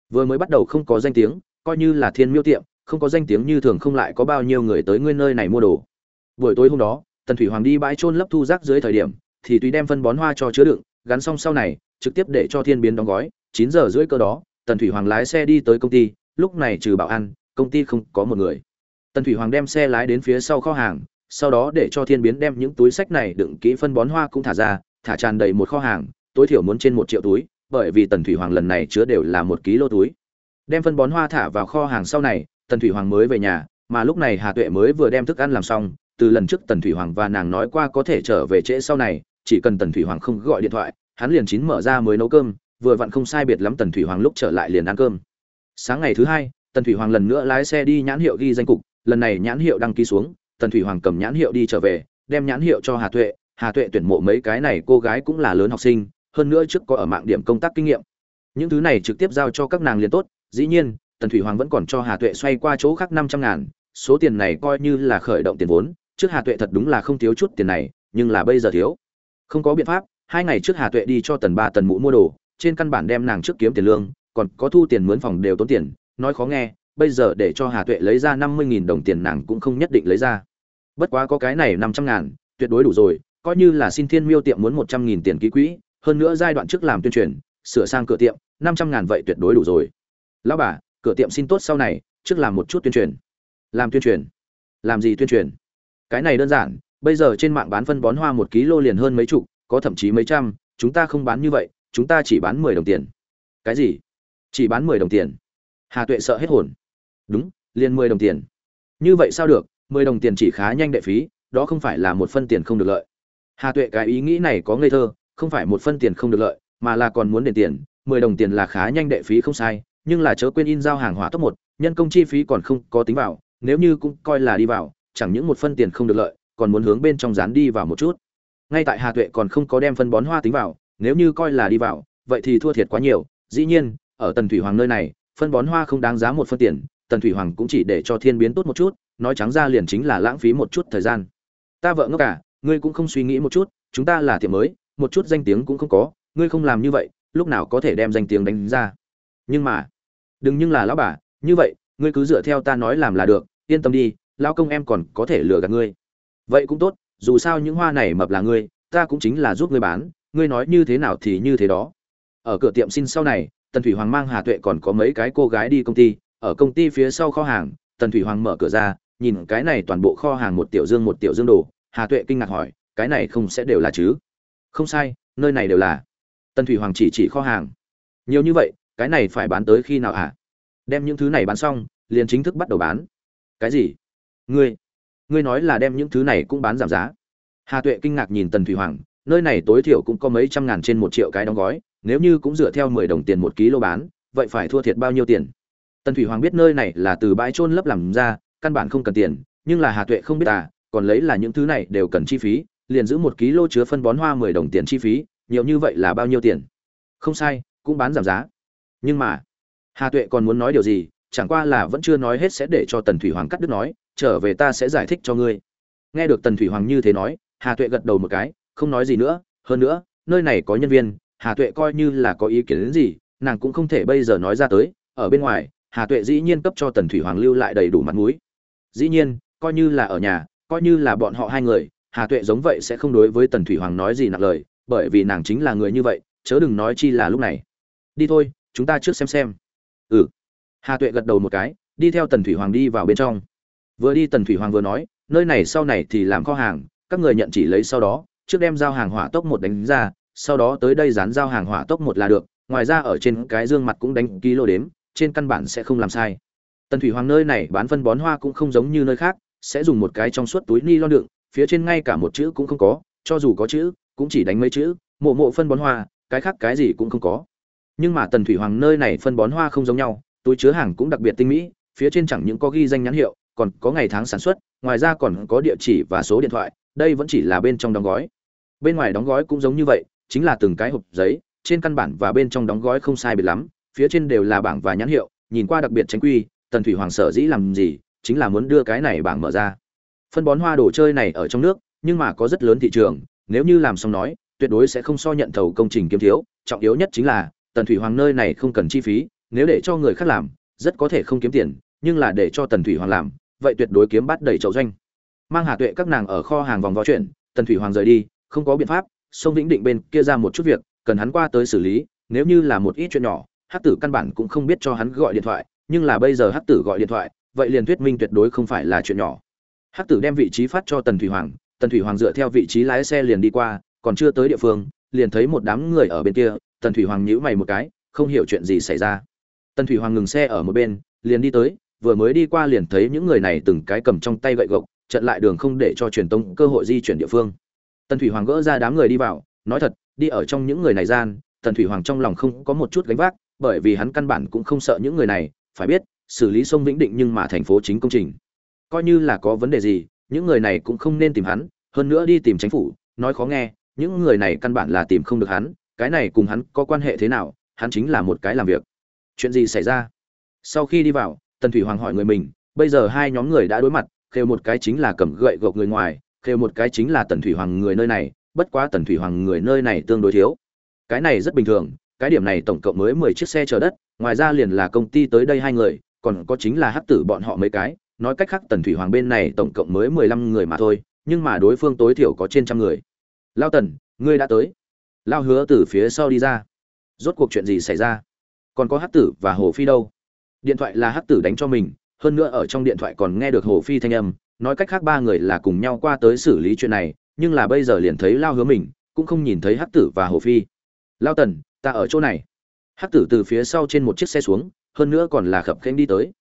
S1: Vừa mới bắt đầu không có danh tiếng, coi như là thiên miêu tiệm, không có danh tiếng như thường không lại có bao nhiêu người tới nguyên nơi này mua đồ. Buổi tối hôm đó, tần thủy hoàng đi bãi trôn lấp thu rác dưới thời điểm, thì tùy đem phân bón hoa cho chứa đựng gắn xong sau này, trực tiếp để cho thiên biến đóng gói, chín giờ rưỡi cơ đó, tần thủy hoàng lái xe đi tới công ty, lúc này trừ bảo an, công ty không có một người. Tần thủy hoàng đem xe lái đến phía sau kho hàng, sau đó để cho thiên biến đem những túi sách này đựng kỹ phân bón hoa cũng thả ra, thả tràn đầy một kho hàng, tối thiểu muốn trên một triệu túi, bởi vì tần thủy hoàng lần này chứa đều là một ký lô túi. Đem phân bón hoa thả vào kho hàng sau này, tần thủy hoàng mới về nhà, mà lúc này hà tuệ mới vừa đem thức ăn làm xong, từ lần trước tần thủy hoàng và nàng nói qua có thể trở về trễ sau này chỉ cần tần thủy hoàng không gọi điện thoại, hắn liền chín mở ra mới nấu cơm, vừa vặn không sai biệt lắm tần thủy hoàng lúc trở lại liền ăn cơm. Sáng ngày thứ hai, tần thủy hoàng lần nữa lái xe đi nhãn hiệu ghi danh cục, lần này nhãn hiệu đăng ký xuống, tần thủy hoàng cầm nhãn hiệu đi trở về, đem nhãn hiệu cho hà tuệ hà tuệ tuyển mộ mấy cái này cô gái cũng là lớn học sinh, hơn nữa trước có ở mạng điểm công tác kinh nghiệm. Những thứ này trực tiếp giao cho các nàng liền tốt, dĩ nhiên, tần thủy hoàng vẫn còn cho hà tuệ xoay qua chỗ khác năm trăm ngàn, số tiền này coi như là khởi động tiền vốn, trước hà tuệ thật đúng là không thiếu chút tiền này, nhưng là bây giờ thiếu không có biện pháp, hai ngày trước hà tuệ đi cho tần ba tần mũ mua đồ, trên căn bản đem nàng trước kiếm tiền lương, còn có thu tiền mướn phòng đều tốn tiền, nói khó nghe, bây giờ để cho hà tuệ lấy ra năm mươi nghìn đồng tiền nàng cũng không nhất định lấy ra. Bất quá có cái này năm trăm ngàn, tuyệt đối đủ rồi, coi như là xin thiên miêu tiệm muốn một trăm nghìn tiền ký quỹ, hơn nữa giai đoạn trước làm tuyên truyền, sửa sang cửa tiệm, năm trăm ngàn vậy tuyệt đối đủ rồi. Lão bà, cửa tiệm xin tốt sau này, trước làm một chút tuyên truyền. Làm tuyên truyền. Làm gì tuyên truyền? Cái này đơn giản bây giờ trên mạng bán phân bón hoa một ký lô liền hơn mấy chục, có thậm chí mấy trăm, chúng ta không bán như vậy, chúng ta chỉ bán mười đồng tiền. Cái gì? Chỉ bán mười đồng tiền? Hà tuệ sợ hết hồn. Đúng, liền mười đồng tiền. Như vậy sao được, mười đồng tiền chỉ khá nhanh đệ phí, đó không phải là một phân tiền không được lợi. Hà tuệ cái ý nghĩ này có ngây thơ, không phải một phân tiền không được lợi, mà là còn muốn đền tiền, mười đồng tiền là khá nhanh đệ phí không sai, nhưng là chớ quên in giao hàng hóa top một, nhân công chi phí còn không có tính vào, nếu như cũng coi là đi vào, chẳng những một phân tiền không được lợi còn muốn hướng bên trong dán đi vào một chút. Ngay tại hà tuệ còn không có đem phân bón hoa tính vào, nếu như coi là đi vào, vậy thì thua thiệt quá nhiều. Dĩ nhiên, ở tần thủy hoàng nơi này, phân bón hoa không đáng giá một phân tiền, tần thủy hoàng cũng chỉ để cho thiên biến tốt một chút, nói trắng ra liền chính là lãng phí một chút thời gian. Ta vợ ngốc cả ngươi cũng không suy nghĩ một chút, chúng ta là tiệm mới, một chút danh tiếng cũng không có, ngươi không làm như vậy, lúc nào có thể đem danh tiếng đánh ra? Nhưng mà, đừng nhưng là lão bà, như vậy, ngươi cứ dựa theo ta nói làm là được, yên tâm đi, lão công em còn có thể lừa gạt ngươi vậy cũng tốt, dù sao những hoa này mập là ngươi, ta cũng chính là giúp ngươi bán, ngươi nói như thế nào thì như thế đó. Ở cửa tiệm xin sau này, tần thủy hoàng mang hà tuệ còn có mấy cái cô gái đi công ty, ở công ty phía sau kho hàng, tần thủy hoàng mở cửa ra, nhìn cái này toàn bộ kho hàng một tiểu dương một tiểu dương đồ, hà tuệ kinh ngạc hỏi, cái này không sẽ đều là chứ? Không sai, nơi này đều là. Tần thủy hoàng chỉ chỉ kho hàng. Nhiều như vậy, cái này phải bán tới khi nào ạ à? đem những thứ này bán xong, liền chính thức bắt đầu bán. Cái gì? Ngươi! Ngươi nói là đem những thứ này cũng bán giảm giá. Hà tuệ kinh ngạc nhìn tần thủy hoàng, nơi này tối thiểu cũng có mấy trăm ngàn trên một triệu cái đóng gói, nếu như cũng dựa theo mười đồng tiền một ký lô bán, vậy phải thua thiệt bao nhiêu tiền? Tần thủy hoàng biết nơi này là từ bãi trôn lấp làm ra, căn bản không cần tiền, nhưng là hà tuệ không biết à còn lấy là những thứ này đều cần chi phí, liền giữ một ký lô chứa phân bón hoa mười đồng tiền chi phí, nhiều như vậy là bao nhiêu tiền? Không sai, cũng bán giảm giá. Nhưng mà, hà tuệ còn muốn nói điều gì chẳng qua là vẫn chưa nói hết sẽ để cho tần thủy hoàng cắt đứt nói, trở về ta sẽ giải thích cho ngươi. Nghe được tần thủy hoàng như thế nói, hà tuệ gật đầu một cái, không nói gì nữa, hơn nữa, nơi này có nhân viên, hà tuệ coi như là có ý kiến đến gì, nàng cũng không thể bây giờ nói ra tới, ở bên ngoài, hà tuệ dĩ nhiên cấp cho tần thủy hoàng lưu lại đầy đủ mặt mũi. Dĩ nhiên, coi như là ở nhà, coi như là bọn họ hai người, hà tuệ giống vậy sẽ không đối với tần thủy hoàng nói gì nặng lời, bởi vì nàng chính là người như vậy, chớ đừng nói chi là lúc này. Đi thôi, chúng ta trước xem xem. Ừ hà tuệ gật đầu một cái, đi theo tần thủy hoàng đi vào bên trong. Vừa đi tần thủy hoàng vừa nói, nơi này sau này thì làm kho hàng, các người nhận chỉ lấy sau đó, trước đem giao hàng hỏa tốc một đánh ra, sau đó tới đây dán giao hàng hỏa tốc một là được, ngoài ra ở trên cái dương mặt cũng đánh ký lô đếm, trên căn bản sẽ không làm sai. Tần thủy hoàng nơi này bán phân bón hoa cũng không giống như nơi khác, sẽ dùng một cái trong suốt túi ni lon đựng, phía trên ngay cả một chữ cũng không có, cho dù có chữ, cũng chỉ đánh mấy chữ, mộ mộ phân bón hoa, cái khác cái gì cũng không có. Nhưng mà tần thủy hoàng nơi này phân bón hoa không giống nhau túi chứa hàng cũng đặc biệt tinh mỹ, phía trên chẳng những có ghi danh nhãn hiệu, còn có ngày tháng sản xuất, ngoài ra còn có địa chỉ và số điện thoại, đây vẫn chỉ là bên trong đóng gói. Bên ngoài đóng gói cũng giống như vậy, chính là từng cái hộp giấy, trên căn bản và bên trong đóng gói không sai biệt lắm, phía trên đều là bảng và nhãn hiệu, nhìn qua đặc biệt tránh quy, tần thủy hoàng sở dĩ làm gì, chính là muốn đưa cái này bảng mở ra. Phân bón hoa đồ chơi này ở trong nước, nhưng mà có rất lớn thị trường, nếu như làm xong nói, tuyệt đối sẽ không so nhận thầu công trình kiếm thiếu, trọng yếu nhất chính là, tần thủy hoàng nơi này không cần chi phí nếu để cho người khác làm, rất có thể không kiếm tiền, nhưng là để cho tần thủy hoàng làm, vậy tuyệt đối kiếm bắt đầy chậu doanh. Mang hà tuệ các nàng ở kho hàng vòng vo chuyện, tần thủy hoàng rời đi, không có biện pháp, sông vĩnh định bên kia ra một chút việc, cần hắn qua tới xử lý, nếu như là một ít chuyện nhỏ, hắc tử căn bản cũng không biết cho hắn gọi điện thoại, nhưng là bây giờ hắc tử gọi điện thoại, vậy liền thuyết minh tuyệt đối không phải là chuyện nhỏ. Hắc tử đem vị trí phát cho tần thủy hoàng, tần thủy hoàng dựa theo vị trí lái xe liền đi qua, còn chưa tới địa phương, liền thấy một đám người ở bên kia, tần thủy hoàng nhíu mày một cái, không hiểu chuyện gì xảy ra tần thủy hoàng ngừng xe ở một bên, liền đi tới, vừa mới đi qua liền thấy những người này từng cái cầm trong tay gậy gộc, chặn lại đường không để cho truyền tông cơ hội di chuyển địa phương. Tần thủy hoàng gỡ ra đám người đi vào, nói thật, đi ở trong những người này gian, tần thủy hoàng trong lòng không có một chút gánh vác, bởi vì hắn căn bản cũng không sợ những người này, phải biết, xử lý sông vĩnh định nhưng mà thành phố chính công trình. Coi như là có vấn đề gì, những người này cũng không nên tìm hắn, hơn nữa đi tìm chính phủ, nói khó nghe, những người này căn bản là tìm không được hắn, cái này cùng hắn có quan hệ thế nào, hắn chính là một cái làm việc chuyện gì xảy ra? Sau khi đi vào, tần thủy hoàng hỏi người mình, bây giờ hai nhóm người đã đối mặt khều một cái chính là cầm gậy gộc người ngoài khều một cái chính là tần thủy hoàng người nơi này, bất quá tần thủy hoàng người nơi này tương đối thiếu. Cái này rất bình thường, cái điểm này tổng cộng mới mười chiếc xe chở đất, ngoài ra liền là công ty tới đây hai người, còn có chính là hắc tử bọn họ mấy cái. Nói cách khác, tần thủy hoàng bên này tổng cộng mới mười lăm người mà thôi, nhưng mà đối phương tối thiểu có trên trăm người. Lao tần, ngươi đã tới. Lao hứa từ phía sau đi ra. Rốt cuộc chuyện gì xảy ra? Còn có hắc tử và hồ phi đâu? Điện thoại là hắc tử đánh cho mình, hơn nữa ở trong điện thoại còn nghe được hồ phi thanh âm, nói cách khác ba người là cùng nhau qua tới xử lý chuyện này, nhưng là bây giờ liền thấy lao hứa mình, cũng không nhìn thấy hắc tử và hồ phi. Lao tần, ta ở chỗ này. Hắc tử từ phía sau trên một chiếc xe xuống, hơn nữa còn là khập khênh đi tới.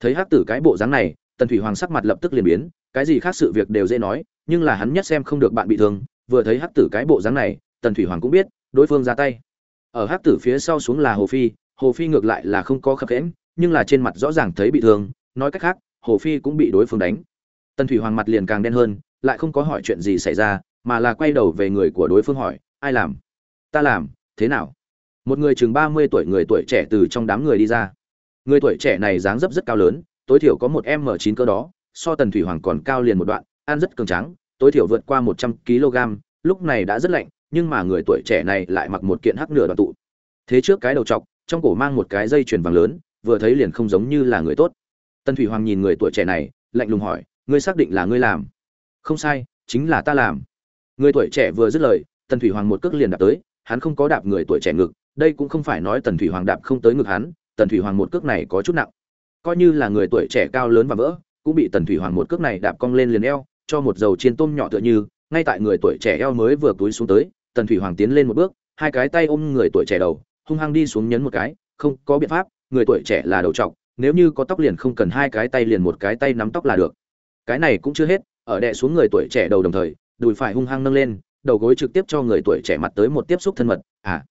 S1: Thấy hắc tử cái bộ dáng này, tần thủy hoàng sắc mặt lập tức liền biến, cái gì khác sự việc đều dễ nói, nhưng là hắn nhất xem không được bạn bị thương, vừa thấy hắc tử cái bộ dáng này, tần thủy hoàng cũng biết, đối phương ra tay. Ở hắc tử phía sau xuống là hồ phi hồ phi ngược lại là không có khập khẽn nhưng là trên mặt rõ ràng thấy bị thương, nói cách khác, hồ phi cũng bị đối phương đánh. Tần thủy hoàng mặt liền càng đen hơn, lại không có hỏi chuyện gì xảy ra, mà là quay đầu về người của đối phương hỏi, ai làm? Ta làm, thế nào? Một người chừng ba mươi tuổi người tuổi trẻ từ trong đám người đi ra. Người tuổi trẻ này dáng dấp rất cao lớn, tối thiểu có một m chín cơ đó, so tần thủy hoàng còn cao liền một đoạn, ăn rất cường trắng tối thiểu vượt qua một trăm kg, lúc này đã rất lạnh, nhưng mà người tuổi trẻ này lại mặc một kiện hắc nửa đoạn tụ. Thế trước cái đầu trọc trong cổ mang một cái dây chuyền vàng lớn, vừa thấy liền không giống như là người tốt. Tần thủy hoàng nhìn người tuổi trẻ này, lạnh lùng hỏi, ngươi xác định là ngươi làm? Không sai, chính là ta làm. Người tuổi trẻ vừa dứt lời, tần thủy hoàng một cước liền đạp tới, hắn không có đạp người tuổi trẻ ngực, đây cũng không phải nói tần thủy hoàng đạp không tới ngực hắn, tần thủy hoàng một cước này có chút nặng. Coi như là người tuổi trẻ cao lớn và vỡ, cũng bị tần thủy hoàng một cước này đạp cong lên liền eo, cho một dầu chiên tôm nhỏ tựa như, ngay tại người tuổi trẻ eo mới vừa túi xuống tới, tần thủy hoàng tiến lên một bước, hai cái tay ôm người tuổi trẻ đầu hung hăng đi xuống nhấn một cái, không có biện pháp, người tuổi trẻ là đầu trọc, nếu như có tóc liền không cần hai cái tay liền một cái tay nắm tóc là được. Cái này cũng chưa hết, ở đè xuống người tuổi trẻ đầu đồng thời, đùi phải hung hăng nâng lên, đầu gối trực tiếp cho người tuổi trẻ mặt tới một tiếp xúc thân mật à.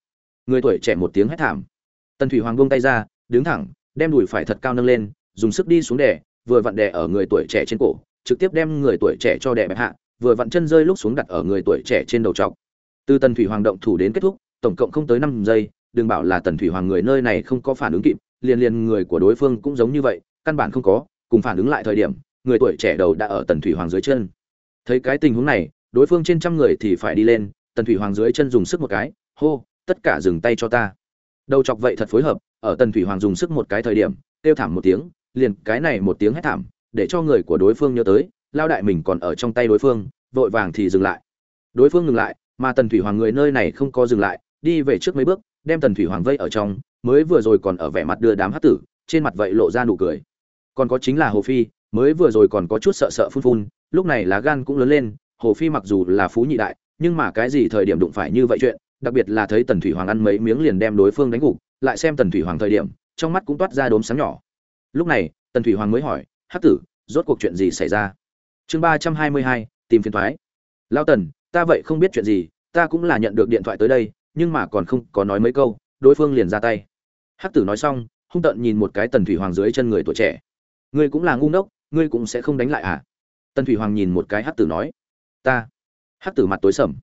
S1: Người tuổi trẻ một tiếng hét thảm. Tần thủy hoàng buông tay ra, đứng thẳng, đem đùi phải thật cao nâng lên, dùng sức đi xuống đè, vừa vặn đè ở người tuổi trẻ trên cổ, trực tiếp đem người tuổi trẻ cho đè bẹp hạ, vừa vặn chân rơi lúc xuống đặt ở người tuổi trẻ trên đầu trọc. Từ tần thủy hoàng động thủ đến kết thúc, tổng cộng không tới năm giây đừng bảo là tần thủy hoàng người nơi này không có phản ứng kịp, liền liền người của đối phương cũng giống như vậy, căn bản không có, cùng phản ứng lại thời điểm, người tuổi trẻ đầu đã ở tần thủy hoàng dưới chân. Thấy cái tình huống này, đối phương trên trăm người thì phải đi lên, tần thủy hoàng dưới chân dùng sức một cái, hô, tất cả dừng tay cho ta. Đầu chọc vậy thật phối hợp, ở tần thủy hoàng dùng sức một cái thời điểm, kêu thảm một tiếng, liền cái này một tiếng hét thảm, để cho người của đối phương nhớ tới, lao đại mình còn ở trong tay đối phương, vội vàng thì dừng lại. Đối phương ngừng lại, mà tần thủy hoàng người nơi này không có dừng lại, đi về trước mấy bước đem tần thủy hoàng vây ở trong, mới vừa rồi còn ở vẻ mặt đưa đám hát tử, trên mặt vậy lộ ra nụ cười. Còn có chính là hồ phi, mới vừa rồi còn có chút sợ sợ phun phun, lúc này lá gan cũng lớn lên, hồ phi mặc dù là phú nhị đại, nhưng mà cái gì thời điểm đụng phải như vậy chuyện, đặc biệt là thấy tần thủy hoàng ăn mấy miếng liền đem đối phương đánh gục, lại xem tần thủy hoàng thời điểm, trong mắt cũng toát ra đốm sáng nhỏ. Lúc này, tần thủy hoàng mới hỏi hát tử, rốt cuộc chuyện gì xảy ra? Chương ba trăm hai mươi hai, tìm phiền thoái. Lao tần, ta vậy không biết chuyện gì, ta cũng là nhận được điện thoại tới đây nhưng mà còn không có nói mấy câu, đối phương liền ra tay. Hắc tử nói xong, hung tợn nhìn một cái tần thủy hoàng dưới chân người tuổi trẻ. Ngươi cũng là ngu ngốc, ngươi cũng sẽ không đánh lại à? Tần thủy hoàng nhìn một cái hắc tử nói. Ta. Hắc tử mặt tối sầm.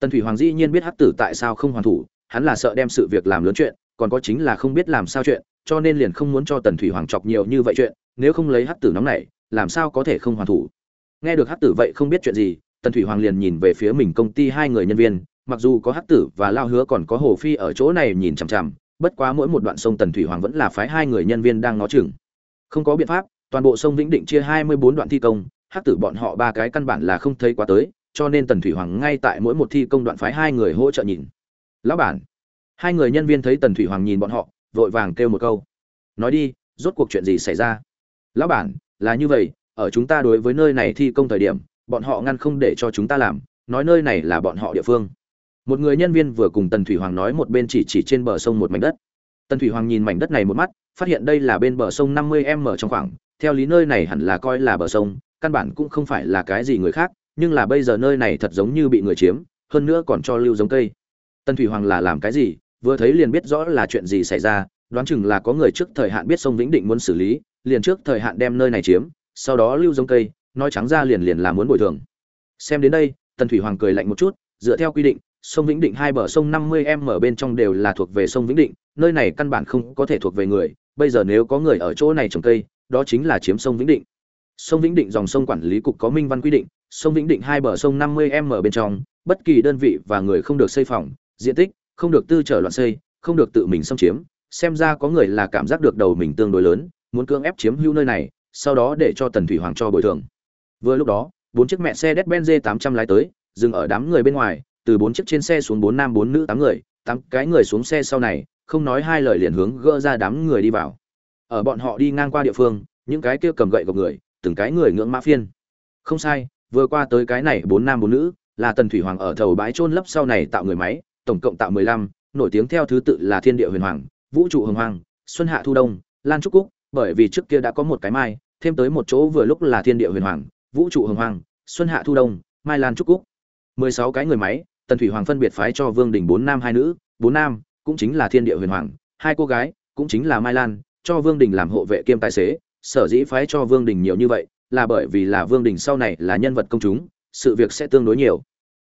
S1: Tần thủy hoàng dĩ nhiên biết hắc tử tại sao không hoàn thủ, hắn là sợ đem sự việc làm lớn chuyện, còn có chính là không biết làm sao chuyện, cho nên liền không muốn cho tần thủy hoàng chọc nhiều như vậy chuyện, nếu không lấy hắc tử nóng này làm sao có thể không hoàn thủ? Nghe được hắc tử vậy không biết chuyện gì, tần thủy hoàng liền nhìn về phía mình công ty hai người nhân viên mặc dù có hắc tử và lao hứa còn có hồ phi ở chỗ này nhìn chằm chằm, bất quá mỗi một đoạn sông tần thủy hoàng vẫn là phái hai người nhân viên đang ngó chừng. Không có biện pháp, toàn bộ sông vĩnh định chia hai mươi bốn đoạn thi công, hắc tử bọn họ ba cái căn bản là không thấy quá tới, cho nên tần thủy hoàng ngay tại mỗi một thi công đoạn phái hai người hỗ trợ nhìn. Lão bản, hai người nhân viên thấy tần thủy hoàng nhìn bọn họ, vội vàng kêu một câu. Nói đi, rốt cuộc chuyện gì xảy ra? Lão bản, là như vậy, ở chúng ta đối với nơi này thi công thời điểm, bọn họ ngăn không để cho chúng ta làm, nói nơi này là bọn họ địa phương một người nhân viên vừa cùng tần thủy hoàng nói một bên chỉ chỉ trên bờ sông một mảnh đất. Tần thủy hoàng nhìn mảnh đất này một mắt, phát hiện đây là bên bờ sông năm mươi m trong khoảng. Theo lý nơi này hẳn là coi là bờ sông, căn bản cũng không phải là cái gì người khác, nhưng là bây giờ nơi này thật giống như bị người chiếm, hơn nữa còn cho lưu giống cây. Tần thủy hoàng là làm cái gì? Vừa thấy liền biết rõ là chuyện gì xảy ra, đoán chừng là có người trước thời hạn biết sông vĩnh định muốn xử lý, liền trước thời hạn đem nơi này chiếm, sau đó lưu giống cây, nói trắng ra liền liền là muốn bồi thường. Xem đến đây, tần thủy hoàng cười lạnh một chút, dựa theo quy định sông vĩnh định hai bờ sông năm mươi m ở bên trong đều là thuộc về sông vĩnh định, nơi này căn bản không có thể thuộc về người, bây giờ nếu có người ở chỗ này trồng cây, đó chính là chiếm sông vĩnh định. Sông vĩnh định dòng sông quản lý cục có minh văn quy định, sông vĩnh định hai bờ sông năm mươi m ở bên trong, bất kỳ đơn vị và người không được xây phòng, diện tích, không được tư trở loạn xây, không được tự mình xâm chiếm, xem ra có người là cảm giác được đầu mình tương đối lớn, muốn cưỡng ép chiếm hữu nơi này, sau đó để cho tần thủy hoàng cho bồi thường. Vừa lúc đó, bốn chiếc mẹ xe Mercedes-Benz 800 lái tới, dừng ở đám người bên ngoài từ bốn chiếc trên xe xuống bốn nam bốn nữ tám người, tám cái người xuống xe sau này, không nói hai lời liền hướng gỡ ra đám người đi vào. Ở bọn họ đi ngang qua địa phương, những cái kia cầm gậy gọc người, từng cái người ngưỡng mã phiên. Không sai, vừa qua tới cái này bốn nam bốn nữ, là tần thủy hoàng ở thầu bãi trôn lấp sau này tạo người máy, tổng cộng tạo mười lăm, nổi tiếng theo thứ tự là thiên địa huyền hoàng, vũ trụ hồng hoàng, xuân hạ thu đông, lan trúc cúc, bởi vì trước kia đã có một cái mai, thêm tới một chỗ vừa lúc là thiên địa huyền hoàng, vũ trụ hồng hoàng, xuân hạ thu đông, mai lan trúc cúc. mười sáu cái người máy tần thủy hoàng phân biệt phái cho vương đình bốn nam hai nữ, bốn nam cũng chính là thiên địa huyền hoàng, hai cô gái cũng chính là mai lan, cho vương đình làm hộ vệ kiêm tài xế, sở dĩ phái cho vương đình nhiều như vậy là bởi vì là vương đình sau này là nhân vật công chúng, sự việc sẽ tương đối nhiều.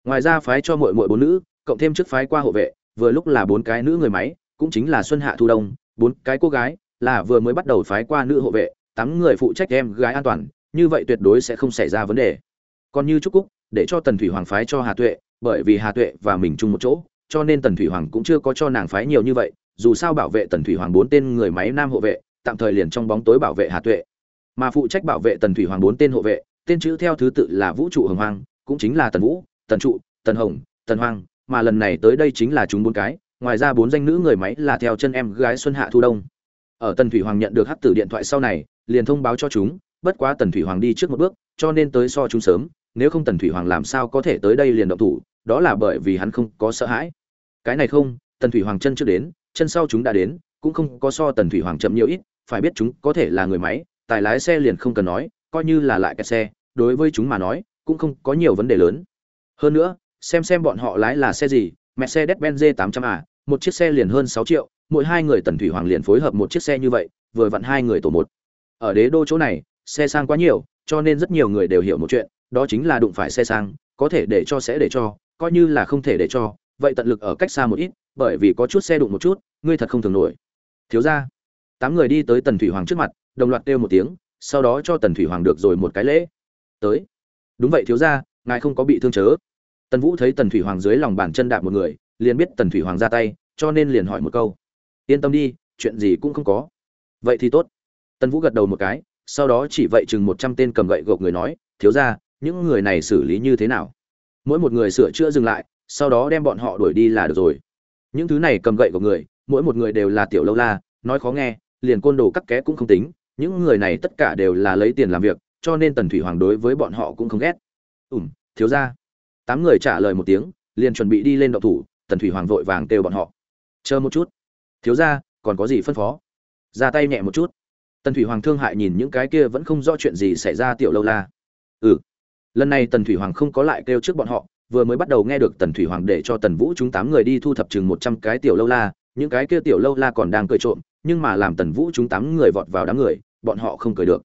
S1: Ngoài ra phái cho mỗi mỗi bốn nữ, cộng thêm trước phái qua hộ vệ, vừa lúc là bốn cái nữ người máy, cũng chính là xuân hạ thu đông, bốn cái cô gái là vừa mới bắt đầu phái qua nữ hộ vệ, tám người phụ trách em gái an toàn, như vậy tuyệt đối sẽ không xảy ra vấn đề. Còn như trúc cúc, để cho tần thủy hoàng phái cho hà tuệ bởi vì hà tuệ và mình chung một chỗ, cho nên tần thủy hoàng cũng chưa có cho nàng phái nhiều như vậy, dù sao bảo vệ tần thủy hoàng bốn tên người máy nam hộ vệ, tạm thời liền trong bóng tối bảo vệ hà tuệ. Mà phụ trách bảo vệ tần thủy hoàng bốn tên hộ vệ, tên chữ theo thứ tự là vũ trụ hồng hoang, cũng chính là tần vũ, tần trụ, tần hồng, tần hoang, mà lần này tới đây chính là chúng bốn cái, ngoài ra bốn danh nữ người máy là theo chân em gái xuân hạ thu đông. Ở tần thủy hoàng nhận được hắc tử điện thoại sau này, liền thông báo cho chúng, bất quá tần thủy hoàng đi trước một bước, cho nên tới so chúng sớm, nếu không tần thủy hoàng làm sao có thể tới đây liền động thủ đó là bởi vì hắn không có sợ hãi. Cái này không, tần thủy hoàng chân chưa đến, chân sau chúng đã đến, cũng không có so tần thủy hoàng chậm nhiều ít, phải biết chúng có thể là người máy, tài lái xe liền không cần nói, coi như là lại cái xe, đối với chúng mà nói, cũng không có nhiều vấn đề lớn. Hơn nữa, xem xem bọn họ lái là xe gì, mercedes-benz 800 à một chiếc xe liền hơn 6 triệu, mỗi hai người tần thủy hoàng liền phối hợp một chiếc xe như vậy, vừa vặn hai người tổ một. Ở đế đô chỗ này, xe sang quá nhiều, cho nên rất nhiều người đều hiểu một chuyện, đó chính là đụng phải xe sang, có thể để cho sẽ để cho coi như là không thể để cho, vậy tận lực ở cách xa một ít, bởi vì có chút xe đụng một chút, ngươi thật không thường nổi. Thiếu ra tám người đi tới tần thủy hoàng trước mặt, đồng loạt kêu một tiếng, sau đó cho tần thủy hoàng được rồi một cái lễ. Tới. Đúng vậy thiếu ra ngài không có bị thương chớ. Tần vũ thấy tần thủy hoàng dưới lòng bàn chân đạp một người, liền biết tần thủy hoàng ra tay, cho nên liền hỏi một câu. Yên tâm đi, chuyện gì cũng không có. Vậy thì tốt. Tần vũ gật đầu một cái, sau đó chỉ vậy chừng một trăm tên cầm gậy gộc người nói, thiếu ra những người này xử lý như thế nào? Mỗi một người sửa chữa dừng lại, sau đó đem bọn họ đuổi đi là được rồi. Những thứ này cầm gậy của người, mỗi một người đều là tiểu lâu la, nói khó nghe, liền côn đồ cắt ké cũng không tính, những người này tất cả đều là lấy tiền làm việc, cho nên tần thủy hoàng đối với bọn họ cũng không ghét. Ủm thiếu ra tám người trả lời một tiếng, liền chuẩn bị đi lên động thủ, tần thủy hoàng vội vàng kêu bọn họ. Chờ một chút. Thiếu ra còn có gì phân phó? Ra tay nhẹ một chút. Tần thủy hoàng thương hại nhìn những cái kia vẫn không rõ chuyện gì xảy ra tiểu lâu la. Ừ lần này tần thủy hoàng không có lại kêu trước bọn họ, vừa mới bắt đầu nghe được tần thủy hoàng để cho tần vũ chúng tám người đi thu thập chừng một trăm cái tiểu lâu la, những cái kia tiểu lâu la còn đang cười trộm, nhưng mà làm tần vũ chúng tám người vọt vào đám người, bọn họ không cười được.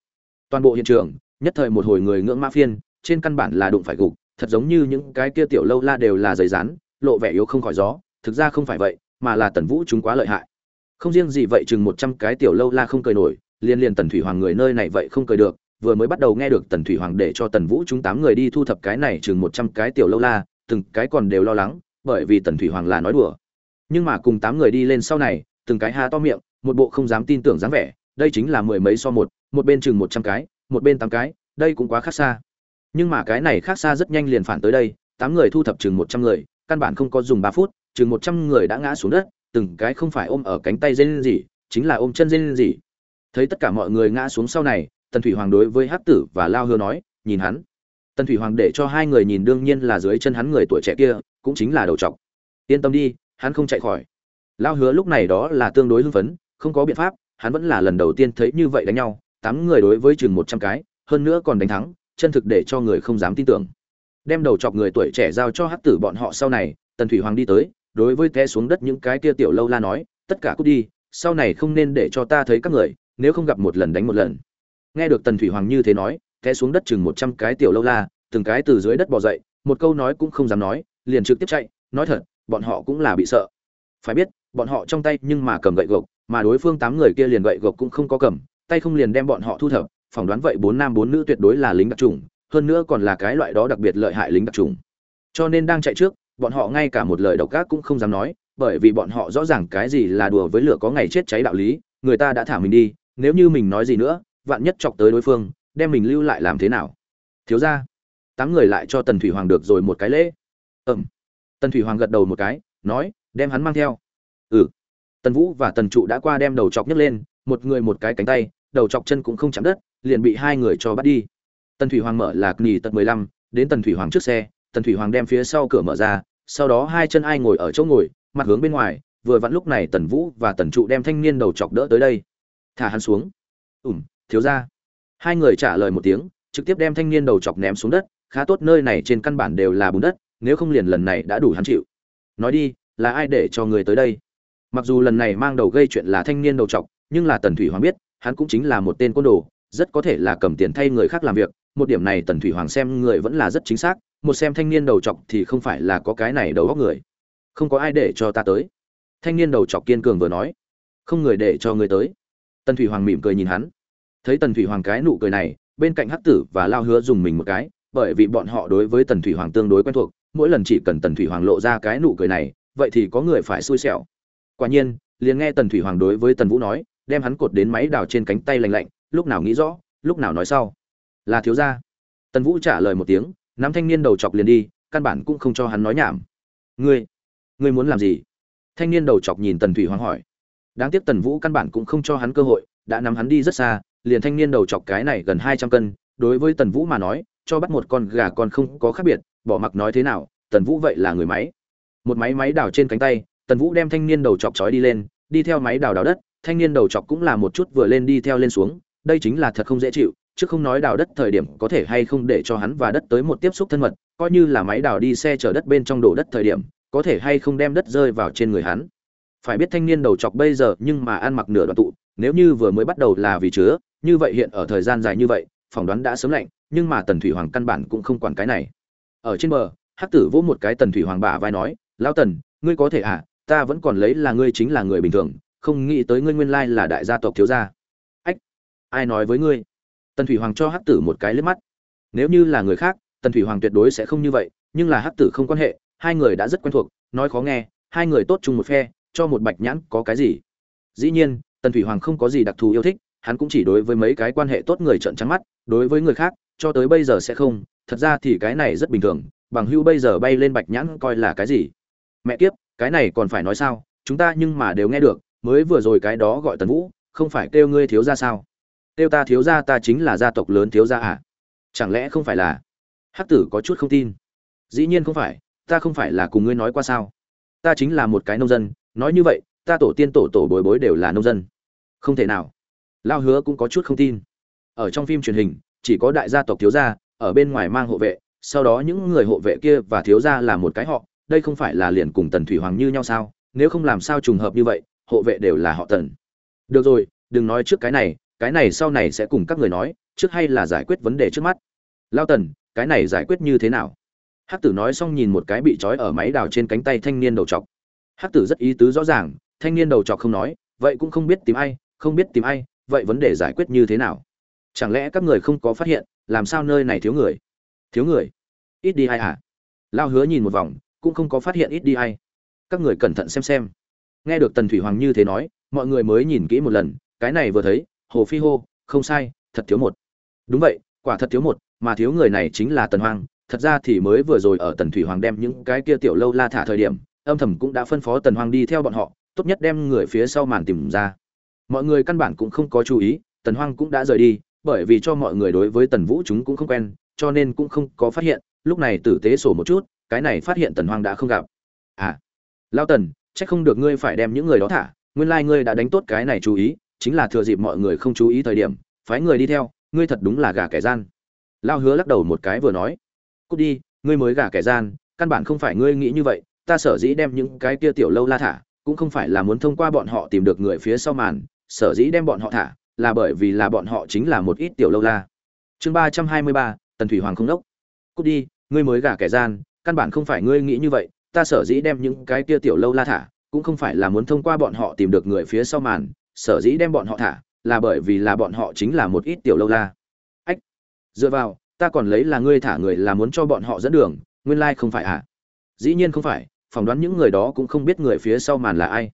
S1: Toàn bộ hiện trường, nhất thời một hồi người ngưỡng mã phiên, trên căn bản là đụng phải gục, thật giống như những cái kia tiểu lâu la đều là giấy rán, lộ vẻ yếu không khỏi gió, thực ra không phải vậy, mà là tần vũ chúng quá lợi hại. Không riêng gì vậy chừng một trăm cái tiểu lâu la không cười nổi, liên liên tần thủy hoàng người nơi này vậy không cười được vừa mới bắt đầu nghe được tần thủy hoàng để cho tần vũ chúng tám người đi thu thập cái này chừng một trăm cái tiểu lâu la, từng cái còn đều lo lắng, bởi vì tần thủy hoàng là nói đùa. Nhưng mà cùng tám người đi lên sau này, từng cái há to miệng, một bộ không dám tin tưởng dáng vẻ, đây chính là mười mấy so một một bên chừng một trăm cái, một bên tám cái, đây cũng quá khác xa. Nhưng mà cái này khác xa rất nhanh liền phản tới đây, tám người thu thập chừng một trăm người, căn bản không có dùng ba phút, chừng một trăm người đã ngã xuống đất, từng cái không phải ôm ở cánh tay dên gì chính là ôm chân dên gì thấy tất cả mọi người ngã xuống sau này tần thủy hoàng đối với hắc tử và lao hứa nói, nhìn hắn. Tần thủy hoàng để cho hai người nhìn đương nhiên là dưới chân hắn người tuổi trẻ kia, cũng chính là đầu trọc. Yên tâm đi, hắn không chạy khỏi. Lao hứa lúc này đó là tương đối hưng phấn, không có biện pháp, hắn vẫn là lần đầu tiên thấy như vậy đánh nhau, tám người đối với chừng một trăm cái, hơn nữa còn đánh thắng, chân thực để cho người không dám tin tưởng. Đem đầu chọc người tuổi trẻ giao cho hắc tử bọn họ sau này, tần thủy hoàng đi tới, đối với té xuống đất những cái kia tiểu lâu la nói, tất cả cút đi, sau này không nên để cho ta thấy các người, nếu không gặp một lần đánh một lần nghe được tần thủy hoàng như thế nói, té xuống đất chừng một trăm cái tiểu lâu la, từng cái từ dưới đất bò dậy, một câu nói cũng không dám nói, liền trực tiếp chạy, nói thật, bọn họ cũng là bị sợ. Phải biết, bọn họ trong tay nhưng mà cầm gậy gộc, mà đối phương tám người kia liền gậy gộc cũng không có cầm, tay không liền đem bọn họ thu thập, phỏng đoán vậy bốn nam bốn nữ tuyệt đối là lính đặc trùng hơn nữa còn là cái loại đó đặc biệt lợi hại lính đặc trùng cho nên đang chạy trước, bọn họ ngay cả một lời độc ác cũng không dám nói, bởi vì bọn họ rõ ràng cái gì là đùa với lửa có ngày chết cháy đạo lý, người ta đã thả mình đi, nếu như mình nói gì nữa vạn nhất chọc tới đối phương, đem mình lưu lại làm thế nào? Thiếu ra tám người lại cho tần thủy hoàng được rồi một cái lễ. Ừm. Tần thủy hoàng gật đầu một cái, nói, đem hắn mang theo. Ừ. Tần vũ và tần trụ đã qua đem đầu chọc nhấc lên, một người một cái cánh tay, đầu chọc chân cũng không chạm đất, liền bị hai người cho bắt đi. Tần thủy hoàng mở lạc nghỉ tận mười lăm, đến tần thủy hoàng trước xe, tần thủy hoàng đem phía sau cửa mở ra, sau đó hai chân ai ngồi ở chỗ ngồi, mặt hướng bên ngoài, vừa vặn lúc này tần vũ và tần trụ đem thanh niên đầu chọc đỡ tới đây. Thả hắn xuống. Ủm thiếu ra. Hai người trả lời một tiếng, trực tiếp đem thanh niên đầu chọc ném xuống đất, khá tốt nơi này trên căn bản đều là bùn đất, nếu không liền lần này đã đủ hắn chịu. Nói đi, là ai để cho người tới đây? Mặc dù lần này mang đầu gây chuyện là thanh niên đầu chọc, nhưng là tần thủy hoàng biết, hắn cũng chính là một tên côn đồ, rất có thể là cầm tiền thay người khác làm việc. Một điểm này tần thủy hoàng xem người vẫn là rất chính xác, một xem thanh niên đầu chọc thì không phải là có cái này đầu góc người. Không có ai để cho ta tới. Thanh niên đầu chọc kiên cường vừa nói. Không người để cho người tới. Tần thủy hoàng mỉm cười nhìn hắn thấy tần thủy hoàng cái nụ cười này, bên cạnh hắc tử và lao hứa dùng mình một cái, bởi vì bọn họ đối với tần thủy hoàng tương đối quen thuộc, mỗi lần chỉ cần tần thủy hoàng lộ ra cái nụ cười này, vậy thì có người phải xui xẻo. Quả nhiên, liền nghe tần thủy hoàng đối với tần vũ nói, đem hắn cột đến máy đào trên cánh tay lành lạnh, lúc nào nghĩ rõ, lúc nào nói sau. Là thiếu gia. Tần vũ trả lời một tiếng, nắm thanh niên đầu chọc liền đi, căn bản cũng không cho hắn nói nhảm. Ngươi ngươi muốn làm gì? Thanh niên đầu chọc nhìn tần thủy hoàng hỏi. Đáng tiếc tần vũ căn bản cũng không cho hắn cơ hội, đã nắm hắn đi rất xa liền thanh niên đầu chọc cái này gần hai trăm cân, đối với tần vũ mà nói, cho bắt một con gà con không có khác biệt, bỏ mặc nói thế nào, tần vũ vậy là người máy. Một máy máy đào trên cánh tay, tần vũ đem thanh niên đầu chọc trói đi lên, đi theo máy đào đào đất, thanh niên đầu chọc cũng là một chút vừa lên đi theo lên xuống, đây chính là thật không dễ chịu, chứ không nói đào đất thời điểm có thể hay không để cho hắn và đất tới một tiếp xúc thân mật, coi như là máy đào đi xe chở đất bên trong đổ đất thời điểm, có thể hay không đem đất rơi vào trên người hắn. Phải biết thanh niên đầu chọc bây giờ nhưng mà ăn mặc nửa đoạn tụ, nếu như vừa mới bắt đầu là vì chứa như vậy hiện ở thời gian dài như vậy, phỏng đoán đã sớm lạnh, nhưng mà tần thủy hoàng căn bản cũng không quản cái này. Ở trên bờ, hắc tử vỗ một cái tần thủy hoàng bả vai nói lao tần, ngươi có thể à ta vẫn còn lấy là ngươi chính là người bình thường, không nghĩ tới ngươi nguyên lai là đại gia tộc thiếu gia. Ách, ai nói với ngươi? Tần thủy hoàng cho hắc tử một cái liếc mắt. Nếu như là người khác, tần thủy hoàng tuyệt đối sẽ không như vậy, nhưng là hắc tử không quan hệ, hai người đã rất quen thuộc, nói khó nghe, hai người tốt chung một phe, cho một bạch nhãn có cái gì? Dĩ nhiên, tần thủy hoàng không có gì đặc thù yêu thích hắn cũng chỉ đối với mấy cái quan hệ tốt người trợn trắng mắt, đối với người khác, cho tới bây giờ sẽ không, thật ra thì cái này rất bình thường, bằng hưu bây giờ bay lên bạch nhãn coi là cái gì? Mẹ kiếp, cái này còn phải nói sao? Chúng ta nhưng mà đều nghe được, mới vừa rồi cái đó gọi tần vũ, không phải kêu ngươi thiếu gia sao? Kêu ta thiếu gia ta chính là gia tộc lớn thiếu gia à? Chẳng lẽ không phải là? Hắc tử có chút không tin. Dĩ nhiên không phải, ta không phải là cùng ngươi nói qua sao? Ta chính là một cái nông dân, nói như vậy, ta tổ tiên tổ tổ bối bối đều là nông dân. Không thể nào lao hứa cũng có chút không tin. Ở trong phim truyền hình, chỉ có đại gia tộc thiếu gia, ở bên ngoài mang hộ vệ, sau đó những người hộ vệ kia và thiếu gia là một cái họ, đây không phải là liền cùng tần thủy hoàng như nhau sao? Nếu không làm sao trùng hợp như vậy, hộ vệ đều là họ tần. Được rồi, đừng nói trước cái này cái này sau này sẽ cùng các người nói, trước hay là giải quyết vấn đề trước mắt? Lao tần, cái này giải quyết như thế nào? Hắc tử nói xong nhìn một cái bị trói ở máy đào trên cánh tay thanh niên đầu chọc. Hắc tử rất ý tứ rõ ràng, thanh niên đầu chọc không nói, vậy cũng không biết tìm ai, không biết tìm ai vậy vấn đề giải quyết như thế nào? Chẳng lẽ các người không có phát hiện, làm sao nơi này thiếu người? Thiếu người? Ít đi ai à? Lao hứa nhìn một vòng, cũng không có phát hiện ít đi ai. Các người cẩn thận xem xem. Nghe được tần thủy hoàng như thế nói, mọi người mới nhìn kỹ một lần, cái này vừa thấy, hồ phi hô, không sai, thật thiếu một. Đúng vậy, quả thật thiếu một, mà thiếu người này chính là tần hoàng thật ra thì mới vừa rồi ở tần thủy hoàng đem những cái kia tiểu lâu la thả thời điểm, âm thầm cũng đã phân phó tần hoàng đi theo bọn họ, tốt nhất đem người phía sau màn tìm ra mọi người căn bản cũng không có chú ý, tần hoang cũng đã rời đi, bởi vì cho mọi người đối với tần vũ chúng cũng không quen, cho nên cũng không có phát hiện, lúc này tử tế sổ một chút, cái này phát hiện tần hoang đã không gặp. À lao tần, chắc không được ngươi phải đem những người đó thả, nguyên lai、like、ngươi đã đánh tốt cái này chú ý, chính là thừa dịp mọi người không chú ý thời điểm, phái người đi theo, ngươi thật đúng là gà kẻ gian. Lao hứa lắc đầu một cái vừa nói, cút đi, ngươi mới gà kẻ gian, căn bản không phải ngươi nghĩ như vậy, ta sở dĩ đem những cái kia tiểu lâu la thả, cũng không phải là muốn thông qua bọn họ tìm được người phía sau màn sở dĩ đem bọn họ thả là bởi vì là bọn họ chính là một ít tiểu lâu la. Chương ba trăm hai mươi ba, tần thủy hoàng không đốc. Cút đi, ngươi mới gả kẻ gian, căn bản không phải ngươi nghĩ như vậy, ta sở dĩ đem những cái kia tiểu lâu la thả, cũng không phải là muốn thông qua bọn họ tìm được người phía sau màn, sở dĩ đem bọn họ thả là bởi vì là bọn họ chính là một ít tiểu lâu la. Ách, dựa vào, ta còn lấy là ngươi thả người là muốn cho bọn họ dẫn đường, nguyên lai không phải à? Dĩ nhiên không phải, phỏng đoán những người đó cũng không biết người phía sau màn là ai.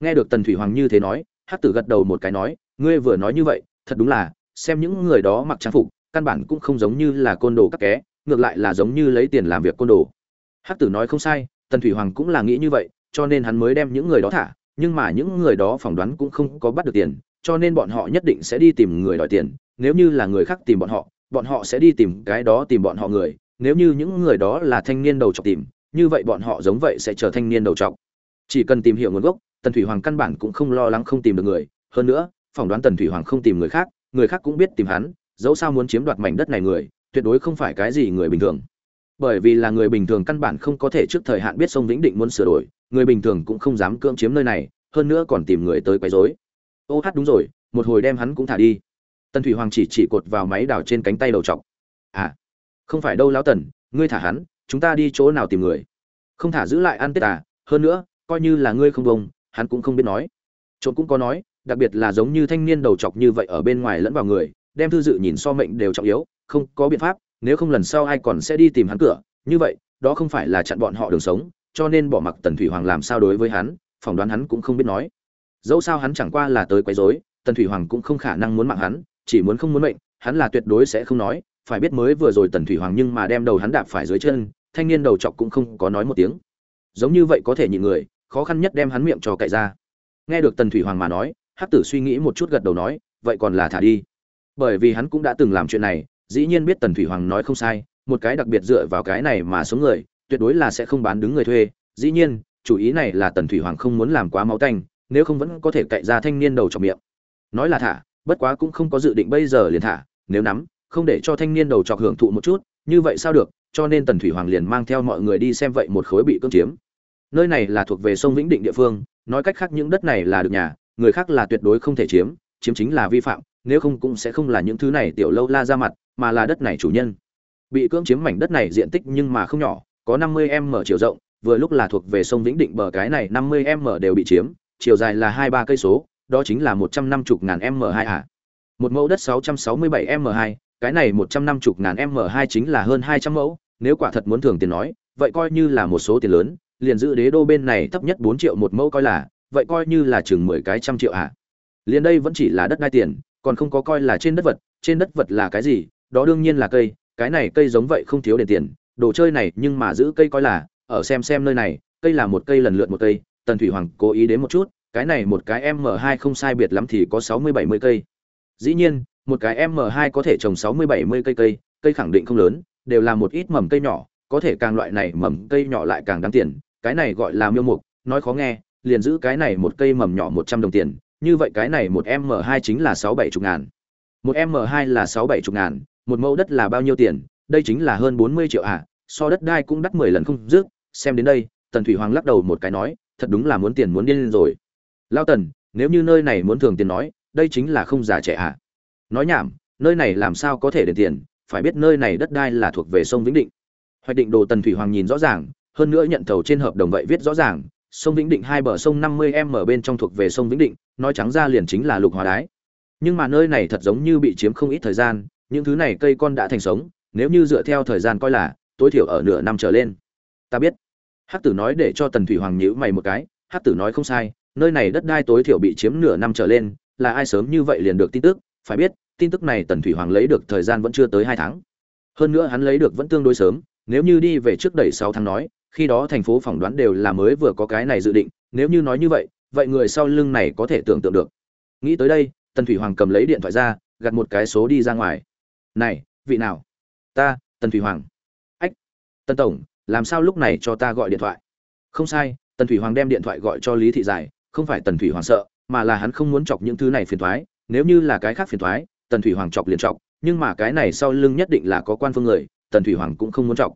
S1: Nghe được tần thủy hoàng như thế nói Hắc tử gật đầu một cái nói, ngươi vừa nói như vậy, thật đúng là, xem những người đó mặc trang phục, căn bản cũng không giống như là côn đồ các ké ngược lại là giống như lấy tiền làm việc côn đồ. Hắc tử nói không sai, tần thủy hoàng cũng là nghĩ như vậy, cho nên hắn mới đem những người đó thả, nhưng mà những người đó phỏng đoán cũng không có bắt được tiền, cho nên bọn họ nhất định sẽ đi tìm người đòi tiền, nếu như là người khác tìm bọn họ bọn họ sẽ đi tìm cái đó tìm bọn họ người, nếu như những người đó là thanh niên đầu trọc tìm, như vậy bọn họ giống vậy sẽ chờ thanh niên đầu trọc chỉ cần tìm hiểu nguồn gốc tần thủy hoàng căn bản cũng không lo lắng không tìm được người. Hơn nữa, phỏng đoán tần thủy hoàng không tìm người khác người khác cũng biết tìm hắn, dẫu sao muốn chiếm đoạt mảnh đất này người, tuyệt đối không phải cái gì người bình thường. Bởi vì là người bình thường căn bản không có thể trước thời hạn biết sông vĩnh định muốn sửa đổi, người bình thường cũng không dám cưỡng chiếm nơi này, hơn nữa còn tìm người tới quấy rối. Ô hát đúng rồi, một hồi đem hắn cũng thả đi. Tần thủy hoàng chỉ chỉ cột vào máy đào trên cánh tay đầu t à không phải đâu lão tần, ngươi thả hắn, chúng ta đi chỗ nào tìm người? Không thả giữ lại ăn tết à hơn nữa, coi như là ngươi không bông hắn cũng không biết nói. Trộm cũng có nói, đặc biệt là giống như thanh niên đầu chọc như vậy ở bên ngoài lẫn vào người, đem thư dự nhìn so mệnh đều trọng yếu, không có biện pháp, nếu không lần sau ai còn sẽ đi tìm hắn cửa. Như vậy, đó không phải là chặn bọn họ đường sống, cho nên bỏ mặc tần thủy hoàng làm sao đối với hắn, phỏng đoán hắn cũng không biết nói. Dẫu sao hắn chẳng qua là tới quấy rối, tần thủy hoàng cũng không khả năng muốn mạng hắn, chỉ muốn không muốn mệnh, hắn là tuyệt đối sẽ không nói, phải biết mới vừa rồi tần thủy hoàng nhưng mà đem đầu hắn đạp phải dưới chân, thanh niên đầu chọc cũng không có nói một tiếng. Giống như vậy có thể nhịn người khó khăn nhất đem hắn miệng cho cậy ra. Nghe được tần thủy hoàng mà nói, hắc tử suy nghĩ một chút gật đầu nói, vậy còn là thả đi. Bởi vì hắn cũng đã từng làm chuyện này, dĩ nhiên biết tần thủy hoàng nói không sai, một cái đặc biệt dựa vào cái này mà sống người, tuyệt đối là sẽ không bán đứng người thuê. Dĩ nhiên, chủ ý này là tần thủy hoàng không muốn làm quá máu tanh, nếu không vẫn có thể cậy ra thanh niên đầu trọc miệng. Nói là thả, bất quá cũng không có dự định bây giờ liền thả, nếu nắm, không để cho thanh niên đầu trọc hưởng thụ một chút, như vậy sao được, cho nên tần thủy hoàng liền mang theo mọi người đi xem vậy một khối bị cưỡng chiếm nơi này là thuộc về sông vĩnh định địa phương nói cách khác những đất này là được nhà người khác là tuyệt đối không thể chiếm chiếm chính là vi phạm nếu không cũng sẽ không là những thứ này tiểu lâu la ra mặt mà là đất này chủ nhân bị cưỡng chiếm mảnh đất này diện tích nhưng mà không nhỏ có năm mươi m mở chiều rộng vừa lúc là thuộc về sông Vĩnh Định bờ cái này 50m đều bị chiếm, chiều dài là 23 cây số, đó chính là 150 ngàn m hai ạ. Một mẫu đất 667 m hai cái này 150 ngàn m hai chính là hơn 200 mẫu, nếu quả thật muốn thường tiền nói, vậy coi như là một số tiền lớn, liền giữ đế đô bên này thấp nhất 4 triệu một mẫu coi là, vậy coi như là chừng 10 cái trăm triệu ạ. Liền đây vẫn chỉ là đất đai tiền, còn không có coi là trên đất vật, trên đất vật là cái gì? Đó đương nhiên là cây, cái này cây giống vậy không thiếu đền tiền, đồ chơi này nhưng mà giữ cây coi là, ở xem xem nơi này, cây là một cây lần lượt một cây, Tần Thủy Hoàng cố ý đến một chút, cái này một cái M2 không sai biệt lắm thì có 60 70 cây. Dĩ nhiên, một cái M2 có thể trồng 60 70 cây cây, cây khẳng định không lớn, đều là một ít mầm cây nhỏ, có thể càng loại này mầm cây nhỏ lại càng đáng tiền, cái này gọi là miêu mục, nói khó nghe, liền giữ cái này một cây mầm nhỏ 100 đồng tiền, như vậy cái này một m hai chính là 6 70 ngàn. Một m hai là 6 70 ngàn, một mẫu đất là bao nhiêu tiền, đây chính là hơn 40 triệu à, so đất đai cũng đắt 10 lần không dứt, xem đến đây, Tần Thủy Hoàng lắc đầu một cái nói, thật đúng là muốn tiền muốn điên lên rồi. Lao Tần, nếu như nơi này muốn thường tiền nói, đây chính là không giả trẻ à? Nói nhảm, nơi này làm sao có thể để tiền, phải biết nơi này đất đai là thuộc về sông Vĩnh Định. Hoạch định đồ Tần Thủy Hoàng nhìn rõ ràng, hơn nữa nhận thầu trên hợp đồng vậy viết rõ ràng, sông Vĩnh Định hai bờ sông 50m bên trong thuộc về sông Vĩnh Định, nói trắng ra liền chính là lục hóa đái. Nhưng mà nơi này thật giống như bị chiếm không ít thời gian, những thứ này cây con đã thành sống, nếu như dựa theo thời gian coi là, tối thiểu ở nửa năm trở lên. Ta biết. Hắc Tử nói để cho Tần Thủy Hoàng nhíu mày một cái, Hắc Tử nói không sai, nơi này đất đai tối thiểu bị chiếm nửa năm trở lên, là ai sớm như vậy liền được tin tức, phải biết, tin tức này Tần Thủy Hoàng lấy được thời gian vẫn chưa tới hai tháng. Hơn nữa hắn lấy được vẫn tương đối sớm, nếu như đi về trước đẩy sáu tháng nói, khi đó thành phố phỏng đoán đều là mới vừa có cái này dự định, nếu như nói như vậy, vậy người sau lưng này có thể tưởng tượng được. Nghĩ tới đây, Tần Thủy Hoàng cầm lấy điện thoại ra, gạt một cái số đi ra ngoài. "Này, vị nào?" "Ta, Tần Thủy Hoàng." "Ách, Tần tổng, làm sao lúc này cho ta gọi điện thoại?" "Không sai, Tần Thủy Hoàng đem điện thoại gọi cho Lý Thị Giải, không phải Tần Thủy Hoàng sợ, mà là hắn không muốn chọc những thứ này phiền toái, nếu như là cái khác phiền toái, Tần Thủy Hoàng chọc liền chọc, nhưng mà cái này sau lưng nhất định là có quan phương người, Tần Thủy Hoàng cũng không muốn chọc.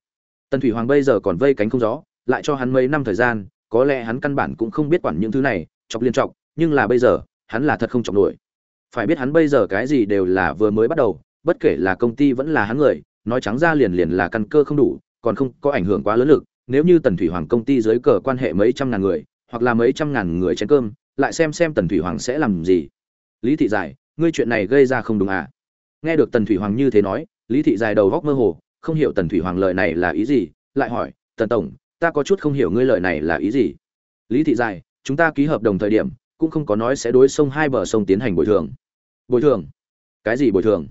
S1: Tần Thủy Hoàng bây giờ còn vây cánh không gió, lại cho hắn mấy năm thời gian, có lẽ hắn căn bản cũng không biết quản những thứ này, chọc liên chọc, nhưng là bây giờ, hắn là thật không chọc nổi. Phải biết hắn bây giờ cái gì đều là vừa mới bắt đầu, bất kể là công ty vẫn là hắn người, nói trắng ra liền liền là căn cơ không đủ, còn không có ảnh hưởng quá lớn lực, nếu như Tần Thủy Hoàng công ty dưới cờ quan hệ mấy trăm ngàn người, hoặc là mấy trăm ngàn người chén cơm, lại xem xem Tần Thủy Hoàng sẽ làm gì. Lý thị giải, ngươi chuyện này gây ra không đúng à? Nghe được Tần Thủy Hoàng như thế nói, Lý thị giải đầu góc mơ hồ, không hiểu Tần Thủy Hoàng lời này là ý gì, lại hỏi, "Tần tổng, ta có chút không hiểu ngươi lời này là ý gì?" Lý thị dài chúng ta ký hợp đồng thời điểm, cũng không có nói sẽ đối sông hai bờ sông tiến hành bồi thường. Bồi thường? Cái gì bồi thường?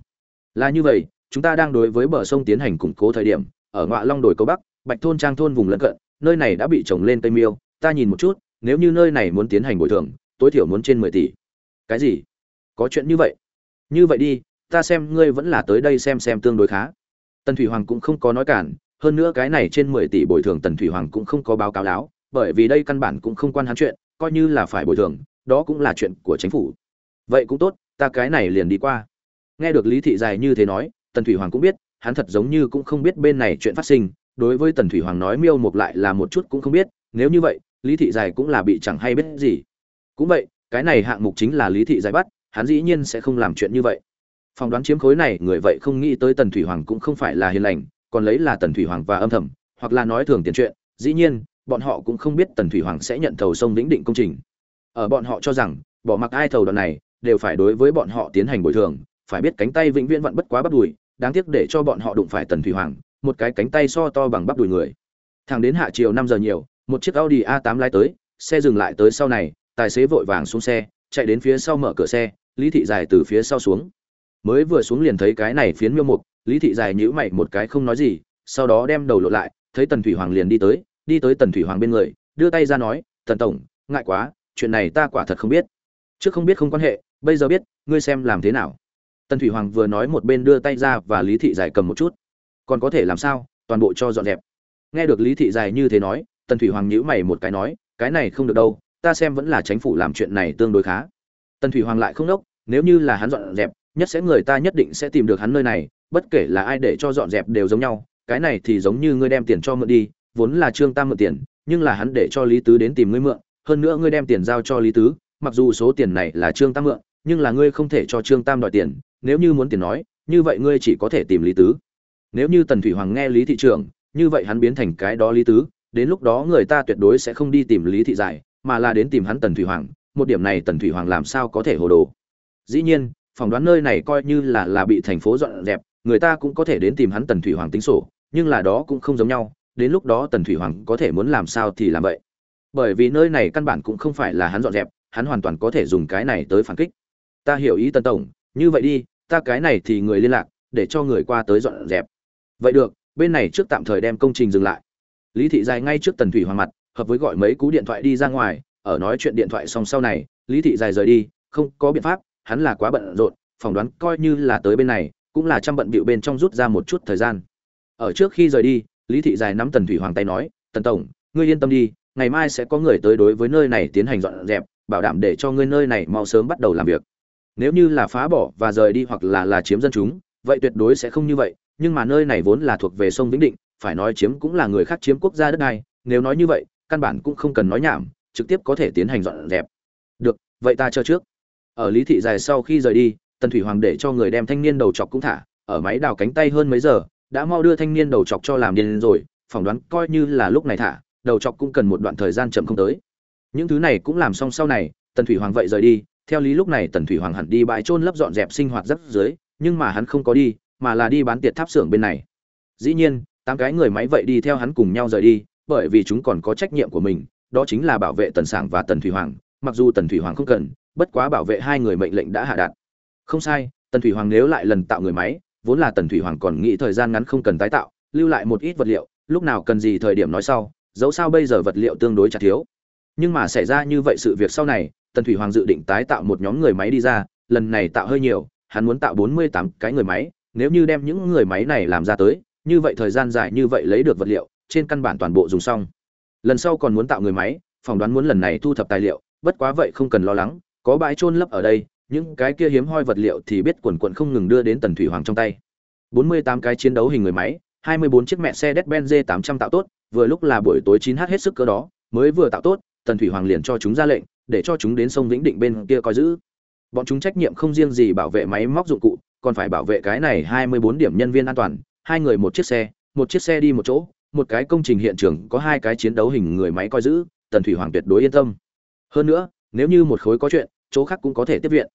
S1: Là như vậy, chúng ta đang đối với bờ sông tiến hành củng cố thời điểm, ở Ngọa Long đồi cầu Bắc, Bạch thôn trang thôn vùng lân cận, nơi này đã bị trồng lên cây miêu, ta nhìn một chút, nếu như nơi này muốn tiến hành bồi thường, tối thiểu muốn trên mười tỷ. Cái gì? Có chuyện như vậy? Như vậy đi, ta xem ngươi vẫn là tới đây xem xem tương đối khá. Tần Thủy Hoàng cũng không có nói cản, hơn nữa cái này trên mười tỷ bồi thường Tần Thủy Hoàng cũng không có báo cáo láo, bởi vì đây căn bản cũng không quan hắn chuyện, coi như là phải bồi thường, đó cũng là chuyện của chính phủ. Vậy cũng tốt, ta cái này liền đi qua. Nghe được Lý thị dài như thế nói, Tần Thủy Hoàng cũng biết, hắn thật giống như cũng không biết bên này chuyện phát sinh, đối với Tần Thủy Hoàng nói Miêu Mục lại là một chút cũng không biết, nếu như vậy, Lý thị dài cũng là bị chẳng hay biết gì. Cũng vậy, cái này hạng mục chính là Lý thị dài bắt, hắn dĩ nhiên sẽ không làm chuyện như vậy phỏng đoán chiếm khối này, người vậy không nghĩ tới Tần Thủy Hoàng cũng không phải là hiền lành, còn lấy là Tần Thủy Hoàng và âm thầm, hoặc là nói thường tiền chuyện, dĩ nhiên, bọn họ cũng không biết Tần Thủy Hoàng sẽ nhận thầu sông Vĩnh Định công trình. Ở bọn họ cho rằng, bỏ mặc ai thầu đoạn này, đều phải đối với bọn họ tiến hành bồi thường, phải biết cánh tay vĩnh viễn vẫn bất quá bắp đùi, đáng tiếc để cho bọn họ đụng phải Tần Thủy Hoàng, một cái cánh tay so to bằng bắp đùi người. Thẳng đến hạ chiều năm giờ nhiều, một chiếc Audi A8 lái tới, xe dừng lại tới sau này, tài xế vội vàng xuống xe, chạy đến phía sau mở cửa xe, Lý thị dài từ phía sau xuống. Mới vừa xuống liền thấy cái này phiến miêu mục, Lý thị dài nhíu mày một cái không nói gì, sau đó đem đầu lộ lại, thấy Tần Thủy Hoàng liền đi tới, đi tới Tần Thủy Hoàng bên người, đưa tay ra nói, "Tần tổng, ngại quá, chuyện này ta quả thật không biết." Trước không biết không quan hệ, bây giờ biết, ngươi xem làm thế nào. Tần Thủy Hoàng vừa nói một bên đưa tay ra và Lý thị dài cầm một chút. Còn có thể làm sao, toàn bộ cho dọn dẹp. Nghe được Lý thị dài như thế nói, Tần Thủy Hoàng nhíu mày một cái nói, cái này không được đâu, ta xem vẫn là chánh phủ làm chuyện này tương đối khá. Tần Thủy Hoàng lại không đốc, nếu như là hắn dọn dẹp, nhất sẽ người ta nhất định sẽ tìm được hắn nơi này, bất kể là ai để cho dọn dẹp đều giống nhau, cái này thì giống như ngươi đem tiền cho mượn đi, vốn là Trương Tam mượn tiền, nhưng là hắn để cho Lý Tứ đến tìm ngươi mượn, hơn nữa ngươi đem tiền giao cho Lý Tứ, mặc dù số tiền này là Trương Tam mượn, nhưng là ngươi không thể cho Trương Tam đòi tiền, nếu như muốn tiền nói, như vậy ngươi chỉ có thể tìm Lý Tứ. Nếu như Tần Thủy Hoàng nghe Lý thị trưởng, như vậy hắn biến thành cái đó Lý Tứ, đến lúc đó người ta tuyệt đối sẽ không đi tìm lý thị giải mà là đến tìm hắn tần thủy hoàng một điểm này tần thủy hoàng làm sao có thể hồ đồ dĩ nhiên phỏng đoán nơi này coi như là là bị thành phố dọn dẹp, người ta cũng có thể đến tìm hắn tần thủy hoàng tính sổ, nhưng là đó cũng không giống nhau, đến lúc đó tần thủy hoàng có thể muốn làm sao thì làm vậy. Bởi vì nơi này căn bản cũng không phải là hắn dọn dẹp, hắn hoàn toàn có thể dùng cái này tới phản kích. Ta hiểu ý tần tổng, như vậy đi, ta cái này thì người liên lạc, để cho người qua tới dọn dẹp. Vậy được, bên này trước tạm thời đem công trình dừng lại. Lý thị dài ngay trước tần thủy hoàng mặt, hợp với gọi mấy cú điện thoại đi ra ngoài, ở nói chuyện điện thoại xong sau này, lý thị dài rời đi, không có biện pháp hắn là quá bận rộn, phỏng đoán coi như là tới bên này, cũng là trăm bận bịu bên trong rút ra một chút thời gian. Ở trước khi rời đi, lý thị dài nắm tần thủy hoàng tay nói, tần tổng, ngươi yên tâm đi, ngày mai sẽ có người tới đối với nơi này tiến hành dọn dẹp, bảo đảm để cho ngươi nơi này mau sớm bắt đầu làm việc. Nếu như là phá bỏ và rời đi hoặc là là chiếm dân chúng, vậy tuyệt đối sẽ không như vậy, nhưng mà nơi này vốn là thuộc về sông vĩnh định, phải nói chiếm cũng là người khác chiếm quốc gia đất này, nếu nói như vậy, căn bản cũng không cần nói nhảm, trực tiếp có thể tiến hành dọn dẹp. Được, vậy ta chờ trước ở lý thị dài sau khi rời đi, tần thủy hoàng để cho người đem thanh niên đầu chọc cũng thả, ở máy đào cánh tay hơn mấy giờ, đã mau đưa thanh niên đầu chọc cho làm điên rồi, phỏng đoán coi như là lúc này thả, đầu chọc cũng cần một đoạn thời gian chậm không tới. Những thứ này cũng làm xong sau này, tần thủy hoàng vậy rời đi, theo lý lúc này tần thủy hoàng hẳn đi bãi trôn lấp dọn dẹp sinh hoạt rất dưới, nhưng mà hắn không có đi, mà là đi bán tiệt tháp xưởng bên này. Dĩ nhiên, tám cái người máy vậy đi theo hắn cùng nhau rời đi, bởi vì chúng còn có trách nhiệm của mình, đó chính là bảo vệ tần sảng và tần thủy hoàng, mặc dù tần thủy hoàng không cần bất quá bảo vệ hai người mệnh lệnh đã hạ đạt. Không sai, tần thủy hoàng nếu lại lần tạo người máy, vốn là tần thủy hoàng còn nghĩ thời gian ngắn không cần tái tạo, lưu lại một ít vật liệu, lúc nào cần gì thời điểm nói sau, dẫu sao bây giờ vật liệu tương đối chặt thiếu. Nhưng mà xảy ra như vậy sự việc sau này, tần thủy hoàng dự định tái tạo một nhóm người máy đi ra, lần này tạo hơi nhiều, hắn muốn tạo bốn mươi tám cái người máy, nếu như đem những người máy này làm ra tới, như vậy thời gian dài như vậy lấy được vật liệu, trên căn bản toàn bộ dùng xong. Lần sau còn muốn tạo người máy, phỏng đoán muốn lần này thu thập tài liệu, bất quá vậy không cần lo lắng có bãi trôn lấp ở đây, những cái kia hiếm hoi vật liệu thì biết quần quận không ngừng đưa đến tần thủy hoàng trong tay. 48 cái chiến đấu hình người máy 24 chiếc mẹ xe Mercedes-Benz 800 tạo tốt, vừa lúc là buổi tối 9h hết sức cỡ đó, mới vừa tạo tốt, tần thủy hoàng liền cho chúng ra lệnh, để cho chúng đến sông vĩnh định bên kia coi giữ. Bọn chúng trách nhiệm không riêng gì bảo vệ máy móc dụng cụ, còn phải bảo vệ cái này 24 điểm nhân viên an toàn, hai người một chiếc xe, một chiếc xe đi một chỗ, một cái công trình hiện trường, có hai cái chiến đấu hình người máy coi giữ, tần thủy hoàng tuyệt đối yên tâm. Hơn nữa, nếu như một khối có chuyện chỗ khác cũng có thể tiếp viện.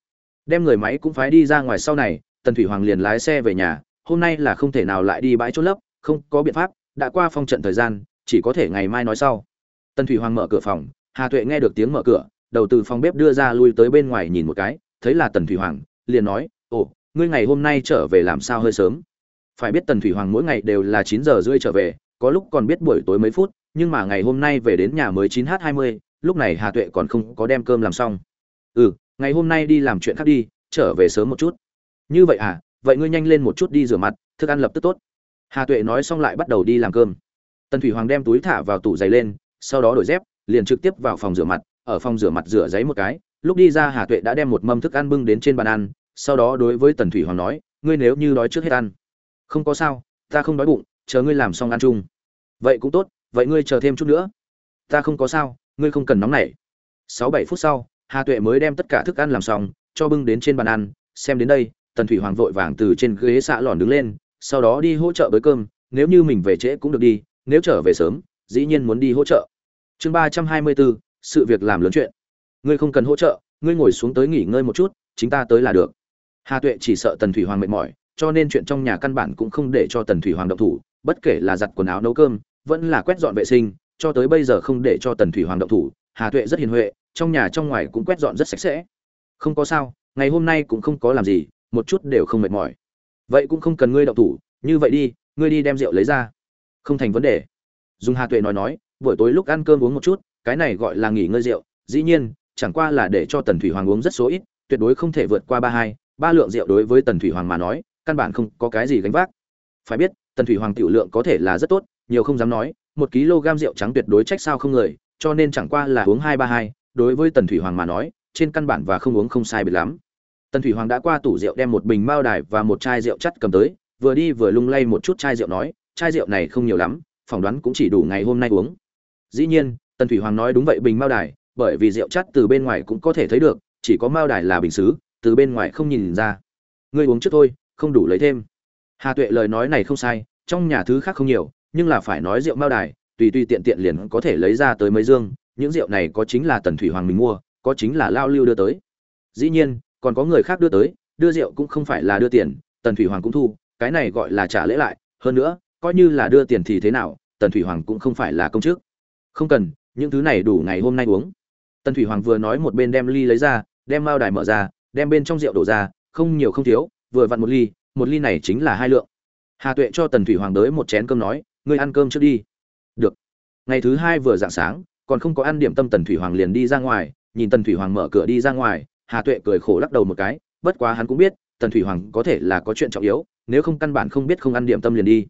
S1: Đem người máy cũng phái đi ra ngoài sau này, tần thủy hoàng liền lái xe về nhà, hôm nay là không thể nào lại đi bãi trôn lấp không có biện pháp, đã qua phong trận thời gian, chỉ có thể ngày mai nói sau. Tần thủy hoàng mở cửa phòng, hà tuệ nghe được tiếng mở cửa, đầu từ phòng bếp đưa ra lui tới bên ngoài nhìn một cái, thấy là tần thủy hoàng, liền nói, ồ, ngươi ngày hôm nay trở về làm sao hơi sớm? Phải biết tần thủy hoàng mỗi ngày đều là chín giờ rưỡi trở về, có lúc còn biết buổi tối mấy phút, nhưng mà ngày hôm nay về đến nhà mới chín h hai mươi, lúc này hà tuệ còn không có đem cơm làm xong ừ ngày hôm nay đi làm chuyện khác đi, trở về sớm một chút. Như vậy à? Vậy ngươi nhanh lên một chút đi rửa mặt, thức ăn lập tức tốt. Hà tuệ nói xong lại bắt đầu đi làm cơm. Tần thủy hoàng đem túi thả vào tủ giày lên, sau đó đổi dép, liền trực tiếp vào phòng rửa mặt, ở phòng rửa mặt rửa giấy một cái, lúc đi ra hà tuệ đã đem một mâm thức ăn bưng đến trên bàn ăn, sau đó đối với tần thủy hoàng nói, ngươi nếu như đói trước hết ăn. Không có sao, ta không đói bụng, chờ ngươi làm xong ăn chung. Vậy cũng tốt, vậy ngươi chờ thêm chút nữa. Ta không có sao, ngươi không cần nóng nảy. Sáu bảy phút sau hà tuệ mới đem tất cả thức ăn làm xong, cho bưng đến trên bàn ăn, xem đến đây, tần thủy hoàng vội vàng từ trên ghế xạ lòn đứng lên, sau đó đi hỗ trợ với cơm, nếu như mình về trễ cũng được đi, nếu trở về sớm, dĩ nhiên muốn đi hỗ trợ. Chương ba trăm hai mươi bốn, sự việc làm lớn chuyện. Ngươi không cần hỗ trợ, ngươi ngồi xuống tới nghỉ ngơi một chút, chính ta tới là được. Hà tuệ chỉ sợ tần thủy hoàng mệt mỏi, cho nên chuyện trong nhà căn bản cũng không để cho tần thủy hoàng động thủ, bất kể là giặt quần áo nấu cơm, vẫn là quét dọn vệ sinh, cho tới bây giờ không để cho tần thủy hoàng động thủ hà tuệ rất hiền huệ, trong nhà trong ngoài cũng quét dọn rất sạch sẽ. Không có sao, ngày hôm nay cũng không có làm gì, một chút đều không mệt mỏi. Vậy cũng không cần ngươi động thủ, như vậy đi, ngươi đi đem rượu lấy ra. Không thành vấn đề. Dùng hà tuệ nói nói, buổi tối lúc ăn cơm uống một chút, cái này gọi là nghỉ ngơi rượu, dĩ nhiên, chẳng qua là để cho tần thủy hoàng uống rất số ít, tuyệt đối không thể vượt qua ba hai, ba lượng rượu đối với tần thủy hoàng mà nói, căn bản không có cái gì gánh vác. Phải biết, tần thủy hoàng tiểu lượng có thể là rất tốt, nhiều không dám nói, một kg rượu trắng tuyệt đối trách sao không người cho nên chẳng qua là uống hai ba hai, đối với tần thủy hoàng mà nói, trên căn bản và không uống không sai biệt lắm. Tần thủy hoàng đã qua tủ rượu đem một bình mao đài và một chai rượu chắt cầm tới, vừa đi vừa lung lay một chút chai rượu nói, chai rượu này không nhiều lắm, phỏng đoán cũng chỉ đủ ngày hôm nay uống. Dĩ nhiên, tần thủy hoàng nói đúng vậy bình mao đài, bởi vì rượu chắt từ bên ngoài cũng có thể thấy được, chỉ có mao đài là bình xứ, từ bên ngoài không nhìn ra. Ngươi uống trước thôi, không đủ lấy thêm. Hà tuệ lời nói này không sai, trong nhà thứ khác không nhiều, nhưng là phải nói rượu mao đài tùy tùy tiện tiện liền có thể lấy ra tới mấy dương, những rượu này có chính là tần thủy hoàng mình mua, có chính là lao lưu đưa tới. Dĩ nhiên, còn có người khác đưa tới, đưa rượu cũng không phải là đưa tiền, tần thủy hoàng cũng thu, cái này gọi là trả lễ lại, hơn nữa, coi như là đưa tiền thì thế nào, tần thủy hoàng cũng không phải là công chức. Không cần, những thứ này đủ ngày hôm nay uống. Tần thủy hoàng vừa nói một bên đem ly lấy ra, đem mao đài mở ra, đem bên trong rượu đổ ra, không nhiều không thiếu, vừa vặn một ly một ly này chính là hai lượng. Hà tuệ cho tần thủy hoàng đới một chén cơm nói, ngươi ăn cơm trước đi được. Ngày thứ hai vừa dạng sáng, còn không có ăn điểm tâm tần thủy hoàng liền đi ra ngoài, nhìn tần thủy hoàng mở cửa đi ra ngoài, hà tuệ cười khổ lắc đầu một cái, bất quá hắn cũng biết, tần thủy hoàng có thể là có chuyện trọng yếu, nếu không căn bản không biết không ăn điểm tâm liền đi.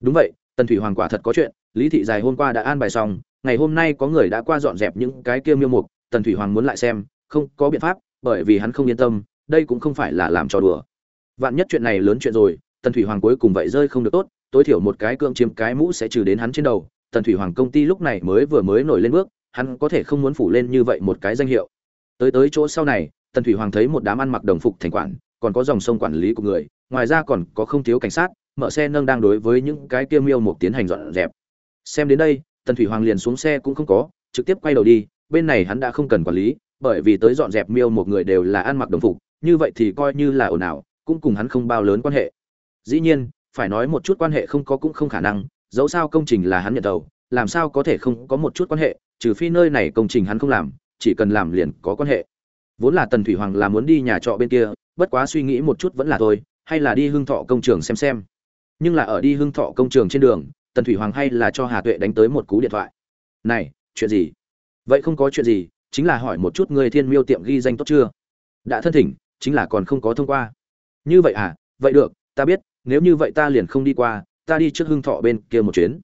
S1: Đúng vậy, tần thủy hoàng quả thật có chuyện, lý thị dài hôm qua đã an bài xong, ngày hôm nay có người đã qua dọn dẹp những cái kia miêu mục, tần thủy hoàng muốn lại xem, không có biện pháp, bởi vì hắn không yên tâm, đây cũng không phải là làm trò đùa. Vạn nhất chuyện này lớn chuyện rồi, tần thủy hoàng cuối cùng vậy rơi không được tốt, tối thiểu một cái cương chiếm cái mũ sẽ trừ đến hắn trên đầu tần thủy hoàng công ty lúc này mới vừa mới nổi lên bước, hắn có thể không muốn phủ lên như vậy một cái danh hiệu. Tới tới chỗ sau này, tần thủy hoàng thấy một đám ăn mặc đồng phục thành quản, còn có dòng sông quản lý của người, ngoài ra còn có không thiếu cảnh sát, mở xe nâng đang đối với những cái kia miêu mục tiến hành dọn dẹp. Xem đến đây, tần thủy hoàng liền xuống xe cũng không có, trực tiếp quay đầu đi, bên này hắn đã không cần quản lý, bởi vì tới dọn dẹp miêu một người đều là ăn mặc đồng phục, như vậy thì coi như là ồn ào, cũng cùng hắn không bao lớn quan hệ. Dĩ nhiên, phải nói một chút quan hệ không có cũng không khả năng dẫu sao công trình là hắn nhận đầu, làm sao có thể không có một chút quan hệ, trừ phi nơi này công trình hắn không làm, chỉ cần làm liền có quan hệ. Vốn là tần thủy hoàng là muốn đi nhà trọ bên kia, bất quá suy nghĩ một chút vẫn là thôi, hay là đi hưng thọ công trường xem xem. Nhưng là ở đi hưng thọ công trường trên đường, tần thủy hoàng hay là cho hà tuệ đánh tới một cú điện thoại. Này, chuyện gì? Vậy không có chuyện gì, chính là hỏi một chút người thiên miêu tiệm ghi danh tốt chưa? Đã thân thỉnh, chính là còn không có thông qua. Như vậy à? Vậy được, ta biết, nếu như vậy ta liền không đi qua ta đi trước hưng thọ bên kia một chuyến.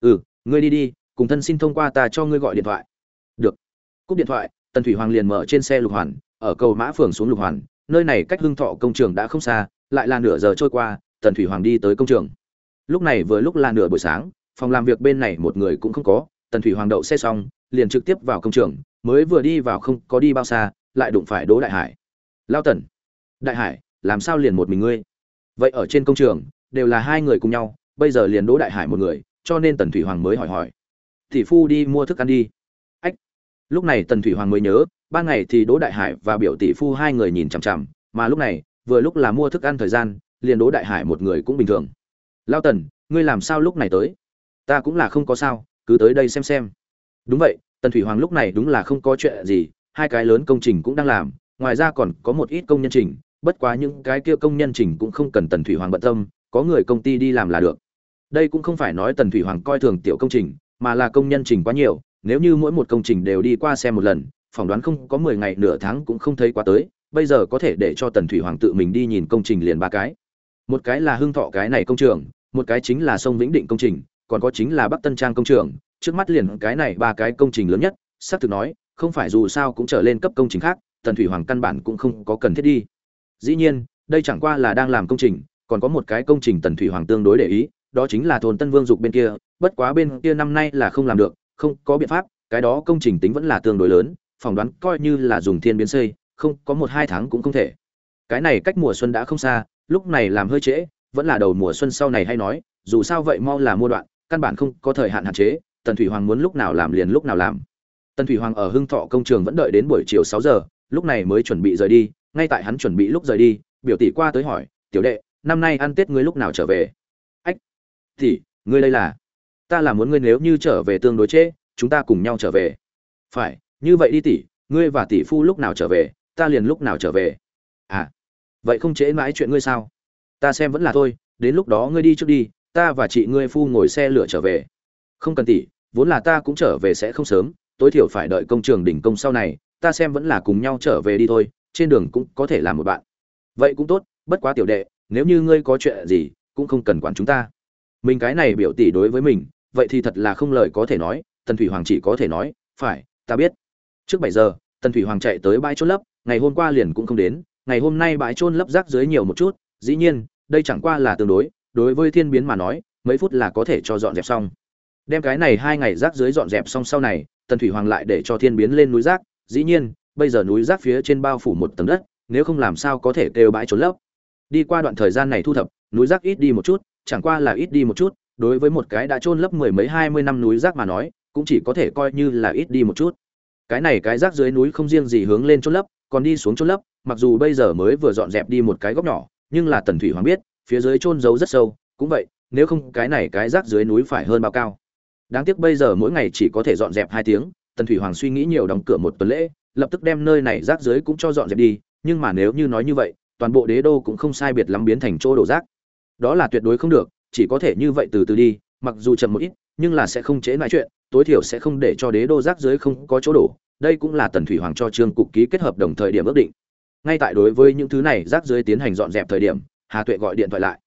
S1: Ừ ngươi đi đi, cùng thân xin thông qua ta cho ngươi gọi điện thoại. Được. Cúp điện thoại, tần thủy hoàng liền mở trên xe lục hoàn, ở cầu mã phường xuống lục hoàn, nơi này cách hưng thọ công trường đã không xa, lại là nửa giờ trôi qua, tần thủy hoàng đi tới công trường. Lúc này vừa lúc là nửa buổi sáng, phòng làm việc bên này một người cũng không có, tần thủy hoàng đậu xe xong, liền trực tiếp vào công trường, mới vừa đi vào không có đi bao xa, lại đụng phải đỗ đại hải. Lao tần, đại hải, làm sao liền một mình ngươi? Vậy ở trên công trường, đều là hai người cùng nhau bây giờ liền đỗ đại hải một người, cho nên tần thủy hoàng mới hỏi hỏi. Tỷ phu đi mua thức ăn đi. Ách. Lúc này tần thủy hoàng mới nhớ, ban ngày thì đỗ đại hải và biểu tỷ phu hai người nhìn chằm chằm, mà lúc này, vừa lúc là mua thức ăn thời gian, liền đỗ đại hải một người cũng bình thường. Lao tần, ngươi làm sao lúc này tới? Ta cũng là không có sao, cứ tới đây xem xem. Đúng vậy, tần thủy hoàng lúc này đúng là không có chuyện gì, hai cái lớn công trình cũng đang làm, ngoài ra còn có một ít công nhân trình, bất quá những cái kia công nhân trình cũng không cần tần thủy hoàng bận tâm, có người công ty đi làm là được đây cũng không phải nói tần thủy hoàng coi thường tiểu công trình, mà là công nhân trình quá nhiều, nếu như mỗi một công trình đều đi qua xem một lần, phỏng đoán không có mười ngày nửa tháng cũng không thấy quá tới, bây giờ có thể để cho tần thủy hoàng tự mình đi nhìn công trình liền ba cái. Một cái là hưng thọ cái này công trường, một cái chính là sông vĩnh định công trình, còn có chính là bắc tân trang công trường, trước mắt liền cái này ba cái công trình lớn nhất, xác thực nói, không phải dù sao cũng trở lên cấp công trình khác, tần thủy hoàng căn bản cũng không có cần thiết đi. Dĩ nhiên, đây chẳng qua là đang làm công trình, còn có một cái công trình tần thủy hoàng tương đối để ý đó chính là thôn tân vương dục bên kia, bất quá bên kia năm nay là không làm được, không có biện pháp, cái đó công trình tính vẫn là tương đối lớn, phỏng đoán coi như là dùng thiên biến xây, không, có một hai tháng cũng không thể. Cái này cách mùa xuân đã không xa, lúc này làm hơi trễ, vẫn là đầu mùa xuân sau này hay nói, dù sao vậy mau là mua đoạn, căn bản không có thời hạn hạn chế, tần thủy hoàng muốn lúc nào làm liền lúc nào làm. Tần thủy hoàng ở hưng thọ công trường vẫn đợi đến buổi chiều sáu giờ, lúc này mới chuẩn bị rời đi, ngay tại hắn chuẩn bị lúc rời đi, biểu tỷ qua tới hỏi, tiểu đệ, năm nay ăn tết ngươi lúc nào trở về? Tỷ, ngươi đây là, ta là muốn ngươi nếu như trở về tương đối trễ, chúng ta cùng nhau trở về. Phải, như vậy đi tỷ, ngươi và tỷ phu lúc nào trở về, ta liền lúc nào trở về. À vậy không trễ mãi chuyện ngươi sao? Ta xem vẫn là thôi, đến lúc đó ngươi đi trước đi, ta và chị ngươi phu ngồi xe lửa trở về. Không cần tỷ, vốn là ta cũng trở về sẽ không sớm, tối thiểu phải đợi công trường đỉnh công sau này, ta xem vẫn là cùng nhau trở về đi thôi, trên đường cũng có thể làm một bạn. Vậy cũng tốt, bất quá tiểu đệ, nếu như ngươi có chuyện gì, cũng không cần quản chúng ta mình cái này biểu tỷ đối với mình, vậy thì thật là không lời có thể nói, tần thủy hoàng chỉ có thể nói, phải, ta biết. Trước bảy giờ, tần thủy hoàng chạy tới bãi trôn lấp, ngày hôm qua liền cũng không đến, ngày hôm nay bãi trôn lấp rác dưới nhiều một chút, dĩ nhiên, đây chẳng qua là tương đối đối với thiên biến mà nói, mấy phút là có thể cho dọn dẹp xong. Đem cái này hai ngày rác dưới dọn dẹp xong sau này, tần thủy hoàng lại để cho thiên biến lên núi rác, dĩ nhiên, bây giờ núi rác phía trên bao phủ một tầng đất, nếu không làm sao có thể kêu bãi trốn lấp. Đi qua đoạn thời gian này thu thập, núi rác ít đi một chút chẳng qua là ít đi một chút, đối với một cái đã chôn lấp mười mấy hai mươi năm núi rác mà nói, cũng chỉ có thể coi như là ít đi một chút. Cái này cái rác dưới núi không riêng gì hướng lên chôn lấp, còn đi xuống chôn lấp, mặc dù bây giờ mới vừa dọn dẹp đi một cái góc nhỏ, nhưng là tần thủy hoàng biết, phía dưới chôn giấu rất sâu, cũng vậy, nếu không cái này cái rác dưới núi phải hơn bao cao. Đáng tiếc bây giờ mỗi ngày chỉ có thể dọn dẹp hai tiếng, tần thủy hoàng suy nghĩ nhiều đóng cửa một tuần lễ, lập tức đem nơi này rác dưới cũng cho dọn dẹp đi, nhưng mà nếu như nói như vậy, toàn bộ đế đô cũng không sai biệt lắm biến thành chỗ đổ rác đó là tuyệt đối không được, chỉ có thể như vậy từ từ đi, mặc dù chậm một ít, nhưng là sẽ không chế lại chuyện, tối thiểu sẽ không để cho đế đô rác dưới không có chỗ đổ. Đây cũng là tần thủy hoàng cho trương cục ký kết hợp đồng thời điểm ước định. Ngay tại đối với những thứ này rác dưới tiến hành dọn dẹp thời điểm, hà tuệ gọi điện thoại lại.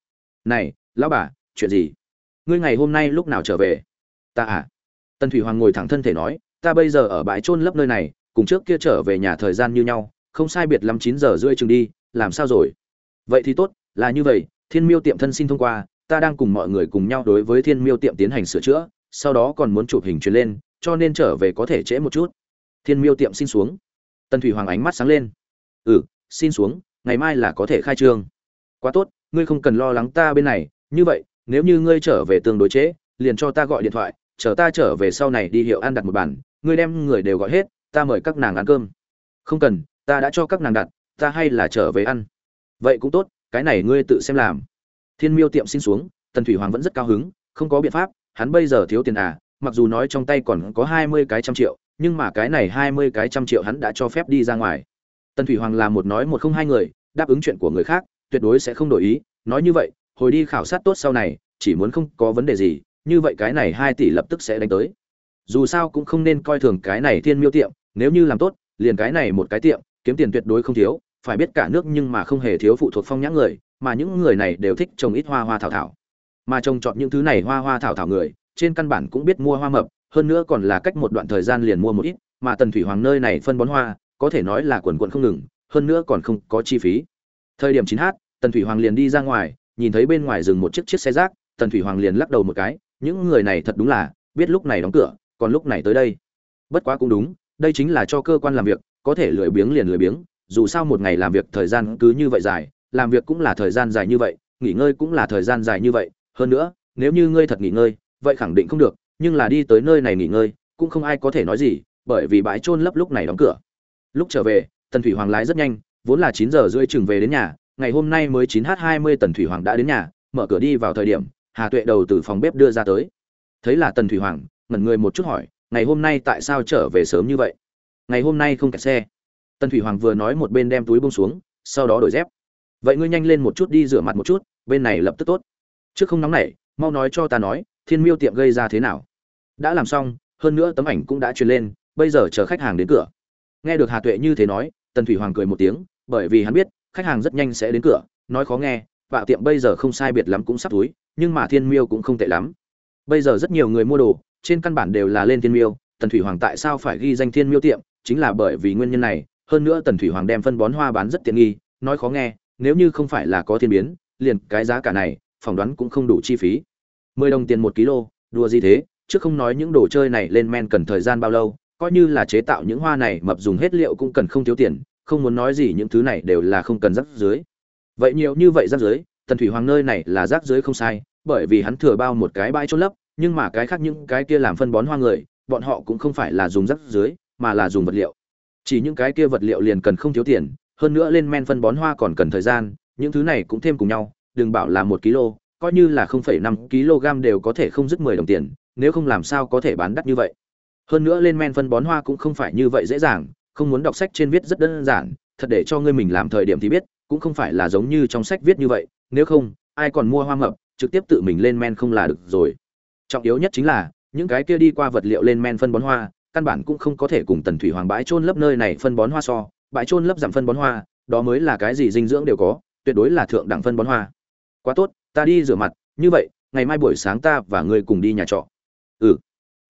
S1: Này, lão bà, chuyện gì? Ngươi ngày hôm nay lúc nào trở về? Ta à. Tần thủy hoàng ngồi thẳng thân thể nói, ta bây giờ ở bãi trôn lấp nơi này, cùng trước kia trở về nhà thời gian như nhau, không sai biệt lắm chín giờ rưỡi chừng đi, làm sao rồi? Vậy thì tốt, là như vậy thiên miêu tiệm thân xin thông qua, ta đang cùng mọi người cùng nhau đối với thiên miêu tiệm tiến hành sửa chữa, sau đó còn muốn chụp hình truyền lên, cho nên trở về có thể trễ một chút. Thiên miêu tiệm xin xuống. Tần thủy hoàng ánh mắt sáng lên. Ừ xin xuống, ngày mai là có thể khai trương. Quá tốt, ngươi không cần lo lắng ta bên này, như vậy, nếu như ngươi trở về tương đối trễ, liền cho ta gọi điện thoại, chờ ta trở về sau này đi hiệu ăn đặt một bàn, ngươi đem người đều gọi hết, ta mời các nàng ăn cơm. Không cần, ta đã cho các nàng đặt, ta hay là trở về ăn. Vậy cũng tốt cái này ngươi tự xem làm. Thiên miêu tiệm xin xuống, tần thủy hoàng vẫn rất cao hứng, không có biện pháp, hắn bây giờ thiếu tiền à mặc dù nói trong tay còn có hai mươi cái trăm triệu, nhưng mà cái này hai mươi cái trăm triệu hắn đã cho phép đi ra ngoài. Tần thủy hoàng là một nói một không hai người, đáp ứng chuyện của người khác, tuyệt đối sẽ không đổi ý, nói như vậy, hồi đi khảo sát tốt sau này, chỉ muốn không có vấn đề gì, như vậy cái này hai tỷ lập tức sẽ đánh tới. Dù sao cũng không nên coi thường cái này thiên miêu tiệm, nếu như làm tốt, liền cái này một cái tiệm, kiếm tiền tuyệt đối không thiếu phải biết cả nước nhưng mà không hề thiếu phụ thuộc phong nhã người, mà những người này đều thích trồng ít hoa hoa thảo thảo. Mà trồng chọn những thứ này hoa hoa thảo thảo người, trên căn bản cũng biết mua hoa mập, hơn nữa còn là cách một đoạn thời gian liền mua một ít, mà tần thủy hoàng nơi này phân bón hoa, có thể nói là quần quần không ngừng, hơn nữa còn không có chi phí. Thời điểm chín h tần thủy hoàng liền đi ra ngoài, nhìn thấy bên ngoài dừng một chiếc chiếc xe rác, tần thủy hoàng liền lắc đầu một cái, những người này thật đúng là, biết lúc này đóng cửa, còn lúc này tới đây. Bất quá cũng đúng, đây chính là cho cơ quan làm việc, có thể lười biếng liền lười biếng dù sao một ngày làm việc thời gian cứ như vậy dài, làm việc cũng là thời gian dài như vậy, nghỉ ngơi cũng là thời gian dài như vậy. Hơn nữa, nếu như ngươi thật nghỉ ngơi, vậy khẳng định không được, nhưng là đi tới nơi này nghỉ ngơi, cũng không ai có thể nói gì, bởi vì bãi trôn lấp lúc này đóng cửa. Lúc trở về, tần thủy hoàng lái rất nhanh, vốn là chín giờ rưỡi chừng về đến nhà, ngày hôm nay mới chín h hai mươi tần thủy hoàng đã đến nhà, mở cửa đi vào thời điểm, hà tuệ đầu từ phòng bếp đưa ra tới. Thấy là tần thủy hoàng, ngẩn người một chút hỏi, ngày hôm nay tại sao trở về sớm như vậy? Ngày hôm nay không kẹt xe tần thủy hoàng vừa nói một bên đem túi bông xuống, sau đó đổi dép. Vậy ngươi nhanh lên một chút đi rửa mặt một chút, bên này lập tức tốt. Trước không nóng nảy, mau nói cho ta nói, thiên miêu tiệm gây ra thế nào? Đã làm xong, hơn nữa tấm ảnh cũng đã truyền lên, bây giờ chờ khách hàng đến cửa. Nghe được hà tuệ như thế nói, tần thủy hoàng cười một tiếng, bởi vì hắn biết, khách hàng rất nhanh sẽ đến cửa, nói khó nghe, vạ tiệm bây giờ không sai biệt lắm cũng sắp túi, nhưng mà thiên miêu cũng không tệ lắm. Bây giờ rất nhiều người mua đồ, trên căn bản đều là lên thiên miêu, tần thủy hoàng tại sao phải ghi danh thiên miêu tiệm, chính là bởi vì nguyên nhân này hơn nữa tần thủy hoàng đem phân bón hoa bán rất tiện nghi, nói khó nghe, nếu như không phải là có thiên biến, liền cái giá cả này, phỏng đoán cũng không đủ chi phí. Mười đồng tiền một kg đùa gì thế, chứ không nói những đồ chơi này lên men cần thời gian bao lâu, coi như là chế tạo những hoa này, mập dùng hết liệu cũng cần không thiếu tiền, không muốn nói gì những thứ này đều là không cần rác dưới vậy nhiều như vậy rác dưới tần thủy hoàng nơi này là rác dưới không sai, bởi vì hắn thừa bao một cái bãi trôn lấp, nhưng mà cái khác những cái kia làm phân bón hoa người, bọn họ cũng không phải là dùng rác dưới mà là dùng vật liệu chỉ những cái kia vật liệu liền cần không thiếu tiền hơn nữa lên men phân bón hoa còn cần thời gian những thứ này cũng thêm cùng nhau đừng bảo là một kg coi như là 0,5 kg đều có thể không dứt 10 đồng tiền nếu không làm sao có thể bán đắt như vậy. Hơn nữa lên men phân bón hoa cũng không phải như vậy dễ dàng không muốn đọc sách trên viết rất đơn giản thật để cho ngươi mình làm thời điểm thì biết cũng không phải là giống như trong sách viết như vậy nếu không ai còn mua hoa mập trực tiếp tự mình lên men không là được rồi. Trọng yếu nhất chính là những cái kia đi qua vật liệu lên men phân bón hoa căn bản cũng không có thể cùng tần thủy hoàng bãi trôn lấp nơi này phân bón hoa so, bãi trôn lấp giảm phân bón hoa, đó mới là cái gì dinh dưỡng đều có, tuyệt đối là thượng đẳng phân bón hoa. Quá tốt, ta đi rửa mặt, như vậy, ngày mai buổi sáng ta và ngươi cùng đi nhà trọ. Ừ.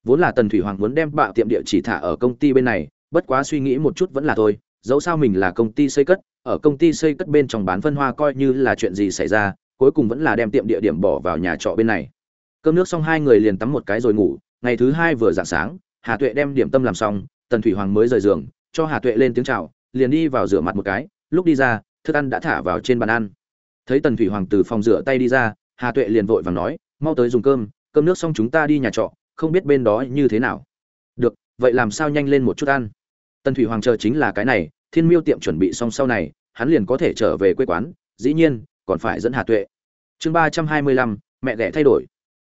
S1: Vốn là tần thủy hoàng muốn đem bạo tiệm địa chỉ thả ở công ty bên này, bất quá suy nghĩ một chút vẫn là thôi, dẫu sao mình là công ty xây cất, ở công ty xây cất bên trong bán phân hoa coi như là chuyện gì xảy ra, cuối cùng vẫn là đem tiệm địa điểm bỏ vào nhà trọ bên này. Cơm nước xong hai người liền tắm một cái rồi ngủ, ngày thứ hai vừa dạng sáng hà tuệ đem điểm tâm làm xong, tần thủy hoàng mới rời giường, cho hà tuệ lên tiếng chào, liền đi vào rửa mặt một cái, lúc đi ra, thức ăn đã thả vào trên bàn ăn. Thấy tần thủy hoàng từ phòng rửa tay đi ra, hà tuệ liền vội vàng nói, mau tới dùng cơm cơm nước xong chúng ta đi nhà trọ, không biết bên đó như thế nào. Được, vậy làm sao nhanh lên một chút ăn? Tần thủy hoàng chờ chính là cái này, thiên miêu tiệm chuẩn bị xong sau này, hắn liền có thể trở về quê quán, dĩ nhiên, còn phải dẫn hà tuệ. Chương ba trăm hai mươi lăm, mẹ đẻ thay đổi.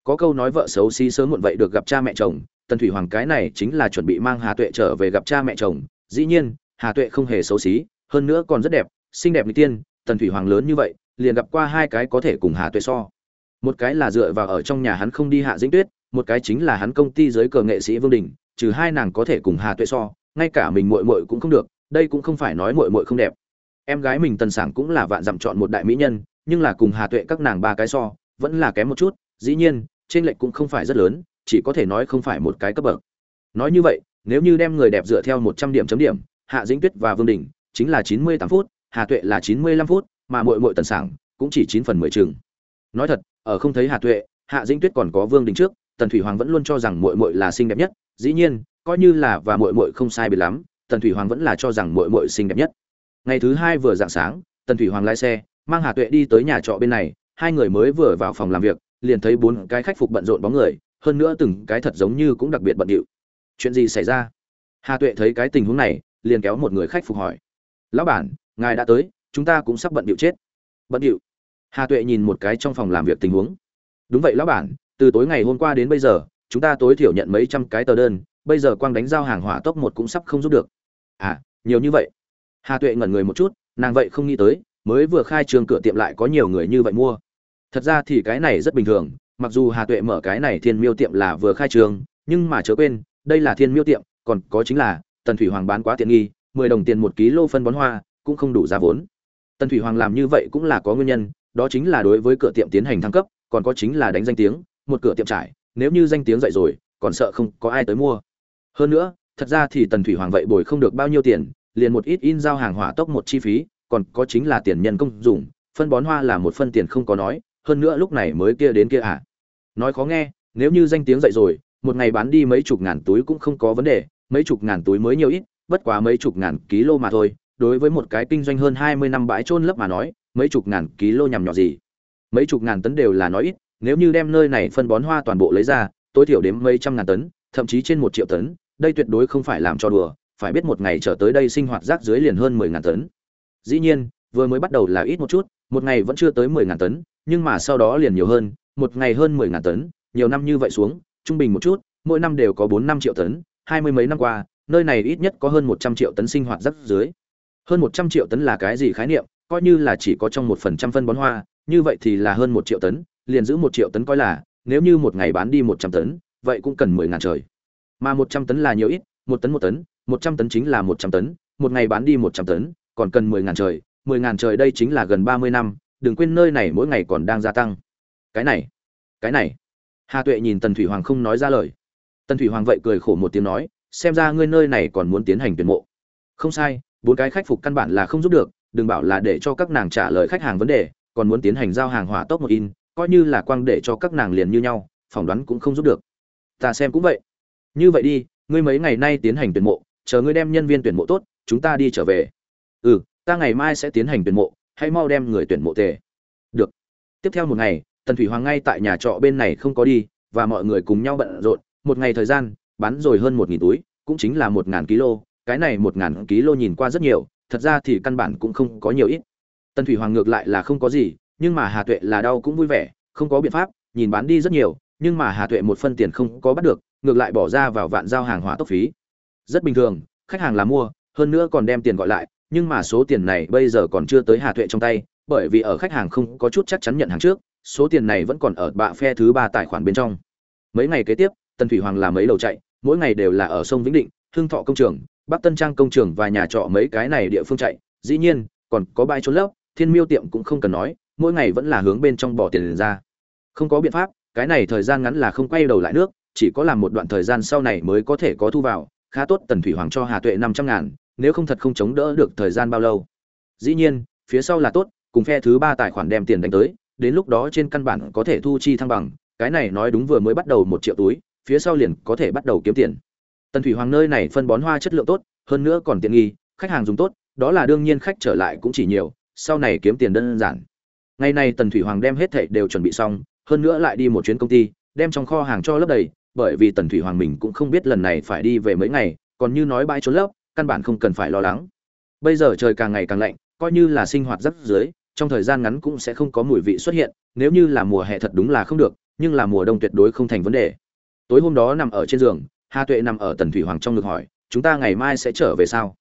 S1: Có câu nói vợ xấu xí sớm muộn vậy được gặp cha mẹ chồng tần thủy hoàng cái này chính là chuẩn bị mang hà tuệ trở về gặp cha mẹ chồng. Dĩ nhiên, hà tuệ không hề xấu xí, hơn nữa còn rất đẹp, xinh đẹp như tiên. Tần thủy hoàng lớn như vậy, liền gặp qua hai cái có thể cùng hà tuệ so. Một cái là dựa vào ở trong nhà hắn không đi hạ dĩnh tuyết, một cái chính là hắn công ty giới cờ nghệ sĩ vương đình, trừ hai nàng có thể cùng hà tuệ so, ngay cả mình muội muội cũng không được, đây cũng không phải nói muội muội không đẹp. Em gái mình tần sảng cũng là vạn dặm chọn một đại mỹ nhân, nhưng là cùng hà tuệ các nàng ba cái so, vẫn là kém một chút, dĩ nhiên trên lệch cũng không phải rất lớn chỉ có thể nói không phải một cái cấp bậc. Nói như vậy, nếu như đem người đẹp dựa theo một trăm điểm chấm điểm, hạ dĩnh tuyết và vương đình chính là chín mươi tám phút, hà tuệ là chín mươi lăm phút, mà muội muội tần sảng cũng chỉ chín phần mười chừng. Nói thật, ở không thấy hà tuệ, hạ dĩnh tuyết còn có vương đình trước, tần thủy hoàng vẫn luôn cho rằng muội muội là xinh đẹp nhất, dĩ nhiên, coi như là và muội muội không sai biệt lắm, tần thủy hoàng vẫn là cho rằng muội muội xinh đẹp nhất. Ngày thứ hai vừa dạng sáng, tần thủy hoàng lái xe, mang hà tuệ đi tới nhà trọ bên này, hai người mới vừa vào phòng làm việc, liền thấy bốn cái khách phục bận rộn bóng người hơn nữa từng cái thật giống như cũng đặc biệt bận điệu. Chuyện gì xảy ra? Hà tuệ thấy cái tình huống này, liền kéo một người khách phục hỏi. Lão bản, ngài đã tới, chúng ta cũng sắp bận điệu chết. Bận điệu? Hà tuệ nhìn một cái trong phòng làm việc tình huống. Đúng vậy lão bản, từ tối ngày hôm qua đến bây giờ, chúng ta tối thiểu nhận mấy trăm cái tờ đơn, bây giờ quang đánh giao hàng hỏa tốc một cũng sắp không giúp được. À nhiều như vậy. Hà tuệ ngẩn người một chút, nàng vậy không nghĩ tới, mới vừa khai trường cửa tiệm lại có nhiều người như vậy mua. Thật ra thì cái này rất bình thường mặc dù hà tuệ mở cái này thiên miêu tiệm là vừa khai trường nhưng mà chớ quên, đây là thiên miêu tiệm, còn có chính là, tần thủy hoàng bán quá tiện nghi, mười đồng tiền một ký lô phân bón hoa, cũng không đủ giá vốn. Tần thủy hoàng làm như vậy cũng là có nguyên nhân, đó chính là đối với cửa tiệm tiến hành thăng cấp, còn có chính là đánh danh tiếng, một cửa tiệm trải, nếu như danh tiếng dậy rồi, còn sợ không có ai tới mua. Hơn nữa, thật ra thì tần thủy hoàng vậy bồi không được bao nhiêu tiền, liền một ít in giao hàng hỏa tốc một chi phí, còn có chính là tiền nhân công dùng phân bón hoa là một phân tiền không có nói, hơn nữa lúc này mới kia đến kia à nói khó nghe, nếu như danh tiếng dậy rồi, một ngày bán đi mấy chục ngàn túi cũng không có vấn đề, mấy chục ngàn túi mới nhiều ít, bất quá mấy chục ngàn ký lô mà thôi, đối với một cái kinh doanh hơn hai mươi năm bãi trôn lấp mà nói, mấy chục ngàn ký lô nhằm nhỏ gì? Mấy chục ngàn tấn đều là nói ít, nếu như đem nơi này phân bón hoa toàn bộ lấy ra, tối thiểu đến mấy trăm ngàn tấn, thậm chí trên một triệu tấn, đây tuyệt đối không phải làm cho đùa, phải biết một ngày trở tới đây sinh hoạt rác dưới liền hơn mười ngàn tấn. Dĩ nhiên, vừa mới bắt đầu là ít một chút, một ngày vẫn chưa tới mười ngàn tấn, nhưng mà sau đó liền nhiều hơn một ngày hơn mười ngàn tấn, nhiều năm như vậy xuống, trung bình một chút, mỗi năm đều có bốn năm triệu tấn, hai mươi mấy năm qua, nơi này ít nhất có hơn một trăm triệu tấn sinh hoạt rác dưới hơn một trăm triệu tấn là cái gì khái niệm? Coi như là chỉ có trong một phần trăm phân bón hoa, như vậy thì là hơn một triệu tấn, liền giữ một triệu tấn coi là, nếu như một ngày bán đi một trăm tấn, vậy cũng cần mười ngàn trời. Mà một trăm tấn là nhiều ít, một tấn một tấn, một trăm tấn chính là một trăm tấn, một ngày bán đi một trăm tấn, còn cần mười ngàn trời, mười ngàn trời đây chính là gần ba mươi năm, đừng quên nơi này mỗi ngày còn đang gia tăng cái này cái này. Hà tuệ nhìn tần thủy hoàng không nói ra lời. Tần thủy hoàng vậy cười khổ một tiếng nói, xem ra ngươi nơi này còn muốn tiến hành tuyển mộ. Không sai, bốn cái khách phục căn bản là không giúp được, đừng bảo là để cho các nàng trả lời khách hàng vấn đề, còn muốn tiến hành giao hàng hỏa tốc một in, coi như là quang để cho các nàng liền như nhau, phỏng đoán cũng không giúp được. Ta xem cũng vậy. Như vậy đi, ngươi mấy ngày nay tiến hành tuyển mộ, chờ ngươi đem nhân viên tuyển mộ tốt, chúng ta đi trở về. Ừ ta ngày mai sẽ tiến hành tuyển mộ, hãy mau đem người tuyển mộ tề. Được. Tiếp theo một ngày tần thủy hoàng ngay tại nhà trọ bên này không có đi, và mọi người cùng nhau bận rộn. Một ngày thời gian, bán rồi hơn một nghìn túi, cũng chính là một ngàn kg cái này một ngàn kg nhìn qua rất nhiều, thật ra thì căn bản cũng không có nhiều ít. Tần thủy hoàng ngược lại là không có gì, nhưng mà hà tuệ là đau cũng vui vẻ, không có biện pháp, nhìn bán đi rất nhiều, nhưng mà hà tuệ một phân tiền không có bắt được, ngược lại bỏ ra vào vạn giao hàng hóa tốc phí. Rất bình thường, khách hàng là mua, hơn nữa còn đem tiền gọi lại, nhưng mà số tiền này bây giờ còn chưa tới hà tuệ trong tay, bởi vì ở khách hàng không có chút chắc chắn nhận hàng trước số tiền này vẫn còn ở bạ phe thứ ba tài khoản bên trong. Mấy ngày kế tiếp, tần thủy hoàng làm mấy đầu chạy, mỗi ngày đều là ở sông vĩnh định hương thọ công trường, bắc tân trang công trường và nhà trọ mấy cái này địa phương chạy. Dĩ nhiên, còn có bãi trốn lớp thiên miêu tiệm cũng không cần nói, mỗi ngày vẫn là hướng bên trong bỏ tiền ra. Không có biện pháp, cái này thời gian ngắn là không quay đầu lại nước, chỉ có làm một đoạn thời gian sau này mới có thể có thu vào, khá tốt tần thủy hoàng cho hà tuệ năm trăm ngàn, nếu không thật không chống đỡ được thời gian bao lâu. Dĩ nhiên, phía sau là tốt, cùng phe thứ ba tài khoản đem tiền đánh tới đến lúc đó trên căn bản có thể thu chi thăng bằng cái này nói đúng vừa mới bắt đầu một triệu túi phía sau liền có thể bắt đầu kiếm tiền. Tần thủy hoàng nơi này phân bón hoa chất lượng tốt hơn nữa còn tiện nghi khách hàng dùng tốt đó là đương nhiên khách trở lại cũng chỉ nhiều sau này kiếm tiền đơn giản. Ngày nay tần thủy hoàng đem hết thảy đều chuẩn bị xong hơn nữa lại đi một chuyến công ty đem trong kho hàng cho lấp đầy bởi vì tần thủy hoàng mình cũng không biết lần này phải đi về mấy ngày còn như nói bãi trốn lớp, căn bản không cần phải lo lắng. Bây giờ trời càng ngày càng lạnh coi như là sinh hoạt rất dưới trong thời gian ngắn cũng sẽ không có mùi vị xuất hiện, nếu như là mùa hè thật đúng là không được, nhưng là mùa đông tuyệt đối không thành vấn đề. Tối hôm đó nằm ở trên giường, hà tuệ nằm ở tần thủy hoàng trong ngực hỏi, chúng ta ngày mai sẽ trở về sao?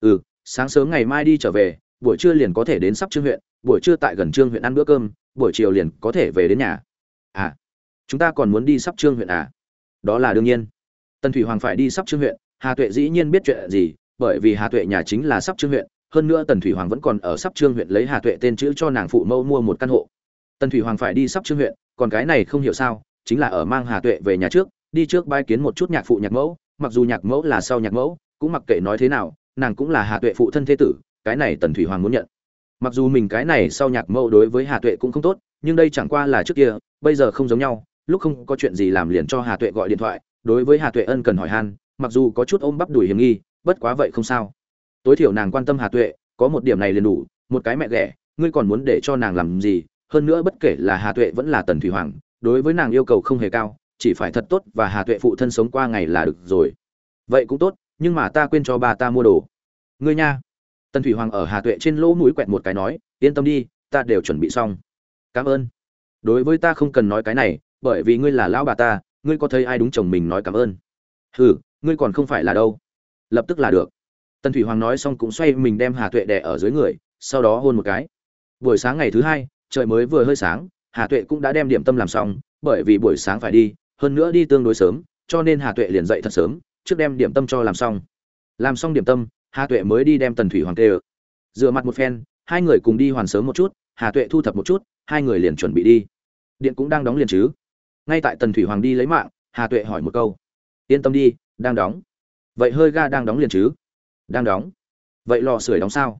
S1: Ừ sáng sớm ngày mai đi trở về, buổi trưa liền có thể đến sắp trương huyện, buổi trưa tại gần trương huyện ăn bữa cơm, buổi chiều liền có thể về đến nhà. À chúng ta còn muốn đi sắp trương huyện à? Đó là đương nhiên. Tần thủy hoàng phải đi sắp trương huyện, hà tuệ dĩ nhiên biết chuyện gì, bởi vì hà tuệ nhà chính là sắp trương huyện hơn nữa tần thủy hoàng vẫn còn ở sắp trương huyện lấy hà tuệ tên chữ cho nàng phụ mẫu mua một căn hộ. Tần thủy hoàng phải đi sắp trương huyện, còn cái này không hiểu sao, chính là ở mang hà tuệ về nhà trước, đi trước bái kiến một chút nhạc phụ nhạc mẫu, mặc dù nhạc mẫu là sau nhạc mẫu, cũng mặc kệ nói thế nào, nàng cũng là hà tuệ phụ thân thế tử, cái này tần thủy hoàng muốn nhận. Mặc dù mình cái này sau nhạc mẫu đối với hà tuệ cũng không tốt, nhưng đây chẳng qua là trước kia, bây giờ không giống nhau, lúc không có chuyện gì làm liền cho hà tuệ gọi điện thoại, đối với hà tuệ ân cần hỏi han, mặc dù có chút ôm bắp đùi hiểm nghi, bất quá vậy không sao tối thiểu nàng quan tâm hà tuệ, có một điểm này liền đủ, một cái mẹ ghẻ, ngươi còn muốn để cho nàng làm gì? Hơn nữa bất kể là hà tuệ vẫn là tần thủy hoàng, đối với nàng yêu cầu không hề cao, chỉ phải thật tốt và hà tuệ phụ thân sống qua ngày là được rồi. Vậy cũng tốt, nhưng mà ta quên cho bà ta mua đồ. Ngươi nha. Tần thủy hoàng ở hà tuệ trên lỗ mũi quẹt một cái nói, yên tâm đi, ta đều chuẩn bị xong. Cảm ơn. Đối với ta không cần nói cái này, bởi vì ngươi là lão bà ta, ngươi có thấy ai đúng chồng mình nói cảm ơn? Hừ, ngươi còn không phải là đâu. Lập tức là được tần thủy hoàng nói xong cũng xoay mình đem hà tuệ đẻ ở dưới người, sau đó hôn một cái. Buổi sáng ngày thứ hai, trời mới vừa hơi sáng, hà tuệ cũng đã đem điểm tâm làm xong, bởi vì buổi sáng phải đi, hơn nữa đi tương đối sớm, cho nên hà tuệ liền dậy thật sớm, trước đem điểm tâm cho làm xong. Làm xong điểm tâm, hà tuệ mới đi đem tần thủy hoàng tê ự dựa mặt một phen, hai người cùng đi hoàn sớm một chút, hà tuệ thu thập một chút, hai người liền chuẩn bị đi. Điện cũng đang đóng liền chứ. Ngay tại tần thủy hoàng đi lấy mạng, hà tuệ hỏi một câu. Yên tâm đi, đang đóng. Vậy hơi ga đang đóng liền chứ đang đóng. Vậy lò sưởi đóng sao?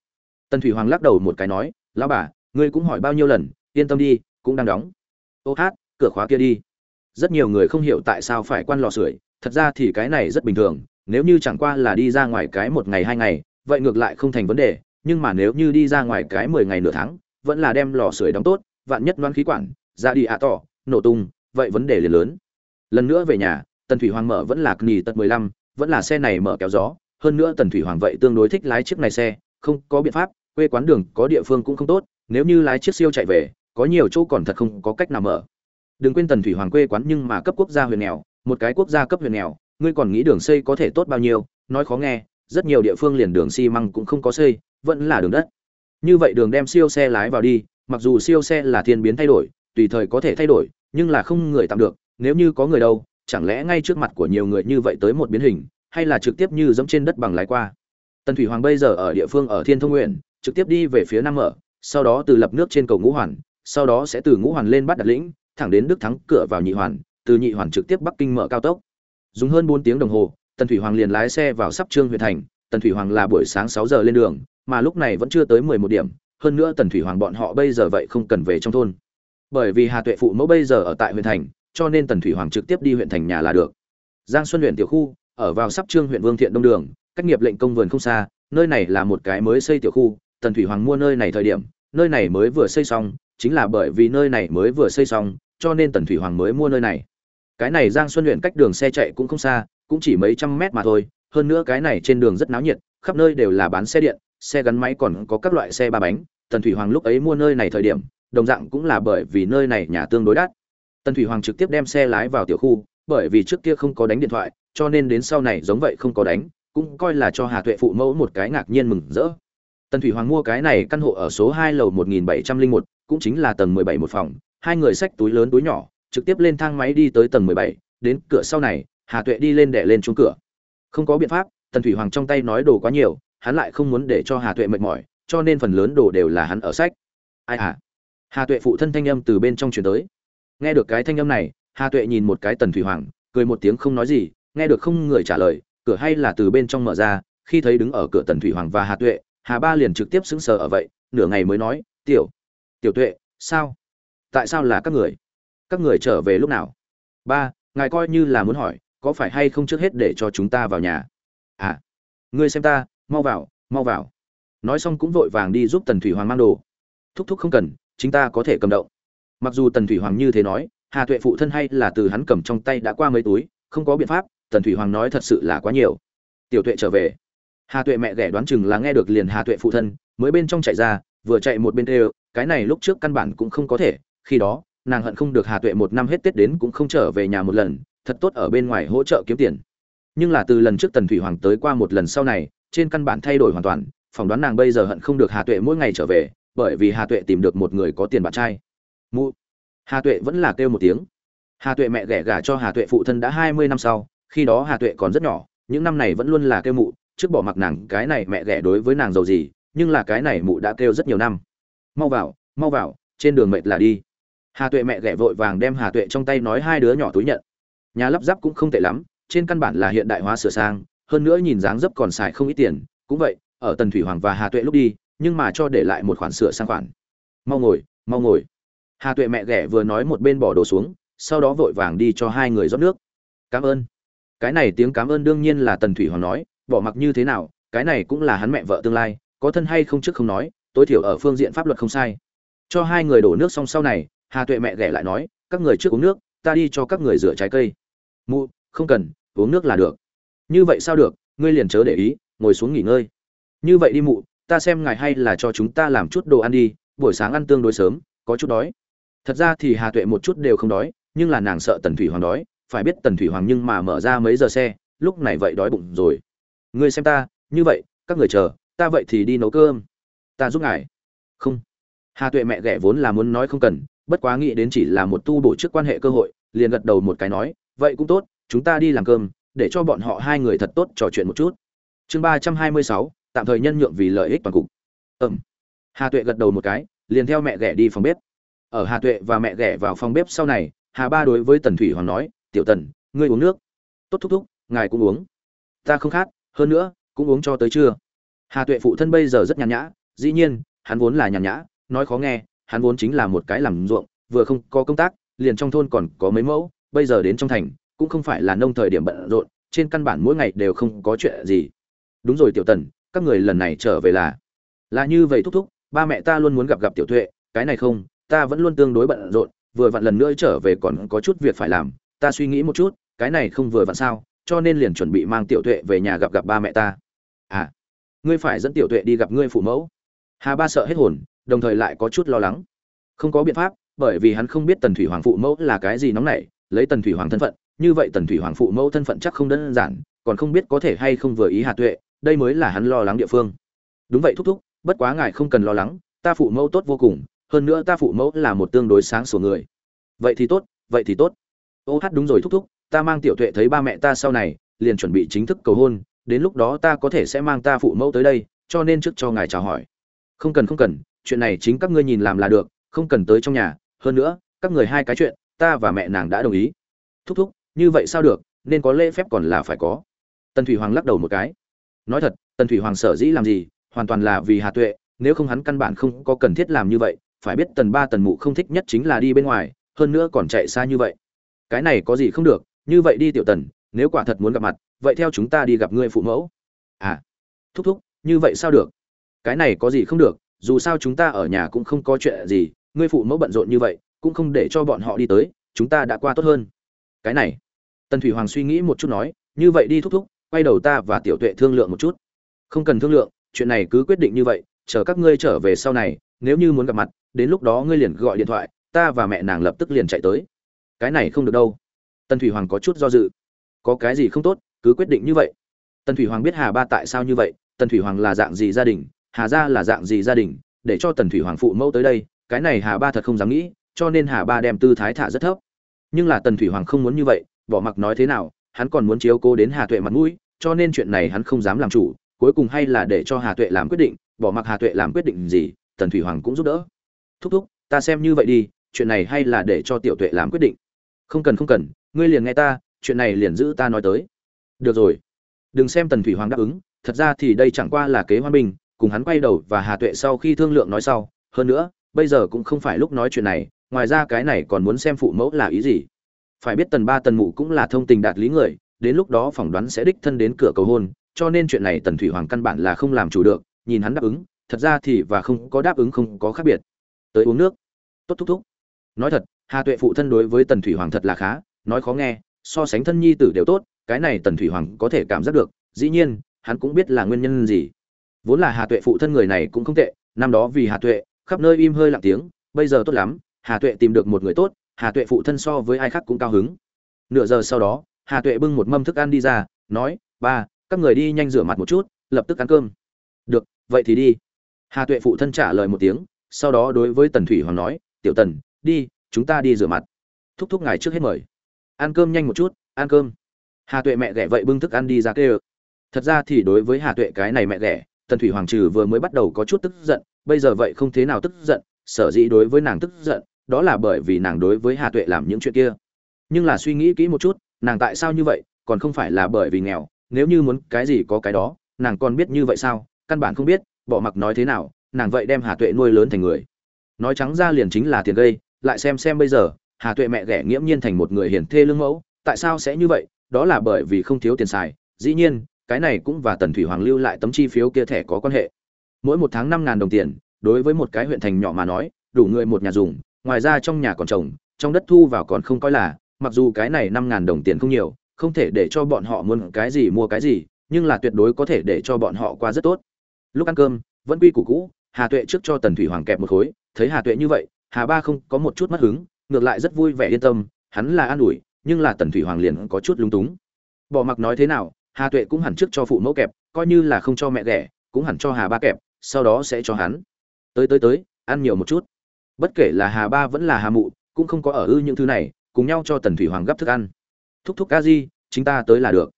S1: Tần thủy hoàng lắc đầu một cái nói, lão bà, ngươi cũng hỏi bao nhiêu lần, yên tâm đi, cũng đang đóng. Ô hát, cửa khóa kia đi. Rất nhiều người không hiểu tại sao phải quan lò sưởi, thật ra thì cái này rất bình thường, nếu như chẳng qua là đi ra ngoài cái một ngày hai ngày, vậy ngược lại không thành vấn đề, nhưng mà nếu như đi ra ngoài cái mười ngày nửa tháng, vẫn là đem lò sưởi đóng tốt, vạn nhất loan khí quản, ra đi ạ tỏ, nổ tung, vậy vấn đề liền lớn. Lần nữa về nhà, tần thủy hoàng mở vẫn là kỳ tật mười lăm, vẫn là xe này mở kéo gió hơn nữa tần thủy hoàng vậy tương đối thích lái chiếc này xe, không có biện pháp, quê quán đường có địa phương cũng không tốt, nếu như lái chiếc siêu chạy về, có nhiều chỗ còn thật không có cách nào mở. Đừng quên tần thủy hoàng quê quán nhưng mà cấp quốc gia huyện nghèo, một cái quốc gia cấp huyện nghèo, ngươi còn nghĩ đường xây có thể tốt bao nhiêu, nói khó nghe, rất nhiều địa phương liền đường xi măng cũng không có xây, vẫn là đường đất. Như vậy đường đem siêu xe lái vào đi, mặc dù siêu xe là thiên biến thay đổi, tùy thời có thể thay đổi, nhưng là không người tạm được, nếu như có người đâu, chẳng lẽ ngay trước mặt của nhiều người như vậy tới một biến hình hay là trực tiếp như giống trên đất bằng lái qua. Tần thủy hoàng bây giờ ở địa phương ở thiên thông nguyện, trực tiếp đi về phía nam mở, sau đó từ lập nước trên cầu ngũ hoàn, sau đó sẽ từ ngũ hoàn lên bắt đặt lĩnh, thẳng đến đức thắng, cửa vào nhị hoàn, từ nhị hoàn trực tiếp bắc kinh mở cao tốc. Dùng hơn bốn tiếng đồng hồ, tần thủy hoàng liền lái xe vào sắp trương huyện thành, tần thủy hoàng là buổi sáng sáu giờ lên đường, mà lúc này vẫn chưa tới mười một điểm, hơn nữa tần thủy hoàng bọn họ bây giờ vậy không cần về trong thôn. Bởi vì hà tuệ phụ mẫu bây giờ ở tại huyện thành, cho nên tần thủy hoàng trực tiếp đi huyện thành nhà là được. Giang xuân huyện tiểu khu ở vào sắp trương huyện vương thiện đông đường, cách nghiệp lệnh công vườn không xa, nơi này là một cái mới xây tiểu khu, tần thủy hoàng mua nơi này thời điểm, nơi này mới vừa xây xong, chính là bởi vì nơi này mới vừa xây xong, cho nên tần thủy hoàng mới mua nơi này. Cái này giang xuân huyện cách đường xe chạy cũng không xa, cũng chỉ mấy trăm mét mà thôi, hơn nữa cái này trên đường rất náo nhiệt, khắp nơi đều là bán xe điện, xe gắn máy còn có các loại xe ba bánh. Tần thủy hoàng lúc ấy mua nơi này thời điểm, đồng dạng cũng là bởi vì nơi này nhà tương đối đắt. Tần thủy hoàng trực tiếp đem xe lái vào tiểu khu, bởi vì trước kia không có đánh điện thoại cho nên đến sau này giống vậy không có đánh, cũng coi là cho hà tuệ phụ mẫu một cái ngạc nhiên mừng rỡ. Tần thủy hoàng mua cái này căn hộ ở số hai lầu một nghìn bảy trăm linh một, cũng chính là tầng mười bảy một phòng, hai người xách túi lớn túi nhỏ, trực tiếp lên thang máy đi tới tầng mười bảy, đến cửa sau này, hà tuệ đi lên đẻ lên chuông cửa. Không có biện pháp, tần thủy hoàng trong tay nói đồ quá nhiều, hắn lại không muốn để cho hà tuệ mệt mỏi, cho nên phần lớn đồ đều là hắn ở sách ai à? Hà tuệ phụ thân thanh âm từ bên trong chuyển tới. Nghe được cái thanh âm này, hà tuệ nhìn một cái tần thủy hoàng, cười một tiếng không nói gì nghe được không người trả lời, cửa hay là từ bên trong mở ra, khi thấy đứng ở cửa tần thủy hoàng và hà tuệ, hà ba liền trực tiếp sững sờ ở vậy, nửa ngày mới nói, tiểu tiểu tuệ, sao? Tại sao là các người? Các người trở về lúc nào? Ba, ngài coi như là muốn hỏi, có phải hay không trước hết để cho chúng ta vào nhà? À ngươi xem ta, mau vào mau vào. Nói xong cũng vội vàng đi giúp tần thủy hoàng mang đồ. Thúc thúc không cần, chính ta có thể cầm động. Mặc dù tần thủy hoàng như thế nói, hà tuệ phụ thân hay là từ hắn cầm trong tay đã qua mấy túi, không có biện pháp tần thủy hoàng nói thật sự là quá nhiều. Tiểu tuệ trở về. Hà tuệ mẹ ghẻ đoán chừng là nghe được liền hà tuệ phụ thân, mới bên trong chạy ra, vừa chạy một bên đều cái này lúc trước căn bản cũng không có thể, khi đó, nàng hận không được hà tuệ một năm hết tết đến cũng không trở về nhà một lần, thật tốt ở bên ngoài hỗ trợ kiếm tiền. Nhưng là từ lần trước tần thủy hoàng tới qua một lần sau này, trên căn bản thay đổi hoàn toàn, phỏng đoán nàng bây giờ hận không được hà tuệ mỗi ngày trở về, bởi vì hà tuệ tìm được một người có tiền bạn trai. Mụ. Hà tuệ vẫn là kêu một tiếng. Hà tuệ mẹ ghẻ gả cho hà tuệ phụ thân đã hai mươi năm sau khi đó hà tuệ còn rất nhỏ, những năm này vẫn luôn là kêu mụ, trước bỏ mặc nàng, cái này mẹ ghẻ đối với nàng giàu gì, nhưng là cái này mụ đã kêu rất nhiều năm. Mau vào mau vào, trên đường mệt là đi. Hà tuệ mẹ ghẻ vội vàng đem hà tuệ trong tay nói hai đứa nhỏ túi nhận. Nhà lắp ráp cũng không tệ lắm, trên căn bản là hiện đại hóa sửa sang, hơn nữa nhìn dáng dấp còn xài không ít tiền. Cũng vậy, ở tần thủy hoàng và hà tuệ lúc đi, nhưng mà cho để lại một khoản sửa sang khoản. Mau ngồi mau ngồi. Hà tuệ mẹ ghẻ vừa nói một bên bỏ đồ xuống, sau đó vội vàng đi cho hai người rót nước. Cảm ơn cái này tiếng cảm ơn đương nhiên là tần thủy hoàng nói, bỏ mặc như thế nào, cái này cũng là hắn mẹ vợ tương lai, có thân hay không trước không nói, tối thiểu ở phương diện pháp luật không sai. Cho hai người đổ nước xong sau này, hà tuệ mẹ ghẻ lại nói, các người trước uống nước, ta đi cho các người rửa trái cây. Mụ, không cần, uống nước là được. Như vậy sao được, ngươi liền chớ để ý, ngồi xuống nghỉ ngơi. Như vậy đi mụ, ta xem ngài hay là cho chúng ta làm chút đồ ăn đi, buổi sáng ăn tương đối sớm, có chút đói. Thật ra thì hà tuệ một chút đều không đói, nhưng là nàng sợ tần thủy hoàng đói phải biết tần thủy hoàng nhưng mà mở ra mấy giờ xe, lúc này vậy đói bụng rồi. Ngươi xem ta, như vậy, các người chờ, ta vậy thì đi nấu cơm. Ta giúp ngài. Không. Hà tuệ mẹ ghẻ vốn là muốn nói không cần, bất quá nghĩ đến chỉ là một tu bổ trước quan hệ cơ hội, liền gật đầu một cái nói, vậy cũng tốt, chúng ta đi làm cơm, để cho bọn họ hai người thật tốt trò chuyện một chút. Chương ba trăm hai mươi sáu, tạm thời nhân nhượng vì lợi ích toàn cục. Ừm. Hà tuệ gật đầu một cái, liền theo mẹ ghẻ đi phòng bếp. Ở hà tuệ và mẹ ghẻ vào phòng bếp sau này, hà ba đối với tần thủy hoàng nói tiểu tần, ngươi uống nước. Tốt, thúc thúc, ngài cũng uống. Ta không khát, hơn nữa, cũng uống cho tới trưa. Hà tuệ phụ thân bây giờ rất nhàn nhã, dĩ nhiên, hắn vốn là nhàn nhã, nói khó nghe, hắn vốn chính là một cái làm ruộng, vừa không có công tác, liền trong thôn còn có mấy mẫu, bây giờ đến trong thành, cũng không phải là nông thời điểm bận rộn, trên căn bản mỗi ngày đều không có chuyện gì. Đúng rồi tiểu tần, các người lần này trở về là. Là như vậy thúc thúc, ba mẹ ta luôn muốn gặp gặp tiểu tuệ, cái này không, ta vẫn luôn tương đối bận rộn, vừa vặn lần nữa trở về còn có chút việc phải làm ta suy nghĩ một chút, cái này không vừa vặn sao, cho nên liền chuẩn bị mang tiểu tuệ về nhà gặp gặp ba mẹ ta. À ngươi phải dẫn tiểu tuệ đi gặp ngươi phụ mẫu. Hà ba sợ hết hồn, đồng thời lại có chút lo lắng. Không có biện pháp, bởi vì hắn không biết tần thủy hoàng phụ mẫu là cái gì nóng nảy, lấy tần thủy hoàng thân phận, như vậy tần thủy hoàng phụ mẫu thân phận chắc không đơn giản, còn không biết có thể hay không vừa ý hà tuệ, đây mới là hắn lo lắng địa phương. Đúng vậy thúc thúc, bất quá ngài không cần lo lắng, ta phụ mẫu tốt vô cùng, hơn nữa ta phụ mẫu là một tương đối sáng sủa người. Vậy thì tốt, vậy thì tốt ô hát đúng rồi thúc thúc, ta mang tiểu tuệ thấy ba mẹ ta sau này, liền chuẩn bị chính thức cầu hôn, đến lúc đó ta có thể sẽ mang ta phụ mẫu tới đây, cho nên trước cho ngài chào hỏi. Không cần không cần, chuyện này chính các ngươi nhìn làm là được, không cần tới trong nhà, hơn nữa, các người hai cái chuyện, ta và mẹ nàng đã đồng ý. Thúc thúc, như vậy sao được, nên có lễ phép còn là phải có. Tần thủy hoàng lắc đầu một cái. Nói thật, tần thủy hoàng sở dĩ làm gì, hoàn toàn là vì hà tuệ, nếu không hắn căn bản không có cần thiết làm như vậy, phải biết tần ba tần mụ không thích nhất chính là đi bên ngoài, hơn nữa còn chạy xa như vậy cái này có gì không được, như vậy đi tiểu tần, nếu quả thật muốn gặp mặt, vậy theo chúng ta đi gặp ngươi phụ mẫu. À thúc thúc, như vậy sao được? Cái này có gì không được, dù sao chúng ta ở nhà cũng không có chuyện gì, ngươi phụ mẫu bận rộn như vậy, cũng không để cho bọn họ đi tới, chúng ta đã qua tốt hơn. Cái này, tần thủy hoàng suy nghĩ một chút nói, như vậy đi thúc thúc, quay đầu ta và tiểu tuệ thương lượng một chút. Không cần thương lượng, chuyện này cứ quyết định như vậy, chờ các ngươi trở về sau này, nếu như muốn gặp mặt, đến lúc đó ngươi liền gọi điện thoại, ta và mẹ nàng lập tức liền chạy tới cái này không được đâu. Tần thủy hoàng có chút do dự. Có cái gì không tốt, cứ quyết định như vậy. Tần thủy hoàng biết hà ba tại sao như vậy, tần thủy hoàng là dạng gì gia đình, hà gia là dạng gì gia đình, để cho tần thủy hoàng phụ mẫu tới đây, cái này hà ba thật không dám nghĩ, cho nên hà ba đem tư thái thả rất thấp. Nhưng là tần thủy hoàng không muốn như vậy, bỏ mặc nói thế nào, hắn còn muốn chiếu cố đến hà tuệ mặt mũi, cho nên chuyện này hắn không dám làm chủ, cuối cùng hay là để cho hà tuệ làm quyết định, bỏ mặc hà tuệ làm quyết định gì, tần thủy hoàng cũng giúp đỡ. Thúc thúc, ta xem như vậy đi, chuyện này hay là để cho tiểu tuệ làm quyết định không cần không cần, ngươi liền nghe ta, chuyện này liền giữ ta nói tới. Được rồi. Đừng xem tần thủy hoàng đáp ứng, thật ra thì đây chẳng qua là kế hoa bình cùng hắn quay đầu và hà tuệ sau khi thương lượng nói sau. Hơn nữa, bây giờ cũng không phải lúc nói chuyện này, ngoài ra cái này còn muốn xem phụ mẫu là ý gì. Phải biết tần ba tần mụ cũng là thông tình đạt lý người, đến lúc đó phỏng đoán sẽ đích thân đến cửa cầu hôn, cho nên chuyện này tần thủy hoàng căn bản là không làm chủ được, nhìn hắn đáp ứng, thật ra thì và không có đáp ứng không có khác biệt. Tới uống nước. Tốt thúc thúc. Nói thật hà tuệ phụ thân đối với tần thủy hoàng thật là khá, nói khó nghe, so sánh thân nhi tử đều tốt, cái này tần thủy hoàng có thể cảm giác được, dĩ nhiên, hắn cũng biết là nguyên nhân gì. Vốn là hà tuệ phụ thân người này cũng không tệ, năm đó vì hà tuệ, khắp nơi im hơi lặng tiếng, bây giờ tốt lắm, hà tuệ tìm được một người tốt, hà tuệ phụ thân so với ai khác cũng cao hứng. Nửa giờ sau đó, hà tuệ bưng một mâm thức ăn đi ra, nói, ba, các người đi nhanh rửa mặt một chút, lập tức ăn cơm. Được, vậy thì đi. Hà tuệ phụ thân trả lời một tiếng, sau đó đối với tần thủy hoàng nói, tiểu tần, đi chúng ta đi rửa mặt. Thúc thúc ngài trước hết mời. Ăn cơm nhanh một chút, ăn cơm. Hà tuệ mẹ ghẻ vậy bưng thức ăn đi ra kê ơ thật ra thì đối với hà tuệ cái này mẹ ghẻ, tần thủy hoàng trừ vừa mới bắt đầu có chút tức giận, bây giờ vậy không thế nào tức giận, sở dĩ đối với nàng tức giận, đó là bởi vì nàng đối với hà tuệ làm những chuyện kia. Nhưng là suy nghĩ kỹ một chút, nàng tại sao như vậy, còn không phải là bởi vì nghèo, nếu như muốn cái gì có cái đó, nàng còn biết như vậy sao, căn bản không biết, bỏ mặc nói thế nào, nàng vậy đem hà tuệ nuôi lớn thành người. Nói trắng ra liền chính là tiền gây lại xem xem bây giờ, hà tuệ mẹ ghẻ nghiễm nhiên thành một người hiền thê lương mẫu, tại sao sẽ như vậy? Đó là bởi vì không thiếu tiền xài, dĩ nhiên, cái này cũng và tần thủy hoàng lưu lại tấm chi phiếu kia thẻ có quan hệ. Mỗi một tháng năm ngàn đồng tiền, đối với một cái huyện thành nhỏ mà nói, đủ người một nhà dùng, ngoài ra trong nhà còn trồng, trong đất thu vào còn không coi là, mặc dù cái này năm ngàn đồng tiền không nhiều, không thể để cho bọn họ muốn cái gì mua cái gì, nhưng là tuyệt đối có thể để cho bọn họ qua rất tốt. Lúc ăn cơm, vẫn quy củ cũ, hà tuệ trước cho tần thủy hoàng kẹp một khối, thấy hà tuệ như vậy hà ba không có một chút mất hứng, ngược lại rất vui vẻ yên tâm, hắn là an ủi, nhưng là tần thủy hoàng liền có chút lúng túng. Bỏ mặc nói thế nào, hà tuệ cũng hẳn trước cho phụ mẫu kẹp, coi như là không cho mẹ ghẻ, cũng hẳn cho hà ba kẹp, sau đó sẽ cho hắn. Tới tới tới, ăn nhiều một chút. Bất kể là hà ba vẫn là hà mụ, cũng không có ở ư những thứ này, cùng nhau cho tần thủy hoàng gấp thức ăn. Thúc thúc ca di, chính ta tới là được.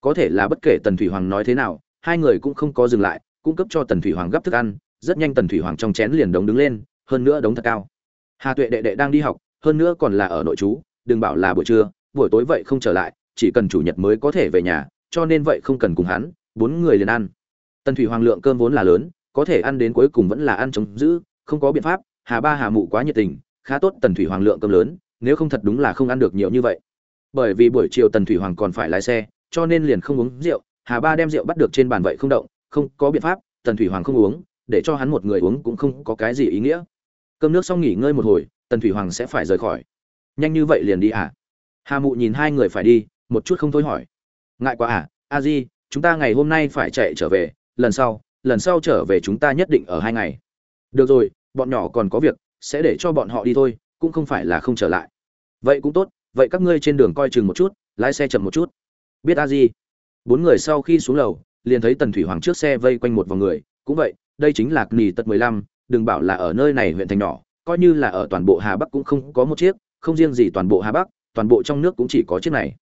S1: Có thể là bất kể tần thủy hoàng nói thế nào, hai người cũng không có dừng lại, cung cấp cho tần thủy hoàng gấp thức ăn, rất nhanh tần thủy hoàng trong chén liền đống đứng lên, hơn nữa đống thật cao hà tuệ đệ đệ đang đi học, hơn nữa còn là ở nội trú, đừng bảo là buổi trưa, buổi tối vậy không trở lại, chỉ cần chủ nhật mới có thể về nhà, cho nên vậy không cần cùng hắn, bốn người liền ăn. Tần thủy hoàng lượng cơm vốn là lớn, có thể ăn đến cuối cùng vẫn là ăn chống giữ, không có biện pháp, hà ba hà mụ quá nhiệt tình, khá tốt tần thủy hoàng lượng cơm lớn, nếu không thật đúng là không ăn được nhiều như vậy. Bởi vì buổi chiều tần thủy hoàng còn phải lái xe, cho nên liền không uống rượu, hà ba đem rượu bắt được trên bàn vậy không động, không có biện pháp, tần thủy hoàng không uống, để cho hắn một người uống cũng không có cái gì ý nghĩa cơm nước xong nghỉ ngơi một hồi, tần thủy hoàng sẽ phải rời khỏi. Nhanh như vậy liền đi à? Hà mụ nhìn hai người phải đi, một chút không thôi hỏi. Ngại quá à a di, chúng ta ngày hôm nay phải chạy trở về, lần sau lần sau trở về chúng ta nhất định ở hai ngày. Được rồi, bọn nhỏ còn có việc, sẽ để cho bọn họ đi thôi, cũng không phải là không trở lại. Vậy cũng tốt, vậy các ngươi trên đường coi chừng một chút, lái xe chậm một chút. Biết a di. Bốn người sau khi xuống lầu, liền thấy tần thủy hoàng trước xe vây quanh một vòng người. Cũng vậy, đây chính là nghỉ tật mười lăm đừng bảo là ở nơi này huyện thành nhỏ, coi như là ở toàn bộ hà bắc cũng không có một chiếc, không riêng gì toàn bộ hà bắc, toàn bộ trong nước cũng chỉ có chiếc này.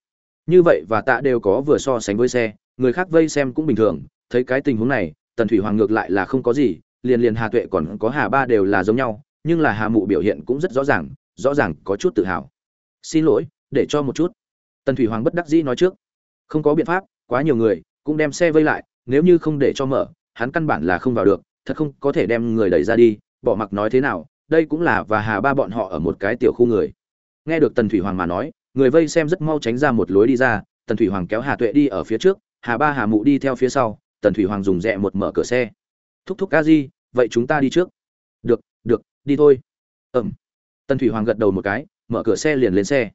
S1: Như vậy và tạ đều có vừa so sánh với xe, người khác vây xem cũng bình thường, thấy cái tình huống này, tần thủy hoàng ngược lại là không có gì, liền liền hà tuệ còn có hà ba đều là giống nhau, nhưng là hà mụ biểu hiện cũng rất rõ ràng rõ ràng có chút tự hào. Xin lỗi, để cho một chút. Tần thủy hoàng bất đắc dĩ nói trước. Không có biện pháp, quá nhiều người cũng đem xe vây lại, nếu như không để cho mở, hắn căn bản là không vào được thật không có thể đem người đẩy ra đi, bỏ mặc nói thế nào, đây cũng là và hà ba bọn họ ở một cái tiểu khu người. Nghe được tần thủy hoàng mà nói, người vây xem rất mau tránh ra một lối đi ra, tần thủy hoàng kéo hà tuệ đi ở phía trước, hà ba, hà mụ đi theo phía sau, tần thủy hoàng dùng rẽ một mở cửa xe. Thúc thúc ca di, vậy chúng ta đi trước. Được được, đi thôi. Ẩm tần thủy hoàng gật đầu một cái, mở cửa xe liền lên xe.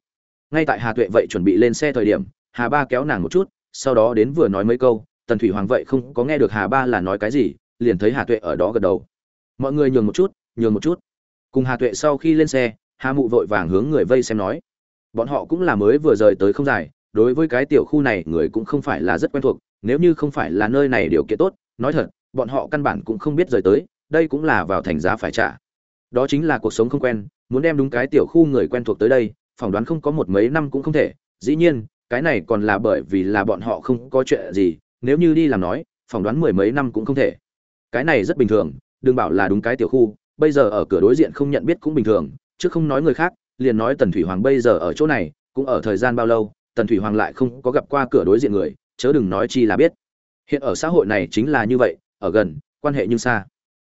S1: Ngay tại hà tuệ vậy chuẩn bị lên xe thời điểm, hà ba kéo nàng một chút, sau đó đến vừa nói mấy câu, tần thủy hoàng vậy không có nghe được hà ba là nói cái gì liền thấy hà tuệ ở đó gật đầu. Mọi người nhường một chút, nhường một chút. Cùng hà tuệ sau khi lên xe, hà mụ vội vàng hướng người vây xem nói, bọn họ cũng là mới vừa rời tới không dài, đối với cái tiểu khu này người cũng không phải là rất quen thuộc, nếu như không phải là nơi này điều kiện tốt, nói thật, bọn họ căn bản cũng không biết rời tới, đây cũng là vào thành giá phải trả. Đó chính là cuộc sống không quen, muốn đem đúng cái tiểu khu người quen thuộc tới đây, phỏng đoán không có một mấy năm cũng không thể. Dĩ nhiên, cái này còn là bởi vì là bọn họ không có chuyện gì, nếu như đi làm nói, phỏng đoán mười mấy năm cũng không thể cái này rất bình thường, đừng bảo là đúng cái tiểu khu, bây giờ ở cửa đối diện không nhận biết cũng bình thường, chứ không nói người khác, liền nói tần thủy hoàng bây giờ ở chỗ này, cũng ở thời gian bao lâu, tần thủy hoàng lại không có gặp qua cửa đối diện người, chớ đừng nói chi là biết. Hiện ở xã hội này chính là như vậy, ở gần, quan hệ nhưng xa.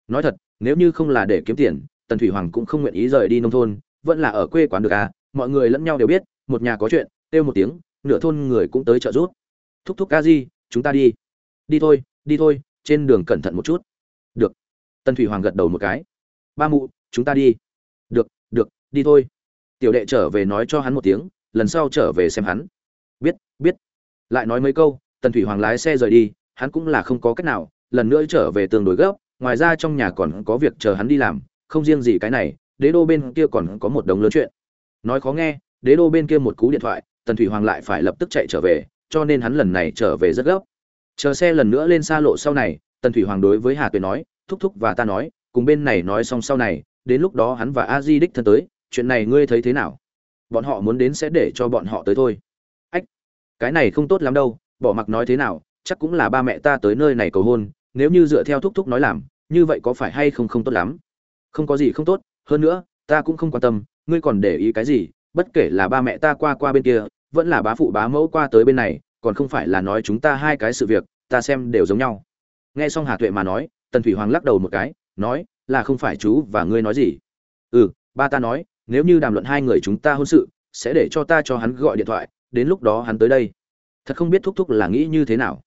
S1: Nói thật, nếu như không là để kiếm tiền, tần thủy hoàng cũng không nguyện ý rời đi nông thôn, vẫn là ở quê quán được à mọi người lẫn nhau đều biết, một nhà có chuyện, kêu một tiếng, nửa thôn người cũng tới trợ giúp. Thúc thúc ca di, chúng ta đi. Đi thôi đi thôi, trên đường cẩn thận một chút tần thủy hoàng gật đầu một cái. Ba mụ, chúng ta đi. Được được, đi thôi. Tiểu đệ trở về nói cho hắn một tiếng, lần sau trở về xem hắn. Biết biết. Lại nói mấy câu, tần thủy hoàng lái xe rời đi, hắn cũng là không có cách nào, lần nữa trở về tương đối gấp, ngoài ra trong nhà còn có việc chờ hắn đi làm, không riêng gì cái này, đế đô bên kia còn có một đống lớn chuyện. Nói khó nghe, đế đô bên kia một cú điện thoại, tần thủy hoàng lại phải lập tức chạy trở về, cho nên hắn lần này trở về rất gấp. Chờ xe lần nữa lên xa lộ sau này, tần thủy hoàng đối với hà Tuyền nói thúc thúc và ta nói, cùng bên này nói xong sau này, đến lúc đó hắn và a di đích thân tới, chuyện này ngươi thấy thế nào? Bọn họ muốn đến sẽ để cho bọn họ tới thôi. Ách, cái này không tốt lắm đâu, bỏ mặc nói thế nào, chắc cũng là ba mẹ ta tới nơi này cầu hôn, nếu như dựa theo thúc thúc nói làm, như vậy có phải hay không không tốt lắm? Không có gì không tốt, hơn nữa, ta cũng không quan tâm, ngươi còn để ý cái gì, bất kể là ba mẹ ta qua qua bên kia, vẫn là bá phụ bá mẫu qua tới bên này, còn không phải là nói chúng ta hai cái sự việc, ta xem đều giống nhau. Nghe xong hà tuệ mà nói tần thủy hoàng lắc đầu một cái, nói, là không phải chú và ngươi nói gì? Ừ ba ta nói, nếu như đàm luận hai người chúng ta hôn sự, sẽ để cho ta cho hắn gọi điện thoại, đến lúc đó hắn tới đây. Thật không biết thúc thúc là nghĩ như thế nào.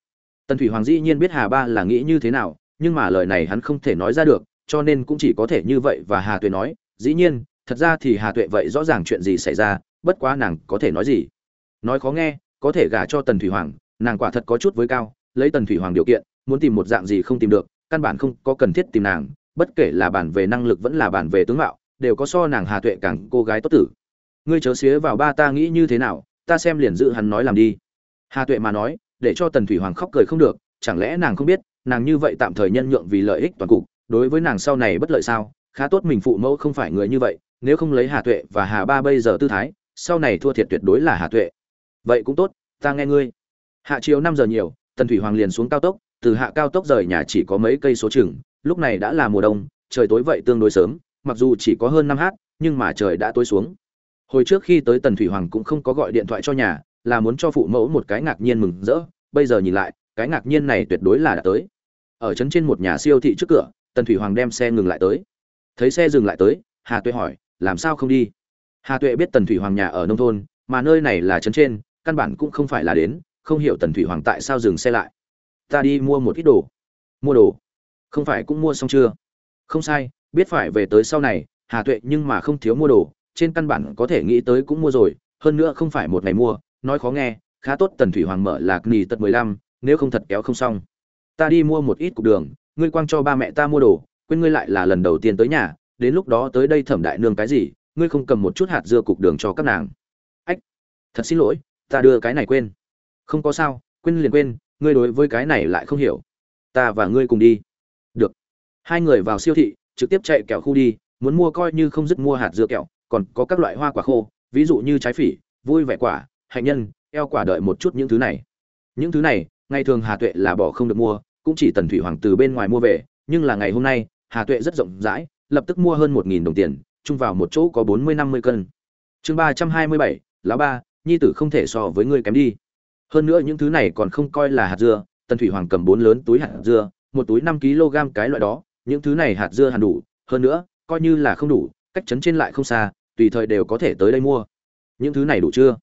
S1: Tần thủy hoàng dĩ nhiên biết hà ba là nghĩ như thế nào, nhưng mà lời này hắn không thể nói ra được, cho nên cũng chỉ có thể như vậy và hà tuệ nói, dĩ nhiên, thật ra thì hà tuệ vậy rõ ràng chuyện gì xảy ra, bất quá nàng có thể nói gì? Nói khó nghe, có thể gả cho tần thủy hoàng, nàng quả thật có chút với cao, lấy tần thủy hoàng điều kiện, muốn tìm một dạng gì không tìm được căn bản không có cần thiết tìm nàng, bất kể là bản về năng lực vẫn là bản về tướng mạo, đều có so nàng hà tuệ càng cô gái tốt tử. Ngươi chớ xía vào ba ta nghĩ như thế nào, ta xem liền giữ hắn nói làm đi. Hà tuệ mà nói, để cho tần thủy hoàng khóc cười không được, chẳng lẽ nàng không biết, nàng như vậy tạm thời nhân nhượng vì lợi ích toàn cục, đối với nàng sau này bất lợi sao? Khá tốt mình phụ mẫu không phải người như vậy, nếu không lấy hà tuệ và hà ba bây giờ tư thái, sau này thua thiệt tuyệt đối là hà tuệ. Vậy cũng tốt, ta nghe ngươi. Hạ chiều năm giờ nhiều, tần thủy hoàng liền xuống cao tốc từ hạ cao tốc rời nhà chỉ có mấy cây số chừng, lúc này đã là mùa đông, trời tối vậy tương đối sớm, mặc dù chỉ có hơn năm h nhưng mà trời đã tối xuống. Hồi trước khi tới tần thủy hoàng cũng không có gọi điện thoại cho nhà, là muốn cho phụ mẫu một cái ngạc nhiên mừng rỡ, bây giờ nhìn lại, cái ngạc nhiên này tuyệt đối là đã tới. Ở trấn trên một nhà siêu thị trước cửa, tần thủy hoàng đem xe ngừng lại tới. Thấy xe dừng lại tới, hà tuệ hỏi, làm sao không đi? Hà tuệ biết tần thủy hoàng nhà ở nông thôn, mà nơi này là trấn trên, căn bản cũng không phải là đến, không hiểu tần thủy hoàng tại sao dừng xe lại ta đi mua một ít đồ. Mua đồ? Không phải cũng mua xong chưa? Không sai, biết phải về tới sau này, hà tuệ nhưng mà không thiếu mua đồ, trên căn bản có thể nghĩ tới cũng mua rồi, hơn nữa không phải một ngày mua, nói khó nghe, khá tốt tần thủy hoàng mở lạc nì tật mười lăm, nếu không thật kéo không xong. Ta đi mua một ít cục đường, ngươi quang cho ba mẹ ta mua đồ, quên ngươi lại là lần đầu tiên tới nhà, đến lúc đó tới đây thẩm đại nương cái gì, ngươi không cầm một chút hạt dưa cục đường cho các nàng. Ách, thật xin lỗi, ta đưa cái này quên. Không có sao, quên liền quên ngươi đối với cái này lại không hiểu. Ta và ngươi cùng đi. Được. Hai người vào siêu thị, trực tiếp chạy kẹo khu đi, muốn mua coi như không dứt mua hạt dưa kẹo, còn có các loại hoa quả khô, ví dụ như trái phỉ, vui vẻ quả, hạnh nhân, eo quả đợi một chút những thứ này. Những thứ này, ngày thường hà tuệ là bỏ không được mua, cũng chỉ tần thủy hoàng từ bên ngoài mua về, nhưng là ngày hôm nay, hà tuệ rất rộng rãi, lập tức mua hơn một nghìn đồng tiền, chung vào một chỗ có bốn mươi năm mươi cân. Chương ba trăm hai mươi bảy lá ba, nhi tử không thể so với ngươi kém đi hơn nữa những thứ này còn không coi là hạt dưa, tần thủy hoàng cầm bốn lớn túi hạt dưa, một túi năm kg cái loại đó, những thứ này hạt dưa hẳn đủ, hơn nữa, coi như là không đủ, cách chấn trên lại không xa, tùy thời đều có thể tới đây mua. Những thứ này đủ chưa?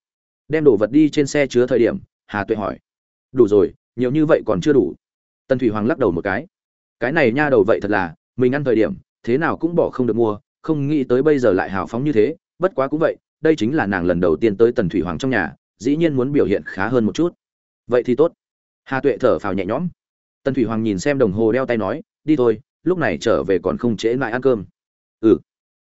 S1: Đem đồ vật đi trên xe chứa thời điểm, hà tuệ hỏi. Đủ rồi, nhiều như vậy còn chưa đủ. Tần thủy hoàng lắc đầu một cái. Cái này nha đầu vậy thật là, mình ăn thời điểm, thế nào cũng bỏ không được mua, không nghĩ tới bây giờ lại hào phóng như thế, bất quá cũng vậy, đây chính là nàng lần đầu tiên tới tần thủy hoàng trong nhà dĩ nhiên muốn biểu hiện khá hơn một chút. Vậy thì tốt. Hà tuệ thở phào nhẹ nhõm. Tần thủy hoàng nhìn xem đồng hồ đeo tay nói, đi thôi, lúc này trở về còn không trễ lại ăn cơm. Ừ.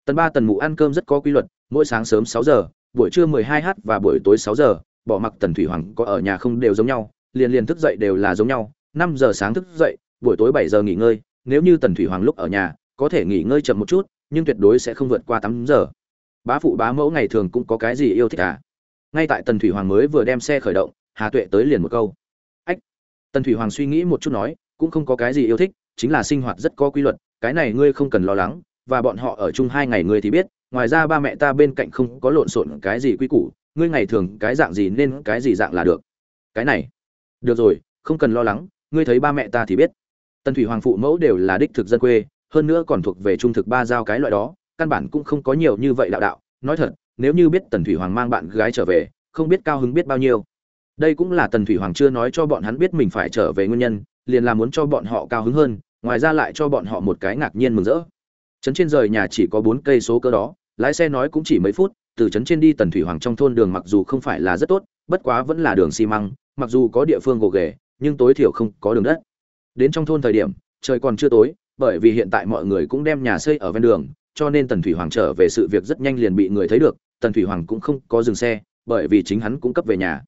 S1: Tần ba tần mụ ăn cơm rất có quy luật, mỗi sáng sớm sáu giờ, buổi trưa mười hai h và buổi tối sáu giờ, bỏ mặc tần thủy hoàng có ở nhà không đều giống nhau, liền liền thức dậy đều là giống nhau, năm giờ sáng thức dậy, buổi tối bảy giờ nghỉ ngơi, nếu như tần thủy hoàng lúc ở nhà, có thể nghỉ ngơi chậm một chút, nhưng tuyệt đối sẽ không vượt qua tám giờ. Bá phụ bá mẫu ngày thường cũng có cái gì yêu thích à? Ngay tại tần thủy hoàng mới vừa đem xe khởi động, hà tuệ tới liền một câu. Ách. Tần thủy hoàng suy nghĩ một chút nói, cũng không có cái gì yêu thích, chính là sinh hoạt rất có quy luật, cái này ngươi không cần lo lắng, và bọn họ ở chung hai ngày ngươi thì biết, ngoài ra ba mẹ ta bên cạnh không có lộn xộn cái gì quy củ, ngươi ngày thường cái dạng gì nên cái gì dạng là được. Cái này. Được rồi, không cần lo lắng, ngươi thấy ba mẹ ta thì biết. Tần thủy hoàng phụ mẫu đều là đích thực dân quê, hơn nữa còn thuộc về trung thực ba giao cái loại đó, căn bản cũng không có nhiều như vậy đạo đạo, nói thật nếu như biết tần thủy hoàng mang bạn gái trở về, không biết cao hứng biết bao nhiêu. Đây cũng là tần thủy hoàng chưa nói cho bọn hắn biết mình phải trở về nguyên nhân, liền là muốn cho bọn họ cao hứng hơn, ngoài ra lại cho bọn họ một cái ngạc nhiên mừng rỡ. Trấn trên rời nhà chỉ có bốn cây số cơ đó, lái xe nói cũng chỉ mấy phút, từ trấn trên đi tần thủy hoàng trong thôn đường mặc dù không phải là rất tốt, bất quá vẫn là đường xi măng, mặc dù có địa phương gồ ghề, nhưng tối thiểu không có đường đất. Đến trong thôn thời điểm, trời còn chưa tối, bởi vì hiện tại mọi người cũng đem nhà xây ở ven đường, cho nên tần thủy hoàng trở về sự việc rất nhanh liền bị người thấy được tần thủy hoàng cũng không có dừng xe, bởi vì chính hắn cũng cấp về nhà.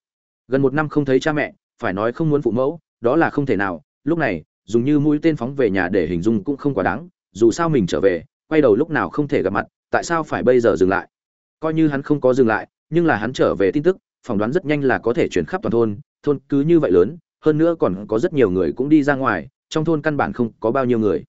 S1: Gần một năm không thấy cha mẹ, phải nói không muốn phụ mẫu, đó là không thể nào. Lúc này, dùng như mũi tên phóng về nhà để hình dung cũng không quá đáng. Dù sao mình trở về, quay đầu lúc nào không thể gặp mặt, tại sao phải bây giờ dừng lại? Coi như hắn không có dừng lại, nhưng là hắn trở về tin tức, phỏng đoán rất nhanh là có thể chuyển khắp toàn thôn. Thôn cứ như vậy lớn, hơn nữa còn có rất nhiều người cũng đi ra ngoài, trong thôn căn bản không có bao nhiêu người.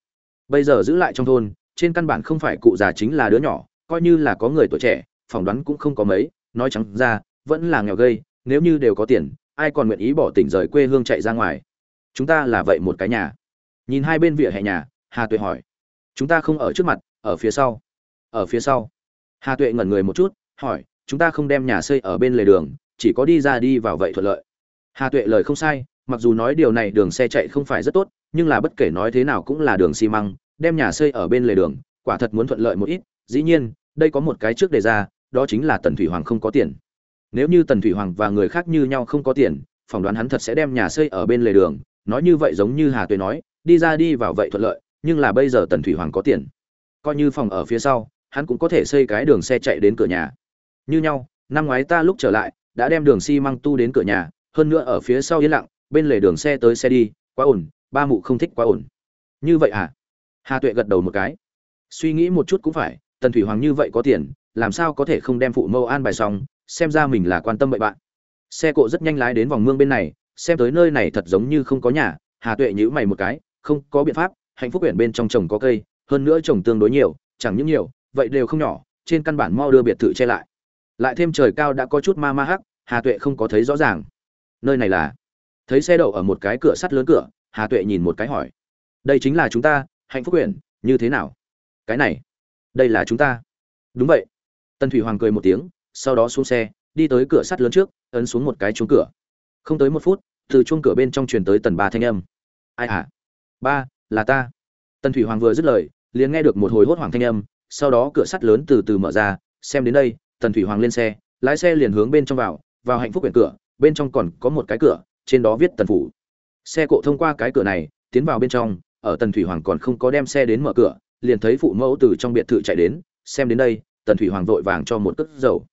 S1: Bây giờ giữ lại trong thôn, trên căn bản không phải cụ già chính là đứa nhỏ, coi như là có người tuổi trẻ phỏng đoán cũng không có mấy, nói trắng ra, vẫn là nghèo gây, nếu như đều có tiền, ai còn nguyện ý bỏ tỉnh rời quê hương chạy ra ngoài? Chúng ta là vậy một cái nhà. Nhìn hai bên vỉa hè nhà, hà tuệ hỏi. Chúng ta không ở trước mặt, ở phía sau. Ở phía sau. Hà tuệ ngẩn người một chút, hỏi, chúng ta không đem nhà xây ở bên lề đường, chỉ có đi ra đi vào vậy thuận lợi. Hà tuệ lời không sai, mặc dù nói điều này đường xe chạy không phải rất tốt, nhưng là bất kể nói thế nào cũng là đường xi măng, đem nhà xây ở bên lề đường, quả thật muốn thuận lợi một ít, dĩ nhiên, đây có một cái trước đề ra đó chính là tần thủy hoàng không có tiền. Nếu như tần thủy hoàng và người khác như nhau không có tiền, phỏng đoán hắn thật sẽ đem nhà xây ở bên lề đường. Nói như vậy giống như hà tuệ nói, đi ra đi vào vậy thuận lợi, nhưng là bây giờ tần thủy hoàng có tiền. Coi như phòng ở phía sau, hắn cũng có thể xây cái đường xe chạy đến cửa nhà. Như nhau, năm ngoái ta lúc trở lại, đã đem đường xi măng tu đến cửa nhà, hơn nữa ở phía sau yên lặng, bên lề đường xe tới xe đi, quá ổn, ba mụ không thích quá ổn. Như vậy à? Hà tuệ gật đầu một cái. Suy nghĩ một chút cũng phải, tần thủy hoàng như vậy có tiền làm sao có thể không đem phụ mâu an bài xong, xem ra mình là quan tâm bậy bạn. Xe cộ rất nhanh lái đến vòng mương bên này, xem tới nơi này thật giống như không có nhà, hà tuệ nhữ mày một cái, không có biện pháp, hạnh phúc huyện bên trong trồng có cây, hơn nữa trồng tương đối nhiều, chẳng những nhiều, vậy đều không nhỏ, trên căn bản mau đưa biệt thự che lại. Lại thêm trời cao đã có chút ma ma hắc, hà tuệ không có thấy rõ ràng. Nơi này là? Thấy xe đậu ở một cái cửa sắt lớn cửa, hà tuệ nhìn một cái hỏi. Đây chính là chúng ta, hạnh phúc huyện như thế nào? Cái này, đây là chúng ta. Đúng vậy. Tần thủy hoàng cười một tiếng, sau đó xuống xe, đi tới cửa sắt lớn trước, ấn xuống một cái chuông cửa. Không tới một phút, từ chuông cửa bên trong truyền tới tần ba thanh âm. Ai hả ba, là ta. Tần thủy hoàng vừa dứt lời, liền nghe được một hồi hốt hoảng thanh âm, sau đó cửa sắt lớn từ từ mở ra, xem đến đây, tần thủy hoàng lên xe, lái xe liền hướng bên trong vào vào hạnh phúc quyển cửa, bên trong còn có một cái cửa, trên đó viết tần phủ. Xe cộ thông qua cái cửa này, tiến vào bên trong, ở tần thủy hoàng còn không có đem xe đến mở cửa, liền thấy phụ mẫu từ trong biệt thự chạy đến, xem đến đây tần thủy hoàng vội vàng cho một cất dầu.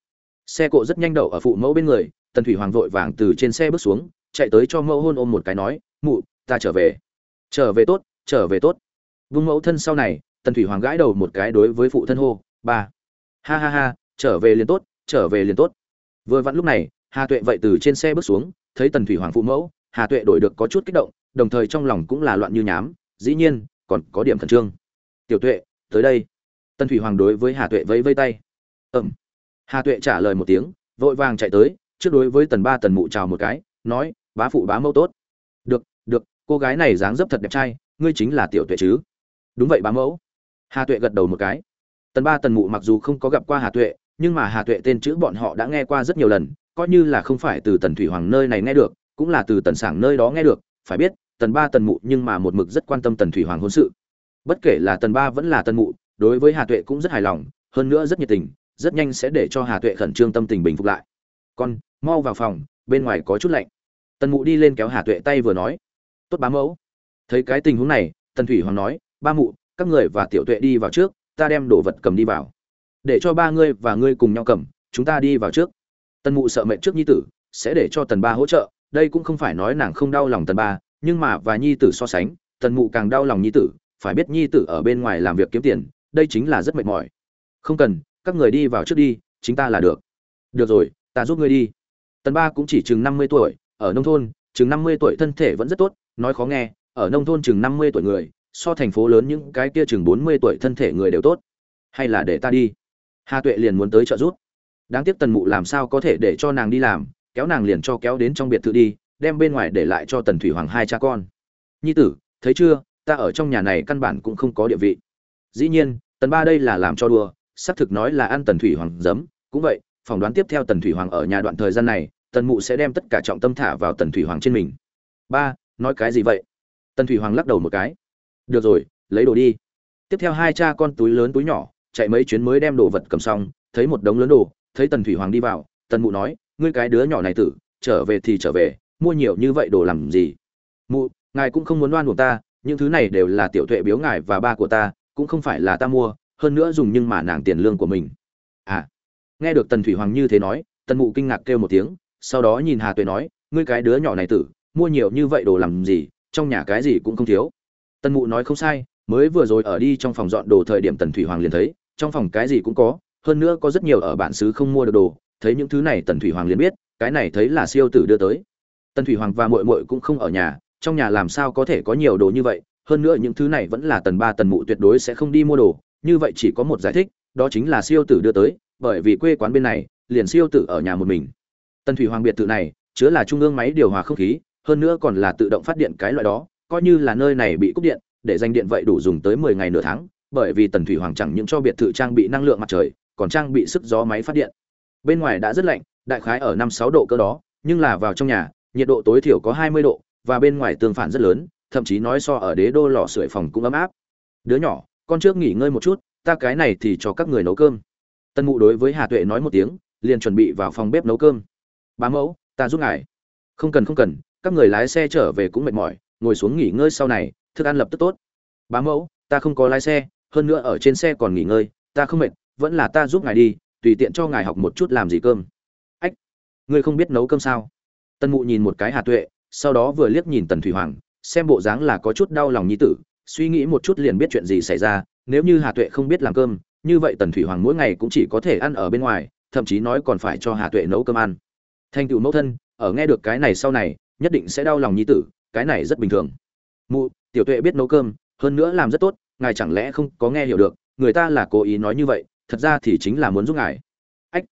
S1: Xe cộ rất nhanh đậu ở phụ mẫu bên người, tần thủy hoàng vội vàng từ trên xe bước xuống, chạy tới cho mẫu hôn ôm một cái nói, mụ, ta trở về. Trở về tốt, trở về tốt. Vung mẫu thân sau này, tần thủy hoàng gãi đầu một cái đối với phụ thân hô, ba. Ha ha ha, trở về liền tốt, trở về liền tốt. Vừa vặn lúc này, hà tuệ vậy từ trên xe bước xuống, thấy tần thủy hoàng phụ mẫu, hà tuệ đổi được có chút kích động, đồng thời trong lòng cũng là loạn như nhám, dĩ nhiên, còn có điểm khẩn trương. Tiểu tuệ, tới đây tần thủy hoàng đối với hà tuệ vẫy vây tay. Ẩm hà tuệ trả lời một tiếng, vội vàng chạy tới, trước đối với tần ba tần mụ chào một cái, nói, bá phụ, bá mẫu tốt. Được được, cô gái này dáng dấp thật đẹp trai, ngươi chính là tiểu tuệ chứ? Đúng vậy, bá mẫu. Hà tuệ gật đầu một cái. Tần ba tần mụ mặc dù không có gặp qua hà tuệ, nhưng mà hà tuệ tên chữ bọn họ đã nghe qua rất nhiều lần, coi như là không phải từ tần thủy hoàng nơi này nghe được, cũng là từ tần sảng nơi đó nghe được, phải biết, tần ba tần mụ nhưng mà một mực rất quan tâm tần thủy hoàng hôn sự. Bất kể là tần ba vẫn là tần mụ đối với hà tuệ cũng rất hài lòng, hơn nữa rất nhiệt tình, rất nhanh sẽ để cho hà tuệ khẩn trương tâm tình bình phục lại. Con, mau vào phòng, bên ngoài có chút lạnh. Tần mụ đi lên kéo hà tuệ tay vừa nói. Tốt bá mẫu. Thấy cái tình huống này, tần thủy hoàng nói, ba mụ, các người và tiểu tuệ đi vào trước, ta đem đồ vật cầm đi vào. Để cho ba ngươi và ngươi cùng nhau cầm, chúng ta đi vào trước. Tần mụ sợ mệt trước nhi tử, sẽ để cho tần ba hỗ trợ, đây cũng không phải nói nàng không đau lòng tần ba, nhưng mà và nhi tử so sánh, tần mụ càng đau lòng nhi tử, phải biết nhi tử ở bên ngoài làm việc kiếm tiền đây chính là rất mệt mỏi. Không cần, các người đi vào trước đi, chính ta là được. Được rồi, ta giúp ngươi đi. Tần ba cũng chỉ chừng năm mươi tuổi, ở nông thôn, chừng năm mươi tuổi thân thể vẫn rất tốt, nói khó nghe, ở nông thôn chừng năm mươi tuổi người, so thành phố lớn những cái kia chừng bốn mươi tuổi thân thể người đều tốt. Hay là để ta đi. Hà tuệ liền muốn tới trợ giúp. Đáng tiếc tần mụ làm sao có thể để cho nàng đi làm, kéo nàng liền cho kéo đến trong biệt thự đi, đem bên ngoài để lại cho tần thủy hoàng hai cha con. Nhi tử, thấy chưa, ta ở trong nhà này căn bản cũng không có địa vị. Dĩ nhiên tần ba đây là làm cho đùa, xác thực nói là ăn tần thủy hoàng giấm. Cũng vậy, phỏng đoán tiếp theo tần thủy hoàng ở nhà đoạn thời gian này, tần mụ sẽ đem tất cả trọng tâm thả vào tần thủy hoàng trên mình. Ba, nói cái gì vậy? Tần thủy hoàng lắc đầu một cái. Được rồi, lấy đồ đi. Tiếp theo hai cha con túi lớn túi nhỏ, chạy mấy chuyến mới đem đồ vật cầm xong, thấy một đống lớn đồ, thấy tần thủy hoàng đi vào, tần mụ nói, ngươi cái đứa nhỏ này tử, trở về thì trở về, mua nhiều như vậy đồ làm gì? Mụ, ngài cũng không muốn đoan của ta, những thứ này đều là tiểu tuệ biếu ngài và ba của ta cũng không phải là ta mua, hơn nữa dùng nhưng mà nàng tiền lương của mình. À nghe được tần thủy hoàng như thế nói, tần mụ kinh ngạc kêu một tiếng, sau đó nhìn hà tuệ nói, ngươi cái đứa nhỏ này tử, mua nhiều như vậy đồ làm gì, trong nhà cái gì cũng không thiếu. Tần mụ nói không sai, mới vừa rồi ở đi trong phòng dọn đồ thời điểm tần thủy hoàng liền thấy, trong phòng cái gì cũng có, hơn nữa có rất nhiều ở bản xứ không mua được đồ, thấy những thứ này tần thủy hoàng liền biết, cái này thấy là siêu tử đưa tới. Tần thủy hoàng và muội muội cũng không ở nhà, trong nhà làm sao có thể có nhiều đồ như vậy hơn nữa những thứ này vẫn là tần ba tần mụ tuyệt đối sẽ không đi mua đồ, như vậy chỉ có một giải thích, đó chính là siêu tử đưa tới, bởi vì quê quán bên này, liền siêu tử ở nhà một mình. Tần thủy hoàng biệt thự này, chứa là trung ương máy điều hòa không khí, hơn nữa còn là tự động phát điện cái loại đó, coi như là nơi này bị cúp điện, để dành điện vậy đủ dùng tới mười ngày nửa tháng, bởi vì tần thủy hoàng chẳng những cho biệt thự trang bị năng lượng mặt trời, còn trang bị sức gió máy phát điện. Bên ngoài đã rất lạnh, đại khái ở năm sáu độ cơ đó, nhưng là vào trong nhà, nhiệt độ tối thiểu có hai mươi độ, và bên ngoài tương phản rất lớn thậm chí nói so ở đế đô lò sưởi phòng cũng ấm áp. Đứa nhỏ, con trước nghỉ ngơi một chút, ta cái này thì cho các người nấu cơm. Tân mụ đối với hà tuệ nói một tiếng, liền chuẩn bị vào phòng bếp nấu cơm. Bá mẫu, ta giúp ngài. Không cần không cần, các người lái xe trở về cũng mệt mỏi, ngồi xuống nghỉ ngơi sau này, thức ăn lập tức tốt. Bá mẫu, ta không có lái xe, hơn nữa ở trên xe còn nghỉ ngơi, ta không mệt, vẫn là ta giúp ngài đi, tùy tiện cho ngài học một chút làm gì cơm. Ách, ngươi không biết nấu cơm sao? Tân mụ nhìn một cái hà tuệ, sau đó vừa liếc nhìn tần thủy hoàng xem bộ dáng là có chút đau lòng nhi tử, suy nghĩ một chút liền biết chuyện gì xảy ra, nếu như hà tuệ không biết làm cơm, như vậy tần thủy hoàng mỗi ngày cũng chỉ có thể ăn ở bên ngoài, thậm chí nói còn phải cho hà tuệ nấu cơm ăn. Thành tựu mẫu thân, ở nghe được cái này sau này, nhất định sẽ đau lòng nhi tử, cái này rất bình thường. Mụ, tiểu tuệ biết nấu cơm, hơn nữa làm rất tốt, ngài chẳng lẽ không có nghe hiểu được, người ta là cố ý nói như vậy, thật ra thì chính là muốn giúp ngài. Ách,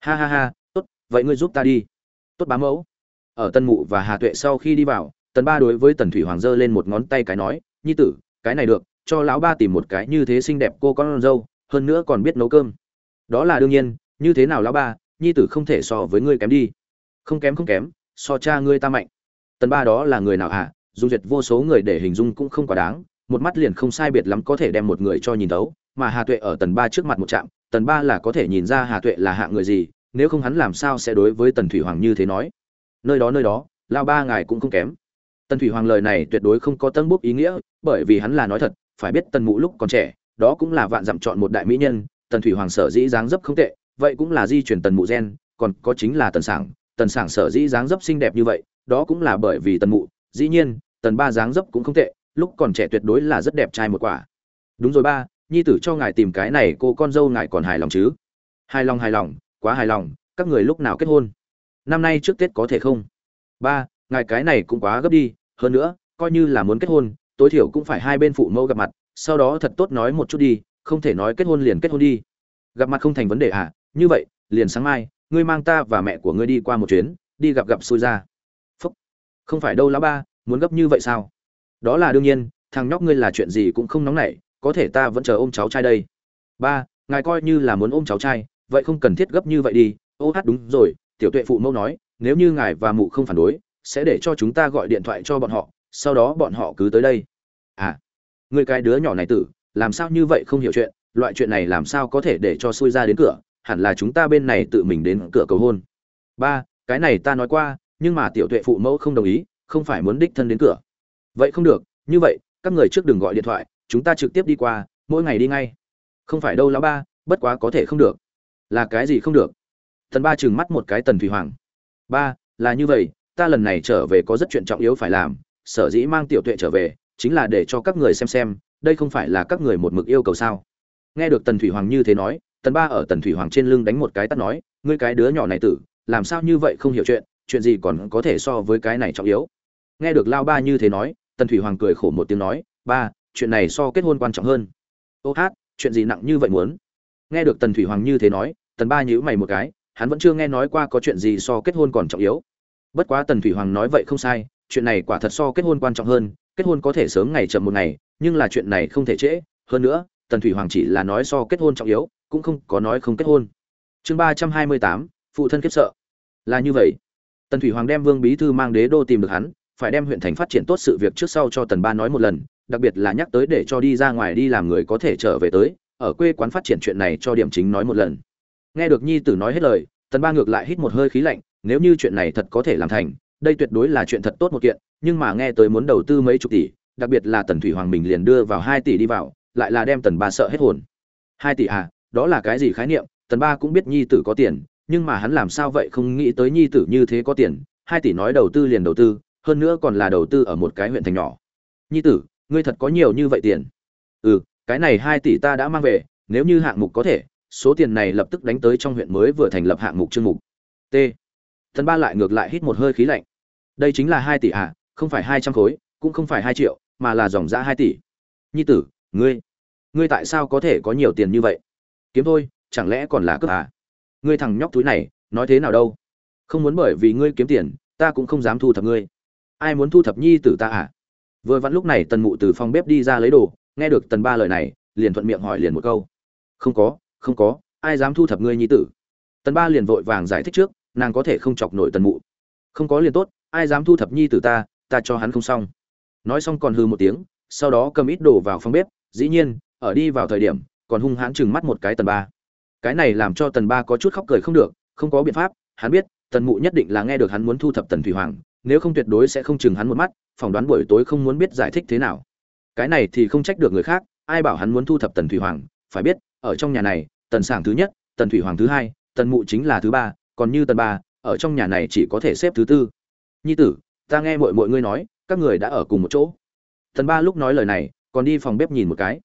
S1: ha ha ha, tốt, vậy ngươi giúp ta đi. Tốt bá mẫu. Ở tân mụ và hà tuệ sau khi đi vào tần ba đối với tần thủy hoàng giơ lên một ngón tay cái nói, nhi tử, cái này được, cho lão ba tìm một cái như thế xinh đẹp cô con dâu, hơn nữa còn biết nấu cơm. Đó là đương nhiên, như thế nào lão ba, nhi tử không thể so với ngươi kém đi. Không kém không kém, so cha ngươi ta mạnh. Tần ba đó là người nào hả? À? dung duyệt vô số người để hình dung cũng không quá đáng, một mắt liền không sai biệt lắm có thể đem một người cho nhìn tấu mà hà tuệ ở tần ba trước mặt một trạm, tần ba là có thể nhìn ra hà tuệ là hạ người gì, nếu không hắn làm sao sẽ đối với tần thủy hoàng như thế nói? Nơi đó nơi đó lao ba ngài cũng không kém tần thủy hoàng lời này tuyệt đối không có tân bút ý nghĩa, bởi vì hắn là nói thật, phải biết tần mụ lúc còn trẻ, đó cũng là vạn dặm chọn một đại mỹ nhân, tần thủy hoàng sở dĩ dáng dấp không tệ, vậy cũng là di chuyển tần mụ gen, còn có chính là tần sảng tần sảng sở dĩ dáng dấp xinh đẹp như vậy, đó cũng là bởi vì tần mụ, dĩ nhiên, tần ba dáng dấp cũng không tệ, lúc còn trẻ tuyệt đối là rất đẹp trai một quả. Đúng rồi ba, nhi tử cho ngài tìm cái này cô con dâu ngài còn hài lòng chứ? Hài lòng hài lòng, quá hài lòng, các người lúc nào kết hôn? Năm nay trước tết có thể không? Ba ngài cái này cũng quá gấp đi, hơn nữa, coi như là muốn kết hôn, tối thiểu cũng phải hai bên phụ mẫu gặp mặt, sau đó thật tốt nói một chút đi, không thể nói kết hôn liền kết hôn đi. Gặp mặt không thành vấn đề à? Như vậy, liền sáng mai, ngươi mang ta và mẹ của ngươi đi qua một chuyến, đi gặp gặp xui ra. Phúc. Không phải đâu lá ba, muốn gấp như vậy sao? Đó là đương nhiên, thằng nhóc ngươi là chuyện gì cũng không nóng nảy, có thể ta vẫn chờ ôm cháu trai đây. Ba, ngài coi như là muốn ôm cháu trai, vậy không cần thiết gấp như vậy đi. Ô hát đúng rồi, tiểu tuệ phụ mẫu nói, nếu như ngài và mụ không phản đối sẽ để cho chúng ta gọi điện thoại cho bọn họ, sau đó bọn họ cứ tới đây. À người cái đứa nhỏ này tử, làm sao như vậy không hiểu chuyện, loại chuyện này làm sao có thể để cho xui ra đến cửa, hẳn là chúng ta bên này tự mình đến cửa cầu hôn. Ba, cái này ta nói qua, nhưng mà tiểu tuệ phụ mẫu không đồng ý, không phải muốn đích thân đến cửa. Vậy không được, như vậy, các người trước đừng gọi điện thoại, chúng ta trực tiếp đi qua, mỗi ngày đi ngay. Không phải đâu lão ba, bất quá có thể không được. Là cái gì không được? Thần ba trừng mắt một cái tần thủy hoàng. Ba, là như vậy ta lần này trở về có rất chuyện trọng yếu phải làm, sở dĩ mang tiểu tuệ trở về, chính là để cho các người xem xem, đây không phải là các người một mực yêu cầu sao? Nghe được tần thủy hoàng như thế nói, tần ba ở tần thủy hoàng trên lưng đánh một cái tắt nói, ngươi cái đứa nhỏ này tử, làm sao như vậy không hiểu chuyện chuyện gì còn có thể so với cái này trọng yếu? Nghe được lao ba như thế nói, tần thủy hoàng cười khổ một tiếng nói, ba, chuyện này so kết hôn quan trọng hơn. Ô hát, chuyện gì nặng như vậy muốn? Nghe được tần thủy hoàng như thế nói, tần ba nhíu mày một cái, hắn vẫn chưa nghe nói qua có chuyện gì so kết hôn còn trọng yếu bất quá tần thủy hoàng nói vậy không sai, chuyện này quả thật so kết hôn quan trọng hơn, kết hôn có thể sớm ngày chậm một ngày, nhưng là chuyện này không thể trễ. Hơn nữa, tần thủy hoàng chỉ là nói so kết hôn trọng yếu, cũng không có nói không kết hôn. Chương ba trăm hai mươi tám, phụ thân kiếp sợ. Là như vậy. Tần thủy hoàng đem vương bí thư mang đế đô tìm được hắn, phải đem huyện thành phát triển tốt sự việc trước sau cho tần ba nói một lần, đặc biệt là nhắc tới để cho đi ra ngoài đi làm người có thể trở về tới, ở quê quán phát triển chuyện này cho điểm chính nói một lần. Nghe được nhi tử nói hết lời, tần ba ngược lại hít một hơi khí lạnh nếu như chuyện này thật có thể làm thành, đây tuyệt đối là chuyện thật tốt một kiện, nhưng mà nghe tới muốn đầu tư mấy chục tỷ, đặc biệt là tần thủy hoàng mình liền đưa vào hai tỷ đi vào, lại là đem tần ba sợ hết hồn. Hai tỷ à đó là cái gì khái niệm? Tần ba cũng biết nhi tử có tiền, nhưng mà hắn làm sao vậy không nghĩ tới nhi tử như thế có tiền, hai tỷ nói đầu tư liền đầu tư, hơn nữa còn là đầu tư ở một cái huyện thành nhỏ. Nhi tử, ngươi thật có nhiều như vậy tiền? Ừ cái này hai tỷ ta đã mang về, nếu như hạng mục có thể, số tiền này lập tức đánh tới trong huyện mới vừa thành lập hạng mục chương mục. T tần ba lại ngược lại hít một hơi khí lạnh. Đây chính là hai tỷ à không phải hai trăm khối, cũng không phải hai triệu, mà là dòng giã hai tỷ. Nhi tử, ngươi ngươi tại sao có thể có nhiều tiền như vậy? Kiếm thôi, chẳng lẽ còn là cướp à? Ngươi thằng nhóc túi này, nói thế nào đâu? Không muốn bởi vì ngươi kiếm tiền, ta cũng không dám thu thập ngươi. Ai muốn thu thập nhi tử ta à? Vừa vặn lúc này tần mụ từ phòng bếp đi ra lấy đồ, nghe được tần ba lời này, liền thuận miệng hỏi liền một câu. Không có không có, ai dám thu thập ngươi nhi tử? Tần ba liền vội vàng giải thích trước nàng có thể không chọc nổi tần mụ. Không có liền tốt, ai dám thu thập nhi từ ta ta cho hắn không xong. Nói xong còn hư một tiếng, sau đó cầm ít đồ vào phòng bếp, dĩ nhiên, ở đi vào thời điểm, còn hung hãn chừng mắt một cái tần ba. Cái này làm cho tần ba có chút khóc cười không được, không có biện pháp, hắn biết, tần mụ nhất định là nghe được hắn muốn thu thập tần thủy hoàng, nếu không tuyệt đối sẽ không chừng hắn một mắt, phỏng đoán buổi tối không muốn biết giải thích thế nào. Cái này thì không trách được người khác, ai bảo hắn muốn thu thập tần thủy hoàng, phải biết, ở trong nhà này, tần sảng thứ nhất, tần thủy hoàng thứ hai, tần mụ chính là thứ ba còn như tần ba, ở trong nhà này chỉ có thể xếp thứ tư. Nhi tử, ta nghe mọi mọi ngươi nói, các người đã ở cùng một chỗ. Tần ba lúc nói lời này, còn đi phòng bếp nhìn một cái.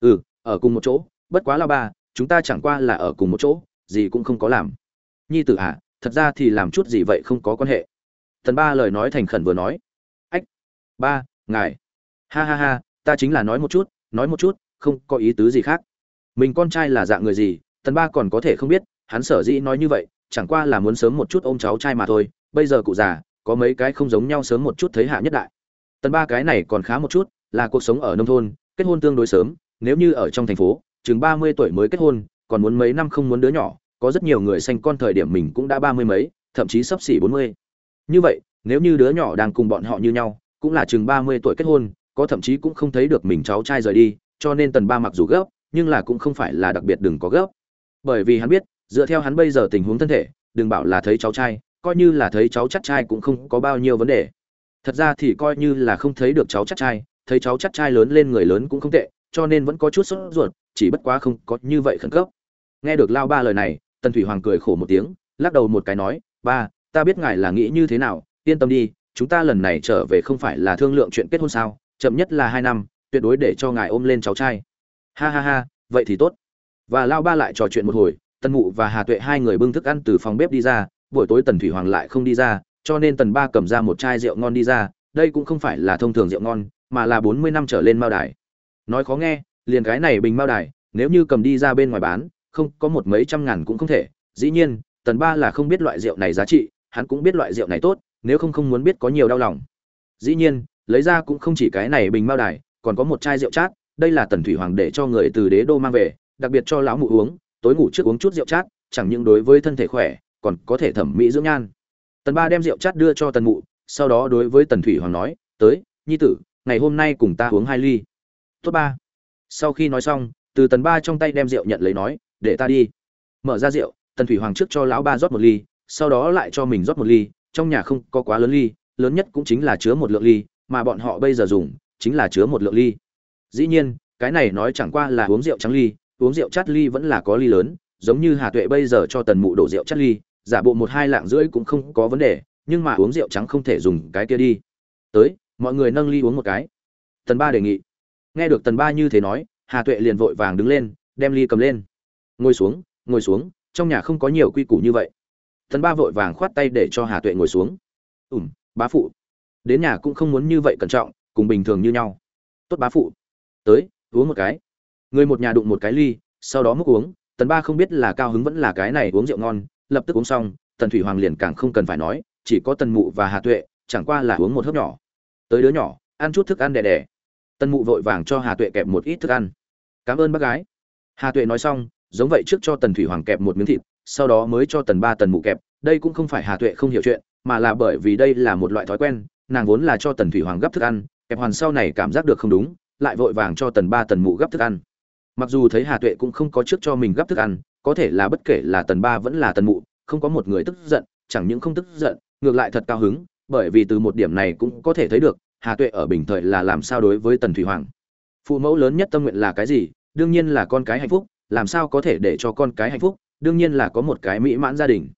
S1: Ừ ở cùng một chỗ, bất quá là ba, chúng ta chẳng qua là ở cùng một chỗ, gì cũng không có làm. Nhi tử à thật ra thì làm chút gì vậy không có quan hệ. Tần ba lời nói thành khẩn vừa nói. Ách, ba, ngài. Ha ha ha, ta chính là nói một chút, nói một chút, không có ý tứ gì khác. Mình con trai là dạng người gì, tần ba còn có thể không biết, hắn sở dĩ nói như vậy chẳng qua là muốn sớm một chút ôm cháu trai mà thôi, bây giờ cụ già, có mấy cái không giống nhau sớm một chút thấy hạ nhất đại. Tần ba cái này còn khá một chút, là cuộc sống ở nông thôn, kết hôn tương đối sớm, nếu như ở trong thành phố, chừng ba mươi tuổi mới kết hôn, còn muốn mấy năm không muốn đứa nhỏ, có rất nhiều người sanh con thời điểm mình cũng đã ba mươi mấy, thậm chí sắp xỉ bốn mươi. Như vậy, nếu như đứa nhỏ đang cùng bọn họ như nhau, cũng là chừng ba mươi tuổi kết hôn, có thậm chí cũng không thấy được mình cháu trai rời đi, cho nên tần ba mặc dù gấp, nhưng là cũng không phải là đặc biệt đừng có gấp. Bởi vì hắn biết dựa theo hắn bây giờ tình huống thân thể, đừng bảo là thấy cháu trai, coi như là thấy cháu chắc trai cũng không có bao nhiêu vấn đề. Thật ra thì coi như là không thấy được cháu chắc trai, thấy cháu chắc trai lớn lên người lớn cũng không tệ, cho nên vẫn có chút sốt ruột, chỉ bất quá không có như vậy khẩn cấp. Nghe được lao ba lời này, tần thủy hoàng cười khổ một tiếng, lắc đầu một cái nói, ba, ta biết ngài là nghĩ như thế nào, yên tâm đi, chúng ta lần này trở về không phải là thương lượng chuyện kết hôn sao, chậm nhất là hai năm, tuyệt đối để cho ngài ôm lên cháu trai. Ha ha ha, vậy thì tốt. Và lao ba lại trò chuyện một hồi tần mụ và hà tuệ hai người bưng thức ăn từ phòng bếp đi ra, buổi tối tần thủy hoàng lại không đi ra, cho nên tần ba cầm ra một chai rượu ngon đi ra. Đây cũng không phải là thông thường rượu ngon, mà là bốn mươi năm trở lên mao đài. Nói khó nghe, liền cái này bình mao đài, nếu như cầm đi ra bên ngoài bán, không, có một mấy trăm ngàn cũng không thể. Dĩ nhiên, tần ba là không biết loại rượu này giá trị, hắn cũng biết loại rượu này tốt, nếu không không muốn biết có nhiều đau lòng. Dĩ nhiên, lấy ra cũng không chỉ cái này bình mao đài, còn có một chai rượu chát, đây là tần thủy hoàng để cho người từ đế đô mang về, đặc biệt cho lão mụ uống tối ngủ trước uống chút rượu chát, chẳng những đối với thân thể khỏe, còn có thể thẩm mỹ dưỡng nhan. Tần ba đem rượu chát đưa cho tần mụ, sau đó đối với tần thủy hoàng nói, tới, nhi tử, ngày hôm nay cùng ta uống hai ly. Tốt ba. Sau khi nói xong, từ tần ba trong tay đem rượu nhận lấy nói, để ta đi. Mở ra rượu, tần thủy hoàng trước cho lão ba rót một ly, sau đó lại cho mình rót một ly, trong nhà không có quá lớn ly, lớn nhất cũng chính là chứa một lượng ly, mà bọn họ bây giờ dùng chính là chứa một lượng ly. Dĩ nhiên, cái này nói chẳng qua là uống rượu trắng ly uống rượu chát ly vẫn là có ly lớn, giống như hà tuệ bây giờ cho tần mụ đổ rượu chát ly, giả bộ một hai lạng rưỡi cũng không có vấn đề, nhưng mà uống rượu trắng không thể dùng cái kia đi. Tới, mọi người nâng ly uống một cái. Tần ba đề nghị. Nghe được tần ba như thế nói, hà tuệ liền vội vàng đứng lên, đem ly cầm lên. Ngồi xuống ngồi xuống, trong nhà không có nhiều quy củ như vậy. Tần ba vội vàng khoát tay để cho hà tuệ ngồi xuống. Ủm bá phụ. Đến nhà cũng không muốn như vậy cẩn trọng, cùng bình thường như nhau. Tốt bá phụ. Tới, uống một cái người một nhà đụng một cái ly, sau đó múc uống, tần ba không biết là cao hứng vẫn là cái này uống rượu ngon, lập tức uống xong, tần thủy hoàng liền càng không cần phải nói, chỉ có tần mụ và hà tuệ, chẳng qua là uống một hớp nhỏ. Tới đứa nhỏ, ăn chút thức ăn đẻ đẻ. Tần mụ vội vàng cho hà tuệ kẹp một ít thức ăn. Cảm ơn bác gái. Hà tuệ nói xong, giống vậy trước cho tần thủy hoàng kẹp một miếng thịt, sau đó mới cho tần ba tần mụ kẹp. Đây cũng không phải hà tuệ không hiểu chuyện, mà là bởi vì đây là một loại thói quen, nàng vốn là cho tần thủy hoàng gấp thức ăn, kẹp hoàn sau này cảm giác được không đúng, lại vội vàng cho tần ba tần mụ gấp thức ăn mặc dù thấy hà tuệ cũng không có trước cho mình gấp thức ăn, có thể là bất kể là tần ba vẫn là tần mụ, không có một người tức giận, chẳng những không tức giận, ngược lại thật cao hứng, bởi vì từ một điểm này cũng có thể thấy được, hà tuệ ở bình thời là làm sao đối với tần thủy hoàng. Phụ mẫu lớn nhất tâm nguyện là cái gì? Đương nhiên là con cái hạnh phúc, làm sao có thể để cho con cái hạnh phúc? Đương nhiên là có một cái mỹ mãn gia đình.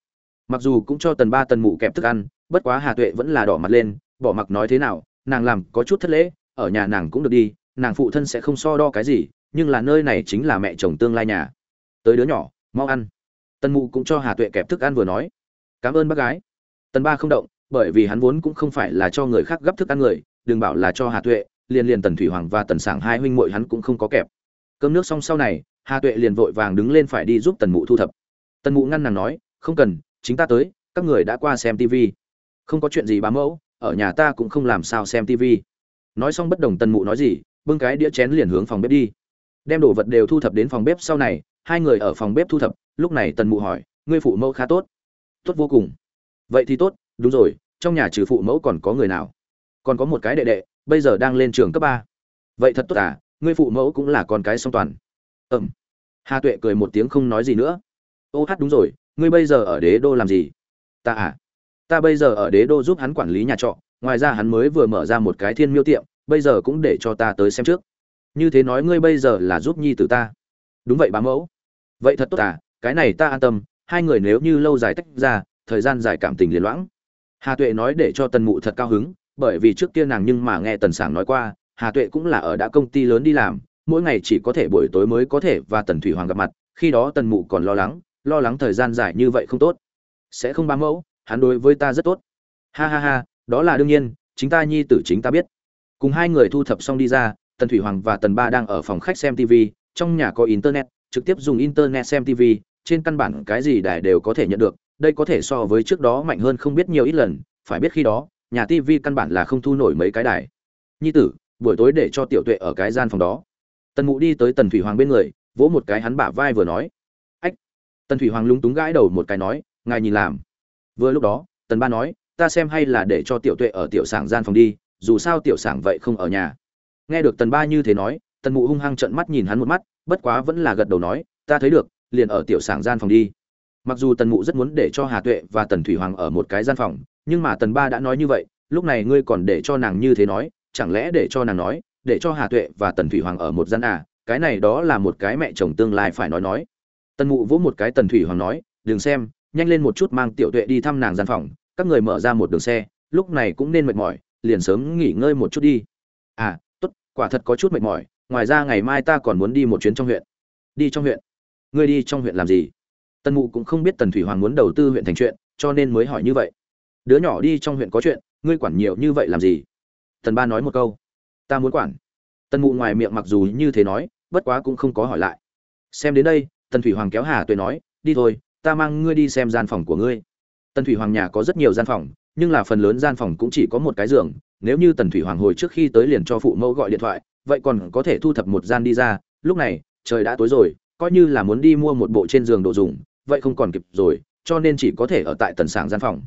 S1: Mặc dù cũng cho tần ba tần mụ kẹp thức ăn, bất quá hà tuệ vẫn là đỏ mặt lên, bỏ mặc nói thế nào, nàng làm có chút thất lễ, ở nhà nàng cũng được đi, nàng phụ thân sẽ không so đo cái gì nhưng là nơi này chính là mẹ chồng tương lai nhà. Tới đứa nhỏ, mau ăn. Tần mụ cũng cho hà tuệ kẹp thức ăn vừa nói. Cảm ơn bác gái. Tần ba không động, bởi vì hắn vốn cũng không phải là cho người khác gấp thức ăn người, đừng bảo là cho hà tuệ, liền liền tần thủy hoàng và tần sảng hai huynh muội hắn cũng không có kẹp. Cơm nước xong sau này, hà tuệ liền vội vàng đứng lên phải đi giúp tần mụ thu thập. Tần mụ ngăn nàng nói, không cần, chính ta tới, các người đã qua xem tv không có chuyện gì bám mẫu, ở nhà ta cũng không làm sao xem tv nói xong bất đồng tần mụ nói gì, bưng cái đĩa chén liền hướng phòng bếp đi đem đồ vật đều thu thập đến phòng bếp sau này, hai người ở phòng bếp thu thập, lúc này tần mụ hỏi, ngươi phụ mẫu khá tốt? Tốt vô cùng. Vậy thì tốt, đúng rồi, trong nhà trừ phụ mẫu còn có người nào? Còn có một cái đệ đệ, bây giờ đang lên trường cấp ba. Vậy thật tốt à ngươi phụ mẫu cũng là con cái song toàn. Ừm. Hà tuệ cười một tiếng không nói gì nữa. Ô hát đúng rồi, ngươi bây giờ ở đế đô làm gì? Ta à ta bây giờ ở đế đô giúp hắn quản lý nhà trọ, ngoài ra hắn mới vừa mở ra một cái thiên miêu tiệm, bây giờ cũng để cho ta tới xem trước như thế nói ngươi bây giờ là giúp nhi tử ta. Đúng vậy bá mẫu. Vậy thật tốt à cái này ta an tâm, hai người nếu như lâu dài tách ra, thời gian dài cảm tình liền loãng. Hà tuệ nói để cho tần mụ thật cao hứng, bởi vì trước kia nàng nhưng mà nghe tần sảng nói qua, hà tuệ cũng là ở đã công ty lớn đi làm, mỗi ngày chỉ có thể buổi tối mới có thể và tần thủy hoàng gặp mặt, khi đó tần mụ còn lo lắng lo lắng thời gian dài như vậy không tốt. Sẽ không bám mẫu, hắn đối với ta rất tốt. Ha ha ha, đó là đương nhiên, chính ta nhi tử chính ta biết. Cùng hai người thu thập xong đi ra tần thủy hoàng và tần ba đang ở phòng khách xem tv trong nhà có internet, trực tiếp dùng internet xem tv trên căn bản cái gì đài đều có thể nhận được, đây có thể so với trước đó mạnh hơn không biết nhiều ít lần, phải biết khi đó, nhà tv căn bản là không thu nổi mấy cái đài. Nhi tử, buổi tối để cho tiểu tuệ ở cái gian phòng đó. Tần mụ đi tới tần thủy hoàng bên người, vỗ một cái hắn bả vai vừa nói. Ách! Tần thủy hoàng lúng túng gãi đầu một cái nói, ngài nhìn làm. Vừa lúc đó, tần ba nói, ta xem hay là để cho tiểu tuệ ở tiểu sảng gian phòng đi, dù sao tiểu sảng vậy không ở nhà nghe được tần ba như thế nói, tần mụ hung hăng trợn mắt nhìn hắn một mắt, bất quá vẫn là gật đầu nói, ta thấy được, liền ở tiểu sảng gian phòng đi. Mặc dù tần mụ rất muốn để cho hà tuệ và tần thủy hoàng ở một cái gian phòng, nhưng mà tần ba đã nói như vậy, lúc này ngươi còn để cho nàng như thế nói, chẳng lẽ để cho nàng nói, để cho hà tuệ và tần thủy hoàng ở một gian à? Cái này đó là một cái mẹ chồng tương lai phải nói nói. Tần mụ vỗ một cái tần thủy hoàng nói, đừng xem, nhanh lên một chút mang tiểu tuệ đi thăm nàng gian phòng, các người mở ra một đường xe, lúc này cũng nên mệt mỏi, liền sớm nghỉ ngơi một chút đi. À quả thật có chút mệt mỏi, ngoài ra ngày mai ta còn muốn đi một chuyến trong huyện. Đi trong huyện? Ngươi đi trong huyện làm gì? Tần mụ cũng không biết tần thủy hoàng muốn đầu tư huyện thành chuyện, cho nên mới hỏi như vậy. Đứa nhỏ đi trong huyện có chuyện, ngươi quản nhiều như vậy làm gì? Tần ba nói một câu. Ta muốn quản. Tần mụ ngoài miệng mặc dù như thế nói, bất quá cũng không có hỏi lại. Xem đến đây, tần thủy hoàng kéo hà tuệ nói, đi thôi, ta mang ngươi đi xem gian phòng của ngươi. Tần thủy hoàng nhà có rất nhiều gian phòng, nhưng là phần lớn gian phòng cũng chỉ có một cái giường nếu như tần thủy hoàng hồi trước khi tới liền cho phụ mẫu gọi điện thoại, vậy còn có thể thu thập một gian đi ra. Lúc này, trời đã tối rồi, coi như là muốn đi mua một bộ trên giường đồ dùng, vậy không còn kịp rồi, cho nên chỉ có thể ở tại tần sảng gian phòng.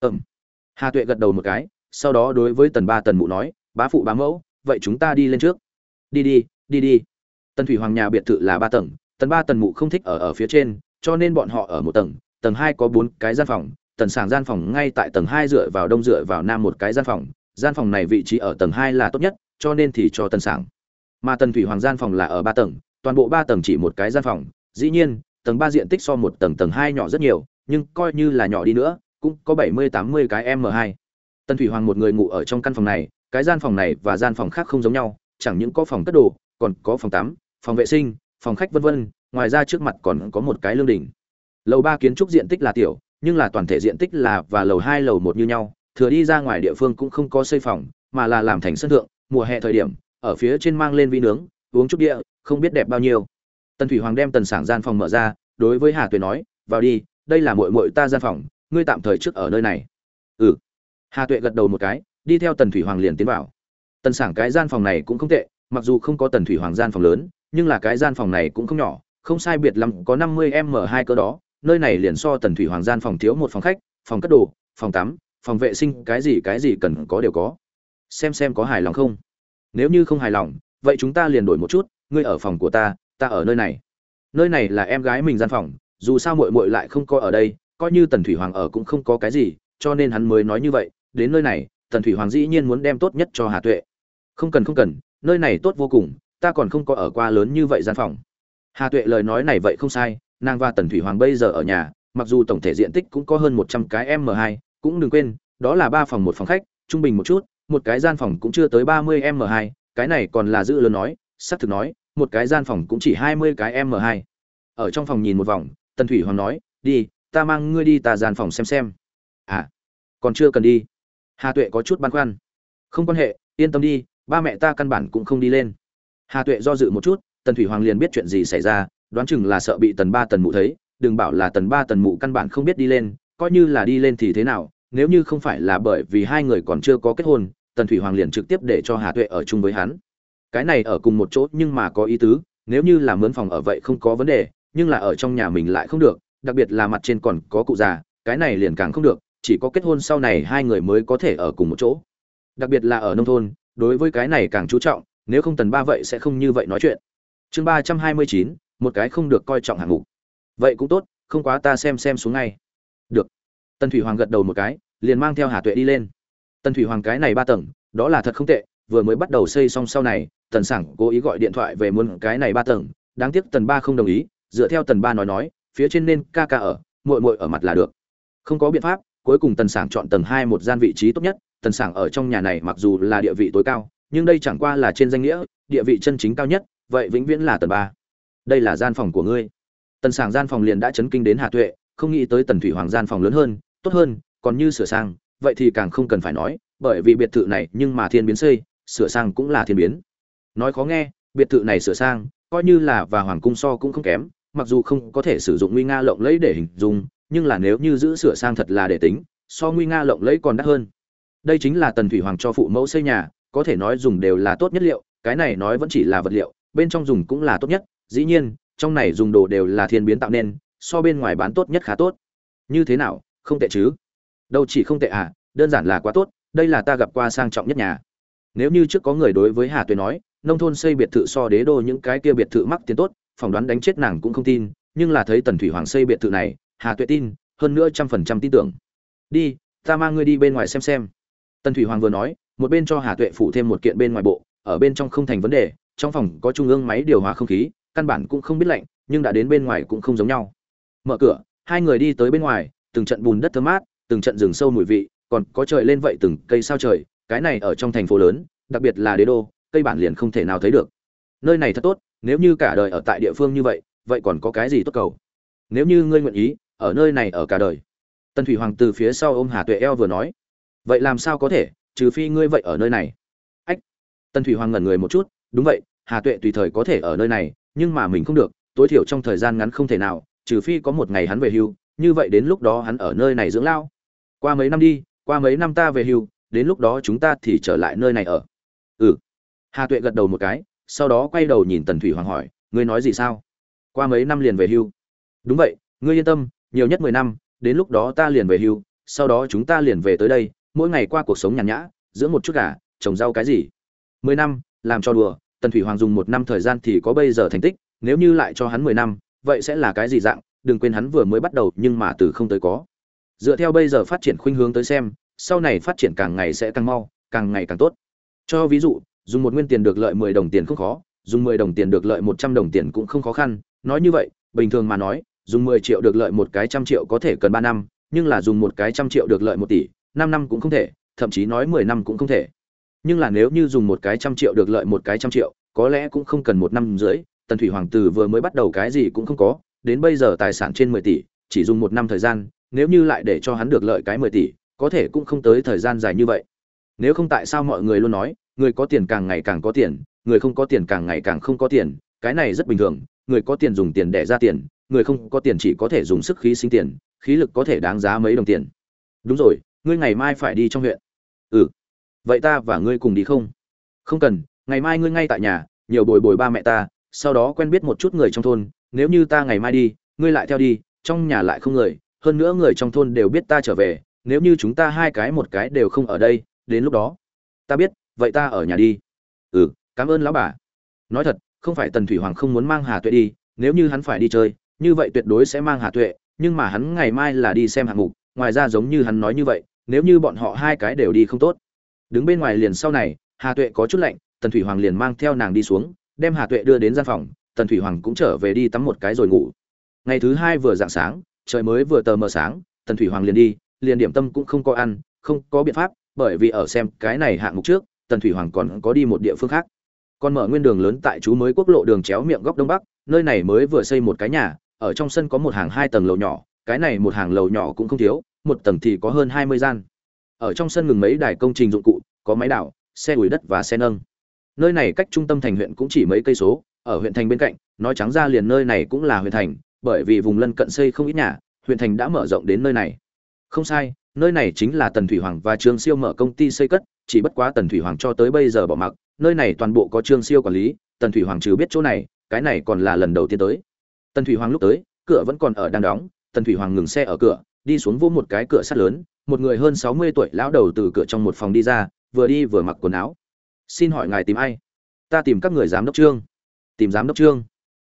S1: Ừm. Hà tuệ gật đầu một cái, sau đó đối với tần ba tần mụ nói, bá phụ, bá mẫu, vậy chúng ta đi lên trước. Đi đi đi đi. Tần thủy hoàng nhà biệt thự là ba tầng, tần ba tần mụ không thích ở ở phía trên, cho nên bọn họ ở một tầng tầng hai có bốn cái gian phòng, tần sảng gian phòng ngay tại tầng hai dựa vào đông dựa vào nam một cái gian phòng gian phòng này vị trí ở tầng hai là tốt nhất, cho nên thì cho tần sảng. Mà tần thủy hoàng gian phòng là ở ba tầng, toàn bộ ba tầng chỉ một cái gian phòng, dĩ nhiên, tầng ba diện tích so một tầng tầng hai nhỏ rất nhiều, nhưng coi như là nhỏ đi nữa, cũng có bảy mươi, tám mươi cái m hai. Tần thủy hoàng một người ngủ ở trong căn phòng này, cái gian phòng này và gian phòng khác không giống nhau, chẳng những có phòng cất đồ, còn có phòng tắm, phòng vệ sinh, phòng khách vân vân, ngoài ra trước mặt còn có một cái lương đỉnh. Lầu ba kiến trúc diện tích là tiểu, nhưng là toàn thể diện tích là và lầu hai, lầu một như nhau thừa đi ra ngoài địa phương cũng không có xây phòng, mà là làm thành sân thượng, mùa hè thời điểm, ở phía trên mang lên vi nướng, uống chút địa không biết đẹp bao nhiêu. Tần thủy hoàng đem tần sảng gian phòng mở ra, đối với hà tuệ nói, vào đi, đây là muội muội ta gian phòng, ngươi tạm thời trước ở nơi này. Ừ. Hà tuệ gật đầu một cái, đi theo tần thủy hoàng liền tiến vào. Tần sảng cái gian phòng này cũng không tệ, mặc dù không có tần thủy hoàng gian phòng lớn, nhưng là cái gian phòng này cũng không nhỏ, không sai biệt lắm có năm mươi m hai cơ đó, nơi này liền so tần thủy hoàng gian phòng thiếu một phòng khách, phòng cất đồ, phòng tắm phòng vệ sinh cái gì cái gì cần có đều có. Xem xem có hài lòng không? Nếu như không hài lòng, vậy chúng ta liền đổi một chút, ngươi ở phòng của ta ta ở nơi này. Nơi này là em gái mình gian phòng, dù sao muội muội lại không có ở đây, coi như tần thủy hoàng ở cũng không có cái gì, cho nên hắn mới nói như vậy, đến nơi này, tần thủy hoàng dĩ nhiên muốn đem tốt nhất cho hà tuệ. Không cần không cần, nơi này tốt vô cùng, ta còn không có ở qua lớn như vậy gian phòng. Hà tuệ lời nói này vậy không sai, nàng và tần thủy hoàng bây giờ ở nhà, mặc dù tổng thể diện tích cũng có hơn một trăm cái m hai cũng đừng quên, đó là ba phòng một phòng khách, trung bình một chút, một cái gian phòng cũng chưa tới ba mươi m hai, cái này còn là giữ lớn nói sắp thực nói, một cái gian phòng cũng chỉ hai mươi cái m hai. Ở trong phòng nhìn một vòng, tần thủy hoàng nói, đi, ta mang ngươi đi tà gian phòng xem xem. À còn chưa cần đi. Hà tuệ có chút băn khoăn. Không quan hệ, yên tâm đi, ba mẹ ta căn bản cũng không đi lên. Hà tuệ do dự một chút, tần thủy hoàng liền biết chuyện gì xảy ra, đoán chừng là sợ bị tần ba tần mụ thấy, đừng bảo là tần ba tần mụ căn bản không biết đi lên coi như là đi lên thì thế nào, nếu như không phải là bởi vì hai người còn chưa có kết hôn, tần thủy hoàng liền trực tiếp để cho hà tuệ ở chung với hắn. Cái này ở cùng một chỗ nhưng mà có ý tứ, nếu như là mướn phòng ở vậy không có vấn đề, nhưng là ở trong nhà mình lại không được, đặc biệt là mặt trên còn có cụ già, cái này liền càng không được, chỉ có kết hôn sau này hai người mới có thể ở cùng một chỗ. Đặc biệt là ở nông thôn, đối với cái này càng chú trọng, nếu không tần ba vậy sẽ không như vậy nói chuyện. Chương ba trăm hai mươi chín, một cái không được coi trọng hạng mục. Vậy cũng tốt, không quá ta xem xem xuống ngay được. Tần thủy hoàng gật đầu một cái, liền mang theo hà tuệ đi lên. Tần thủy hoàng cái này ba tầng, đó là thật không tệ, vừa mới bắt đầu xây xong sau này, tần sảng cố ý gọi điện thoại về muốn cái này ba tầng, đáng tiếc tần ba không đồng ý, dựa theo tần ba nói nói, phía trên nên ca ca ở, muội muội ở mặt là được. Không có biện pháp, cuối cùng tần sảng chọn tầng hai một gian vị trí tốt nhất, tần sảng ở trong nhà này mặc dù là địa vị tối cao, nhưng đây chẳng qua là trên danh nghĩa, địa vị chân chính cao nhất, vậy vĩnh viễn là tầng ba. Đây là gian phòng của ngươi. Tần sảng gian phòng liền đã chấn kinh đến Hà tuệ không nghĩ tới tần thủy hoàng gian phòng lớn hơn, tốt hơn, còn như sửa sang, vậy thì càng không cần phải nói, bởi vì biệt thự này nhưng mà thiên biến xây, sửa sang cũng là thiên biến. Nói khó nghe, biệt thự này sửa sang, coi như là và hoàng cung so cũng không kém, mặc dù không có thể sử dụng nguy nga lộng lẫy để hình dung, nhưng là nếu như giữ sửa sang thật là để tính, so nguy nga lộng lẫy còn đắt hơn. Đây chính là tần thủy hoàng cho phụ mẫu xây nhà, có thể nói dùng đều là tốt nhất liệu, cái này nói vẫn chỉ là vật liệu, bên trong dùng cũng là tốt nhất, dĩ nhiên, trong này dùng đồ đều là thiên biến tạo nên so bên ngoài bán tốt nhất khá tốt. Như thế nào? Không tệ chứ? Đâu chỉ không tệ à? Đơn giản là quá tốt, đây là ta gặp qua sang trọng nhất nhà. Nếu như trước có người đối với hà tuế nói, nông thôn xây biệt thự so đế đô những cái kia biệt thự mắc tiền tốt, phỏng đoán đánh chết nàng cũng không tin, nhưng là thấy tần thủy hoàng xây biệt thự này, hà tuệ tin, hơn nữa trăm phần trăm tin tưởng. Đi, ta mang ngươi đi bên ngoài xem xem. Tần thủy hoàng vừa nói, một bên cho hà tuệ phủ thêm một kiện bên ngoài bộ, ở bên trong không thành vấn đề, trong phòng có trung ương máy điều hòa không khí, căn bản cũng không biết lạnh, nhưng đã đến bên ngoài cũng không giống nhau mở cửa, hai người đi tới bên ngoài, từng trận bùn đất thơm mát, từng trận rừng sâu mùi vị, còn có trời lên vậy từng cây sao trời, cái này ở trong thành phố lớn, đặc biệt là đế đô, cây bản liền không thể nào thấy được. Nơi này thật tốt, nếu như cả đời ở tại địa phương như vậy vậy còn có cái gì tốt cầu? Nếu như ngươi nguyện ý, ở nơi này ở cả đời. Tần thủy hoàng từ phía sau ôm hà tuệ eo vừa nói. Vậy làm sao có thể, trừ phi ngươi vậy ở nơi này? Ách! Tần thủy hoàng ngẩn người một chút. Đúng vậy, hà tuệ tùy thời có thể ở nơi này, nhưng mà mình không được, tối thiểu trong thời gian ngắn không thể nào trừ phi có một ngày hắn về hưu, như vậy đến lúc đó hắn ở nơi này dưỡng lao. Qua mấy năm đi, qua mấy năm ta về hưu, đến lúc đó chúng ta thì trở lại nơi này ở. Ừ. Hà tuệ gật đầu một cái, sau đó quay đầu nhìn tần thủy hoàng hỏi, ngươi nói gì sao? Qua mấy năm liền về hưu? Đúng vậy, ngươi yên tâm, nhiều nhất mười năm, đến lúc đó ta liền về hưu, sau đó chúng ta liền về tới đây, mỗi ngày qua cuộc sống nhàn nhã, dưỡng một chút gà, trồng rau cái gì. Mười năm, làm cho đùa. Tần thủy hoàng dùng một năm thời gian thì có bây giờ thành tích, nếu như lại cho hắn mười năm vậy sẽ là cái gì dạng, đừng quên hắn vừa mới bắt đầu, nhưng mà từ không tới có. Dựa theo bây giờ phát triển khuynh hướng tới xem, sau này phát triển càng ngày sẽ càng mau, càng ngày càng tốt. Cho ví dụ, dùng một nguyên tiền được lợi mười đồng tiền không khó, dùng mười đồng tiền được lợi một trăm đồng tiền cũng không khó khăn. Nói như vậy, bình thường mà nói, dùng mười triệu được lợi một cái trăm triệu có thể cần ba năm, nhưng là dùng một cái trăm triệu được lợi một tỷ, năm năm cũng không thể, thậm chí nói mười năm cũng không thể. Nhưng là nếu như dùng một cái trăm triệu được lợi một cái trăm triệu, có lẽ cũng không cần một năm dưới tần thủy hoàng tử vừa mới bắt đầu cái gì cũng không có, đến bây giờ tài sản trên mười tỷ, chỉ dùng một năm thời gian, nếu như lại để cho hắn được lợi cái mười tỷ, có thể cũng không tới thời gian dài như vậy. Nếu không tại sao mọi người luôn nói, người có tiền càng ngày càng có tiền, người không có tiền càng ngày càng không có tiền, cái này rất bình thường, người có tiền dùng tiền để ra tiền, người không có tiền chỉ có thể dùng sức khí sinh tiền, khí lực có thể đáng giá mấy đồng tiền. Đúng rồi, ngươi ngày mai phải đi trong huyện. Ừ. Vậy ta và ngươi cùng đi không? Không cần, ngày mai ngươi ngay tại nhà, nhiều bồi bồi ba mẹ ta sau đó quen biết một chút người trong thôn, nếu như ta ngày mai đi, ngươi lại theo đi, trong nhà lại không người, hơn nữa người trong thôn đều biết ta trở về, nếu như chúng ta hai cái một cái đều không ở đây, đến lúc đó, ta biết, vậy ta ở nhà đi. Ừ cảm ơn lão bà. Nói thật, không phải tần thủy hoàng không muốn mang hà tuệ đi, nếu như hắn phải đi chơi, như vậy tuyệt đối sẽ mang hà tuệ, nhưng mà hắn ngày mai là đi xem hạng mục, ngoài ra giống như hắn nói như vậy, nếu như bọn họ hai cái đều đi không tốt. Đứng bên ngoài liền sau này, hà tuệ có chút lạnh, tần thủy hoàng liền mang theo nàng đi xuống đem hà tuệ đưa đến gian phòng tần thủy hoàng cũng trở về đi tắm một cái rồi ngủ. Ngày thứ hai vừa dạng sáng trời mới vừa tờ mờ sáng tần thủy hoàng liền đi liền điểm tâm cũng không có ăn không có biện pháp bởi vì ở xem cái này hạng mục trước tần thủy hoàng còn có đi một địa phương khác. Còn mở nguyên đường lớn tại chú mới quốc lộ đường chéo miệng góc đông bắc nơi này mới vừa xây một cái nhà ở trong sân có một hàng hai tầng lầu nhỏ cái này một hàng lầu nhỏ cũng không thiếu một tầng thì có hơn hai mươi gian. Ở trong sân ngừng mấy đài công trình dụng cụ có máy đào, xe ủi đất và xe nâng nơi này cách trung tâm thành huyện cũng chỉ mấy cây số, ở huyện thành bên cạnh, nói trắng ra liền nơi này cũng là huyện thành, bởi vì vùng lân cận xây không ít nhà, huyện thành đã mở rộng đến nơi này. Không sai, nơi này chính là tần thủy hoàng và trương siêu mở công ty xây cất, chỉ bất quá tần thủy hoàng cho tới bây giờ bỏ mặc, nơi này toàn bộ có trương siêu quản lý, tần thủy hoàng trừ biết chỗ này, cái này còn là lần đầu tiên tới. Tần thủy hoàng lúc tới, cửa vẫn còn ở đang đóng, tần thủy hoàng ngừng xe ở cửa, đi xuống vô một cái cửa sắt lớn, một người hơn sáu mươi tuổi lão đầu từ cửa trong một phòng đi ra, vừa đi vừa mặc quần áo xin hỏi ngài tìm ai? Ta tìm các người giám đốc trương. Tìm giám đốc trương.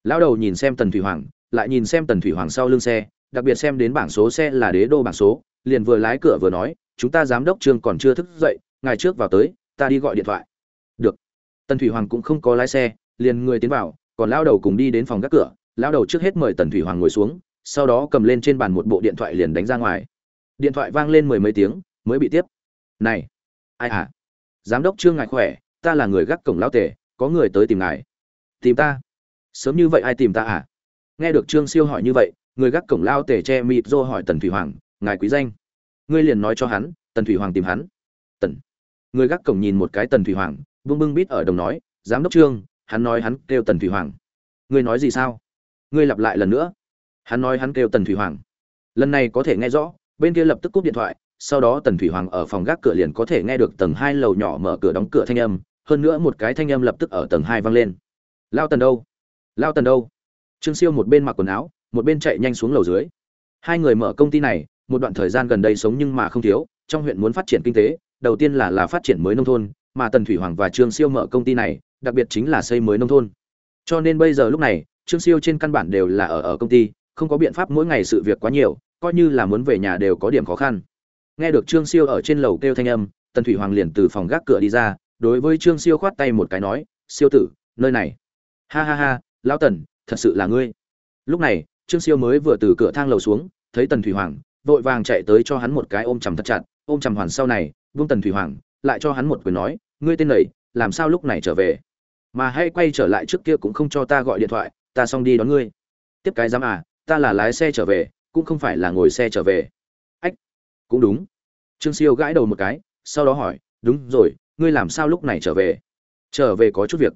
S1: Lão đầu nhìn xem tần thủy hoàng, lại nhìn xem tần thủy hoàng sau lưng xe, đặc biệt xem đến bảng số xe là đế đô bảng số, liền vừa lái cửa vừa nói, chúng ta giám đốc trương còn chưa thức dậy, ngài trước vào tới, ta đi gọi điện thoại. Được. Tần thủy hoàng cũng không có lái xe, liền người tiến vào, còn lão đầu cùng đi đến phòng gác cửa, lão đầu trước hết mời tần thủy hoàng ngồi xuống, sau đó cầm lên trên bàn một bộ điện thoại liền đánh ra ngoài. Điện thoại vang lên mười mấy tiếng, mới bị tiếp. Này, ai à? Giám đốc trương ngài khỏe, ta là người gác cổng lao tể, có người tới tìm ngài. Tìm ta? Sớm như vậy ai tìm ta à? Nghe được trương siêu hỏi như vậy, người gác cổng lao tể che mịt dô hỏi tần thủy hoàng, ngài quý danh. Ngươi liền nói cho hắn, tần thủy hoàng tìm hắn. Tần. Người gác cổng nhìn một cái tần thủy hoàng, bưng bưng bít ở đồng nói, giám đốc trương, hắn nói hắn kêu tần thủy hoàng. Ngươi nói gì sao? Ngươi lặp lại lần nữa. Hắn nói hắn kêu tần thủy hoàng. Lần này có thể nghe rõ, bên kia lập tức cúp điện thoại sau đó tần thủy hoàng ở phòng gác cửa liền có thể nghe được tầng hai lầu nhỏ mở cửa đóng cửa thanh âm, hơn nữa một cái thanh âm lập tức ở tầng hai vang lên. Lao tần đâu? Lao tần đâu? Trương siêu một bên mặc quần áo, một bên chạy nhanh xuống lầu dưới. Hai người mở công ty này, một đoạn thời gian gần đây sống nhưng mà không thiếu, trong huyện muốn phát triển kinh tế, đầu tiên là là phát triển mới nông thôn, mà tần thủy hoàng và trương siêu mở công ty này, đặc biệt chính là xây mới nông thôn. Cho nên bây giờ lúc này, trương siêu trên căn bản đều là ở ở công ty, không có biện pháp mỗi ngày sự việc quá nhiều, coi như là muốn về nhà đều có điểm khó khăn nghe được trương siêu ở trên lầu kêu thanh âm, tần thủy hoàng liền từ phòng gác cửa đi ra, đối với trương siêu khoát tay một cái nói, siêu tử, nơi này. Ha ha ha, lão tần, thật sự là ngươi. Lúc này, trương siêu mới vừa từ cửa thang lầu xuống, thấy tần thủy hoàng, vội vàng chạy tới cho hắn một cái ôm chầm thật chặt, ôm chầm hoàn sau này, vung tần thủy hoàng, lại cho hắn một quyền nói, ngươi tên lầy làm sao lúc này trở về? Mà hay quay trở lại trước kia cũng không cho ta gọi điện thoại, ta xong đi đón ngươi. Tiếp cái dám à ta là lái xe trở về, cũng không phải là ngồi xe trở về cũng đúng. Trương siêu gãi đầu một cái, sau đó hỏi, đúng rồi, ngươi làm sao lúc này trở về? Trở về có chút việc.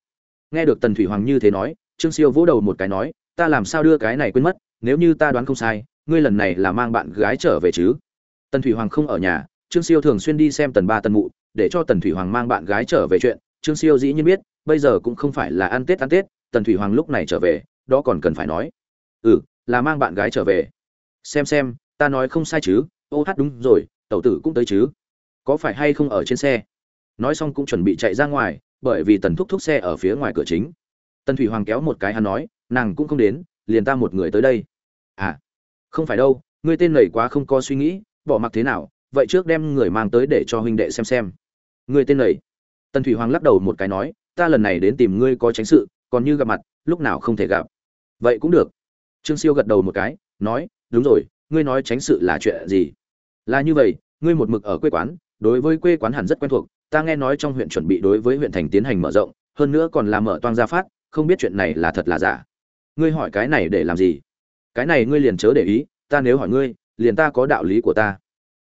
S1: Nghe được tần thủy hoàng như thế nói, trương siêu vỗ đầu một cái nói, ta làm sao đưa cái này quên mất, nếu như ta đoán không sai, ngươi lần này là mang bạn gái trở về chứ? Tần thủy hoàng không ở nhà, trương siêu thường xuyên đi xem tần ba tần mụ, để cho tần thủy hoàng mang bạn gái trở về chuyện. Trương siêu dĩ nhiên biết, bây giờ cũng không phải là ăn tết ăn tết, tần thủy hoàng lúc này trở về, đó còn cần phải nói. Ừ là mang bạn gái trở về. Xem xem, ta nói không sai chứ ô hát đúng rồi, tẩu tử cũng tới chứ. Có phải hay không ở trên xe? Nói xong cũng chuẩn bị chạy ra ngoài, bởi vì tần thúc thúc xe ở phía ngoài cửa chính. Tần thủy hoàng kéo một cái hắn nói, nàng cũng không đến, liền ta một người tới đây. À không phải đâu, ngươi tên lầy quá không có suy nghĩ, bỏ mặc thế nào, vậy trước đem người mang tới để cho huynh đệ xem xem. Ngươi tên lầy tần thủy hoàng lắc đầu một cái nói, ta lần này đến tìm ngươi có tránh sự, còn như gặp mặt, lúc nào không thể gặp. Vậy cũng được. Trương siêu gật đầu một cái, nói, đúng rồi ngươi nói tránh sự là chuyện gì? Là như vậy, ngươi một mực ở quê quán, đối với quê quán hẳn rất quen thuộc, ta nghe nói trong huyện chuẩn bị đối với huyện thành tiến hành mở rộng, hơn nữa còn là mở toang gia phát, không biết chuyện này là thật là giả. Ngươi hỏi cái này để làm gì? Cái này ngươi liền chớ để ý, ta nếu hỏi ngươi, liền ta có đạo lý của ta.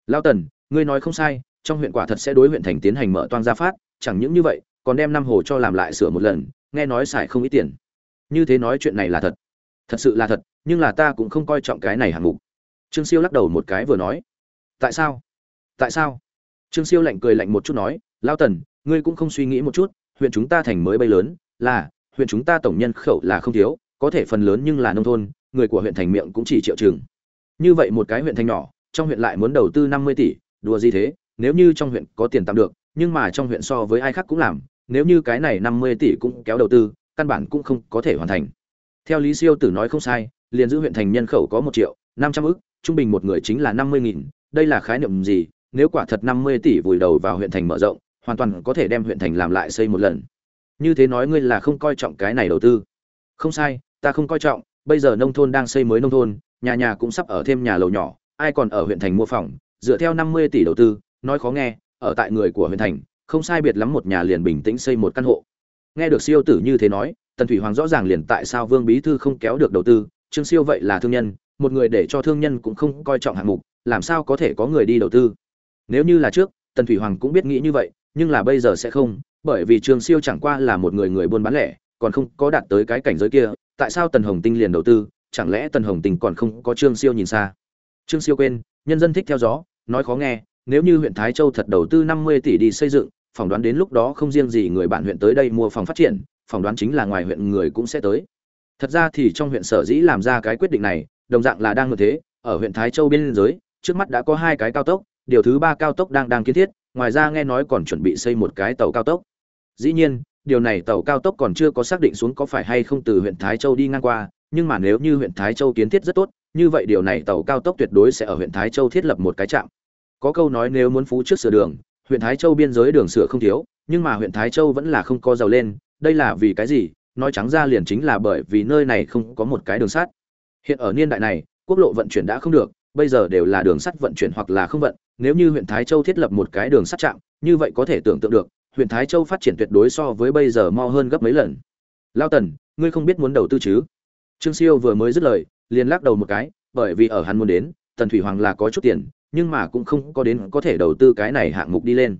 S1: Lao tần, ngươi nói không sai, trong huyện quả thật sẽ đối huyện thành tiến hành mở toang gia phát, chẳng những như vậy, còn đem năm hồ cho làm lại sửa một lần, nghe nói xài không ít tiền. Như thế nói chuyện này là thật. Thật sự là thật, nhưng là ta cũng không coi trọng cái này hạng mục trương siêu lắc đầu một cái vừa nói, tại sao? Tại sao? Trương siêu lạnh cười lạnh một chút nói lao tần, ngươi cũng không suy nghĩ một chút, huyện chúng ta thành mới bay lớn, là, huyện chúng ta tổng nhân khẩu là không thiếu, có thể phần lớn nhưng là nông thôn, người của huyện thành miệng cũng chỉ triệu chừng như vậy một cái huyện thành nhỏ, trong huyện lại muốn đầu tư năm mươi tỷ, đùa gì thế? Nếu như trong huyện có tiền tạm được, nhưng mà trong huyện so với ai khác cũng làm, nếu như cái này năm mươi tỷ cũng kéo đầu tư, căn bản cũng không có thể hoàn thành. Theo lý siêu tử nói không sai, liền giữ huyện thành nhân khẩu có một triệu năm trăm ức trung bình một người chính là năm mươi nghìn, đây là khái niệm gì? Nếu quả thật năm mươi tỷ vùi đầu vào huyện thành mở rộng, hoàn toàn có thể đem huyện thành làm lại xây một lần. Như thế nói ngươi là không coi trọng cái này đầu tư. Không sai, ta không coi trọng, bây giờ nông thôn đang xây mới nông thôn, nhà nhà cũng sắp ở thêm nhà lầu nhỏ, ai còn ở huyện thành mua phòng? Dựa theo năm mươi tỷ đầu tư, nói khó nghe, ở tại người của huyện thành, không sai biệt lắm một nhà liền bình tĩnh xây một căn hộ. Nghe được siêu tử như thế nói, tần thủy hoàng rõ ràng liền tại sao vương bí thư không kéo được đầu tư, trương siêu vậy là thương nhân một người để cho thương nhân cũng không coi trọng hạng mục, làm sao có thể có người đi đầu tư? Nếu như là trước, tần thủy hoàng cũng biết nghĩ như vậy, nhưng là bây giờ sẽ không, bởi vì trương siêu chẳng qua là một người người buôn bán lẻ, còn không có đạt tới cái cảnh giới kia, tại sao tần hồng tinh liền đầu tư? Chẳng lẽ tần hồng tinh còn không có trương siêu nhìn xa? Trương siêu quên, nhân dân thích theo gió, nói khó nghe, nếu như huyện thái châu thật đầu tư năm mươi tỷ đi xây dựng, phỏng đoán đến lúc đó không riêng gì người bạn huyện tới đây mua phòng phát triển, phỏng đoán chính là ngoài huyện người cũng sẽ tới. Thật ra thì trong huyện sở dĩ làm ra cái quyết định này đồng dạng là đang như thế, ở huyện thái châu biên giới, trước mắt đã có hai cái cao tốc, điều thứ ba cao tốc đang đang kiến thiết, ngoài ra nghe nói còn chuẩn bị xây một cái tàu cao tốc. Dĩ nhiên, điều này tàu cao tốc còn chưa có xác định xuống có phải hay không từ huyện thái châu đi ngang qua, nhưng mà nếu như huyện thái châu kiến thiết rất tốt, như vậy điều này tàu cao tốc tuyệt đối sẽ ở huyện thái châu thiết lập một cái trạm. Có câu nói nếu muốn phú trước sửa đường, huyện thái châu biên giới đường sửa không thiếu, nhưng mà huyện thái châu vẫn là không có giàu lên, đây là vì cái gì? Nói trắng ra liền chính là bởi vì nơi này không có một cái đường sắt hiện ở niên đại này, quốc lộ vận chuyển đã không được, bây giờ đều là đường sắt vận chuyển hoặc là không vận, nếu như huyện thái châu thiết lập một cái đường sắt trạm, như vậy có thể tưởng tượng được, huyện thái châu phát triển tuyệt đối so với bây giờ mo hơn gấp mấy lần. Lao tần, ngươi không biết muốn đầu tư chứ? Trương siêu vừa mới dứt lời, liền lắc đầu một cái, bởi vì ở hắn muốn đến, tần thủy hoàng là có chút tiền, nhưng mà cũng không có đến có thể đầu tư cái này hạng mục đi lên.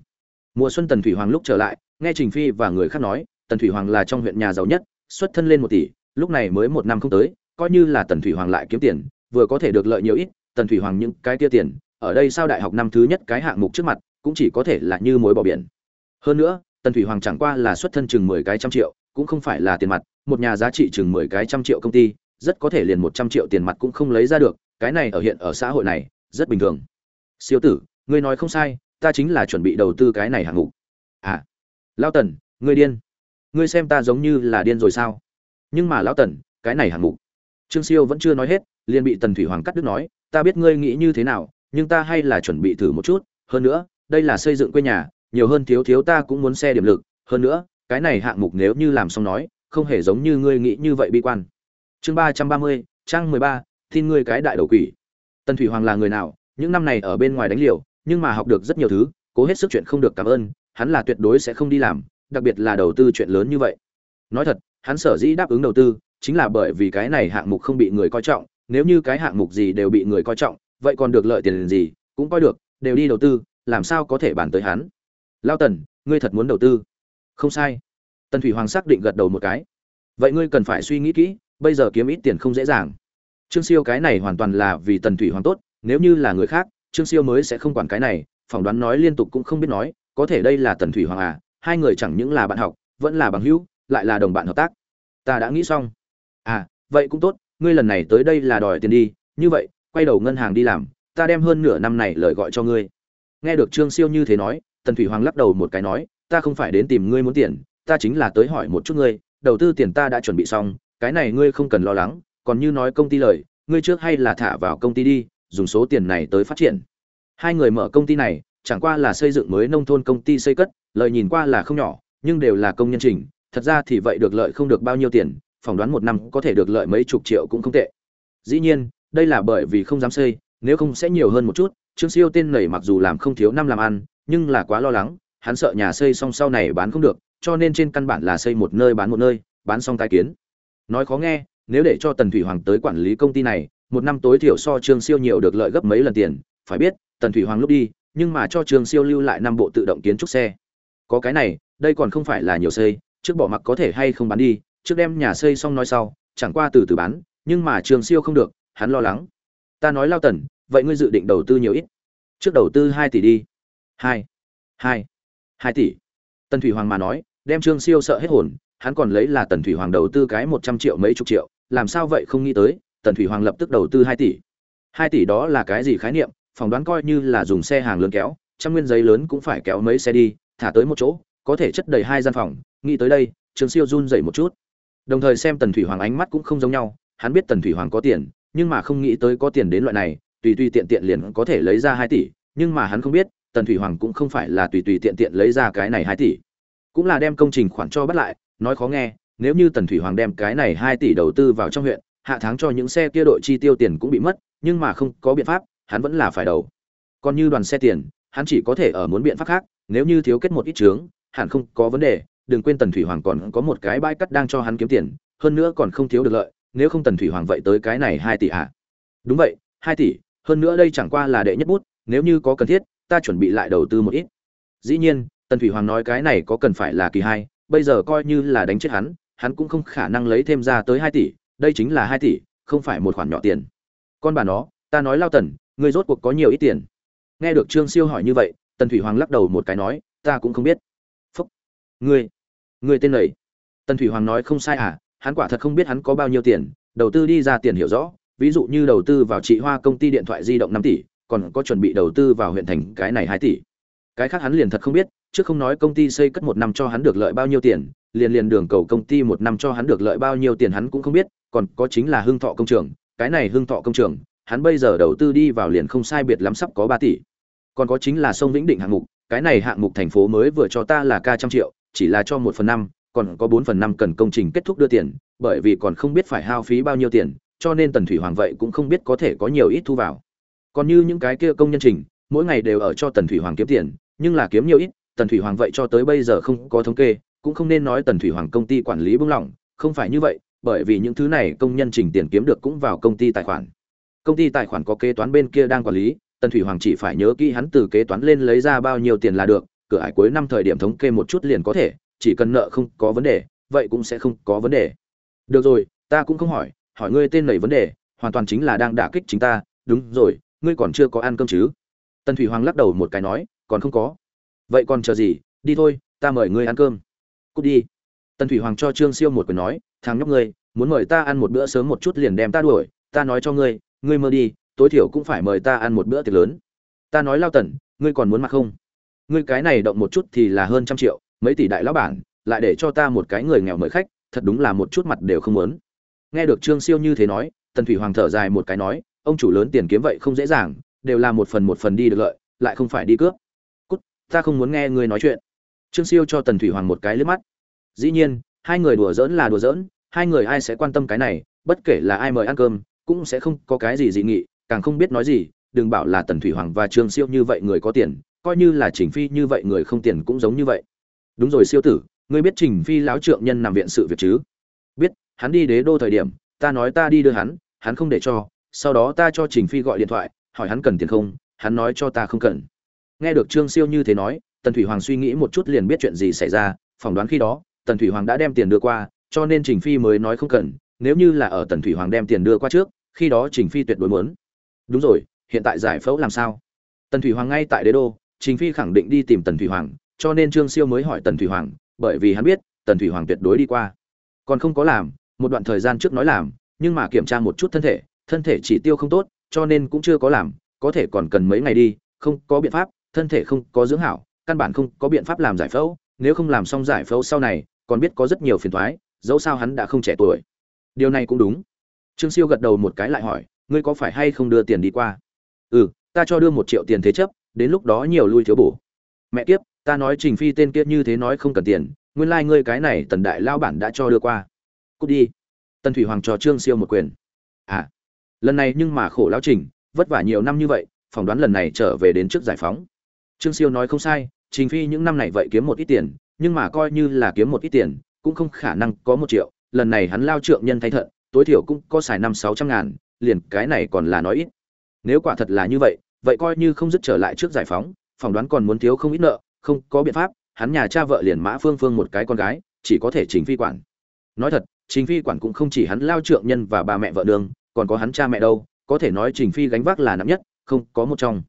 S1: Mùa xuân tần thủy hoàng lúc trở lại, nghe trình phi và người khác nói, tần thủy hoàng là trong huyện nhà giàu nhất, xuất thân lên một tỷ, lúc này mới một năm không tới coi như là tần thủy hoàng lại kiếm tiền, vừa có thể được lợi nhiều ít, tần thủy hoàng những cái tia tiền, ở đây sao đại học năm thứ nhất cái hạng mục trước mặt, cũng chỉ có thể là như mối bỏ biển. Hơn nữa, tần thủy hoàng chẳng qua là xuất thân chừng mười cái trăm triệu, cũng không phải là tiền mặt, một nhà giá trị chừng mười cái trăm triệu công ty, rất có thể liền một trăm triệu tiền mặt cũng không lấy ra được, cái này ở hiện ở xã hội này, rất bình thường. Siêu tử, ngươi nói không sai, ta chính là chuẩn bị đầu tư cái này hạng mục. À lao tần, ngươi điên. Ngươi xem ta giống như là điên rồi sao? Nhưng mà lão tần, cái này hạng mục trương siêu vẫn chưa nói hết, liền bị tần thủy hoàng cắt đứt nói, ta biết ngươi nghĩ như thế nào, nhưng ta hay là chuẩn bị thử một chút. Hơn nữa, đây là xây dựng quê nhà, nhiều hơn thiếu thiếu ta cũng muốn xe điểm lực. Hơn nữa, cái này hạng mục nếu như làm xong nói, không hề giống như ngươi nghĩ như vậy bi quan. Chương ba trăm ba mươi, trang mười ba, tin ngươi cái đại đầu quỷ. Tần thủy hoàng là người nào, những năm này ở bên ngoài đánh liều, nhưng mà học được rất nhiều thứ, cố hết sức chuyện không được cảm ơn, hắn là tuyệt đối sẽ không đi làm, đặc biệt là đầu tư chuyện lớn như vậy. Nói thật, hắn sở dĩ đáp ứng đầu tư chính là bởi vì cái này hạng mục không bị người coi trọng, nếu như cái hạng mục gì đều bị người coi trọng, vậy còn được lợi tiền gì, cũng coi được, đều đi đầu tư, làm sao có thể bàn tới hắn? Lao tần, ngươi thật muốn đầu tư? Không sai. Tần thủy hoàng xác định gật đầu một cái. Vậy ngươi cần phải suy nghĩ kỹ, bây giờ kiếm ít tiền không dễ dàng. Trương siêu cái này hoàn toàn là vì tần thủy hoàng tốt, nếu như là người khác, trương siêu mới sẽ không quản cái này, phỏng đoán nói liên tục cũng không biết nói, có thể đây là tần thủy hoàng à hai người chẳng những là bạn học, vẫn là bằng hữu, lại là đồng bạn hợp tác. Ta đã nghĩ xong à vậy cũng tốt, ngươi lần này tới đây là đòi tiền đi, như vậy, quay đầu ngân hàng đi làm, ta đem hơn nửa năm này lời gọi cho ngươi. Nghe được trương siêu như thế nói, tần thủy hoàng lắc đầu một cái nói, ta không phải đến tìm ngươi muốn tiền, ta chính là tới hỏi một chút ngươi, đầu tư tiền ta đã chuẩn bị xong, cái này ngươi không cần lo lắng, còn như nói công ty lời, ngươi trước hay là thả vào công ty đi, dùng số tiền này tới phát triển. Hai người mở công ty này, chẳng qua là xây dựng mới nông thôn công ty xây cất lợi nhìn qua là không nhỏ, nhưng đều là công nhân trình, thật ra thì vậy được lợi không được bao nhiêu tiền phỏng đoán một năm có thể được lợi mấy chục triệu cũng không tệ. Dĩ nhiên, đây là bởi vì không dám xây, nếu không sẽ nhiều hơn một chút. Trương siêu tên nảy mặc dù làm không thiếu năm làm ăn, nhưng là quá lo lắng, hắn sợ nhà xây xong sau này bán không được, cho nên trên căn bản là xây một nơi bán một nơi, bán xong tai kiến. Nói khó nghe, nếu để cho tần thủy hoàng tới quản lý công ty này, một năm tối thiểu so trương siêu nhiều được lợi gấp mấy lần tiền, phải biết, tần thủy hoàng lúc đi, nhưng mà cho trương siêu lưu lại năm bộ tự động kiến trúc xe. Có cái này, đây còn không phải là nhiều xây, trước bỏ mặc có thể hay không bán đi trước đem nhà xây xong nói sau, chẳng qua từ từ bán, nhưng mà trường siêu không được, hắn lo lắng. Ta nói lao tần, vậy ngươi dự định đầu tư nhiều ít? Trước đầu tư hai tỷ đi. Hai. Hai. Hai tỷ. Tần thủy hoàng mà nói, đem trương siêu sợ hết hồn, hắn còn lấy là tần thủy hoàng đầu tư cái một trăm triệu mấy chục triệu, làm sao vậy không nghĩ tới, tần thủy hoàng lập tức đầu tư hai tỷ. Hai tỷ đó là cái gì khái niệm? Phỏng đoán coi như là dùng xe hàng lớn kéo, trăm nguyên giấy lớn cũng phải kéo mấy xe đi, thả tới một chỗ, có thể chất đầy hai gian phòng. Nghĩ tới đây trương siêu run dậy một chút đồng thời xem tần thủy hoàng ánh mắt cũng không giống nhau, hắn biết tần thủy hoàng có tiền, nhưng mà không nghĩ tới có tiền đến loại này, tùy tùy tiện tiện liền có thể lấy ra hai tỷ, nhưng mà hắn không biết, tần thủy hoàng cũng không phải là tùy tùy tiện tiện lấy ra cái này hai tỷ. Cũng là đem công trình khoản cho bắt lại, nói khó nghe, nếu như tần thủy hoàng đem cái này hai tỷ đầu tư vào trong huyện, hạ tháng cho những xe kia đội chi tiêu tiền cũng bị mất, nhưng mà không có biện pháp, hắn vẫn là phải đầu. Còn như đoàn xe tiền, hắn chỉ có thể ở muốn biện pháp khác, nếu như thiếu kết một ít trướng hẳn không có vấn đề đừng quên tần thủy hoàng còn có một cái bãi cắt đang cho hắn kiếm tiền, hơn nữa còn không thiếu được lợi, nếu không tần thủy hoàng vậy tới cái này hai tỷ ạ. À? đúng vậy, hai tỷ, hơn nữa đây chẳng qua là đệ nhất bút, nếu như có cần thiết, ta chuẩn bị lại đầu tư một ít. Dĩ nhiên, tần thủy hoàng nói cái này có cần phải là kỳ hai, bây giờ coi như là đánh chết hắn hắn cũng không khả năng lấy thêm ra tới hai tỷ, đây chính là hai tỷ, không phải một khoản nhỏ tiền. Con bà nó, ta nói lao tần, ngươi rốt cuộc có nhiều ít tiền? Nghe được trương siêu hỏi như vậy, tần thủy hoàng lắc đầu một cái nói, ta cũng không biết. Phúc, ngươi. Người tên lầy tần thủy hoàng nói không sai à hắn quả thật không biết hắn có bao nhiêu tiền, đầu tư đi ra tiền hiểu rõ, ví dụ như đầu tư vào chị hoa công ty điện thoại di động năm tỷ, còn có chuẩn bị đầu tư vào huyện thành cái này hai tỷ. Cái khác hắn liền thật không biết, chứ không nói công ty xây cất một năm cho hắn được lợi bao nhiêu tiền, liền liền đường cầu công ty một năm cho hắn được lợi bao nhiêu tiền hắn cũng không biết, còn có chính là hưng thọ công trường, cái này hưng thọ công trường, hắn bây giờ đầu tư đi vào liền không sai biệt lắm sắp có ba tỷ. Còn có chính là sông vĩnh định hạng mục, cái này hạng mục thành phố mới vừa cho ta là ca trăm triệu chỉ là cho một phần năm, còn có bốn phần năm cần công trình kết thúc đưa tiền, bởi vì còn không biết phải hao phí bao nhiêu tiền, cho nên tần thủy hoàng vậy cũng không biết có thể có nhiều ít thu vào. Còn như những cái kia công nhân trình, mỗi ngày đều ở cho tần thủy hoàng kiếm tiền, nhưng là kiếm nhiều ít, tần thủy hoàng vậy cho tới bây giờ không có thống kê, cũng không nên nói tần thủy hoàng công ty quản lý bưng lỏng, không phải như vậy, bởi vì những thứ này công nhân trình tiền kiếm được cũng vào công ty tài khoản. Công ty tài khoản có kế toán bên kia đang quản lý, tần thủy hoàng chỉ phải nhớ kỹ hắn từ kế toán lên lấy ra bao nhiêu tiền là được cửa ải cuối năm thời điểm thống kê một chút liền có thể, chỉ cần nợ không có vấn đề, vậy cũng sẽ không có vấn đề. Được rồi, ta cũng không hỏi hỏi ngươi tên này vấn đề, hoàn toàn chính là đang đả kích chính ta, đúng rồi, ngươi còn chưa có ăn cơm chứ? Tần thủy hoàng lắc đầu một cái nói, còn không có. Vậy còn chờ gì? Đi thôi, ta mời ngươi ăn cơm. Cút đi. Tần thủy hoàng cho trương siêu một quyền nói, thằng nhóc ngươi, muốn mời ta ăn một bữa sớm một chút liền đem ta đuổi, ta nói cho ngươi ngươi mơ đi, tối thiểu cũng phải mời ta ăn một bữa tiệc lớn. Ta nói lao tần, ngươi còn muốn mặc không? Ngươi cái này động một chút thì là hơn trăm triệu, mấy tỷ đại lão bản, lại để cho ta một cái người nghèo mời khách, thật đúng là một chút mặt đều không muốn. Nghe được trương siêu như thế nói, tần thủy hoàng thở dài một cái nói, ông chủ lớn tiền kiếm vậy không dễ dàng, đều là một phần một phần đi được lợi, lại không phải đi cướp. Cút, ta không muốn nghe ngươi nói chuyện. Trương siêu cho tần thủy hoàng một cái liếc mắt. Dĩ nhiên, hai người đùa giỡn là đùa giỡn, hai người ai sẽ quan tâm cái này, bất kể là ai mời ăn cơm, cũng sẽ không có cái gì dị nghị, càng không biết nói gì, đừng bảo là tần thủy hoàng và trương siêu như vậy người có tiền coi như là trình phi như vậy người không tiền cũng giống như vậy. Đúng rồi siêu tử, ngươi biết trình phi lão trượng nhân nằm viện sự việc chứ? Biết, hắn đi đế đô thời điểm, ta nói ta đi đưa hắn hắn không để cho, sau đó ta cho trình phi gọi điện thoại, hỏi hắn cần tiền không, hắn nói cho ta không cần. Nghe được trương siêu như thế nói, tần thủy hoàng suy nghĩ một chút liền biết chuyện gì xảy ra, phỏng đoán khi đó, tần thủy hoàng đã đem tiền đưa qua, cho nên trình phi mới nói không cần, nếu như là ở tần thủy hoàng đem tiền đưa qua trước, khi đó trình phi tuyệt đối muốn. Đúng rồi, hiện tại giải phẫu làm sao? Tần thủy hoàng ngay tại đế đô trình phi khẳng định đi tìm tần thủy hoàng cho nên trương siêu mới hỏi tần thủy hoàng bởi vì hắn biết tần thủy hoàng tuyệt đối đi qua. Còn không có làm một đoạn thời gian trước nói làm nhưng mà kiểm tra một chút thân thể thân thể chỉ tiêu không tốt cho nên cũng chưa có làm có thể còn cần mấy ngày đi không có biện pháp thân thể không có dưỡng hảo căn bản không có biện pháp làm giải phẫu nếu không làm xong giải phẫu sau này còn biết có rất nhiều phiền toái, dẫu sao hắn đã không trẻ tuổi. Điều này cũng đúng. Trương siêu gật đầu một cái lại hỏi ngươi có phải hay không đưa tiền đi qua? Ừ ta cho đưa một triệu tiền thế chấp đến lúc đó nhiều lui thiếu bổ. Mẹ kiếp, ta nói trình phi tên kiếp như thế nói không cần tiền, nguyên lai、like、ngươi cái này tần đại lao bản đã cho đưa qua. Cút đi. Tần thủy hoàng cho trương siêu một quyền. À lần này nhưng mà khổ lão trình, vất vả nhiều năm như vậy, phỏng đoán lần này trở về đến trước giải phóng. Trương siêu nói không sai, trình phi những năm này vậy kiếm một ít tiền, nhưng mà coi như là kiếm một ít tiền, cũng không khả năng có một triệu, lần này hắn lao trượng nhân thay thận, tối thiểu cũng có xài năm sáu trăm ngàn, liền cái này còn là nói ít. Nếu quả thật là như vậy vậy coi như không dứt trở lại trước giải phóng, phỏng đoán còn muốn thiếu không ít nợ, không có biện pháp, hắn nhà cha vợ liền mã phương phương một cái con gái, chỉ có thể chính phi quản. Nói thật chính phi quản cũng không chỉ hắn lao trượng nhân và bà mẹ vợ đường còn có hắn cha mẹ đâu, có thể nói trình phi gánh vác là nặng nhất, không có một trong.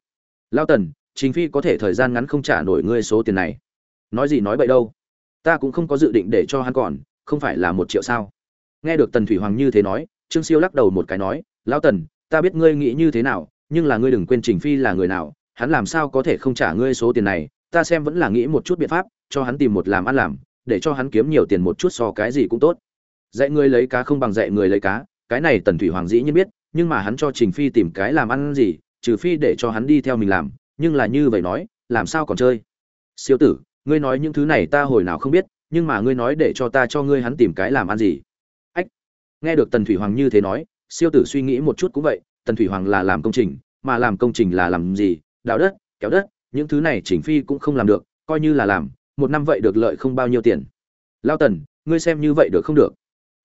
S1: Lao tần, trình phi có thể thời gian ngắn không trả nổi ngươi số tiền này. Nói gì nói vậy đâu. Ta cũng không có dự định để cho hắn còn, không phải là một triệu sao. Nghe được tần thủy hoàng như thế nói, trương siêu lắc đầu một cái nói, lao tần, ta biết ngươi nghĩ như thế nào nhưng là ngươi đừng quên trình phi là người nào, hắn làm sao có thể không trả ngươi số tiền này, ta xem vẫn là nghĩ một chút biện pháp, cho hắn tìm một làm ăn làm, để cho hắn kiếm nhiều tiền một chút so cái gì cũng tốt. Dạy người lấy cá không bằng dạy người lấy cá, cái này tần thủy hoàng dĩ nhiên biết, nhưng mà hắn cho trình phi tìm cái làm ăn gì, trừ phi để cho hắn đi theo mình làm, nhưng là như vậy nói, làm sao còn chơi? Siêu tử, ngươi nói những thứ này ta hồi nào không biết, nhưng mà ngươi nói để cho ta cho ngươi hắn tìm cái làm ăn gì? Ách, nghe được tần thủy hoàng như thế nói, siêu tử suy nghĩ một chút cũng vậy tần thủy hoàng là làm công trình, mà làm công trình là làm gì? Đào đất, kéo đất, những thứ này chỉnh phi cũng không làm được, coi như là làm, một năm vậy được lợi không bao nhiêu tiền. Lao tần, ngươi xem như vậy được không được?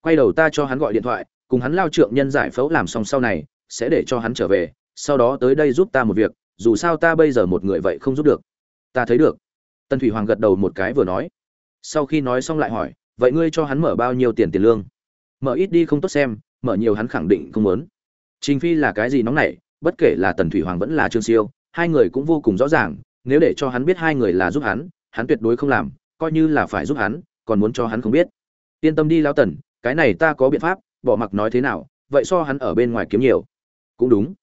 S1: Quay đầu ta cho hắn gọi điện thoại, cùng hắn lao trượng nhân giải phẫu làm xong sau này, sẽ để cho hắn trở về, sau đó tới đây giúp ta một việc, dù sao ta bây giờ một người vậy không giúp được. Ta thấy được. Tần thủy hoàng gật đầu một cái vừa nói. Sau khi nói xong lại hỏi, vậy ngươi cho hắn mở bao nhiêu tiền tiền lương? Mở ít đi không tốt xem, mở nhiều hắn khẳng định không muốn trình phi là cái gì nóng nảy, bất kể là tần thủy hoàng vẫn là trương siêu, hai người cũng vô cùng rõ ràng, nếu để cho hắn biết hai người là giúp hắn hắn tuyệt đối không làm, coi như là phải giúp hắn, còn muốn cho hắn không biết. Yên tâm đi Lão tần, cái này ta có biện pháp, bỏ mặc nói thế nào, vậy so hắn ở bên ngoài kiếm nhiều. Cũng đúng.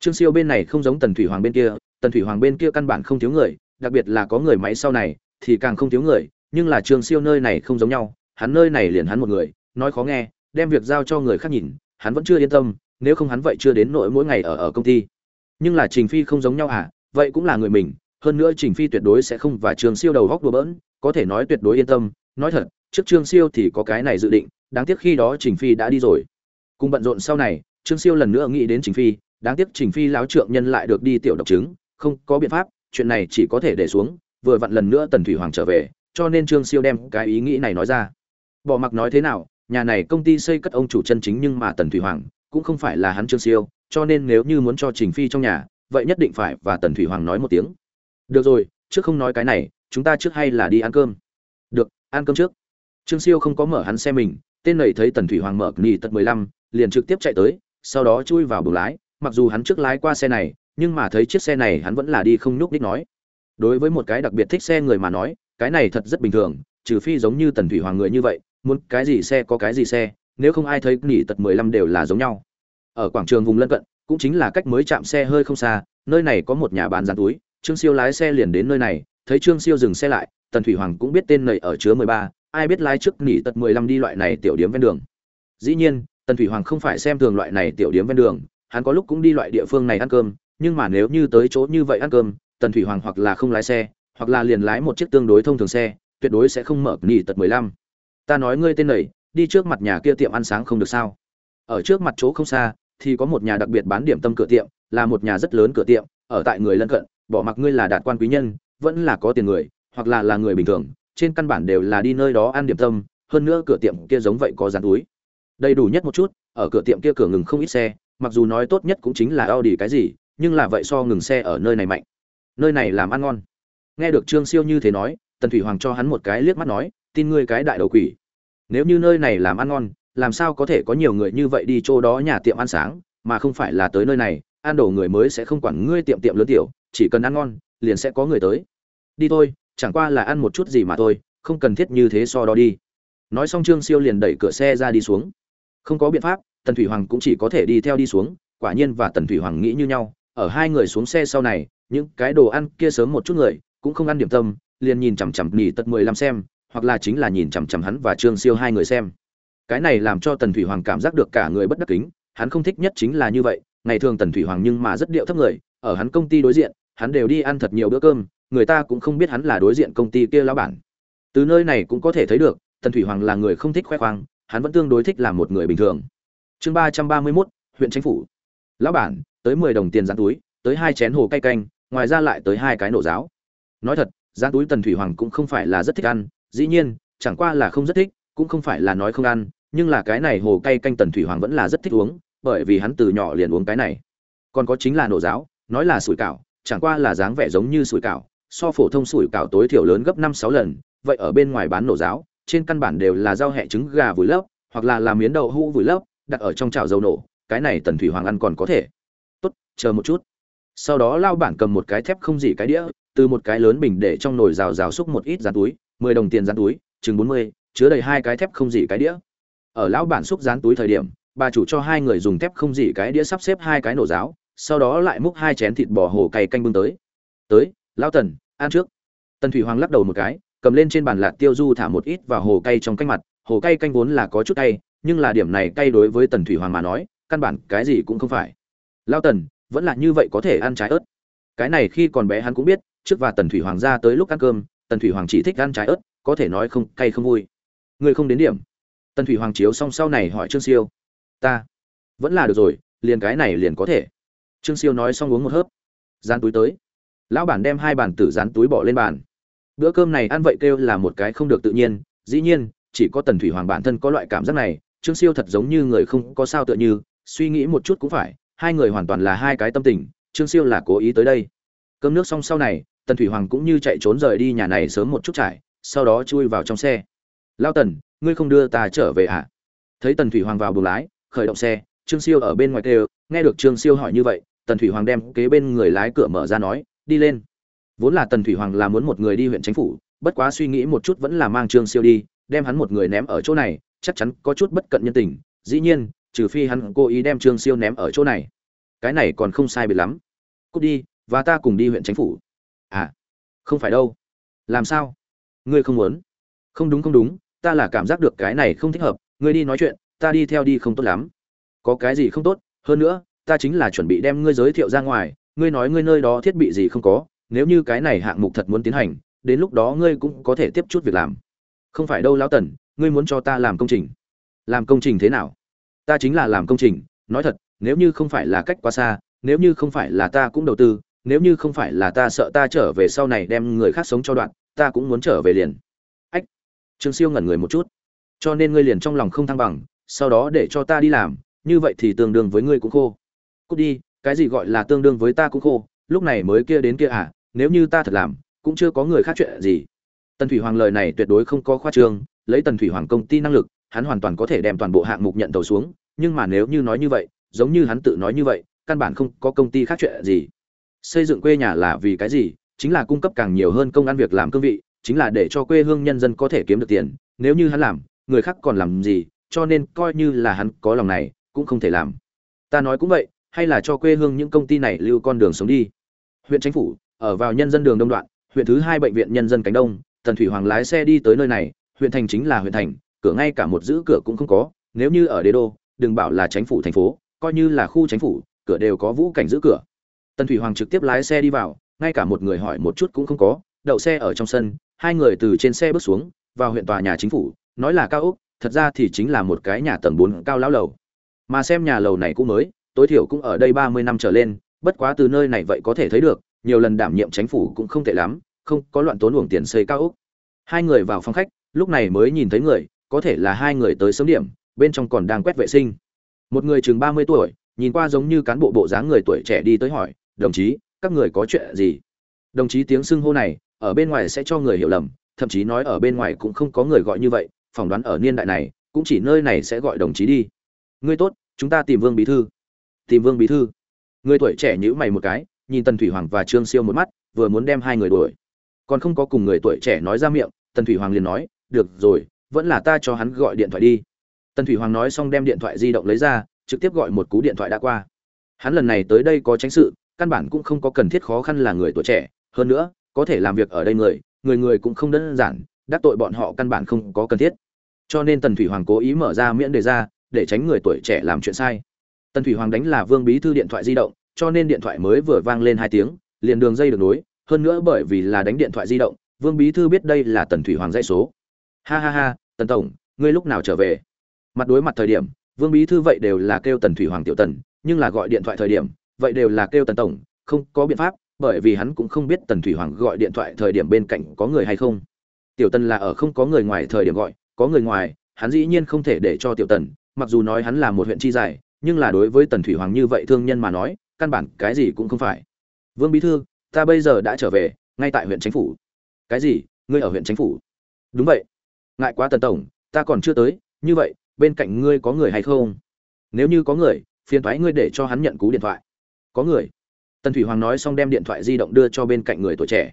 S1: Trương siêu bên này không giống tần thủy hoàng bên kia, tần thủy hoàng bên kia căn bản không thiếu người, đặc biệt là có người máy sau này, thì càng không thiếu người, nhưng là trương siêu nơi này không giống nhau, hắn nơi này liền hắn một người, nói khó nghe, đem việc giao cho người khác nhìn, hắn vẫn chưa yên tâm nếu không hắn vậy chưa đến nỗi mỗi ngày ở ở công ty. Nhưng là trình phi không giống nhau à vậy cũng là người mình, hơn nữa trình phi tuyệt đối sẽ không và trương siêu đầu góc đùa bỡn, có thể nói tuyệt đối yên tâm. Nói thật, trước trương siêu thì có cái này dự định, đáng tiếc khi đó trình phi đã đi rồi. Cùng bận rộn sau này, trương siêu lần nữa nghĩ đến trình phi, đáng tiếc trình phi láo trượng nhân lại được đi tiểu độc chứng, không có biện pháp, chuyện này chỉ có thể để xuống, vừa vặn lần nữa tần thủy hoàng trở về, cho nên trương siêu đem cái ý nghĩ này nói ra. Bỏ mặc nói thế nào, nhà này công ty xây cất ông chủ chân chính nhưng mà tần thủy hoàng cũng không phải là hắn trương siêu, cho nên nếu như muốn cho trình phi trong nhà, vậy nhất định phải và tần thủy hoàng nói một tiếng. Được rồi, trước không nói cái này, chúng ta trước hay là đi ăn cơm? Được, ăn cơm trước. Trương siêu không có mở hắn xe mình, tên này thấy tần thủy hoàng mở nghỉ tật mười lăm, liền trực tiếp chạy tới, sau đó chui vào buồng lái. Mặc dù hắn trước lái qua xe này, nhưng mà thấy chiếc xe này hắn vẫn là đi không nhúc đích nói. Đối với một cái đặc biệt thích xe người mà nói, cái này thật rất bình thường, trừ phi giống như tần thủy hoàng người như vậy, muốn cái gì xe có cái gì xe nếu không ai thấy nghỉ tật mười lăm đều là giống nhau. Ở quảng trường vùng lân cận, cũng chính là cách mới chạm xe hơi không xa, nơi này có một nhà bán rán túi, trương siêu lái xe liền đến nơi này, thấy trương siêu dừng xe lại, tần thủy hoàng cũng biết tên này ở chứa mười ba, ai biết lái trước nghỉ tật mười lăm đi loại này tiểu điểm ven đường. Dĩ nhiên, tần thủy hoàng không phải xem thường loại này tiểu điểm ven đường, hắn có lúc cũng đi loại địa phương này ăn cơm, nhưng mà nếu như tới chỗ như vậy ăn cơm, tần thủy hoàng hoặc là không lái xe, hoặc là liền lái một chiếc tương đối thông thường xe, tuyệt đối sẽ không mở nghỉ tật mười lăm. Ta nói ngươi tên này đi trước mặt nhà kia tiệm ăn sáng không được sao? Ở trước mặt chỗ không xa, thì có một nhà đặc biệt bán điểm tâm cửa tiệm, là một nhà rất lớn cửa tiệm, ở tại người lân cận, bỏ mặc ngươi là đạt quan quý nhân, vẫn là có tiền người, hoặc là là người bình thường, trên căn bản đều là đi nơi đó ăn điểm tâm, hơn nữa cửa tiệm kia giống vậy có dán túi. Đầy đủ nhất một chút, ở cửa tiệm kia cửa ngừng không ít xe, mặc dù nói tốt nhất cũng chính là Audi cái gì, nhưng là vậy so ngừng xe ở nơi này mạnh. Nơi này làm ăn ngon. Nghe được trương siêu như thế nói, tần thủy hoàng cho hắn một cái liếc mắt nói, tin ngươi cái đại đầu quỷ nếu như nơi này làm ăn ngon, làm sao có thể có nhiều người như vậy đi chỗ đó nhà tiệm ăn sáng, mà không phải là tới nơi này, ăn đồ người mới sẽ không quản ngươi tiệm tiệm lớn tiểu, chỉ cần ăn ngon, liền sẽ có người tới. Đi thôi, chẳng qua là ăn một chút gì mà thôi, không cần thiết như thế so đó đi. Nói xong trương siêu liền đẩy cửa xe ra đi xuống. Không có biện pháp, tần thủy hoàng cũng chỉ có thể đi theo đi xuống, quả nhiên và tần thủy hoàng nghĩ như nhau, ở hai người xuống xe sau này, những cái đồ ăn kia sớm một chút người, cũng không ăn điểm tâm, liền nhìn chằm chằm nghỉ tật mười lăm xem hoặc là chính là nhìn chằm chằm hắn và trương siêu hai người xem. Cái này làm cho tần thủy hoàng cảm giác được cả người bất đắc kính, hắn không thích nhất chính là như vậy. Ngày thường tần thủy hoàng nhưng mà rất điệu thấp người, ở hắn công ty đối diện, hắn đều đi ăn thật nhiều bữa cơm, người ta cũng không biết hắn là đối diện công ty kia lão bản. Từ nơi này cũng có thể thấy được, tần thủy hoàng là người không thích khoe khoang, hắn vẫn tương đối thích làm một người bình thường. Chương ba trăm ba mươi mốt, huyện chính phủ. Lão bản, tới mười đồng tiền dán túi, tới hai chén hồ cay canh, ngoài ra lại tới hai cái nổ giáo. Nói thật dán túi tần thủy hoàng cũng không phải là rất thích ăn dĩ nhiên, chẳng qua là không rất thích, cũng không phải là nói không ăn, nhưng là cái này hồ cay canh tần thủy hoàng vẫn là rất thích uống, bởi vì hắn từ nhỏ liền uống cái này. Còn có chính là nổ giáo nói là sủi cảo, chẳng qua là dáng vẻ giống như sủi cảo, so phổ thông sủi cảo tối thiểu lớn gấp năm sáu lần, vậy ở bên ngoài bán nổ giáo trên căn bản đều là rau hẹ trứng gà vùi lấp, hoặc là làm miến đậu hũ vùi lấp, đặt ở trong chảo dầu nổ, cái này tần thủy hoàng ăn còn có thể. Tốt, chờ một chút. Sau đó lao bản cầm một cái thép không gì cái đĩa, từ một cái lớn bình để trong nồi rào rào xúc một ít ra túi mười đồng tiền dán túi, chừng bốn mươi, chứa đầy hai cái thép không dỉ cái đĩa. Ở lão bản xúc dán túi thời điểm, bà chủ cho hai người dùng thép không dỉ cái đĩa sắp xếp hai cái nổ giáo sau đó lại múc hai chén thịt bò hồ cay canh bưng tới. Tới, lão tần, ăn trước. Tần thủy hoàng lắc đầu một cái, cầm lên trên bàn lạt tiêu du thả một ít vào hồ cay trong canh mặt. Hồ cay canh vốn là có chút cay, nhưng là điểm này cay đối với tần thủy hoàng mà nói, căn bản cái gì cũng không phải. Lao tần, vẫn là như vậy có thể ăn trái ớt. Cái này khi còn bé hắn cũng biết, trước và tần thủy hoàng ra tới lúc ăn cơm tần thủy hoàng chỉ thích ăn trái ớt, có thể nói không, cay không vui. Người không đến điểm. Tần thủy hoàng chiếu xong sau này hỏi trương siêu. Ta. Vẫn là được rồi, liền cái này liền có thể. Trương siêu nói xong uống một hớp. Dán túi tới. Lão bản đem hai bản tử dán túi bỏ lên bàn. Bữa cơm này ăn vậy kêu là một cái không được tự nhiên. Dĩ nhiên, chỉ có tần thủy hoàng bản thân có loại cảm giác này, trương siêu thật giống như người không có sao tựa như, suy nghĩ một chút cũng phải. Hai người hoàn toàn là hai cái tâm tình, trương siêu là cố ý tới đây. Cơm nước xong sau này tần thủy hoàng cũng như chạy trốn rời đi nhà này sớm một chút trải, sau đó chui vào trong xe. Lao tần, ngươi không đưa ta trở về à thấy tần thủy hoàng vào buồng lái, khởi động xe, trương siêu ở bên ngoài kêu, nghe được trương siêu hỏi như vậy, tần thủy hoàng đem kế bên người lái cửa mở ra nói, đi lên. Vốn là tần thủy hoàng là muốn một người đi huyện chính phủ, bất quá suy nghĩ một chút vẫn là mang trương siêu đi, đem hắn một người ném ở chỗ này, chắc chắn có chút bất cận nhân tình, dĩ nhiên, trừ phi hắn cố ý đem trương siêu ném ở chỗ này. Cái này còn không sai biệt lắm. Cút đi, và ta cùng đi huyện chính phủ à không phải đâu. Làm sao? Ngươi không muốn? Không đúng không đúng, ta là cảm giác được cái này không thích hợp. Ngươi đi nói chuyện, ta đi theo đi không tốt lắm. Có cái gì không tốt? Hơn nữa, ta chính là chuẩn bị đem ngươi giới thiệu ra ngoài. Ngươi nói ngươi nơi đó thiết bị gì không có. Nếu như cái này hạng mục thật muốn tiến hành, đến lúc đó ngươi cũng có thể tiếp chút việc làm. Không phải đâu, lão tần, ngươi muốn cho ta làm công trình. Làm công trình thế nào? Ta chính là làm công trình. Nói thật, nếu như không phải là cách quá xa, nếu như không phải là ta cũng đầu tư nếu như không phải là ta sợ ta trở về sau này đem người khác sống cho đoạn, ta cũng muốn trở về liền. Ách, trương siêu ngẩn người một chút. Cho nên ngươi liền trong lòng không thăng bằng, sau đó để cho ta đi làm, như vậy thì tương đương với ngươi cũng khô. Cút đi, cái gì gọi là tương đương với ta cũng khô, lúc này mới kia đến kia à nếu như ta thật làm, cũng chưa có người khác chuyện gì. Tần thủy hoàng lời này tuyệt đối không có khoa trương, lấy tần thủy hoàng công ty năng lực, hắn hoàn toàn có thể đem toàn bộ hạng mục nhận tàu xuống, nhưng mà nếu như nói như vậy, giống như hắn tự nói như vậy, căn bản không có công ty khác chuyện gì xây dựng quê nhà là vì cái gì? Chính là cung cấp càng nhiều hơn công ăn việc làm cương vị, chính là để cho quê hương nhân dân có thể kiếm được tiền. Nếu như hắn làm, người khác còn làm gì, cho nên coi như là hắn có lòng này, cũng không thể làm. Ta nói cũng vậy, hay là cho quê hương những công ty này lưu con đường sống đi. Huyện chính phủ, ở vào nhân dân đường đông đoạn, huyện thứ hai bệnh viện nhân dân cánh đông, tần thủy hoàng lái xe đi tới nơi này, huyện thành chính là huyện thành, cửa ngay cả một giữ cửa cũng không có, nếu như ở đế đô, đừng bảo là chính phủ thành phố, coi như là khu chính phủ, cửa đều có vũ cảnh giữ cửa tần thủy hoàng trực tiếp lái xe đi vào, ngay cả một người hỏi một chút cũng không có, đậu xe ở trong sân, hai người từ trên xe bước xuống, vào huyện tòa nhà chính phủ, nói là cao ốc, thật ra thì chính là một cái nhà tầng bốn cao lão lầu. Mà xem nhà lầu này cũng mới, tối thiểu cũng ở đây ba mươi năm trở lên, bất quá từ nơi này vậy có thể thấy được, nhiều lần đảm nhiệm chính phủ cũng không tệ lắm, không có loạn tốn uổng tiền xây cao ốc. Hai người vào phòng khách, lúc này mới nhìn thấy người, có thể là hai người tới sớm điểm, bên trong còn đang quét vệ sinh. Một người chừng ba mươi tuổi, nhìn qua giống như cán bộ bộ dáng người tuổi trẻ đi tới hỏi đồng chí, các người có chuyện gì? Đồng chí tiếng xưng hô này, ở bên ngoài sẽ cho người hiểu lầm, thậm chí nói ở bên ngoài cũng không có người gọi như vậy, phỏng đoán ở niên đại này, cũng chỉ nơi này sẽ gọi đồng chí đi. Ngươi tốt, chúng ta tìm vương bí thư. Tìm vương bí thư? Người tuổi trẻ nhữ mày một cái, nhìn tần thủy hoàng và trương siêu một mắt, vừa muốn đem hai người đuổi. Còn không có cùng người tuổi trẻ nói ra miệng, tần thủy hoàng liền nói, được rồi, vẫn là ta cho hắn gọi điện thoại đi. Tần thủy hoàng nói xong đem điện thoại di động lấy ra, trực tiếp gọi một cú điện thoại đã qua. Hắn lần này tới đây có tránh sự căn bản cũng không có cần thiết khó khăn là người tuổi trẻ, hơn nữa, có thể làm việc ở đây người người người cũng không đơn giản, đắc tội bọn họ căn bản không có cần thiết. Cho nên tần thủy hoàng cố ý mở ra miễn đề ra, để tránh người tuổi trẻ làm chuyện sai. Tần thủy hoàng đánh là vương bí thư điện thoại di động, cho nên điện thoại mới vừa vang lên hai tiếng, liền đường dây được nối, hơn nữa bởi vì là đánh điện thoại di động, vương bí thư biết đây là tần thủy hoàng dây số. Ha ha ha, tần tổng, ngươi lúc nào trở về? Mặt đối mặt thời điểm, vương bí thư vậy đều là kêu tần thủy hoàng tiểu tần, nhưng là gọi điện thoại thời điểm vậy đều là kêu tần tổng, không có biện pháp, bởi vì hắn cũng không biết tần thủy hoàng gọi điện thoại thời điểm bên cạnh có người hay không. Tiểu tần là ở không có người ngoài thời điểm gọi, có người ngoài, hắn dĩ nhiên không thể để cho tiểu tần, mặc dù nói hắn là một huyện chi dài, nhưng là đối với tần thủy hoàng như vậy thương nhân mà nói, căn bản cái gì cũng không phải. Vương bí thư, ta bây giờ đã trở về, ngay tại huyện chính phủ. Cái gì? Ngươi ở huyện chính phủ? Đúng vậy. Ngại quá tần tổng, ta còn chưa tới, như vậy, bên cạnh ngươi có người hay không? Nếu như có người, phiền thoái ngươi để cho hắn nhận cú điện thoại có người. Tần thủy hoàng nói xong đem điện thoại di động đưa cho bên cạnh người tuổi trẻ.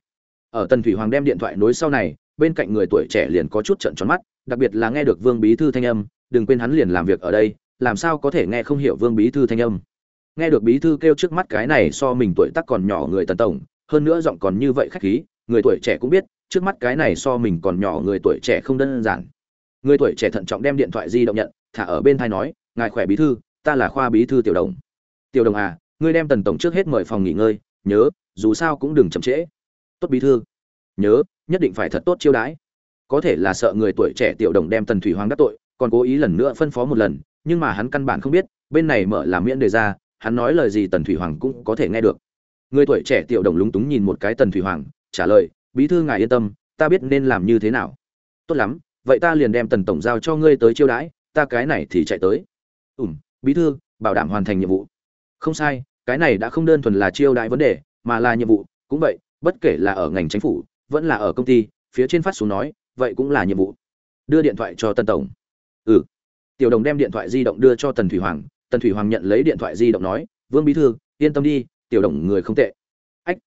S1: Ở tần thủy hoàng đem điện thoại nối sau này, bên cạnh người tuổi trẻ liền có chút trận tròn mắt, đặc biệt là nghe được vương bí thư thanh âm, đừng quên hắn liền làm việc ở đây, làm sao có thể nghe không hiểu vương bí thư thanh âm? Nghe được bí thư kêu trước mắt cái này so mình tuổi tác còn nhỏ người tần tổng, hơn nữa giọng còn như vậy khách khí, người tuổi trẻ cũng biết, trước mắt cái này so mình còn nhỏ người tuổi trẻ không đơn giản. Người tuổi trẻ thận trọng đem điện thoại di động nhận, thả ở bên thai nói, ngài khỏe bí thư, ta là khoa bí thư tiểu đồng. Tiểu đồng à ngươi đem tần tổng trước hết mời phòng nghỉ ngơi, nhớ, dù sao cũng đừng chậm trễ. Tốt bí thư, nhớ, nhất định phải thật tốt chiêu đãi. Có thể là sợ người tuổi trẻ tiểu đồng đem tần thủy hoàng đắc tội, còn cố ý lần nữa phân phó một lần, nhưng mà hắn căn bản không biết, bên này mở làm miễn đề ra, hắn nói lời gì tần thủy hoàng cũng có thể nghe được. Người tuổi trẻ tiểu đồng lúng túng nhìn một cái tần thủy hoàng, trả lời, bí thư ngài yên tâm, ta biết nên làm như thế nào. Tốt lắm, vậy ta liền đem tần tổng giao cho ngươi tới chiêu đãi, ta cái này thì chạy tới. Ủm bí thư, bảo đảm hoàn thành nhiệm vụ không sai, cái này đã không đơn thuần là chiêu đại vấn đề, mà là nhiệm vụ. Cũng vậy, bất kể là ở ngành chính phủ, vẫn là ở công ty, phía trên phát xuống nói, vậy cũng là nhiệm vụ. Đưa điện thoại cho tần tổng. Ừ. Tiểu đồng đem điện thoại di động đưa cho tần thủy hoàng. Tần thủy hoàng nhận lấy điện thoại di động nói, vương bí thư, yên tâm đi, tiểu đồng người không tệ. Ách.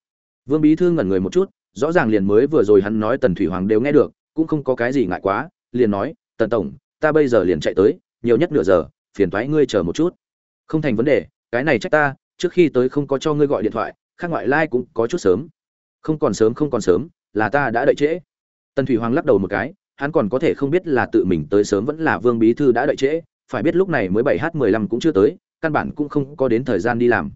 S1: Vương bí thư ngẩn người một chút, rõ ràng liền mới vừa rồi hắn nói tần thủy hoàng đều nghe được, cũng không có cái gì ngại quá, liền nói, tần tổng, ta bây giờ liền chạy tới, nhiều nhất nửa giờ, phiền thoái ngươi chờ một chút. Không thành vấn đề cái này trách ta, trước khi tới không có cho ngươi gọi điện thoại, khác ngoại lai、like、cũng có chút sớm. Không còn sớm, không còn sớm, là ta đã đợi trễ. Tần thủy hoàng lắc đầu một cái, hắn còn có thể không biết là tự mình tới sớm vẫn là vương bí thư đã đợi trễ, phải biết lúc này mới bảy h mười lăm cũng chưa tới, căn bản cũng không có đến thời gian đi làm.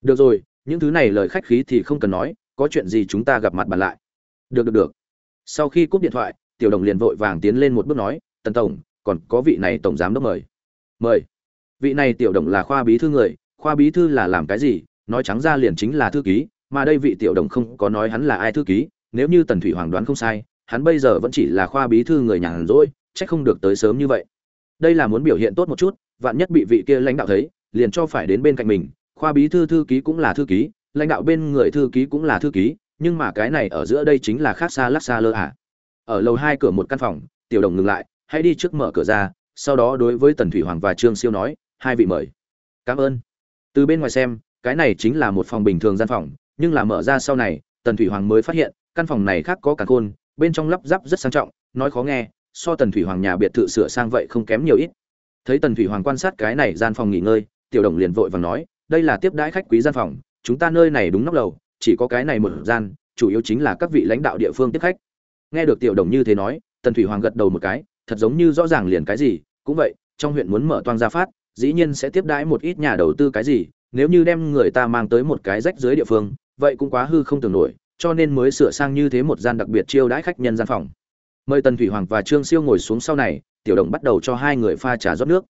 S1: Được rồi, những thứ này lời khách khí thì không cần nói, có chuyện gì chúng ta gặp mặt bàn lại. Được được được. Sau khi cúp điện thoại, tiểu đồng liền vội vàng tiến lên một bước nói, tần tổng, còn có vị này tổng giám đốc mời. Mời. Vị này tiểu đồng là khoa bí thư người khoa bí thư là làm cái gì, nói trắng ra liền chính là thư ký, mà đây vị tiểu đồng không có nói hắn là ai thư ký, nếu như tần thủy hoàng đoán không sai, hắn bây giờ vẫn chỉ là khoa bí thư người nhàn rỗi trách không được tới sớm như vậy. Đây là muốn biểu hiện tốt một chút, vạn nhất bị vị kia lãnh đạo thấy, liền cho phải đến bên cạnh mình, khoa bí thư thư ký cũng là thư ký, lãnh đạo bên người thư ký cũng là thư ký, nhưng mà cái này ở giữa đây chính là khác xa lắc xa lơ à. ở lầu hai cửa một căn phòng, tiểu đồng ngừng lại, hãy đi trước mở cửa ra, sau đó đối với tần thủy hoàng và trương siêu nói, hai vị mời. Cảm ơn từ bên ngoài xem, cái này chính là một phòng bình thường gian phòng, nhưng là mở ra sau này, tần thủy hoàng mới phát hiện, căn phòng này khác có cả khôn bên trong lắp ráp rất sang trọng, nói khó nghe, so tần thủy hoàng nhà biệt thự sửa sang vậy không kém nhiều ít. Thấy tần thủy hoàng quan sát cái này gian phòng nghỉ ngơi, tiểu đồng liền vội vàng nói, đây là tiếp đãi khách quý gian phòng, chúng ta nơi này đúng nóc lầu, chỉ có cái này một gian, chủ yếu chính là các vị lãnh đạo địa phương tiếp khách. Nghe được tiểu đồng như thế nói, tần thủy hoàng gật đầu một cái, thật giống như rõ ràng liền cái gì, cũng vậy, trong huyện muốn mở toang ra phát dĩ nhiên sẽ tiếp đãi một ít nhà đầu tư cái gì, nếu như đem người ta mang tới một cái rách dưới địa phương, vậy cũng quá hư không tưởng nổi, cho nên mới sửa sang như thế một gian đặc biệt chiêu đãi khách nhân gian phòng. Mời tần thủy hoàng và trương siêu ngồi xuống sau này, tiểu đồng bắt đầu cho hai người pha trà rót nước.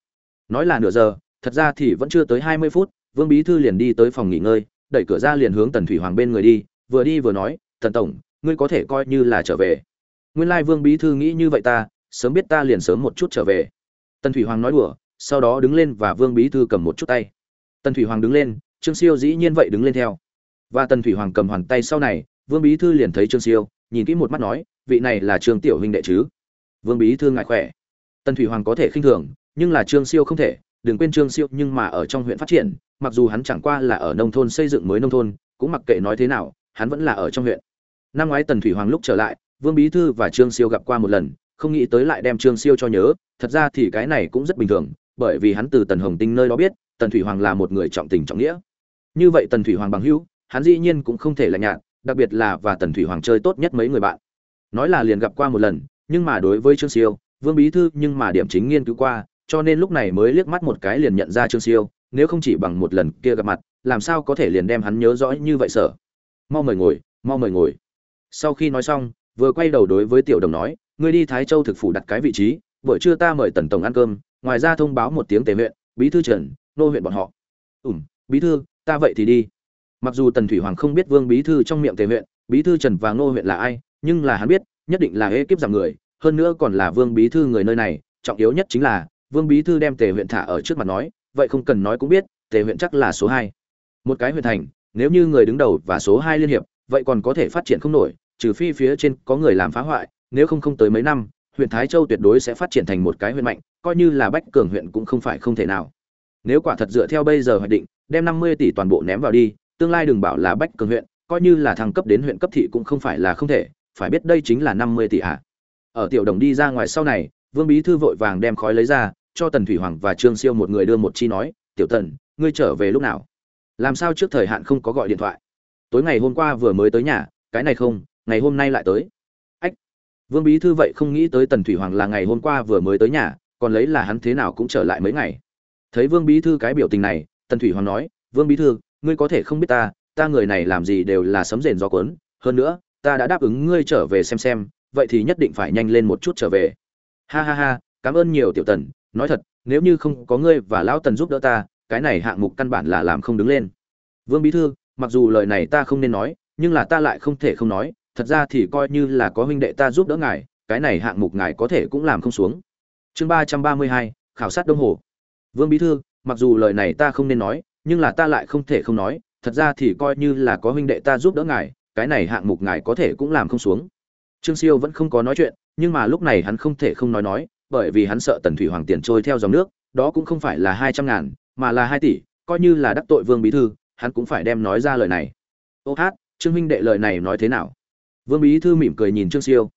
S1: Nói là nửa giờ, thật ra thì vẫn chưa tới hai mươi phút, vương bí thư liền đi tới phòng nghỉ ngơi, đẩy cửa ra liền hướng tần thủy hoàng bên người đi, vừa đi vừa nói, tần tổng, ngươi có thể coi như là trở về. Nguyên lai vương bí thư nghĩ như vậy ta, sớm biết ta liền sớm một chút trở về. Tần thủy hoàng nói đùa sau đó đứng lên và vương bí thư cầm một chút tay. Tần thủy hoàng đứng lên, trương siêu dĩ nhiên vậy đứng lên theo. Và tần thủy hoàng cầm hoàn tay sau này, vương bí thư liền thấy trương siêu, nhìn kỹ một mắt nói, vị này là trương tiểu huynh đệ chứ? Vương bí thư ngại khỏe. Tần thủy hoàng có thể khinh thường, nhưng là trương siêu không thể, đừng quên trương siêu nhưng mà ở trong huyện phát triển, mặc dù hắn chẳng qua là ở nông thôn xây dựng mới nông thôn, cũng mặc kệ nói thế nào, hắn vẫn là ở trong huyện. Năm ngoái tần thủy hoàng lúc trở lại, vương bí thư và trương siêu gặp qua một lần, không nghĩ tới lại đem trương siêu cho nhớ, thật ra thì cái này cũng rất bình thường bởi vì hắn từ tần hồng tinh nơi đó biết, tần thủy hoàng là một người trọng tình trọng nghĩa. Như vậy tần thủy hoàng bằng hữu, hắn dĩ nhiên cũng không thể là nhạt, đặc biệt là và tần thủy hoàng chơi tốt nhất mấy người bạn. Nói là liền gặp qua một lần, nhưng mà đối với trương siêu, vương bí thư nhưng mà điểm chính nghiên cứu qua, cho nên lúc này mới liếc mắt một cái liền nhận ra trương siêu, nếu không chỉ bằng một lần kia gặp mặt, làm sao có thể liền đem hắn nhớ rõ như vậy sở mau mời ngồi, mau mời ngồi. Sau khi nói xong, vừa quay đầu đối với tiểu đồng nói, ngươi đi thái châu thực phủ đặt cái vị trí, buổi trưa ta mời tần tổng ăn cơm ngoài ra thông báo một tiếng tề huyện, bí thư trần nô huyện bọn họ. Ủm bí thư, ta vậy thì đi. Mặc dù tần thủy hoàng không biết vương bí thư trong miệng tề huyện, bí thư trần và nô huyện là ai, nhưng là hắn biết, nhất định là ê kiếp giảm người, hơn nữa còn là vương bí thư người nơi này, trọng yếu nhất chính là, vương bí thư đem tề huyện thả ở trước mặt nói, vậy không cần nói cũng biết, tề huyện chắc là số hai. Một cái huyện thành, nếu như người đứng đầu và số hai liên hiệp, vậy còn có thể phát triển không nổi, trừ phi phía trên có người làm phá hoại, nếu không không tới mấy năm huyện thái châu tuyệt đối sẽ phát triển thành một cái huyện mạnh, coi như là bách cường huyện cũng không phải không thể nào. Nếu quả thật dựa theo bây giờ hoạch định, đem năm mươi tỷ toàn bộ ném vào đi, tương lai đừng bảo là bách cường huyện, coi như là thăng cấp đến huyện cấp thị cũng không phải là không thể, phải biết đây chính là năm mươi tỷ ạ. Ở tiểu đồng đi ra ngoài sau này, vương bí thư vội vàng đem khói lấy ra, cho tần thủy hoàng và trương siêu một người đưa một chi nói, tiểu tần, ngươi trở về lúc nào? Làm sao trước thời hạn không có gọi điện thoại. Tối ngày hôm qua vừa mới tới nhà, cái này không, ngày hôm nay lại tới vương bí thư vậy không nghĩ tới tần thủy hoàng là ngày hôm qua vừa mới tới nhà, còn lấy là hắn thế nào cũng trở lại mấy ngày. Thấy vương bí thư cái biểu tình này, tần thủy hoàng nói, vương bí thư, ngươi có thể không biết ta ta người này làm gì đều là sấm rền gió cuốn. Hơn nữa, ta đã đáp ứng ngươi trở về xem xem, vậy thì nhất định phải nhanh lên một chút trở về. Ha ha ha, cảm ơn nhiều tiểu tần, nói thật, nếu như không có ngươi và lão tần giúp đỡ ta, cái này hạng mục căn bản là làm không đứng lên. Vương bí thư, mặc dù lời này ta không nên nói, nhưng là ta lại không thể không nói thật ra thì coi như là có huynh đệ ta giúp đỡ ngài, cái này hạng mục ngài có thể cũng làm không xuống. Chương ba trăm ba mươi hai, khảo sát đông hồ. Vương bí thư, mặc dù lời này ta không nên nói, nhưng là ta lại không thể không nói, thật ra thì coi như là có huynh đệ ta giúp đỡ ngài, cái này hạng mục ngài có thể cũng làm không xuống. Trương siêu vẫn không có nói chuyện, nhưng mà lúc này hắn không thể không nói nói, bởi vì hắn sợ tần thủy hoàng tiền trôi theo dòng nước, đó cũng không phải là hai trăm ngàn, mà là hai tỷ, coi như là đắc tội vương bí thư, hắn cũng phải đem nói ra lời này. Ô hát, trương huynh đệ lời này nói thế nào? Vương bí thư mỉm cười nhìn trương siêu.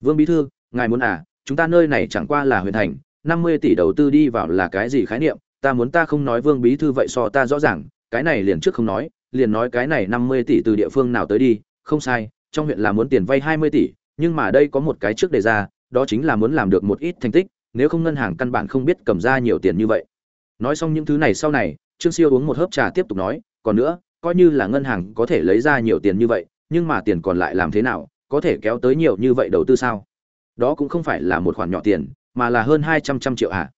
S1: Vương bí thư, ngài muốn à? Chúng ta nơi này chẳng qua là huyện thành, năm mươi tỷ đầu tư đi vào là cái gì khái niệm? Ta muốn ta không nói vương bí thư vậy so ta rõ ràng, cái này liền trước không nói, liền nói cái này năm mươi tỷ từ địa phương nào tới đi, không sai, trong huyện là muốn tiền vay hai mươi tỷ, nhưng mà đây có một cái trước đề ra, đó chính là muốn làm được một ít thành tích, nếu không ngân hàng căn bản không biết cầm ra nhiều tiền như vậy. Nói xong những thứ này sau này, trương siêu uống một hớp trà tiếp tục nói, còn nữa, coi như là ngân hàng có thể lấy ra nhiều tiền như vậy nhưng mà tiền còn lại làm thế nào, có thể kéo tới nhiều như vậy đầu tư sao đó cũng không phải là một khoản nhỏ tiền, mà là hơn hai trăm trăm triệu ạ à.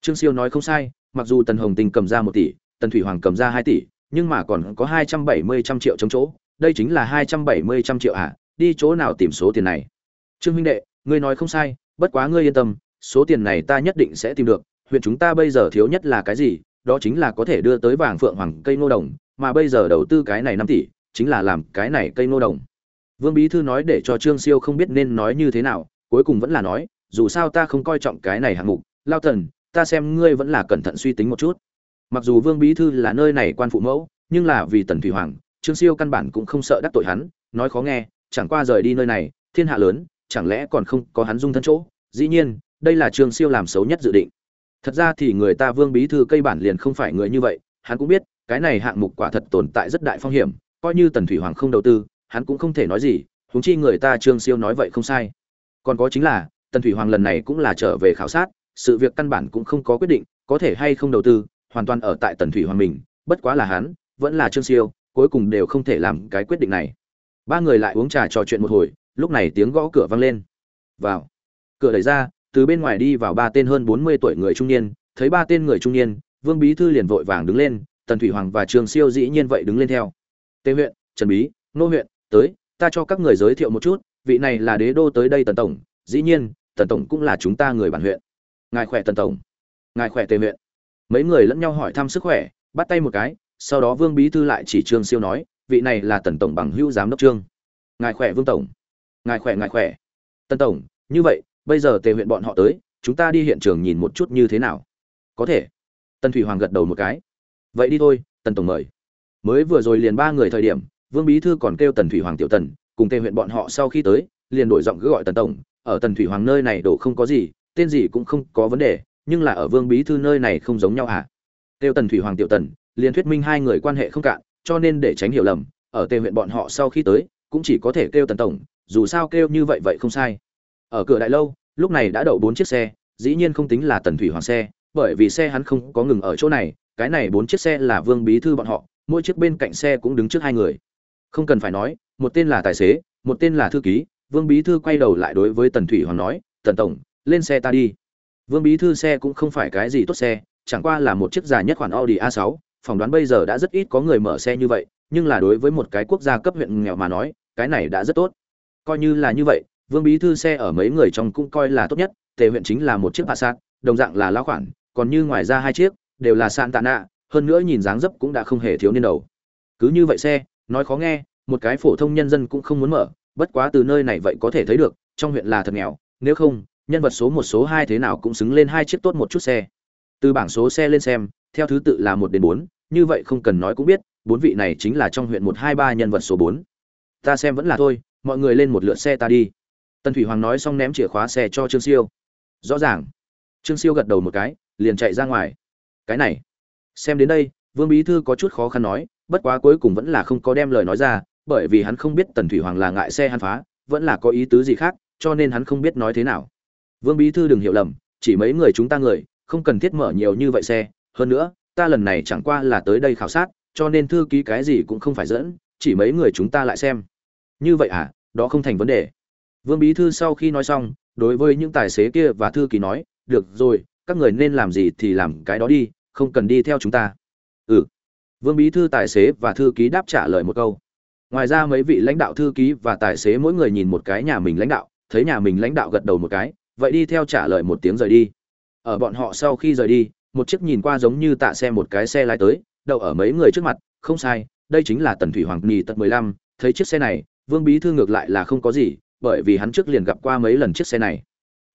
S1: trương siêu nói không sai, mặc dù tần hồng tình cầm ra một tỷ, tần thủy hoàng cầm ra hai tỷ, nhưng mà còn có hai trăm bảy mươi trăm triệu trong chỗ, đây chính là hai trăm bảy mươi trăm triệu ạ à. đi chỗ nào tìm số tiền này trương huynh đệ, ngươi nói không sai, bất quá ngươi yên tâm, số tiền này ta nhất định sẽ tìm được, huyện chúng ta bây giờ thiếu nhất là cái gì, đó chính là có thể đưa tới vàng phượng hoàng cây nô đồng, mà bây giờ đầu tư cái này năm tỷ chính là làm cái này cây nô đồng. Vương bí thư nói để cho trương siêu không biết nên nói như thế nào, cuối cùng vẫn là nói, dù sao ta không coi trọng cái này hạng mục, lao thần, ta xem ngươi vẫn là cẩn thận suy tính một chút. Mặc dù vương bí thư là nơi này quan phụ mẫu, nhưng là vì tần thủy hoàng, trương siêu căn bản cũng không sợ đắc tội hắn, nói khó nghe, chẳng qua rời đi nơi này, thiên hạ lớn, chẳng lẽ còn không có hắn dung thân chỗ? Dĩ nhiên, đây là trương siêu làm xấu nhất dự định. Thật ra thì người ta vương bí thư cây bản liền không phải người như vậy, hắn cũng biết, cái này hạng mục quả thật tồn tại rất đại phong hiểm coi như tần thủy hoàng không đầu tư, hắn cũng không thể nói gì, huống chi người ta trương siêu nói vậy không sai. Còn có chính là, tần thủy hoàng lần này cũng là trở về khảo sát, sự việc căn bản cũng không có quyết định, có thể hay không đầu tư, hoàn toàn ở tại tần thủy hoàng mình, bất quá là hắn, vẫn là trương siêu, cuối cùng đều không thể làm cái quyết định này. Ba người lại uống trà trò chuyện một hồi, lúc này tiếng gõ cửa vang lên. Vào. Cửa đẩy ra, từ bên ngoài đi vào ba tên hơn bốn mươi tuổi người trung niên, thấy ba tên người trung niên, vương bí thư liền vội vàng đứng lên, tần thủy hoàng và trương siêu dĩ nhiên vậy đứng lên theo tây huyện, trần bí, nô huyện, tới, ta cho các người giới thiệu một chút, vị này là đế đô tới đây tần tổng, dĩ nhiên, tần tổng cũng là chúng ta người bản huyện. Ngài khỏe tần tổng. Ngài khỏe tề huyện. Mấy người lẫn nhau hỏi thăm sức khỏe, bắt tay một cái, sau đó vương bí thư lại chỉ trương siêu nói, vị này là tần tổng bằng hữu giám đốc trương. Ngài khỏe vương tổng. Ngài khỏe ngài khỏe. Tần tổng, như vậy, bây giờ tề huyện bọn họ tới, chúng ta đi hiện trường nhìn một chút như thế nào? Có thể. Tần thủy hoàng gật đầu một cái. Vậy đi thôi, tần tổng mời mới vừa rồi liền ba người thời điểm, vương bí thư còn kêu tần thủy hoàng tiểu tần, cùng tề huyện bọn họ sau khi tới, liền đổi giọng cứ gọi tần tổng, ở tần thủy hoàng nơi này đổ không có gì, tên gì cũng không có vấn đề, nhưng là ở vương bí thư nơi này không giống nhau à? Kêu tần thủy hoàng tiểu tần, liền thuyết minh hai người quan hệ không cạn, cho nên để tránh hiểu lầm, ở tề huyện bọn họ sau khi tới, cũng chỉ có thể kêu tần tổng, dù sao kêu như vậy vậy không sai. Ở cửa đại lâu, lúc này đã đậu bốn chiếc xe, dĩ nhiên không tính là tần thủy hoàng xe, bởi vì xe hắn không có ngừng ở chỗ này, cái này bốn chiếc xe là vương bí thư bọn họ mỗi chiếc bên cạnh xe cũng đứng trước hai người. Không cần phải nói, một tên là tài xế, một tên là thư ký, vương bí thư quay đầu lại đối với tần thủy hoàng nói, tần tổng, lên xe ta đi. Vương bí thư xe cũng không phải cái gì tốt xe, chẳng qua là một chiếc dài nhất khoản audi a 6 phỏng đoán bây giờ đã rất ít có người mở xe như vậy, nhưng là đối với một cái quốc gia cấp huyện nghèo mà nói, cái này đã rất tốt. Coi như là như vậy, vương bí thư xe ở mấy người trong cũng coi là tốt nhất, tề huyện chính là một chiếc hạ sát đồng dạng là lão khoản, còn như ngoài ra hai chiếc, đều là sạn tạ nạ hơn nữa nhìn dáng dấp cũng đã không hề thiếu niên đầu. Cứ như vậy xe, nói khó nghe, một cái phổ thông nhân dân cũng không muốn mở, bất quá từ nơi này vậy có thể thấy được, trong huyện là thật nghèo, nếu không, nhân vật số một số hai thế nào cũng xứng lên hai chiếc tốt một chút xe. Từ bảng số xe lên xem, theo thứ tự là một đến bốn, như vậy không cần nói cũng biết, bốn vị này chính là trong huyện một hai ba nhân vật số bốn. Ta xem vẫn là thôi, mọi người lên một lượt xe ta đi. Tần thủy hoàng nói xong ném chìa khóa xe cho trương siêu. Rõ ràng. Trương siêu gật đầu một cái, liền chạy ra ngoài. Cái này xem đến đây, vương bí thư có chút khó khăn nói, bất quá cuối cùng vẫn là không có đem lời nói ra, bởi vì hắn không biết tần thủy hoàng là ngại xe hắn phá, vẫn là có ý tứ gì khác, cho nên hắn không biết nói thế nào. Vương bí thư đừng hiểu lầm, chỉ mấy người chúng ta người, không cần thiết mở nhiều như vậy xe. Hơn nữa, ta lần này chẳng qua là tới đây khảo sát, cho nên thư ký cái gì cũng không phải dẫn, chỉ mấy người chúng ta lại xem. Như vậy à đó không thành vấn đề. Vương bí thư sau khi nói xong, đối với những tài xế kia và thư ký nói, được rồi, các người nên làm gì thì làm cái đó đi không cần đi theo chúng ta. Ừ. Vương bí thư tài xế và thư ký đáp trả lời một câu. Ngoài ra mấy vị lãnh đạo thư ký và tài xế mỗi người nhìn một cái nhà mình lãnh đạo, thấy nhà mình lãnh đạo gật đầu một cái, vậy đi theo trả lời một tiếng rời đi. Ở bọn họ sau khi rời đi, một chiếc nhìn qua giống như tạ xe một cái xe lái tới, đậu ở mấy người trước mặt, không sai, đây chính là tần thủy hoàng nhì tận mười lăm, thấy chiếc xe này, vương bí thư ngược lại là không có gì, bởi vì hắn trước liền gặp qua mấy lần chiếc xe này.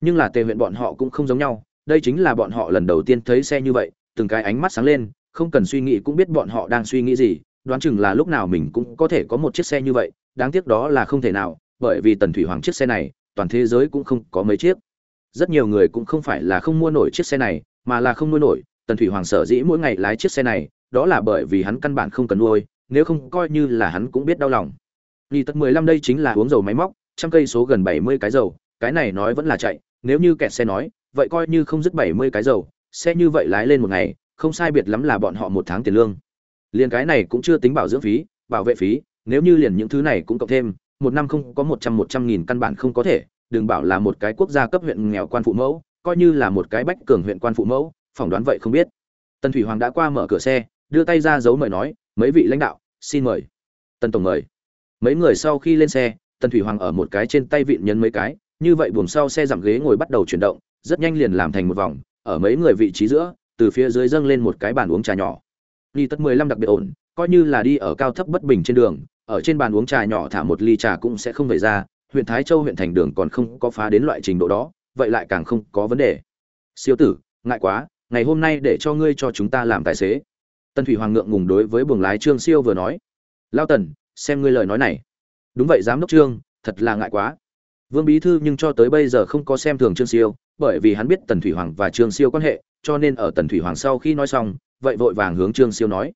S1: Nhưng là tề huyện bọn họ cũng không giống nhau, đây chính là bọn họ lần đầu tiên thấy xe như vậy từng cái ánh mắt sáng lên, không cần suy nghĩ cũng biết bọn họ đang suy nghĩ gì, đoán chừng là lúc nào mình cũng có thể có một chiếc xe như vậy, đáng tiếc đó là không thể nào, bởi vì tần thủy hoàng chiếc xe này, toàn thế giới cũng không có mấy chiếc. Rất nhiều người cũng không phải là không mua nổi chiếc xe này, mà là không nuôi nổi, tần thủy hoàng sở dĩ mỗi ngày lái chiếc xe này, đó là bởi vì hắn căn bản không cần nuôi, nếu không coi như là hắn cũng biết đau lòng. Vì tật mười lăm đây chính là uống dầu máy móc, trăm cây số gần bảy mươi cái dầu, cái này nói vẫn là chạy, nếu như kẹt xe nói, vậy coi như không dứt bảy mươi cái dầu xe như vậy lái lên một ngày, không sai biệt lắm là bọn họ một tháng tiền lương. Liền cái này cũng chưa tính bảo dưỡng phí, bảo vệ phí, nếu như liền những thứ này cũng cộng thêm, một năm không có một trăm một trăm nghìn căn bản không có thể, đừng bảo là một cái quốc gia cấp huyện nghèo quan phụ mẫu, coi như là một cái bách cường huyện quan phụ mẫu, phỏng đoán vậy không biết. Tần thủy hoàng đã qua mở cửa xe, đưa tay ra giấu mời nói, mấy vị lãnh đạo, xin mời. Tần tổng mời. Mấy người sau khi lên xe, tần thủy hoàng ở một cái trên tay vịn nhấn mấy cái, như vậy buồng sau xe giảm ghế ngồi bắt đầu chuyển động, rất nhanh liền làm thành một vòng ở mấy người vị trí giữa, từ phía dưới dâng lên một cái bàn uống trà nhỏ. Ly tất mười lăm đặc biệt ổn, coi như là đi ở cao thấp bất bình trên đường, ở trên bàn uống trà nhỏ thả một ly trà cũng sẽ không về ra, huyện thái châu, huyện thành đường còn không có phá đến loại trình độ đó, vậy lại càng không có vấn đề. Siêu tử, ngại quá, ngày hôm nay để cho ngươi cho chúng ta làm tài xế. Tân thủy hoàng ngượng ngùng đối với buồng lái trương siêu vừa nói. Lao tần, xem ngươi lời nói này. Đúng vậy, giám đốc trương, thật là ngại quá. Vương bí thư nhưng cho tới bây giờ không có xem thường trương siêu bởi vì hắn biết tần thủy hoàng và trương siêu quan hệ, cho nên ở tần thủy hoàng sau khi nói xong, vậy vội vàng hướng trương siêu nói,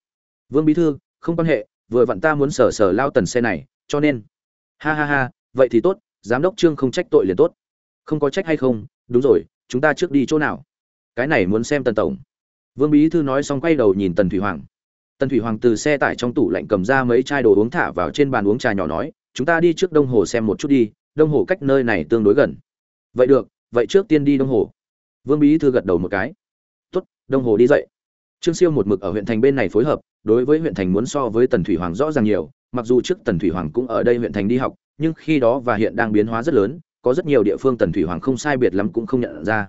S1: vương bí thư, không quan hệ, vừa vặn ta muốn sở sở lao tần xe này, cho nên. Ha ha ha, vậy thì tốt, giám đốc trương không trách tội liền tốt. Không có trách hay không? Đúng rồi, chúng ta trước đi chỗ nào? Cái này muốn xem tần tổng. Vương bí thư nói xong quay đầu nhìn tần thủy hoàng. Tần thủy hoàng từ xe tải trong tủ lạnh cầm ra mấy chai đồ uống thả vào trên bàn uống trà nhỏ nói, chúng ta đi trước đông hồ xem một chút đi, đông hồ cách nơi này tương đối gần. Vậy được vậy trước tiên đi đông hồ. Vương bí thư gật đầu một cái. Tốt, đông hồ đi dậy. Trương siêu một mực ở huyện thành bên này phối hợp, đối với huyện thành muốn so với tần thủy hoàng rõ ràng nhiều, mặc dù trước tần thủy hoàng cũng ở đây huyện thành đi học, nhưng khi đó và hiện đang biến hóa rất lớn, có rất nhiều địa phương tần thủy hoàng không sai biệt lắm cũng không nhận ra.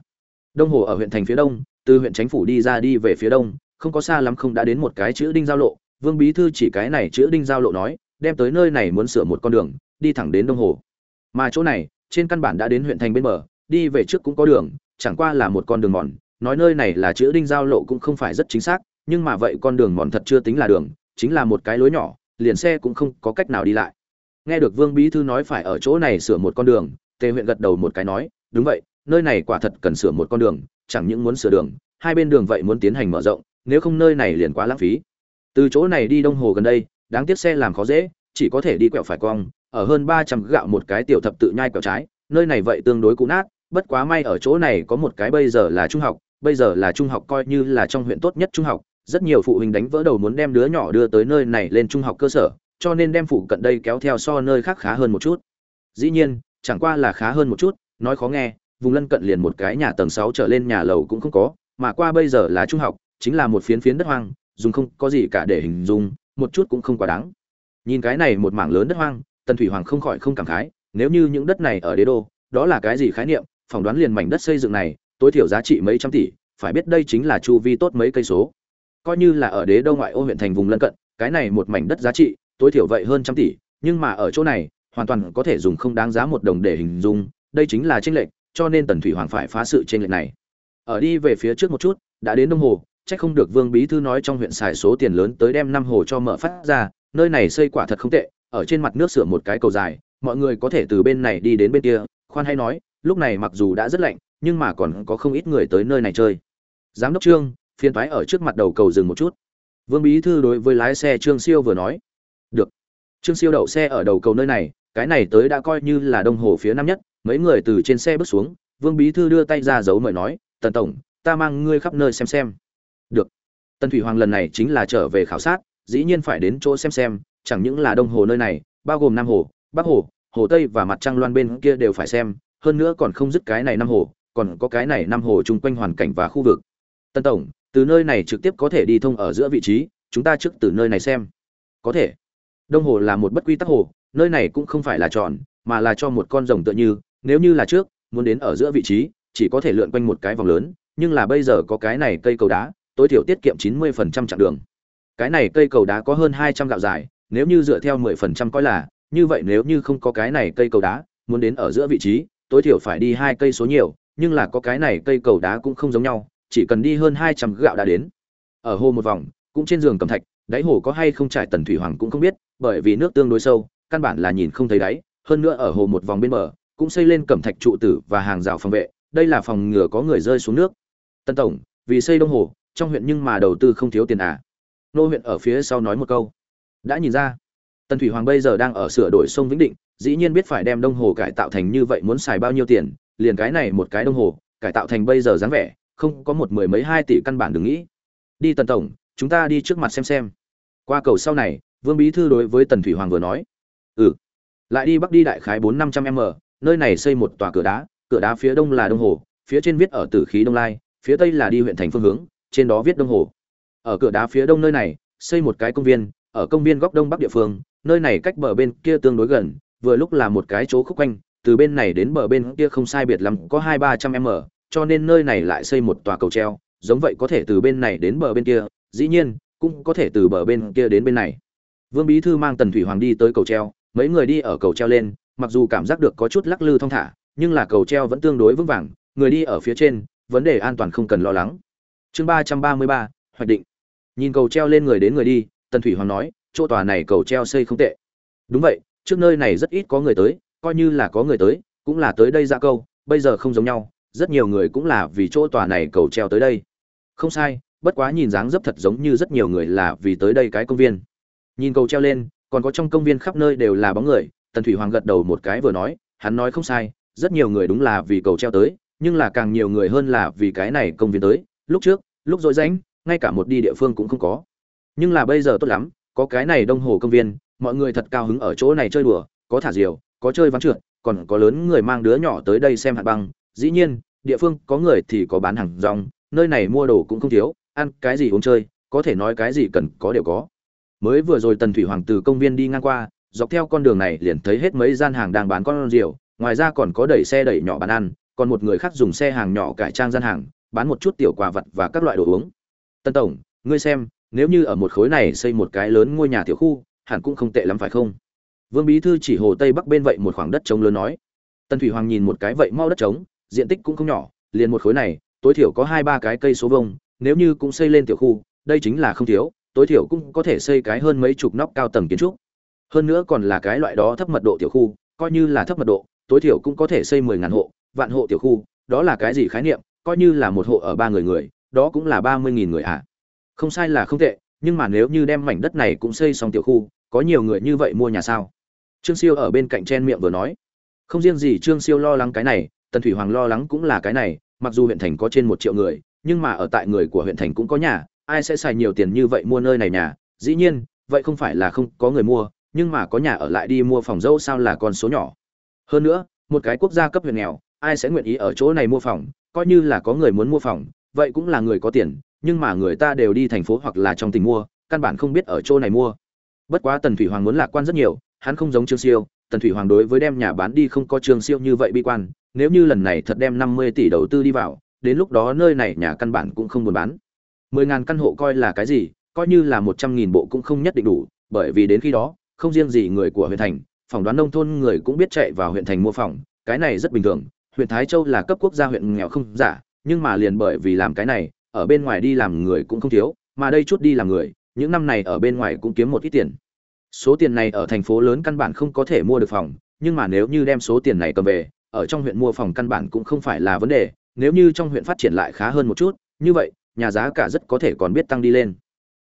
S1: Đông hồ ở huyện thành phía đông, từ huyện chính phủ đi ra đi về phía đông, không có xa lắm không đã đến một cái chữ đinh giao lộ. Vương bí thư chỉ cái này chữ đinh giao lộ nói, đem tới nơi này muốn sửa một con đường, đi thẳng đến đông hồ. Mà chỗ này, trên căn bản đã đến huyện thành bên bờ đi về trước cũng có đường, chẳng qua là một con đường mòn. Nói nơi này là chữ đinh giao lộ cũng không phải rất chính xác, nhưng mà vậy con đường mòn thật chưa tính là đường, chính là một cái lối nhỏ, liền xe cũng không có cách nào đi lại. Nghe được vương bí thư nói phải ở chỗ này sửa một con đường, tề huyện gật đầu một cái nói, đúng vậy, nơi này quả thật cần sửa một con đường, chẳng những muốn sửa đường, hai bên đường vậy muốn tiến hành mở rộng, nếu không nơi này liền quá lãng phí. Từ chỗ này đi đông hồ gần đây, đáng tiếc xe làm khó dễ, chỉ có thể đi quẹo phải cong, ở hơn ba trăm gạo một cái tiểu thập tự nhai quẹo trái, nơi này vậy tương đối cũ nát bất quá may ở chỗ này có một cái bây giờ là trung học, bây giờ là trung học coi như là trong huyện tốt nhất trung học, rất nhiều phụ huynh đánh vỡ đầu muốn đem đứa nhỏ đưa tới nơi này lên trung học cơ sở, cho nên đem phụ cận đây kéo theo so nơi khác khá hơn một chút. Dĩ nhiên, chẳng qua là khá hơn một chút, nói khó nghe, vùng lân cận liền một cái nhà tầng sáu trở lên nhà lầu cũng không có, mà qua bây giờ là trung học, chính là một phiến phiến đất hoang, dùng không có gì cả để hình dung, một chút cũng không quá đáng. Nhìn cái này một mảng lớn đất hoang, tần thủy hoàng không khỏi không cảm khái, nếu như những đất này ở đế đô, đó là cái gì khái niệm phỏng đoán liền mảnh đất xây dựng này, tối thiểu giá trị mấy trăm tỷ, phải biết đây chính là chu vi tốt mấy cây số. Coi như là ở đế đô ngoại ô huyện thành vùng lân cận, cái này một mảnh đất giá trị, tối thiểu vậy hơn trăm tỷ, nhưng mà ở chỗ này, hoàn toàn có thể dùng không đáng giá một đồng để hình dung, đây chính là tranh lệch, cho nên tần thủy hoàng phải phá sự tranh lệch này. Ở đi về phía trước một chút, đã đến đông hồ, chắc không được vương bí thư nói trong huyện xài số tiền lớn tới đem năm hồ cho mở phát ra, nơi này xây quả thật không tệ, ở trên mặt nước sửa một cái cầu dài, mọi người có thể từ bên này đi đến bên kia, khoan hay nói lúc này mặc dù đã rất lạnh, nhưng mà còn có không ít người tới nơi này chơi. Giám đốc trương phiên toái ở trước mặt đầu cầu dừng một chút. Vương bí thư đối với lái xe trương siêu vừa nói. Được. Trương siêu đậu xe ở đầu cầu nơi này, cái này tới đã coi như là đông hồ phía nam nhất, mấy người từ trên xe bước xuống, vương bí thư đưa tay ra giấu mời nói, tần tổng, ta mang ngươi khắp nơi xem xem. Được. Tần thủy hoàng lần này chính là trở về khảo sát, dĩ nhiên phải đến chỗ xem xem, chẳng những là đông hồ nơi này, bao gồm nam hồ, bắc hồ hồ tây và mặt trăng loan bên kia đều phải xem hơn nữa còn không dứt cái này năm hồ, còn có cái này năm hồ chung quanh hoàn cảnh và khu vực. Tân tổng, từ nơi này trực tiếp có thể đi thông ở giữa vị trí, chúng ta trước từ nơi này xem. Có thể. Đông hồ là một bất quy tắc hồ, nơi này cũng không phải là tròn, mà là cho một con rồng tựa như, nếu như là trước, muốn đến ở giữa vị trí, chỉ có thể lượn quanh một cái vòng lớn, nhưng là bây giờ có cái này cây cầu đá, tối thiểu tiết kiệm 90% chặng đường. Cái này cây cầu đá có hơn 200 gạo dài, nếu như dựa theo 10% coi là, như vậy nếu như không có cái này cây cầu đá, muốn đến ở giữa vị trí tối thiểu phải đi hai cây số nhiều, nhưng là có cái này cây cầu đá cũng không giống nhau, chỉ cần đi hơn 200 gạo đã đến. Ở hồ một vòng, cũng trên giường cầm thạch, đáy hồ có hay không trải tần thủy hoàng cũng không biết, bởi vì nước tương đối sâu, căn bản là nhìn không thấy đáy. Hơn nữa ở hồ một vòng bên bờ, cũng xây lên cẩm thạch trụ tử và hàng rào phòng vệ, đây là phòng ngừa có người rơi xuống nước. Tân tổng, vì xây đông hồ, trong huyện nhưng mà đầu tư không thiếu tiền à? Nô huyện ở phía sau nói một câu. Đã nhìn ra. Tần thủy hoàng bây giờ đang ở sửa đổi sông vĩnh định dĩ nhiên biết phải đem đồng hồ cải tạo thành như vậy muốn xài bao nhiêu tiền, liền cái này một cái đồng hồ, cải tạo thành bây giờ dáng vẻ, không có một mười mấy hai tỷ căn bản đừng nghĩ. Đi tần tổng, chúng ta đi trước mặt xem xem. Qua cầu sau này, vương bí thư đối với tần thủy hoàng vừa nói. Ừ. Lại đi bắc đi đại khái bốn năm trăm m, nơi này xây một tòa cửa đá cửa đá phía đông là đông hồ, phía trên viết ở tử khí đông lai, phía tây là đi huyện thành phương hướng, trên đó viết đông hồ. Ở cửa đá phía đông nơi này, xây một cái công viên, ở công viên góc đông bắc địa phương, nơi này cách bờ bên kia tương đối gần vừa lúc là một cái chỗ khúc quanh, từ bên này đến bờ bên kia không sai biệt lắm, có hai ba trăm m cho nên nơi này lại xây một tòa cầu treo, giống vậy có thể từ bên này đến bờ bên kia, dĩ nhiên, cũng có thể từ bờ bên kia đến bên này. Vương bí thư mang tần thủy hoàng đi tới cầu treo, mấy người đi ở cầu treo lên, mặc dù cảm giác được có chút lắc lư thong thả, nhưng là cầu treo vẫn tương đối vững vàng, người đi ở phía trên, vấn đề an toàn không cần lo lắng. Chương ba trăm ba mươi ba, hoạch định. Nhìn cầu treo lên người đến người đi, tần thủy hoàng nói, chỗ tòa này cầu treo xây không tệ. Đúng vậy trước nơi này rất ít có người tới, coi như là có người tới, cũng là tới đây ra câu, bây giờ không giống nhau, rất nhiều người cũng là vì chỗ tòa này cầu treo tới đây. Không sai, bất quá nhìn dáng dấp thật giống như rất nhiều người là vì tới đây cái công viên. Nhìn cầu treo lên, còn có trong công viên khắp nơi đều là bóng người, tần thủy hoàng gật đầu một cái vừa nói, hắn nói không sai, rất nhiều người đúng là vì cầu treo tới, nhưng là càng nhiều người hơn là vì cái này công viên tới, lúc trước, lúc rỗi rãnh, ngay cả một đi địa phương cũng không có. Nhưng là bây giờ tốt lắm, có cái này đông hồ công viên mọi người thật cao hứng ở chỗ này chơi đùa, có thả diều, có chơi ván trượt, còn có lớn người mang đứa nhỏ tới đây xem hạt băng. Dĩ nhiên, địa phương có người thì có bán hàng rong, nơi này mua đồ cũng không thiếu, ăn cái gì uống chơi, có thể nói cái gì cần có đều có. Mới vừa rồi tần thủy hoàng từ công viên đi ngang qua, dọc theo con đường này liền thấy hết mấy gian hàng đang bán con rượu, ngoài ra còn có đẩy xe đẩy nhỏ bán ăn, còn một người khác dùng xe hàng nhỏ cải trang gian hàng, bán một chút tiểu quà vật và các loại đồ uống. Tân tổng, ngươi xem, nếu như ở một khối này xây một cái lớn ngôi nhà tiểu khu hẳn cũng không tệ lắm phải không? Vương bí thư chỉ hồ tây bắc bên vậy một khoảng đất trống lớn nói. Tân thủy hoàng nhìn một cái vậy mau đất trống, diện tích cũng không nhỏ, liền một khối này, tối thiểu có hai ba cái cây số vông nếu như cũng xây lên tiểu khu, đây chính là không thiếu, tối thiểu cũng có thể xây cái hơn mấy chục nóc cao tầng kiến trúc. Hơn nữa còn là cái loại đó thấp mật độ tiểu khu, coi như là thấp mật độ, tối thiểu cũng có thể xây mười ngàn hộ, vạn hộ tiểu khu, đó là cái gì khái niệm, coi như là một hộ ở ba người người, đó cũng là ba mươi nghìn người ạ à. không sai là không tệ, nhưng mà nếu như đem mảnh đất này cũng xây xong tiểu khu có nhiều người như vậy mua nhà sao? Trương siêu ở bên cạnh chen miệng vừa nói. Không riêng gì trương siêu lo lắng cái này, tần thủy hoàng lo lắng cũng là cái này, mặc dù huyện thành có trên một triệu người, nhưng mà ở tại người của huyện thành cũng có nhà, ai sẽ xài nhiều tiền như vậy mua nơi này nhà? Dĩ nhiên, vậy không phải là không có người mua, nhưng mà có nhà ở lại đi mua phòng dâu sao là con số nhỏ. Hơn nữa, một cái quốc gia cấp huyện nghèo, ai sẽ nguyện ý ở chỗ này mua phòng? Coi như là có người muốn mua phòng, vậy cũng là người có tiền, nhưng mà người ta đều đi thành phố hoặc là trong tỉnh mua, căn bản không biết ở chỗ này mua bất quá tần thủy hoàng muốn lạc quan rất nhiều, hắn không giống trương siêu, tần thủy hoàng đối với đem nhà bán đi không có trương siêu như vậy bi quan, nếu như lần này thật đem năm mươi tỷ đầu tư đi vào, đến lúc đó nơi này nhà căn bản cũng không muốn bán. mười ngàn căn hộ coi là cái gì, coi như là một trăm nghìn bộ cũng không nhất định đủ, bởi vì đến khi đó, không riêng gì người của huyện thành, phỏng đoán nông thôn người cũng biết chạy vào huyện thành mua phòng, cái này rất bình thường, huyện thái châu là cấp quốc gia huyện nghèo không giả, nhưng mà liền bởi vì làm cái này, ở bên ngoài đi làm người cũng không thiếu, mà đây chút đi làm người những năm này ở bên ngoài cũng kiếm một ít tiền. Số tiền này ở thành phố lớn căn bản không có thể mua được phòng, nhưng mà nếu như đem số tiền này cầm về, ở trong huyện mua phòng căn bản cũng không phải là vấn đề, nếu như trong huyện phát triển lại khá hơn một chút, như vậy, nhà giá cả rất có thể còn biết tăng đi lên.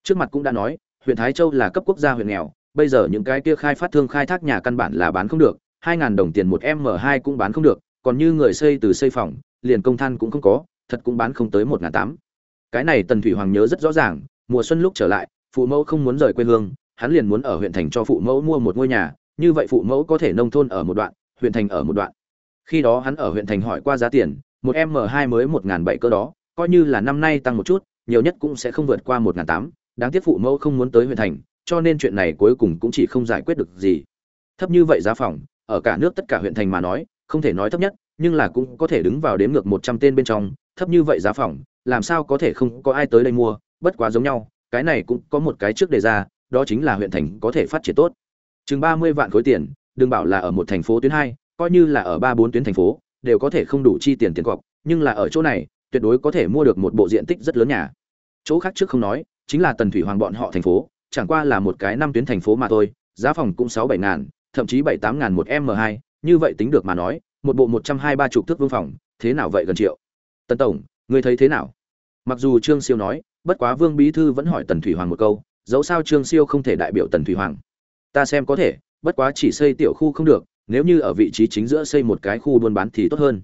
S1: Trước mặt cũng đã nói, huyện thái châu là cấp quốc gia huyện nghèo, bây giờ những cái kia khai phát thương khai thác nhà căn bản là bán không được, hai ngàn đồng tiền một m hai cũng bán không được, còn như người xây từ xây phòng, liền công than cũng không có, thật cũng bán không tới một ngàn tám. Cái này tần thủy hoàng nhớ rất rõ ràng mùa xuân lúc trở lại, phụ mẫu không muốn rời quê hương, hắn liền muốn ở huyện thành cho phụ mẫu mua một ngôi nhà, như vậy phụ mẫu có thể nông thôn ở một đoạn, huyện thành ở một đoạn. Khi đó hắn ở huyện thành hỏi qua giá tiền, một m hai mới một ngàn bảy cơ đó, coi như là năm nay tăng một chút, nhiều nhất cũng sẽ không vượt qua một ngàn tám, đáng tiếc phụ mẫu không muốn tới huyện thành, cho nên chuyện này cuối cùng cũng chỉ không giải quyết được gì. Thấp như vậy giá phòng, ở cả nước tất cả huyện thành mà nói, không thể nói thấp nhất, nhưng là cũng có thể đứng vào đếm ngược một trăm tên bên trong, thấp như vậy giá phòng, làm sao có thể không có ai tới đây mua bất quá giống nhau, cái này cũng có một cái trước đề ra, đó chính là huyện thành có thể phát triển tốt. Chừng ba mươi vạn khối tiền, đừng bảo là ở một thành phố tuyến hai, coi như là ở ba bốn tuyến thành phố, đều có thể không đủ chi tiền tiền cọc, nhưng là ở chỗ này, tuyệt đối có thể mua được một bộ diện tích rất lớn nhà. Chỗ khác trước không nói, chính là tần thủy hoàng bọn họ thành phố, chẳng qua là một cái năm tuyến thành phố mà thôi, giá phòng cũng sáu bảy ngàn, thậm chí bảy tám ngàn một m hai, như vậy tính được mà nói, một bộ một trăm hai ba chục thước vương phòng, thế nào vậy gần triệu? Tần tổng, ngươi thấy thế nào? Mặc dù trương siêu nói bất quá vương bí thư vẫn hỏi tần thủy hoàng một câu, dẫu sao trương siêu không thể đại biểu tần thủy hoàng. Ta xem có thể, bất quá chỉ xây tiểu khu không được, nếu như ở vị trí chính giữa xây một cái khu buôn bán thì tốt hơn.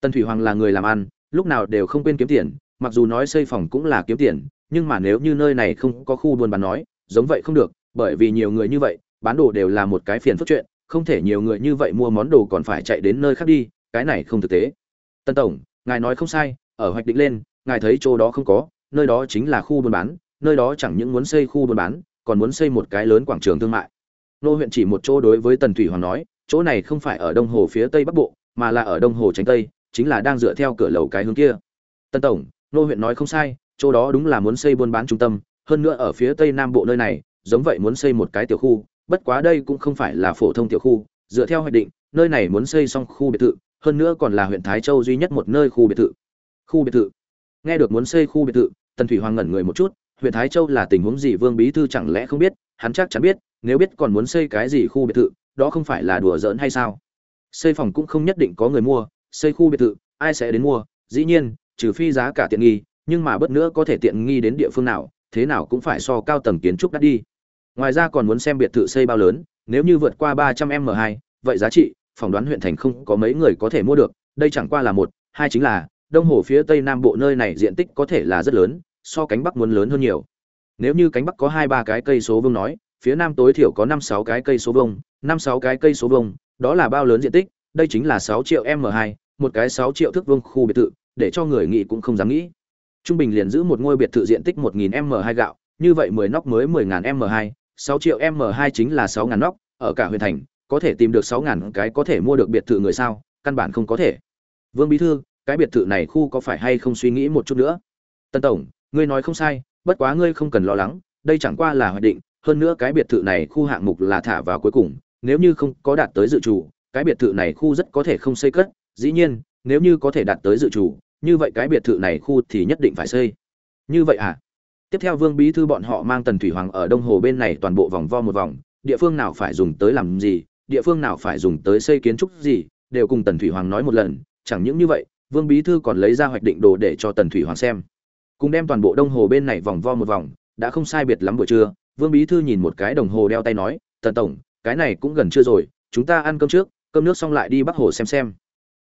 S1: Tần thủy hoàng là người làm ăn, lúc nào đều không quên kiếm tiền, mặc dù nói xây phòng cũng là kiếm tiền, nhưng mà nếu như nơi này không có khu buôn bán nói, giống vậy không được, bởi vì nhiều người như vậy, bán đồ đều là một cái phiền phức chuyện, không thể nhiều người như vậy mua món đồ còn phải chạy đến nơi khác đi, cái này không thực tế. Tân tổng, ngài nói không sai, ở hoạch định lên, ngài thấy chỗ đó không có nơi đó chính là khu buôn bán, nơi đó chẳng những muốn xây khu buôn bán, còn muốn xây một cái lớn quảng trường thương mại. Nô huyện chỉ một chỗ đối với tần thủy hoàng nói, chỗ này không phải ở đông hồ phía tây bắc bộ, mà là ở đông hồ tránh tây, chính là đang dựa theo cửa lầu cái hướng kia. Tần tổng, nô huyện nói không sai, chỗ đó đúng là muốn xây buôn bán trung tâm, hơn nữa ở phía tây nam bộ nơi này, giống vậy muốn xây một cái tiểu khu, bất quá đây cũng không phải là phổ thông tiểu khu, dựa theo hoạch định, nơi này muốn xây xong khu biệt thự, hơn nữa còn là huyện thái châu duy nhất một nơi khu biệt thự. Khu biệt thự nghe được muốn xây khu biệt thự, tần thủy hoàng ngẩn người một chút, huyện thái châu là tình huống gì vương bí thư chẳng lẽ không biết, hắn chắc chắn biết, nếu biết còn muốn xây cái gì khu biệt thự, đó không phải là đùa giỡn hay sao? Xây phòng cũng không nhất định có người mua, xây khu biệt thự, ai sẽ đến mua? Dĩ nhiên, trừ phi giá cả tiện nghi, nhưng mà bất nữa có thể tiện nghi đến địa phương nào, thế nào cũng phải so cao tầng kiến trúc đắt đi. Ngoài ra còn muốn xem biệt thự xây bao lớn, nếu như vượt qua ba trăm m hai, vậy giá trị, phỏng đoán huyện thành không có mấy người có thể mua được, đây chẳng qua là một, hai chính là đông hồ phía tây nam bộ nơi này diện tích có thể là rất lớn, so cánh bắc muốn lớn hơn nhiều. Nếu như cánh bắc có hai ba cái cây số vương nói, phía nam tối thiểu có năm sáu cái cây số vông năm sáu cái cây số vông đó là bao lớn diện tích, đây chính là sáu triệu m hai, một cái sáu triệu thước vuông khu biệt thự, để cho người nghĩ cũng không dám nghĩ. Trung bình liền giữ một ngôi biệt thự diện tích một nghìn m hai gạo, như vậy mười nóc mới mười ngàn m hai, sáu triệu m hai chính là sáu ngàn nóc, ở cả huyện thành, có thể tìm được sáu ngàn cái có thể mua được biệt thự người sao, căn bản không có thể. Vương bí thư cái biệt thự này khu có phải hay không suy nghĩ một chút nữa? Tân tổng, ngươi nói không sai, bất quá ngươi không cần lo lắng, đây chẳng qua là hoạch định, hơn nữa cái biệt thự này khu hạng mục là thả vào cuối cùng, nếu như không có đạt tới dự chủ cái biệt thự này khu rất có thể không xây cất, dĩ nhiên, nếu như có thể đạt tới dự chủ như vậy cái biệt thự này khu thì nhất định phải xây. Như vậy à? Tiếp theo vương bí thư bọn họ mang tần thủy hoàng ở đông hồ bên này toàn bộ vòng vo một vòng, địa phương nào phải dùng tới làm gì, địa phương nào phải dùng tới xây kiến trúc gì, đều cùng tần thủy hoàng nói một lần, chẳng những như vậy vương bí thư còn lấy ra hoạch định đồ để cho tần thủy hoàng xem. Cùng đem toàn bộ đông hồ bên này vòng vo một vòng, đã không sai biệt lắm buổi trưa, vương bí thư nhìn một cái đồng hồ đeo tay nói, tần tổng, cái này cũng gần trưa rồi, chúng ta ăn cơm trước, cơm nước xong lại đi bắc hồ xem xem.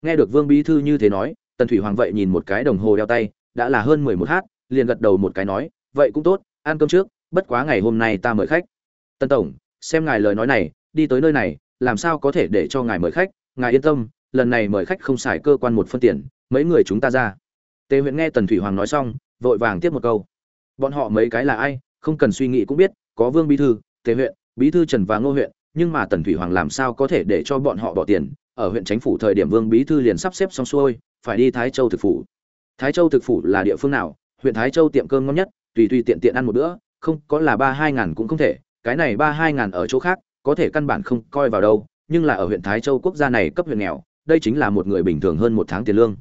S1: Nghe được vương bí thư như thế nói, tần thủy hoàng vậy nhìn một cái đồng hồ đeo tay, đã là hơn mười một h liền gật đầu một cái nói, vậy cũng tốt, ăn cơm trước, bất quá ngày hôm nay ta mời khách. Tần tổng, xem ngài lời nói này, đi tới nơi này, làm sao có thể để cho ngài mời khách, ngài yên tâm lần này mời khách không xài cơ quan một phân tiền, mấy người chúng ta ra. Tề huyện nghe tần thủy hoàng nói xong, vội vàng tiếp một câu. Bọn họ mấy cái là ai, không cần suy nghĩ cũng biết, có vương bí thư, tề huyện bí thư trần và ngô huyện nhưng mà tần thủy hoàng làm sao có thể để cho bọn họ bỏ tiền? Ở huyện chính phủ thời điểm vương bí thư liền sắp xếp xong xuôi, phải đi thái châu thực phủ. Thái châu thực phủ là địa phương nào? Huyện thái châu tiệm cơm ngon nhất, tùy tùy tiện tiện ăn một bữa, không có là ba hai ngàn cũng không thể. Cái này ba hai ngàn ở chỗ khác, có thể căn bản không coi vào đâu, nhưng là ở huyện thái châu quốc gia này cấp huyện nghèo đây chính là một người bình thường hơn một tháng tiền lương.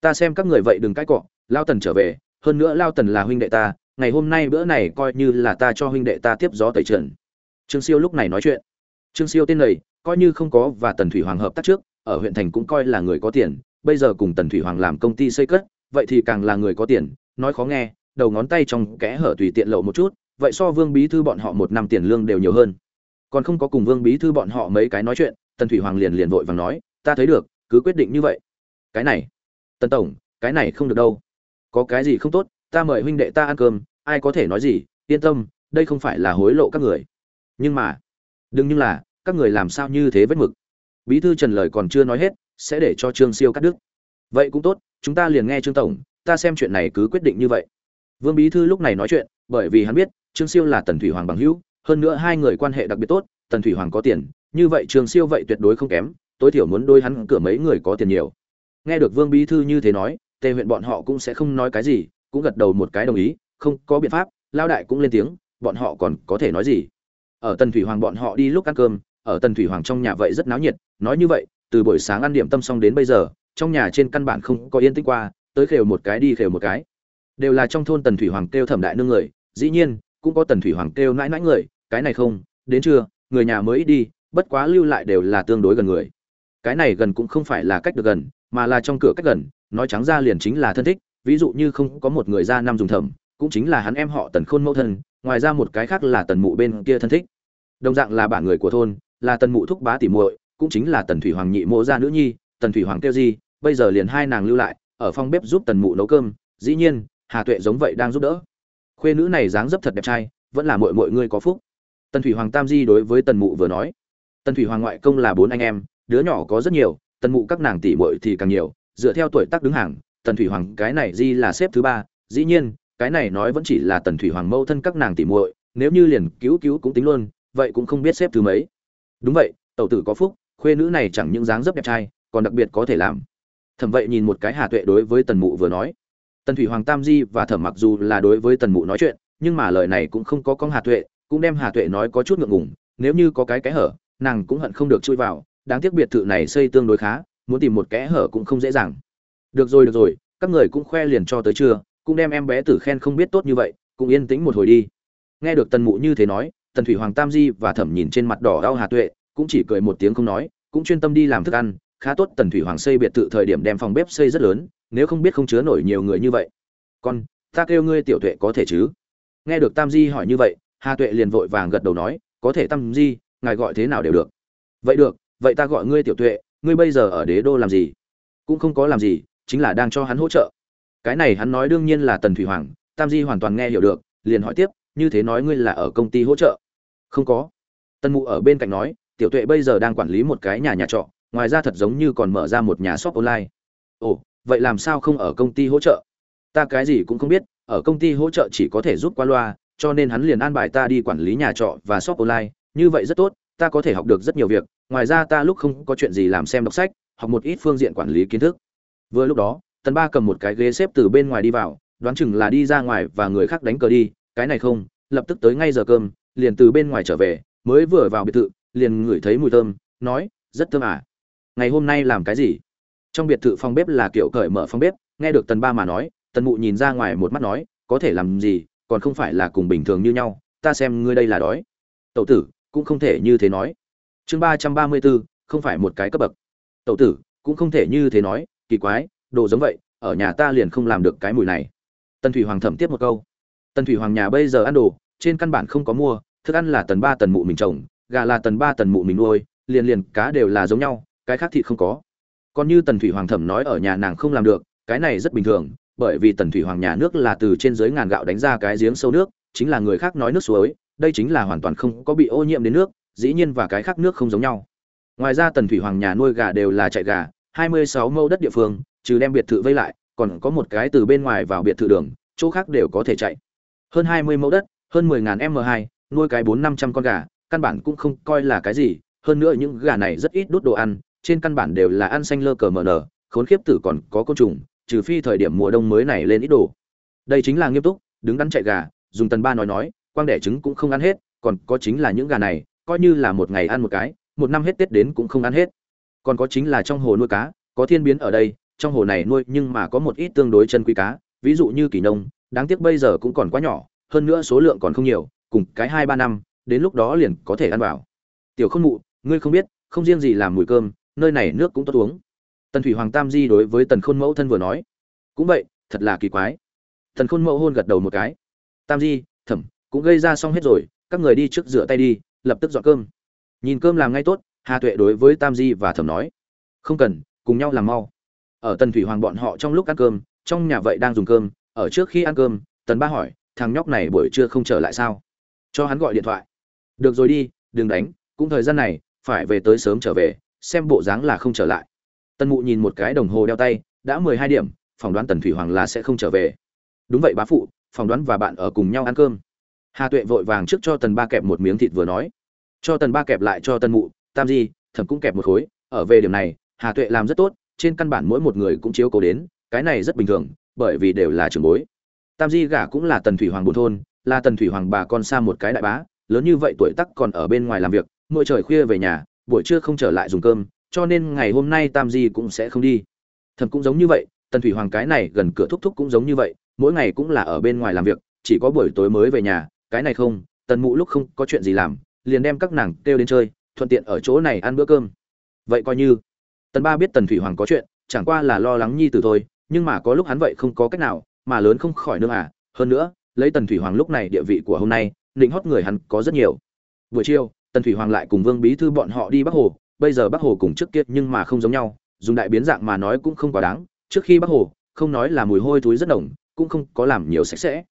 S1: Ta xem các người vậy đừng cãi cọ, lao tần trở về, hơn nữa lao tần là huynh đệ ta, ngày hôm nay bữa này coi như là ta cho huynh đệ ta tiếp gió tẩy trần. Trương siêu lúc này nói chuyện. Trương siêu tên này, coi như không có và tần thủy hoàng hợp tác trước, ở huyện thành cũng coi là người có tiền, bây giờ cùng tần thủy hoàng làm công ty xây cất, vậy thì càng là người có tiền, nói khó nghe, đầu ngón tay trong kẽ hở tùy tiện lộ một chút, vậy so vương bí thư bọn họ một năm tiền lương đều nhiều hơn. Còn không có cùng vương bí thư bọn họ mấy cái nói chuyện, tần thủy hoàng liền liền vội vàng nói ta thấy được, cứ quyết định như vậy. Cái này, tần tổng, cái này không được đâu. Có cái gì không tốt, ta mời huynh đệ ta ăn cơm, ai có thể nói gì, yên tâm, đây không phải là hối lộ các người. Nhưng mà, đừng như là, các người làm sao như thế vết mực. Bí thư trần lời còn chưa nói hết, sẽ để cho trương siêu cắt đứt. Vậy cũng tốt, chúng ta liền nghe trương tổng, ta xem chuyện này cứ quyết định như vậy. Vương bí thư lúc này nói chuyện, bởi vì hắn biết, trương siêu là tần thủy hoàng bằng hữu, hơn nữa hai người quan hệ đặc biệt tốt, tần thủy hoàng có tiền, như vậy trương siêu vậy tuyệt đối không kém tối thiểu muốn đôi hắn cửa mấy người có tiền nhiều. Nghe được vương bí thư như thế nói, tề huyện bọn họ cũng sẽ không nói cái gì, cũng gật đầu một cái đồng ý, không có biện pháp, lao đại cũng lên tiếng, bọn họ còn có thể nói gì? Ở tần thủy hoàng bọn họ đi lúc ăn cơm, ở tần thủy hoàng trong nhà vậy rất náo nhiệt, nói như vậy, từ buổi sáng ăn điểm tâm xong đến bây giờ, trong nhà trên căn bản không có yên tĩnh qua, tới khều một cái đi khều một cái. Đều là trong thôn tần thủy hoàng kêu thẩm đại nương người, dĩ nhiên, cũng có tần thủy hoàng kêu nãi nãi người, cái này không, đến trưa, người nhà mới đi, bất quá lưu lại đều là tương đối gần người cái này gần cũng không phải là cách được gần, mà là trong cửa cách gần, nói trắng ra liền chính là thân thích, ví dụ như không có một người ra năm dùng thẩm, cũng chính là hắn em họ tần khôn mẫu thân, ngoài ra một cái khác là tần mụ bên kia thân thích. Đồng dạng là bản người của thôn, là tần mụ thúc bá tỉ muội, cũng chính là tần thủy hoàng nhị mộ gia nữ nhi, tần thủy hoàng kêu di, bây giờ liền hai nàng lưu lại, ở phòng bếp giúp tần mụ nấu cơm, dĩ nhiên, hà tuệ giống vậy đang giúp đỡ. Khuê nữ này dáng dấp thật đẹp trai, vẫn là mọi mọi người có phúc. Tần thủy hoàng tam di đối với tần mụ vừa nói. Tần thủy hoàng ngoại công là bốn anh em đứa nhỏ có rất nhiều, tần mụ các nàng tỷ muội thì càng nhiều, dựa theo tuổi tác đứng hàng, tần thủy hoàng cái này di là xếp thứ ba, dĩ nhiên, cái này nói vẫn chỉ là tần thủy hoàng mâu thân các nàng tỷ muội, nếu như liền cứu cứu cũng tính luôn, vậy cũng không biết xếp thứ mấy. Đúng vậy, tẩu tử có phúc, khuê nữ này chẳng những dáng dấp đẹp trai, còn đặc biệt có thể làm. Thẩm vậy nhìn một cái hà tuệ đối với tần mụ vừa nói. Tần thủy hoàng tam di và thẩm mặc dù là đối với tần mụ nói chuyện, nhưng mà lời này cũng không có con hà tuệ, cũng đem hà tuệ nói có chút ngượng ngùng, nếu như có cái cái hở, nàng cũng hận không được chui vào đáng tiếc biệt thự này xây tương đối khá, muốn tìm một kẽ hở cũng không dễ dàng. Được rồi được rồi, các người cũng khoe liền cho tới trưa, cũng đem em bé tử khen không biết tốt như vậy, cũng yên tĩnh một hồi đi. Nghe được tần mụ như thế nói, tần thủy hoàng tam di và thẩm nhìn trên mặt đỏ đau hà tuệ, cũng chỉ cười một tiếng không nói, cũng chuyên tâm đi làm thức ăn. Khá tốt, tần thủy hoàng xây biệt thự thời điểm đem phòng bếp xây rất lớn, nếu không biết không chứa nổi nhiều người như vậy. Con, ta kêu ngươi tiểu tuệ có thể chứ? Nghe được tam di hỏi như vậy, hà tuệ liền vội vàng gật đầu nói, có thể tam di, ngài gọi thế nào đều được. Vậy được vậy ta gọi ngươi tiểu tuệ, ngươi bây giờ ở đế đô làm gì? Cũng không có làm gì, chính là đang cho hắn hỗ trợ. Cái này hắn nói đương nhiên là tần thủy hoàng, tam di hoàn toàn nghe hiểu được, liền hỏi tiếp, như thế nói ngươi là ở công ty hỗ trợ? Không có. Tần mụ ở bên cạnh nói, tiểu tuệ bây giờ đang quản lý một cái nhà nhà trọ, ngoài ra thật giống như còn mở ra một nhà shop online. Ồ, vậy làm sao không ở công ty hỗ trợ? Ta cái gì cũng không biết, ở công ty hỗ trợ chỉ có thể giúp qua loa, cho nên hắn liền an bài ta đi quản lý nhà trọ và shop online, như vậy rất tốt ta có thể học được rất nhiều việc, ngoài ra ta lúc không có chuyện gì làm xem đọc sách, học một ít phương diện quản lý kiến thức. Vừa lúc đó, tần ba cầm một cái ghế xếp từ bên ngoài đi vào, đoán chừng là đi ra ngoài và người khác đánh cờ đi, cái này không, lập tức tới ngay giờ cơm, liền từ bên ngoài trở về, mới vừa vào biệt thự, liền ngửi thấy mùi thơm, nói, rất thơm à? Ngày hôm nay làm cái gì? Trong biệt thự phòng bếp là kiểu cởi mở phòng bếp, nghe được tần ba mà nói, tần mụ nhìn ra ngoài một mắt nói, có thể làm gì, còn không phải là cùng bình thường như nhau, ta xem ngươi đây là đói. Tậu tử cũng không thể như thế nói. Chương ba trăm ba mươi bốn không phải một cái cấp bậc. Tậu tử, cũng không thể như thế nói, kỳ quái, đồ giống vậy, ở nhà ta liền không làm được cái mùi này. Tần thủy hoàng thẩm tiếp một câu. Tần thủy hoàng nhà bây giờ ăn đồ, trên căn bản không có mua, thức ăn là tần ba tần mụ mình trồng, gà là tần ba tần mụ mình nuôi, liền liền cá đều là giống nhau, cái khác thịt không có. Còn như tần thủy hoàng thẩm nói ở nhà nàng không làm được, cái này rất bình thường, bởi vì tần thủy hoàng nhà nước là từ trên dưới ngàn gạo đánh ra cái giếng sâu nước, chính là người khác nói nước suối đây chính là hoàn toàn không có bị ô nhiễm đến nước, dĩ nhiên và cái khác nước không giống nhau. Ngoài ra tần thủy hoàng nhà nuôi gà đều là chạy gà, hai mươi sáu mẫu đất địa phương, trừ đem biệt thự vây lại, còn có một cái từ bên ngoài vào biệt thự đường, chỗ khác đều có thể chạy. Hơn hai mươi mẫu đất, hơn mười ngàn m hai, nuôi cái bốn năm trăm con gà, căn bản cũng không coi là cái gì, hơn nữa những gà này rất ít đốt đồ ăn, trên căn bản đều là ăn xanh lơ cờ mờ nở, khốn khiếp tử còn có côn trùng, trừ phi thời điểm mùa đông mới này lên ít đồ. Đây chính là nghiêm túc, đứng đắn chạy gà, dùng tần ba nói nói quang đẻ trứng cũng không ăn hết, còn có chính là những gà này, coi như là một ngày ăn một cái, một năm hết tết đến cũng không ăn hết. Còn có chính là trong hồ nuôi cá, có thiên biến ở đây, trong hồ này nuôi nhưng mà có một ít tương đối chân quý cá, ví dụ như kỳ nông, đáng tiếc bây giờ cũng còn quá nhỏ, hơn nữa số lượng còn không nhiều, cùng cái hai ba năm, đến lúc đó liền có thể ăn vào. Tiểu không mụ, ngươi không biết, không riêng gì làm mùi cơm, nơi này nước cũng tốt uống. Tần thủy hoàng tam di đối với tần khôn mẫu thân vừa nói, cũng vậy, thật là kỳ quái. Tần khôn mẫu hôn gật đầu một cái, tam di, thẩm cũng gây ra xong hết rồi, các người đi trước rửa tay đi, lập tức dọn cơm. Nhìn cơm làm ngay tốt, hà tuệ đối với tam di và thẩm nói. Không cần, cùng nhau làm mau. Ở tần thủy hoàng bọn họ trong lúc ăn cơm, trong nhà vậy đang dùng cơm, ở trước khi ăn cơm, tần ba hỏi, thằng nhóc này buổi trưa không trở lại sao? Cho hắn gọi điện thoại. Được rồi đi, đừng đánh, cũng thời gian này, phải về tới sớm trở về, xem bộ dáng là không trở lại. Tần mụ nhìn một cái đồng hồ đeo tay, đã mười hai điểm, phỏng đoán tần thủy hoàng là sẽ không trở về. Đúng vậy bá phụ, phỏng đoán và bạn ở cùng nhau ăn cơm hà tuệ vội vàng trước cho tần ba kẹp một miếng thịt vừa nói. Cho tần ba kẹp lại cho tần mụ, tam di, thẩm cũng kẹp một khối. Ở về điểm này, hà tuệ làm rất tốt, trên căn bản mỗi một người cũng chiếu cố đến, cái này rất bình thường, bởi vì đều là trưởng bối. Tam di gả cũng là tần thủy hoàng buôn thôn, là tần thủy hoàng bà con xa một cái đại bá, lớn như vậy tuổi tắc còn ở bên ngoài làm việc, mỗi trời khuya về nhà, buổi trưa không trở lại dùng cơm, cho nên ngày hôm nay tam di cũng sẽ không đi. Thầm cũng giống như vậy, tần thủy hoàng cái này gần cửa thúc thúc cũng giống như vậy, mỗi ngày cũng là ở bên ngoài làm việc, chỉ có buổi tối mới về nhà cái này không, tần mụ lúc không có chuyện gì làm, liền đem các nàng kêu đến chơi, thuận tiện ở chỗ này ăn bữa cơm. Vậy coi như. Tần ba biết tần thủy hoàng có chuyện, chẳng qua là lo lắng nhi từ thôi, nhưng mà có lúc hắn vậy không có cách nào, mà lớn không khỏi nương à. Hơn nữa, lấy tần thủy hoàng lúc này địa vị của hôm nay định hót người hắn có rất nhiều. Buổi chiều, tần thủy hoàng lại cùng vương bí thư bọn họ đi bắc hồ, bây giờ bắc hồ cùng trước kia nhưng mà không giống nhau, dùng đại biến dạng mà nói cũng không quá đáng, trước khi bắc hồ, không nói là mùi hôi thối rất đồng cũng không có làm nhiều sạch sẽ.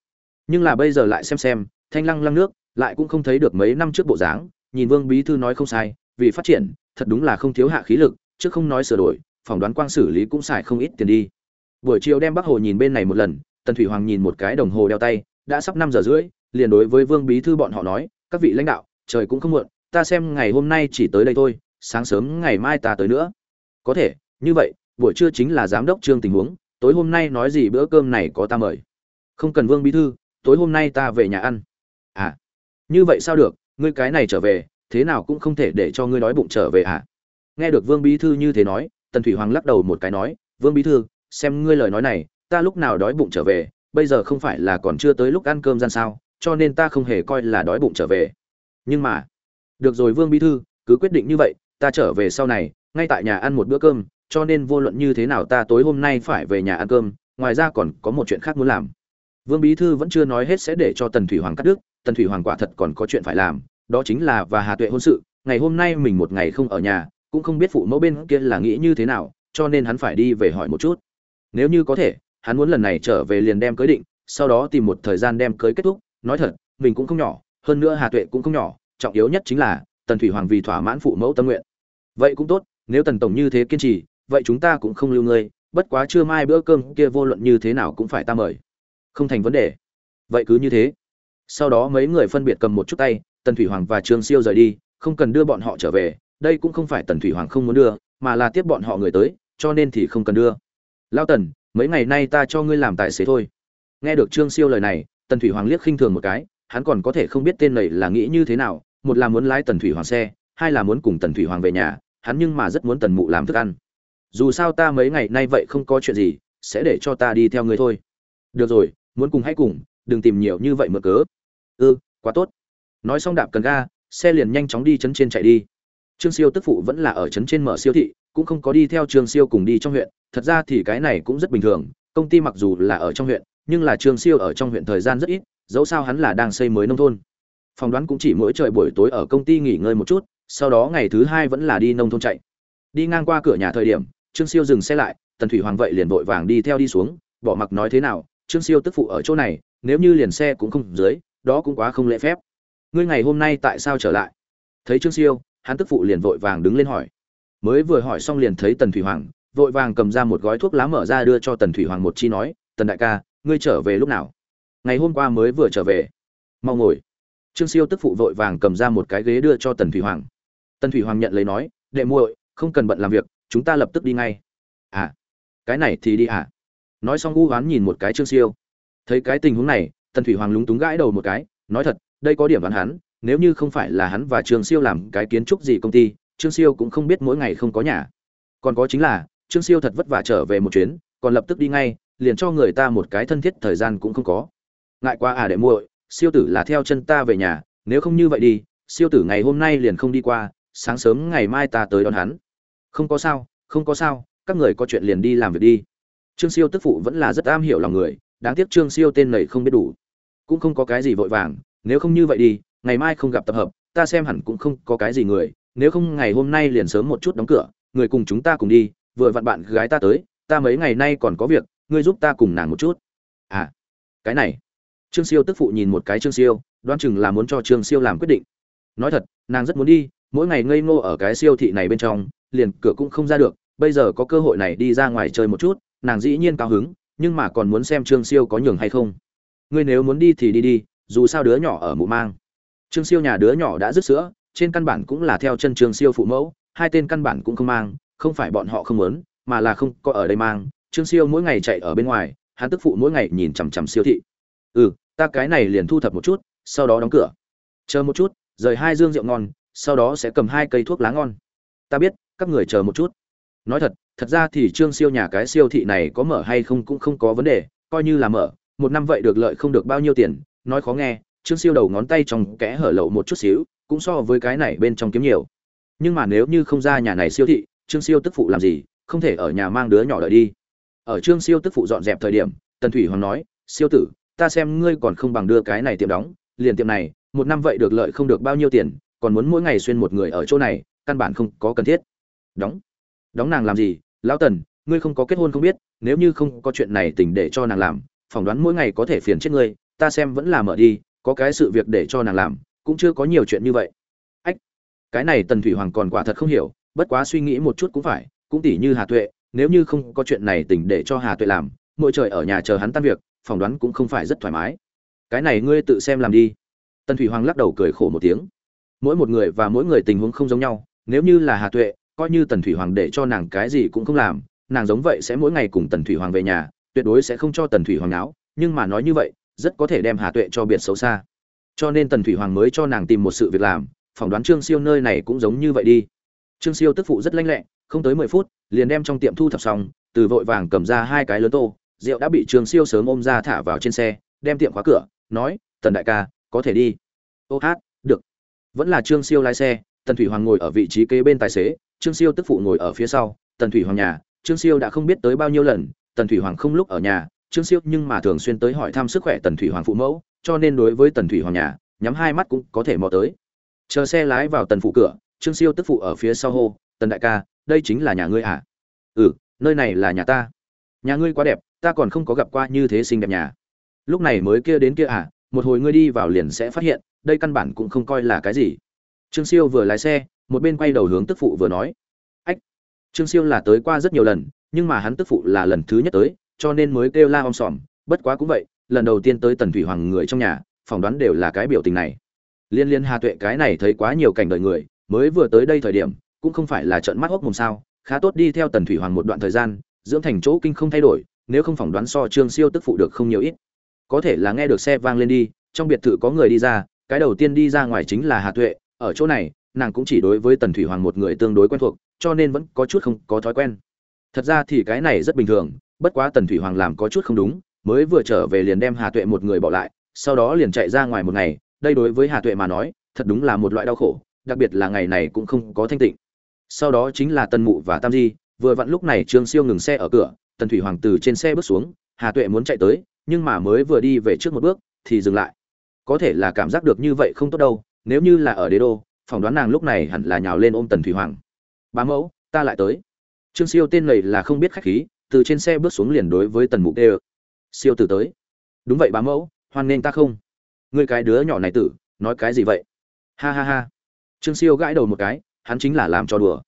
S1: Nhưng là bây giờ lại xem xem thanh lăng lăng nước, lại cũng không thấy được mấy năm trước bộ dáng, nhìn vương bí thư nói không sai, vì phát triển, thật đúng là không thiếu hạ khí lực, chứ không nói sửa đổi, phỏng đoán quang xử lý cũng xài không ít tiền đi. Buổi chiều đem bắc hồ nhìn bên này một lần, tần thủy hoàng nhìn một cái đồng hồ đeo tay, đã sắp năm giờ rưỡi, liền đối với vương bí thư bọn họ nói, các vị lãnh đạo, trời cũng không muộn, ta xem ngày hôm nay chỉ tới đây thôi, sáng sớm ngày mai ta tới nữa. Có thể, như vậy, buổi trưa chính là giám đốc trương tình huống, tối hôm nay nói gì bữa cơm này có ta mời. Không cần vương bí thư, tối hôm nay ta về nhà ăn như vậy sao được, ngươi cái này trở về, thế nào cũng không thể để cho ngươi đói bụng trở về à nghe được vương bí thư như thế nói, tần thủy hoàng lắc đầu một cái nói, vương bí thư, xem ngươi lời nói này, ta lúc nào đói bụng trở về, bây giờ không phải là còn chưa tới lúc ăn cơm gian sao, cho nên ta không hề coi là đói bụng trở về. Nhưng mà, được rồi vương bí thư, cứ quyết định như vậy, ta trở về sau này, ngay tại nhà ăn một bữa cơm, cho nên vô luận như thế nào ta tối hôm nay phải về nhà ăn cơm, ngoài ra còn có một chuyện khác muốn làm. Vương bí thư vẫn chưa nói hết sẽ để cho tần thủy hoàng cắt đứt tần thủy hoàng quả thật còn có chuyện phải làm, đó chính là và hà tuệ hôn sự, ngày hôm nay mình một ngày không ở nhà, cũng không biết phụ mẫu bên kia là nghĩ như thế nào, cho nên hắn phải đi về hỏi một chút. Nếu như có thể, hắn muốn lần này trở về liền đem cưới định, sau đó tìm một thời gian đem cưới kết thúc. Nói thật, mình cũng không nhỏ, hơn nữa hà tuệ cũng không nhỏ, trọng yếu nhất chính là tần thủy hoàng vì thỏa mãn phụ mẫu tâm nguyện. Vậy cũng tốt, nếu tần tổng như thế kiên trì, vậy chúng ta cũng không lưu ngươi, bất quá trưa mai bữa cơm kia vô luận như thế nào cũng phải ta mời. Không thành vấn đề. Vậy cứ như thế sau đó mấy người phân biệt cầm một chút tay, tần thủy hoàng và trương siêu rời đi, không cần đưa bọn họ trở về, đây cũng không phải tần thủy hoàng không muốn đưa, mà là tiếp bọn họ người tới, cho nên thì không cần đưa. Lao tần, mấy ngày nay ta cho ngươi làm tài xế thôi. Nghe được trương siêu lời này, tần thủy hoàng liếc khinh thường một cái, hắn còn có thể không biết tên này là nghĩ như thế nào, một là muốn lái tần thủy hoàng xe, hai là muốn cùng tần thủy hoàng về nhà, hắn nhưng mà rất muốn tần mụ làm thức ăn. Dù sao ta mấy ngày nay vậy không có chuyện gì, sẽ để cho ta đi theo ngươi thôi. Được rồi, muốn cùng hãy cùng, đừng tìm nhiều như vậy mở cớ ư ừ, quá tốt. Nói xong đạp cần ga xe liền nhanh chóng đi chấn trên chạy đi. Trương siêu tức phụ vẫn là ở chấn trên mở siêu thị cũng không có đi theo trương siêu cùng đi trong huyện. Thật ra thì cái này cũng rất bình thường công ty mặc dù là ở trong huyện nhưng là trương siêu ở trong huyện thời gian rất ít dẫu sao hắn là đang xây mới nông thôn. Phỏng đoán cũng chỉ mỗi trời buổi tối ở công ty nghỉ ngơi một chút sau đó ngày thứ hai vẫn là đi nông thôn chạy. Đi ngang qua cửa nhà thời điểm trương siêu dừng xe lại tần thủy hoàng vậy liền vội vàng đi theo đi xuống bỏ mặc nói thế nào trương siêu tức phụ ở chỗ này nếu như liền xe cũng không dưới đó cũng quá không lễ phép. Ngươi ngày hôm nay tại sao trở lại? Thấy trương siêu, hắn tức phụ liền vội vàng đứng lên hỏi. Mới vừa hỏi xong liền thấy tần thủy hoàng, vội vàng cầm ra một gói thuốc lá mở ra đưa cho tần thủy hoàng một chi nói, tần đại ca, ngươi trở về lúc nào? Ngày hôm qua mới vừa trở về. Mau ngồi. Trương siêu tức phụ vội vàng cầm ra một cái ghế đưa cho tần thủy hoàng. Tần thủy hoàng nhận lấy nói, đệ muội, không cần bận làm việc, chúng ta lập tức đi ngay. À cái này thì đi à nói xong u oán nhìn một cái trương siêu. Thấy cái tình huống này tần thủy hoàng lúng túng gãi đầu một cái, nói thật, đây có điểm đoán hắn, nếu như không phải là hắn và trương siêu làm cái kiến trúc gì công ty, trương siêu cũng không biết mỗi ngày không có nhà. Còn có chính là, trương siêu thật vất vả trở về một chuyến, còn lập tức đi ngay, liền cho người ta một cái thân thiết thời gian cũng không có. Ngại quá à để muội, siêu tử là theo chân ta về nhà, nếu không như vậy đi, siêu tử ngày hôm nay liền không đi qua, sáng sớm ngày mai ta tới đón hắn. Không có sao, không có sao, các người có chuyện liền đi làm việc đi. Trương siêu tức phụ vẫn là rất am hiểu lòng người đáng tiếc trương siêu tên này không biết đủ. Cũng không có cái gì vội vàng, nếu không như vậy đi, ngày mai không gặp tập hợp, ta xem hẳn cũng không có cái gì người, nếu không ngày hôm nay liền sớm một chút đóng cửa, người cùng chúng ta cùng đi, vừa vặn bạn gái ta tới, ta mấy ngày nay còn có việc, ngươi giúp ta cùng nàng một chút. À cái này. Trương siêu tức phụ nhìn một cái trương siêu, đoán chừng là muốn cho trương siêu làm quyết định. Nói thật, nàng rất muốn đi, mỗi ngày ngây ngô ở cái siêu thị này bên trong, liền cửa cũng không ra được, bây giờ có cơ hội này đi ra ngoài chơi một chút, nàng dĩ nhiên cao hứng nhưng mà còn muốn xem trương siêu có nhường hay không. Ngươi nếu muốn đi thì đi đi, dù sao đứa nhỏ ở mụ mang. Trương siêu nhà đứa nhỏ đã dứt sữa, trên căn bản cũng là theo chân trương siêu phụ mẫu, hai tên căn bản cũng không mang, không phải bọn họ không muốn, mà là không có ở đây mang. Trương siêu mỗi ngày chạy ở bên ngoài, hắn tức phụ mỗi ngày nhìn chằm chằm siêu thị. Ừ ta cái này liền thu thập một chút, sau đó đóng cửa. Chờ một chút, rời hai dương rượu ngon, sau đó sẽ cầm hai cây thuốc lá ngon. Ta biết, các người chờ một chút nói thật thật ra thì trương siêu nhà cái siêu thị này có mở hay không cũng không có vấn đề, coi như là mở, một năm vậy được lợi không được bao nhiêu tiền. Nói khó nghe, trương siêu đầu ngón tay trong kẽ hở lậu một chút xíu, cũng so với cái này bên trong kiếm nhiều. Nhưng mà nếu như không ra nhà này siêu thị, trương siêu tức phụ làm gì, không thể ở nhà mang đứa nhỏ đợi đi. Ở trương siêu tức phụ dọn dẹp thời điểm, tần thủy hoàng nói, siêu tử, ta xem ngươi còn không bằng đưa cái này tiệm đóng, liền tiệm này, một năm vậy được lợi không được bao nhiêu tiền, còn muốn mỗi ngày xuyên một người ở chỗ này, căn bản không có cần thiết. Đóng đóng nàng làm gì? Lão tần, ngươi không có kết hôn không biết, nếu như không có chuyện này tỉnh để cho nàng làm, phỏng đoán mỗi ngày có thể phiền chết ngươi, ta xem vẫn là mở đi, có cái sự việc để cho nàng làm, cũng chưa có nhiều chuyện như vậy. Ách, cái này tần thủy hoàng còn quả thật không hiểu, bất quá suy nghĩ một chút cũng phải, cũng tỉ như hà tuệ, nếu như không có chuyện này tỉnh để cho hà tuệ làm, mỗi trời ở nhà chờ hắn tan việc, phỏng đoán cũng không phải rất thoải mái. Cái này ngươi tự xem làm đi. Tần thủy hoàng lắc đầu cười khổ một tiếng. Mỗi một người và mỗi người tình huống không giống nhau, nếu như là hà tuệ coi như tần thủy hoàng để cho nàng cái gì cũng không làm, nàng giống vậy sẽ mỗi ngày cùng tần thủy hoàng về nhà, tuyệt đối sẽ không cho tần thủy hoàng náo, nhưng mà nói như vậy, rất có thể đem hà tuệ cho biệt xấu xa. Cho nên tần thủy hoàng mới cho nàng tìm một sự việc làm, phỏng đoán trương siêu nơi này cũng giống như vậy đi. Trương siêu tức phụ rất lanh lẹ, không tới mười phút, liền đem trong tiệm thu thập xong, từ vội vàng cầm ra hai cái lớn tô, rượu đã bị trương siêu sớm ôm ra thả vào trên xe, đem tiệm khóa cửa, nói, tần đại ca, có thể đi. Ô hát, được. Vẫn là trương siêu lái xe, tần thủy hoàng ngồi ở vị trí kế bên tài xế trương siêu tức phụ ngồi ở phía sau, tần thủy hoàng nhà, trương siêu đã không biết tới bao nhiêu lần, tần thủy hoàng không lúc ở nhà, trương siêu nhưng mà thường xuyên tới hỏi thăm sức khỏe tần thủy hoàng phụ mẫu, cho nên đối với tần thủy hoàng nhà, nhắm hai mắt cũng có thể mò tới. Chờ xe lái vào tần phụ cửa, trương siêu tức phụ ở phía sau hô, tần đại ca, đây chính là nhà ngươi à? Ừ nơi này là nhà ta. Nhà ngươi quá đẹp, ta còn không có gặp qua như thế xinh đẹp nhà. Lúc này mới kia đến kia à một hồi ngươi đi vào liền sẽ phát hiện, đây căn bản cũng không coi là cái gì. Trương siêu vừa lái xe một bên quay đầu hướng tức phụ vừa nói. Ách, trương siêu là tới qua rất nhiều lần, nhưng mà hắn tức phụ là lần thứ nhất tới, cho nên mới kêu la om sòm. Bất quá cũng vậy, lần đầu tiên tới tần thủy hoàng người trong nhà, phỏng đoán đều là cái biểu tình này. Liên liên hà tuệ cái này thấy quá nhiều cảnh đời người, mới vừa tới đây thời điểm, cũng không phải là trận mắt hốc mồm sao, khá tốt đi theo tần thủy hoàng một đoạn thời gian, dưỡng thành chỗ kinh không thay đổi, nếu không phỏng đoán so trương siêu tức phụ được không nhiều ít. Có thể là nghe được xe vang lên đi, trong biệt thự có người đi ra, cái đầu tiên đi ra ngoài chính là hà tuệ, ở chỗ này nàng cũng chỉ đối với tần thủy hoàng một người tương đối quen thuộc, cho nên vẫn có chút không có thói quen. Thật ra thì cái này rất bình thường, bất quá tần thủy hoàng làm có chút không đúng, mới vừa trở về liền đem hà tuệ một người bỏ lại, sau đó liền chạy ra ngoài một ngày, đây đối với hà tuệ mà nói, thật đúng là một loại đau khổ, đặc biệt là ngày này cũng không có thanh tịnh. Sau đó chính là tần mụ và tam di, vừa vặn lúc này trương siêu ngừng xe ở cửa, tần thủy hoàng từ trên xe bước xuống, hà tuệ muốn chạy tới, nhưng mà mới vừa đi về trước một bước, thì dừng lại. Có thể là cảm giác được như vậy không tốt đâu, nếu như là ở đế đô phỏng đoán nàng lúc này hẳn là nhào lên ôm tần thủy hoàng. Bá mẫu, ta lại tới. Trương siêu tên này là không biết khách khí, từ trên xe bước xuống liền đối với tần mục đê. Siêu tử tới. Đúng vậy bá mẫu, hoan nghênh ta không? Người cái đứa nhỏ này tử, nói cái gì vậy? Ha ha ha. Trương siêu gãi đầu một cái, hắn chính là làm cho đùa.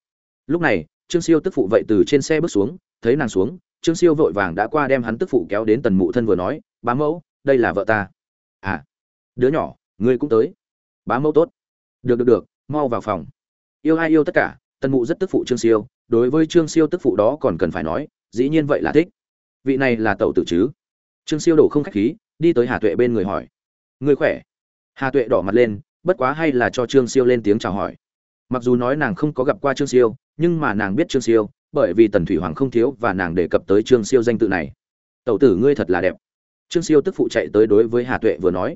S1: Lúc này, trương siêu tức phụ vậy từ trên xe bước xuống, thấy nàng xuống, trương siêu vội vàng đã qua đem hắn tức phụ kéo đến tần mụ thân vừa nói, bá mẫu, đây là vợ ta. À đứa nhỏ, ngươi cũng tới. Bá mẫu tốt được được được, mau vào phòng. Yêu ai yêu tất cả, tần mụ rất tức phụ trương siêu, đối với trương siêu tức phụ đó còn cần phải nói, dĩ nhiên vậy là thích. Vị này là tẩu tử chứ? Trương siêu đổ không khách khí, đi tới hà tuệ bên người hỏi. Người khỏe? Hà tuệ đỏ mặt lên, bất quá hay là cho trương siêu lên tiếng chào hỏi. Mặc dù nói nàng không có gặp qua trương siêu, nhưng mà nàng biết trương siêu, bởi vì tần thủy hoàng không thiếu và nàng đề cập tới trương siêu danh tự này. Tẩu tử ngươi thật là đẹp. Trương siêu tức phụ chạy tới đối với hà tuệ vừa nói.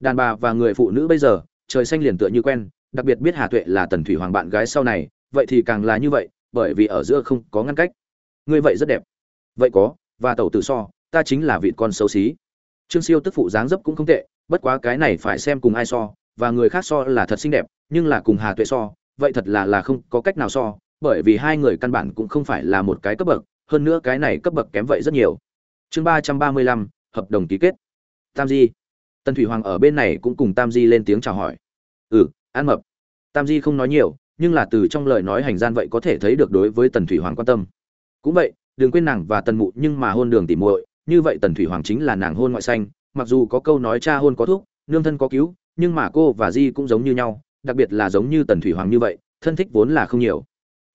S1: Đàn bà và người phụ nữ bây giờ trời xanh liền tựa như quen, đặc biệt biết hà tuệ là tần thủy hoàng bạn gái sau này, vậy thì càng là như vậy, bởi vì ở giữa không có ngăn cách. Ngươi vậy rất đẹp. Vậy có, và tẩu tử so, ta chính là vị con xấu xí. Trương siêu tức phụ dáng dấp cũng không tệ, bất quá cái này phải xem cùng ai so, và người khác so là thật xinh đẹp, nhưng là cùng hà tuệ so, vậy thật là là không có cách nào so, bởi vì hai người căn bản cũng không phải là một cái cấp bậc, hơn nữa cái này cấp bậc kém vậy rất nhiều. Chương ba trăm ba mươi lăm, hợp đồng ký kết. Tam di tần thủy hoàng ở bên này cũng cùng tam di lên tiếng chào hỏi. Ừ an mập. Tam di không nói nhiều, nhưng là từ trong lời nói hành gian vậy có thể thấy được đối với tần thủy hoàng quan tâm. Cũng vậy, đừng quên nàng và tần mụ nhưng mà hôn đường tỉ muội, như vậy tần thủy hoàng chính là nàng hôn ngoại xanh, mặc dù có câu nói cha hôn có thuốc, nương thân có cứu, nhưng mà cô và di cũng giống như nhau, đặc biệt là giống như tần thủy hoàng như vậy, thân thích vốn là không nhiều.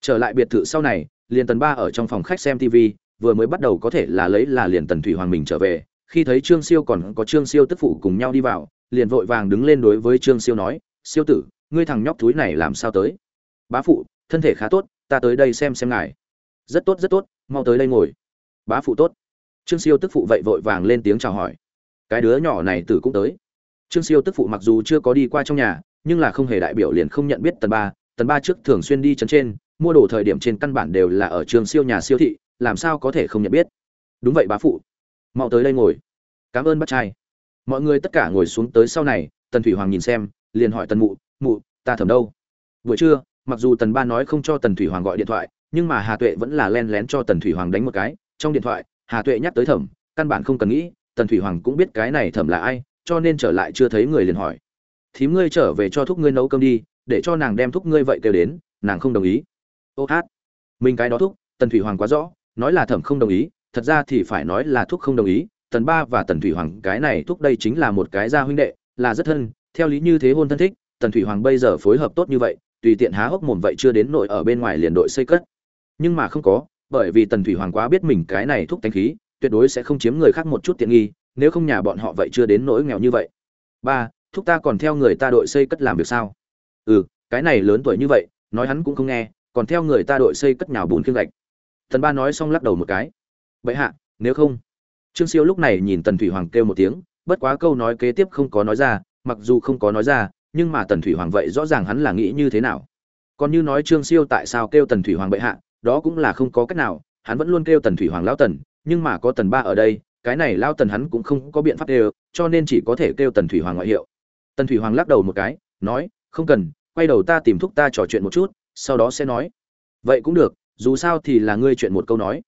S1: Trở lại biệt thự sau này, liền tần ba ở trong phòng khách xem tv vừa mới bắt đầu có thể là lấy là liền tần thủy hoàng mình trở về khi thấy trương siêu còn có trương siêu tức phụ cùng nhau đi vào, liền vội vàng đứng lên đối với trương siêu nói, siêu tử, ngươi thằng nhóc thúi này làm sao tới? Bá phụ, thân thể khá tốt, ta tới đây xem xem ngài. Rất tốt rất tốt, mau tới đây ngồi. Bá phụ tốt. Trương siêu tức phụ vậy vội vàng lên tiếng chào hỏi. Cái đứa nhỏ này tử cũng tới. Trương siêu tức phụ mặc dù chưa có đi qua trong nhà, nhưng là không hề đại biểu liền không nhận biết tần ba. Tần ba trước thường xuyên đi chấn trên, mua đồ thời điểm trên căn bản đều là ở trường siêu nhà siêu thị, làm sao có thể không nhận biết? Đúng vậy, bá phụ mau tới đây ngồi. Cảm ơn bác trai. Mọi người tất cả ngồi xuống tới sau này, tần thủy hoàng nhìn xem, liền hỏi tần mụ mụ, ta thầm đâu? Buổi trưa, mặc dù tần ba nói không cho tần thủy hoàng gọi điện thoại, nhưng mà hà tuệ vẫn là len lén cho tần thủy hoàng đánh một cái. Trong điện thoại, hà tuệ nhắc tới thẩm căn bản không cần nghĩ, tần thủy hoàng cũng biết cái này thẩm là ai, cho nên trở lại chưa thấy người liền hỏi. Thím ngươi trở về cho thúc ngươi nấu cơm đi, để cho nàng đem thúc ngươi vậy kêu đến, nàng không đồng ý. Ô hát, mình cái đó thúc, tần thủy hoàng quá rõ, nói là thẩm không đồng ý thật ra thì phải nói là thúc không đồng ý, tần ba và tần thủy hoàng, cái này thúc đây chính là một cái gia huynh đệ, là rất thân, theo lý như thế hôn thân thích, tần thủy hoàng bây giờ phối hợp tốt như vậy, tùy tiện há hốc mồm vậy chưa đến nội ở bên ngoài liền đội xây cất. Nhưng mà không có, bởi vì tần thủy hoàng quá biết mình cái này thúc tánh khí, tuyệt đối sẽ không chiếm người khác một chút tiện nghi, nếu không nhà bọn họ vậy chưa đến nỗi nghèo như vậy. Ba, thúc ta còn theo người ta đội xây cất làm việc sao? Ừ cái này lớn tuổi như vậy, nói hắn cũng không nghe, còn theo người ta đội xây cất nhào bùn khiêng gạch. Tần ba nói xong lắc đầu một cái bệ hạ, nếu không? Trương siêu lúc này nhìn tần thủy hoàng kêu một tiếng, bất quá câu nói kế tiếp không có nói ra, mặc dù không có nói ra, nhưng mà tần thủy hoàng vậy rõ ràng hắn là nghĩ như thế nào. Còn như nói trương siêu tại sao kêu tần thủy hoàng bệ hạ đó cũng là không có cách nào, hắn vẫn luôn kêu tần thủy hoàng lão tần nhưng mà có tần ba ở đây, cái này lao tần hắn cũng không có biện pháp đều, cho nên chỉ có thể kêu tần thủy hoàng ngoại hiệu. Tần thủy hoàng lắc đầu một cái, nói, không cần, quay đầu ta tìm thúc ta trò chuyện một chút, sau đó sẽ nói. Vậy cũng được, dù sao thì là ngươi chuyện một câu nói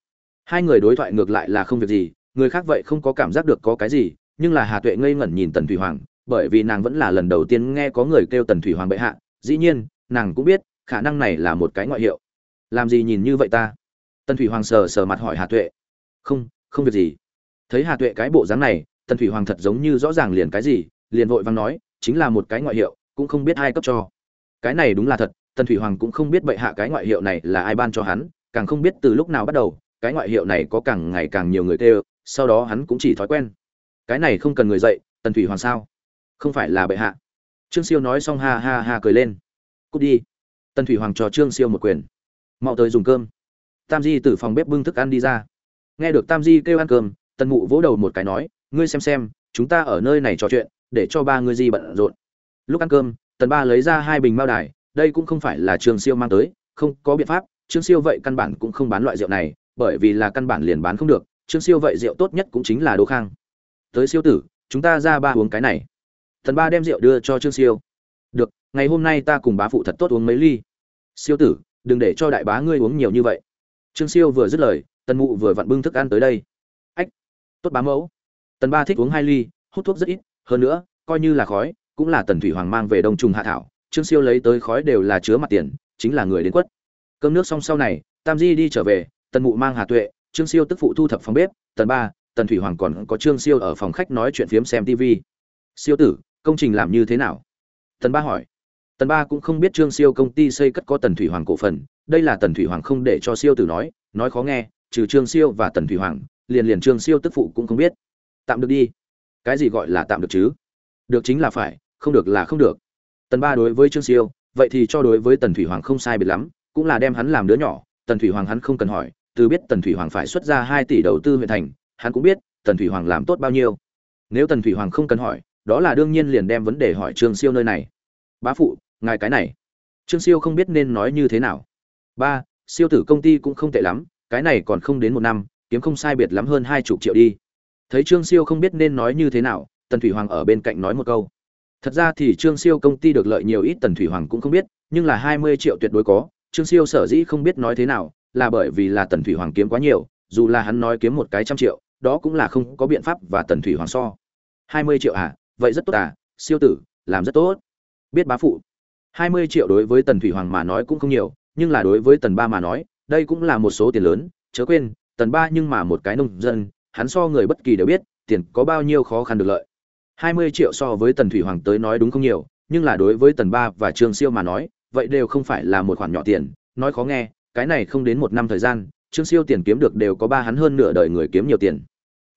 S1: hai người đối thoại ngược lại là không việc gì, người khác vậy không có cảm giác được có cái gì, nhưng là hà tuệ ngây ngẩn nhìn tần thủy hoàng, bởi vì nàng vẫn là lần đầu tiên nghe có người kêu tần thủy hoàng bệ hạ, dĩ nhiên, nàng cũng biết, khả năng này là một cái ngoại hiệu. Làm gì nhìn như vậy ta? Tần thủy hoàng sờ sờ mặt hỏi hà tuệ. Không không việc gì. Thấy hà tuệ cái bộ dáng này, tần thủy hoàng thật giống như rõ ràng liền cái gì, liền vội vàng nói, chính là một cái ngoại hiệu, cũng không biết ai cấp cho. Cái này đúng là thật, tần thủy hoàng cũng không biết bệ hạ cái ngoại hiệu này là ai ban cho hắn, càng không biết từ lúc nào bắt đầu cái ngoại hiệu này có càng ngày càng nhiều người kêu, sau đó hắn cũng chỉ thói quen. Cái này không cần người dạy, tần thủy hoàng sao? Không phải là bệ hạ. Trương siêu nói xong ha ha ha cười lên. Cút đi. Tần thủy hoàng cho trương siêu một quyền. Mau tới dùng cơm. Tam di từ phòng bếp bưng thức ăn đi ra. Nghe được tam di kêu ăn cơm, tần mụ vỗ đầu một cái nói, ngươi xem xem, chúng ta ở nơi này trò chuyện, để cho ba ngươi di bận rộn. Lúc ăn cơm, tần ba lấy ra hai bình mao đài, đây cũng không phải là trương siêu mang tới, không có biện pháp, trương siêu vậy căn bản cũng không bán loại rượu này bởi vì là căn bản liền bán không được, trương siêu vậy rượu tốt nhất cũng chính là đỗ khang. Tới siêu tử, chúng ta ra ba uống cái này. Thần ba đem rượu đưa cho trương siêu. Được, ngày hôm nay ta cùng bá phụ thật tốt uống mấy ly. Siêu tử, đừng để cho đại bá ngươi uống nhiều như vậy. Trương siêu vừa dứt lời, tần mụ vừa vặn bưng thức ăn tới đây. Ách, tốt bá mẫu. Tần ba thích uống hai ly, hút thuốc rất ít, hơn nữa, coi như là khói, cũng là tần thủy hoàng mang về đông trùng hạ thảo. Trương siêu lấy tới khói đều là chứa mặt tiền, chính là người đến quất. Cơm nước xong sau này, tam di đi trở về tần mụ mang hà tuệ, trương siêu tức phụ thu thập phòng bếp, tần ba, tần thủy hoàng còn có trương siêu ở phòng khách nói chuyện phiếm xem tv siêu tử, công trình làm như thế nào? Tần ba hỏi. Tần ba cũng không biết trương siêu công ty xây cất có tần thủy hoàng cổ phần, đây là tần thủy hoàng không để cho siêu tử nói nói khó nghe, trừ trương siêu và tần thủy hoàng, liền liền trương siêu tức phụ cũng không biết. Tạm được đi. Cái gì gọi là tạm được chứ? Được chính là phải, không được là không được. Tần ba đối với trương siêu, vậy thì cho đối với tần thủy hoàng không sai biệt lắm, cũng là đem hắn làm đứa nhỏ tần thủy hoàng hắn không cần hỏi, từ biết tần thủy hoàng phải xuất ra hai tỷ đầu tư huyện thành, hắn cũng biết tần thủy hoàng làm tốt bao nhiêu. Nếu tần thủy hoàng không cần hỏi, đó là đương nhiên liền đem vấn đề hỏi trương siêu nơi này. Bá phụ, ngài cái này. Trương siêu không biết nên nói như thế nào. Ba, siêu tử công ty cũng không tệ lắm, cái này còn không đến một năm, kiếm không sai biệt lắm hơn hai chục triệu đi. Thấy trương siêu không biết nên nói như thế nào, tần thủy hoàng ở bên cạnh nói một câu. Thật ra thì trương siêu công ty được lợi nhiều ít tần thủy hoàng cũng không biết, nhưng là hai mươi triệu tuyệt đối có trương siêu sở dĩ không biết nói thế nào, là bởi vì là tần thủy hoàng kiếm quá nhiều, dù là hắn nói kiếm một cái trăm triệu, đó cũng là không có biện pháp và tần thủy hoàng so. Hai mươi triệu à vậy rất tốt à siêu tử, làm rất tốt. Biết bá phụ. Hai mươi triệu đối với tần thủy hoàng mà nói cũng không nhiều, nhưng là đối với tần ba mà nói, đây cũng là một số tiền lớn, chớ quên, tần ba nhưng mà một cái nông dân, hắn so người bất kỳ đều biết, tiền có bao nhiêu khó khăn được lợi. Hai mươi triệu so với tần thủy hoàng tới nói đúng không nhiều, nhưng là đối với tần ba và trương siêu mà nói vậy đều không phải là một khoản nhỏ tiền. Nói khó nghe, cái này không đến một năm thời gian, trương siêu tiền kiếm được đều có ba hắn hơn nửa đời người kiếm nhiều tiền.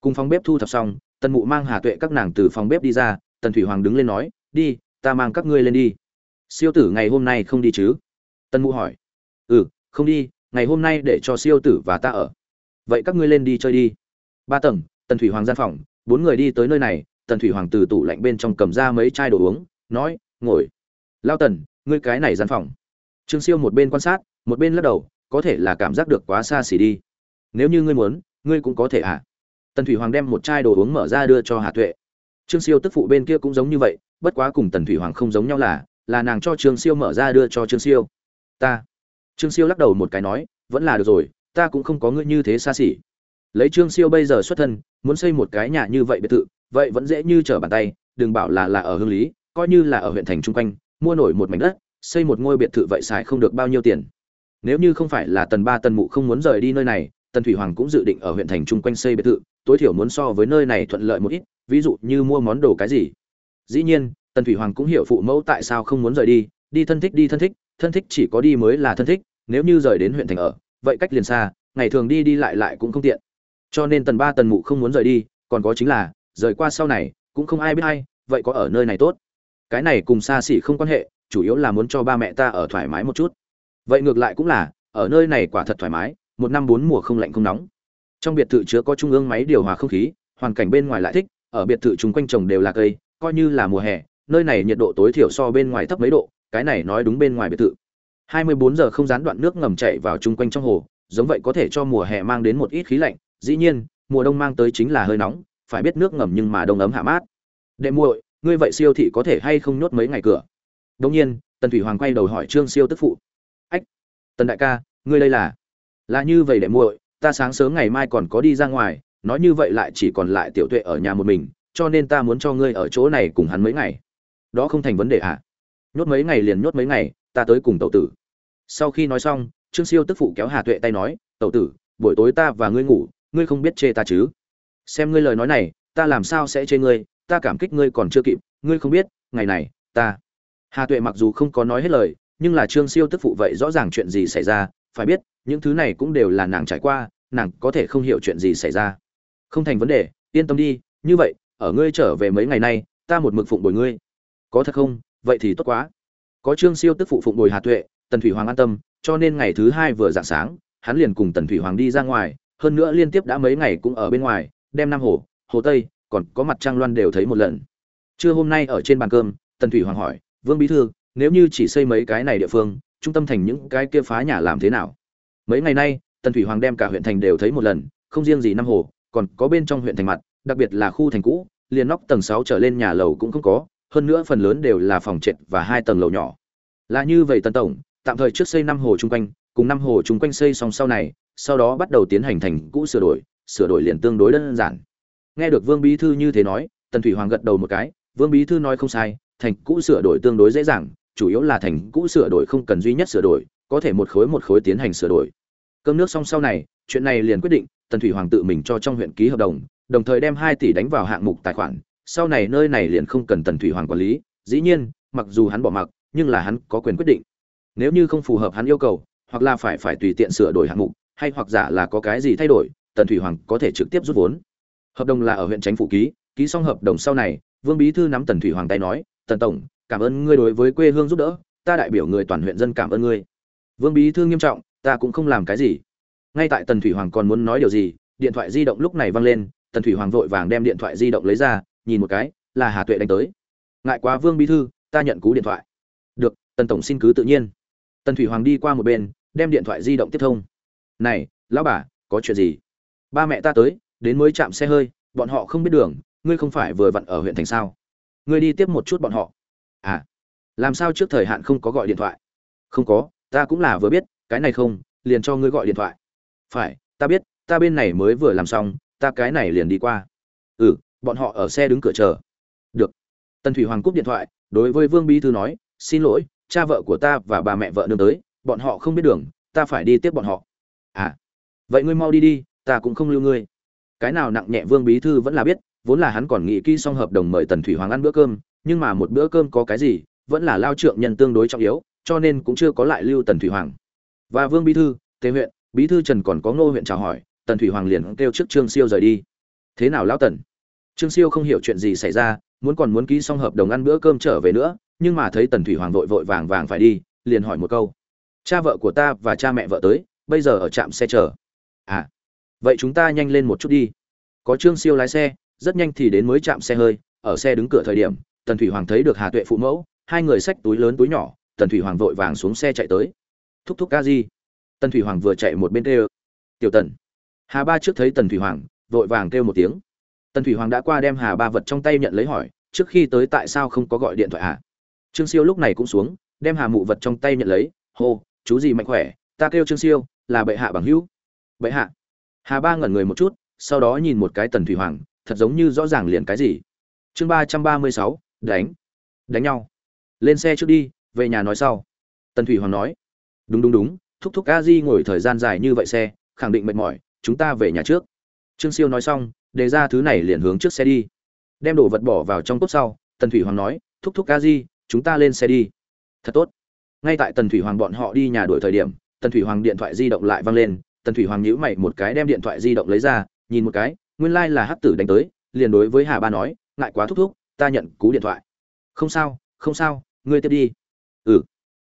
S1: Cùng phòng bếp thu thập xong, tần mụ mang hà tuệ các nàng từ phòng bếp đi ra, tần thủy hoàng đứng lên nói, đi, ta mang các ngươi lên đi. Siêu tử ngày hôm nay không đi chứ? Tần mụ hỏi. Ừ không đi, ngày hôm nay để cho siêu tử và ta ở. Vậy các ngươi lên đi chơi đi. Ba tầng, tần thủy hoàng gian phòng, bốn người đi tới nơi này, tần thủy hoàng từ tủ lạnh bên trong cầm ra mấy chai đồ uống, nói, ngồi. Lao tần ngươi cái này gian phòng. Trương siêu một bên quan sát, một bên lắc đầu, có thể là cảm giác được quá xa xỉ đi. Nếu như ngươi muốn, ngươi cũng có thể ạ. À. tần thủy hoàng đem một chai đồ uống mở ra đưa cho hà tuệ. Trương siêu tức phụ bên kia cũng giống như vậy, bất quá cùng tần thủy hoàng không giống nhau là là nàng cho trương siêu mở ra đưa cho trương siêu. Ta. Trương siêu lắc đầu một cái nói, vẫn là được rồi, ta cũng không có ngươi như thế xa xỉ. Lấy trương siêu bây giờ xuất thân, muốn xây một cái nhà như vậy biệt thự, vậy vẫn dễ như trở bàn tay, đừng bảo là là ở hương lý, coi như là ở huyện thành trung quanh mua nổi một mảnh đất, xây một ngôi biệt thự vậy xài không được bao nhiêu tiền. Nếu như không phải là tần ba tần mụ không muốn rời đi nơi này, tần thủy hoàng cũng dự định ở huyện thành trung quanh xây biệt thự, tối thiểu muốn so với nơi này thuận lợi một ít, ví dụ như mua món đồ cái gì. Dĩ nhiên, tần thủy hoàng cũng hiểu phụ mẫu tại sao không muốn rời đi đi thân thích đi thân thích thân thích chỉ có đi mới là thân thích, nếu như rời đến huyện thành ở, vậy cách liền xa, ngày thường đi đi lại lại cũng không tiện. Cho nên tần ba tần mụ không muốn rời đi, còn có chính là, rời qua sau này, cũng không ai biết hay vậy có ở nơi này tốt cái này cùng xa xỉ không quan hệ, chủ yếu là muốn cho ba mẹ ta ở thoải mái một chút. Vậy ngược lại cũng là, ở nơi này quả thật thoải mái, một năm bốn mùa không lạnh không nóng. Trong biệt thự chứa có trung ương máy điều hòa không khí, hoàn cảnh bên ngoài lại thích, ở biệt thự chung quanh trồng đều là cây, coi như là mùa hè, nơi này nhiệt độ tối thiểu so bên ngoài thấp mấy độ, cái này nói đúng bên ngoài biệt thự. 24 giờ không gián đoạn nước ngầm chảy vào chung quanh trong hồ, giống vậy có thể cho mùa hè mang đến một ít khí lạnh, dĩ nhiên, mùa đông mang tới chính là hơi nóng, phải biết nước ngầm nhưng mà đông ấm hạ mát. Đệ muội ngươi vậy siêu thị có thể hay không nhốt mấy ngày cửa? Đông nhiên, tần thủy hoàng quay đầu hỏi trương siêu tức phụ. Ách, tần đại ca, ngươi đây là? Là như vậy để muội, ta sáng sớm ngày mai còn có đi ra ngoài, nói như vậy lại chỉ còn lại tiểu tuệ ở nhà một mình, cho nên ta muốn cho ngươi ở chỗ này cùng hắn mấy ngày. Đó không thành vấn đề à? Nhốt mấy ngày liền nhốt mấy ngày, ta tới cùng tẩu tử. Sau khi nói xong, trương siêu tức phụ kéo hà tuệ tay nói, tẩu tử, buổi tối ta và ngươi ngủ, ngươi không biết chê ta chứ? Xem ngươi lời nói này, ta làm sao sẽ chê ngươi? Ta cảm kích ngươi còn chưa kịp, ngươi không biết, ngày này, ta. Hà tuệ mặc dù không có nói hết lời, nhưng là trương siêu tức phụ vậy rõ ràng chuyện gì xảy ra, phải biết, những thứ này cũng đều là nàng trải qua, nàng có thể không hiểu chuyện gì xảy ra. Không thành vấn đề, yên tâm đi, như vậy, ở ngươi trở về mấy ngày nay, ta một mực phụng bồi ngươi. Có thật không? Vậy thì tốt quá. Có trương siêu tức phụ phụng bồi hà tuệ, tần thủy hoàng an tâm, cho nên ngày thứ hai vừa dạng sáng, hắn liền cùng tần thủy hoàng đi ra ngoài, hơn nữa liên tiếp đã mấy ngày cũng ở bên ngoài, đem nam hồ hồ tây còn có mặt trăng loan đều thấy một lần. Trưa hôm nay ở trên bàn cơm, tần thủy hoàng hỏi, vương bí thư, nếu như chỉ xây mấy cái này địa phương, trung tâm thành những cái kia phá nhà làm thế nào? Mấy ngày nay, tần thủy hoàng đem cả huyện thành đều thấy một lần, không riêng gì năm hồ, còn có bên trong huyện thành mặt, đặc biệt là khu thành cũ, liền nóc tầng sáu trở lên nhà lầu cũng không có, hơn nữa phần lớn đều là phòng trệt và hai tầng lầu nhỏ. Là như vậy tần tổng, tạm thời trước xây năm hồ chung quanh, cùng năm hồ chung quanh xây xong sau này, sau đó bắt đầu tiến hành thành cũ sửa đổi sửa đổi liền tương đối đơn giản nghe được vương bí thư như thế nói, tần thủy hoàng gật đầu một cái, vương bí thư nói không sai, thành cũ sửa đổi tương đối dễ dàng, chủ yếu là thành cũ sửa đổi không cần duy nhất sửa đổi, có thể một khối một khối tiến hành sửa đổi. Cơm nước xong sau này, chuyện này liền quyết định, tần thủy hoàng tự mình cho trong huyện ký hợp đồng đồng thời đem hai tỷ đánh vào hạng mục tài khoản, sau này nơi này liền không cần tần thủy hoàng quản lý, dĩ nhiên, mặc dù hắn bỏ mặc, nhưng là hắn có quyền quyết định. Nếu như không phù hợp hắn yêu cầu, hoặc là phải phải tùy tiện sửa đổi hạng mục, hay hoặc giả là có cái gì thay đổi, tần thủy hoàng có thể trực tiếp rút vốn hợp đồng là ở huyện tránh phủ ký ký xong hợp đồng sau này, vương bí thư nắm tần thủy hoàng tay nói, tần tổng, cảm ơn ngươi đối với quê hương giúp đỡ, ta đại biểu người toàn huyện dân cảm ơn ngươi. Vương bí thư nghiêm trọng, ta cũng không làm cái gì. Ngay tại tần thủy hoàng còn muốn nói điều gì, điện thoại di động lúc này vang lên, tần thủy hoàng vội vàng đem điện thoại di động lấy ra, nhìn một cái, là hà tuệ đánh tới. Ngại quá vương bí thư, ta nhận cú điện thoại. Được, tần tổng xin cứ tự nhiên. Tần thủy hoàng đi qua một bên, đem điện thoại di động tiếp thông. Này, lão bà, có chuyện gì? Ba mẹ ta tới đến mới chạm xe hơi, bọn họ không biết đường, ngươi không phải vừa vặn ở huyện thành sao? Ngươi đi tiếp một chút bọn họ. À làm sao trước thời hạn không có gọi điện thoại? Không có, ta cũng là vừa biết, cái này không, liền cho ngươi gọi điện thoại. Phải, ta biết, ta bên này mới vừa làm xong, ta cái này liền đi qua. Ừ bọn họ ở xe đứng cửa chờ. Được. Tần thủy hoàng cúp điện thoại, đối với vương bí thư nói, xin lỗi, cha vợ của ta và bà mẹ vợ nương tới, bọn họ không biết đường, ta phải đi tiếp bọn họ. À vậy ngươi mau đi đi, ta cũng không lưu ngươi cái nào nặng nhẹ vương bí thư vẫn là biết, vốn là hắn còn nghĩ kỹ xong hợp đồng mời tần thủy hoàng ăn bữa cơm, nhưng mà một bữa cơm có cái gì, vẫn là lao trượng nhân tương đối trọng yếu, cho nên cũng chưa có lại lưu tần thủy hoàng. Và vương bí thư, tề huyện, bí thư trần còn có ngô huyện chào hỏi, tần thủy hoàng liền kêu trước trương siêu rời đi. Thế nào lão tần? Trương siêu không hiểu chuyện gì xảy ra, muốn còn muốn ký xong hợp đồng ăn bữa cơm trở về nữa, nhưng mà thấy tần thủy hoàng vội vội vàng vàng phải đi, liền hỏi một câu. Cha vợ của ta và cha mẹ vợ tới, bây giờ ở trạm xe chờ. À vậy chúng ta nhanh lên một chút đi. Có trương siêu lái xe, rất nhanh thì đến mới chạm xe hơi, ở xe đứng cửa thời điểm, tần thủy hoàng thấy được hà tuệ phụ mẫu, hai người xách túi lớn túi nhỏ, tần thủy hoàng vội vàng xuống xe chạy tới. Thúc thúc ca di. Tần thủy hoàng vừa chạy một bên kêu, tiểu tần. Hà ba trước thấy tần thủy hoàng, vội vàng kêu một tiếng. Tần thủy hoàng đã qua đem hà ba vật trong tay nhận lấy hỏi, trước khi tới tại sao không có gọi điện thoại hà trương siêu lúc này cũng xuống, đem hà mụ vật trong tay nhận lấy, hô, chú gì mạnh khỏe, ta kêu trương siêu, là bệ hạ bằng hữu. Bệ hạ? Hà ba ngẩn người một chút, sau đó nhìn một cái tần thủy hoàng, thật giống như rõ ràng liền cái gì. Chương ba trăm ba mươi sáu, đánh. Đánh nhau. Lên xe trước đi, về nhà nói sau. Tần thủy hoàng nói. Đúng đúng đúng, thúc thúc a di ngồi thời gian dài như vậy xe, khẳng định mệt mỏi, chúng ta về nhà trước. Trương siêu nói xong, đề ra thứ này liền hướng trước xe đi. Đem đồ vật bỏ vào trong cốp sau, tần thủy hoàng nói, thúc thúc a di, chúng ta lên xe đi. Thật tốt. Ngay tại tần thủy hoàng bọn họ đi nhà đuổi thời điểm, tần thủy hoàng điện thoại di động lại văng lên tần thủy hoàng nhíu mày một cái đem điện thoại di động lấy ra, nhìn một cái, nguyên lai là hắc tử đánh tới, liền đối với hà ba nói, ngại quá thúc thúc, ta nhận cú điện thoại. Không sao không sao, ngươi tiếp đi. Ừ.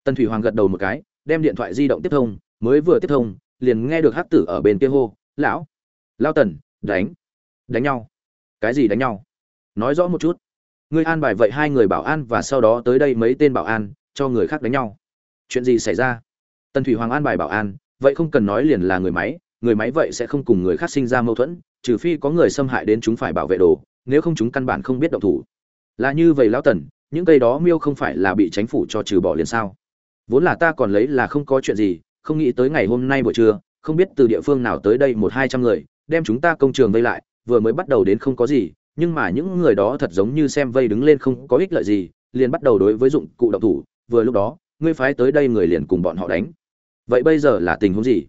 S1: Tần thủy hoàng gật đầu một cái, đem điện thoại di động tiếp thông, mới vừa tiếp thông, liền nghe được hắc tử ở bên kia hô, lão lao tần, đánh đánh nhau. Cái gì đánh nhau? Nói rõ một chút. Ngươi an bài vậy hai người bảo an và sau đó tới đây mấy tên bảo an, cho người khác đánh nhau. Chuyện gì xảy ra? Tần thủy hoàng an bài bảo an vậy không cần nói liền là người máy người máy vậy sẽ không cùng người khác sinh ra mâu thuẫn, trừ phi có người xâm hại đến chúng phải bảo vệ đồ, nếu không chúng căn bản không biết động thủ. Là như vậy lão tần, những cây đó miêu không phải là bị chính phủ cho trừ bỏ liền sao? Vốn là ta còn lấy là không có chuyện gì, không nghĩ tới ngày hôm nay buổi trưa, không biết từ địa phương nào tới đây một hai trăm người, đem chúng ta công trường vây lại, vừa mới bắt đầu đến không có gì, nhưng mà những người đó thật giống như xem vây đứng lên không có ích lợi gì, liền bắt đầu đối với dụng cụ động thủ, vừa lúc đó, ngươi phái tới đây người liền cùng bọn họ đánh vậy bây giờ là tình huống gì?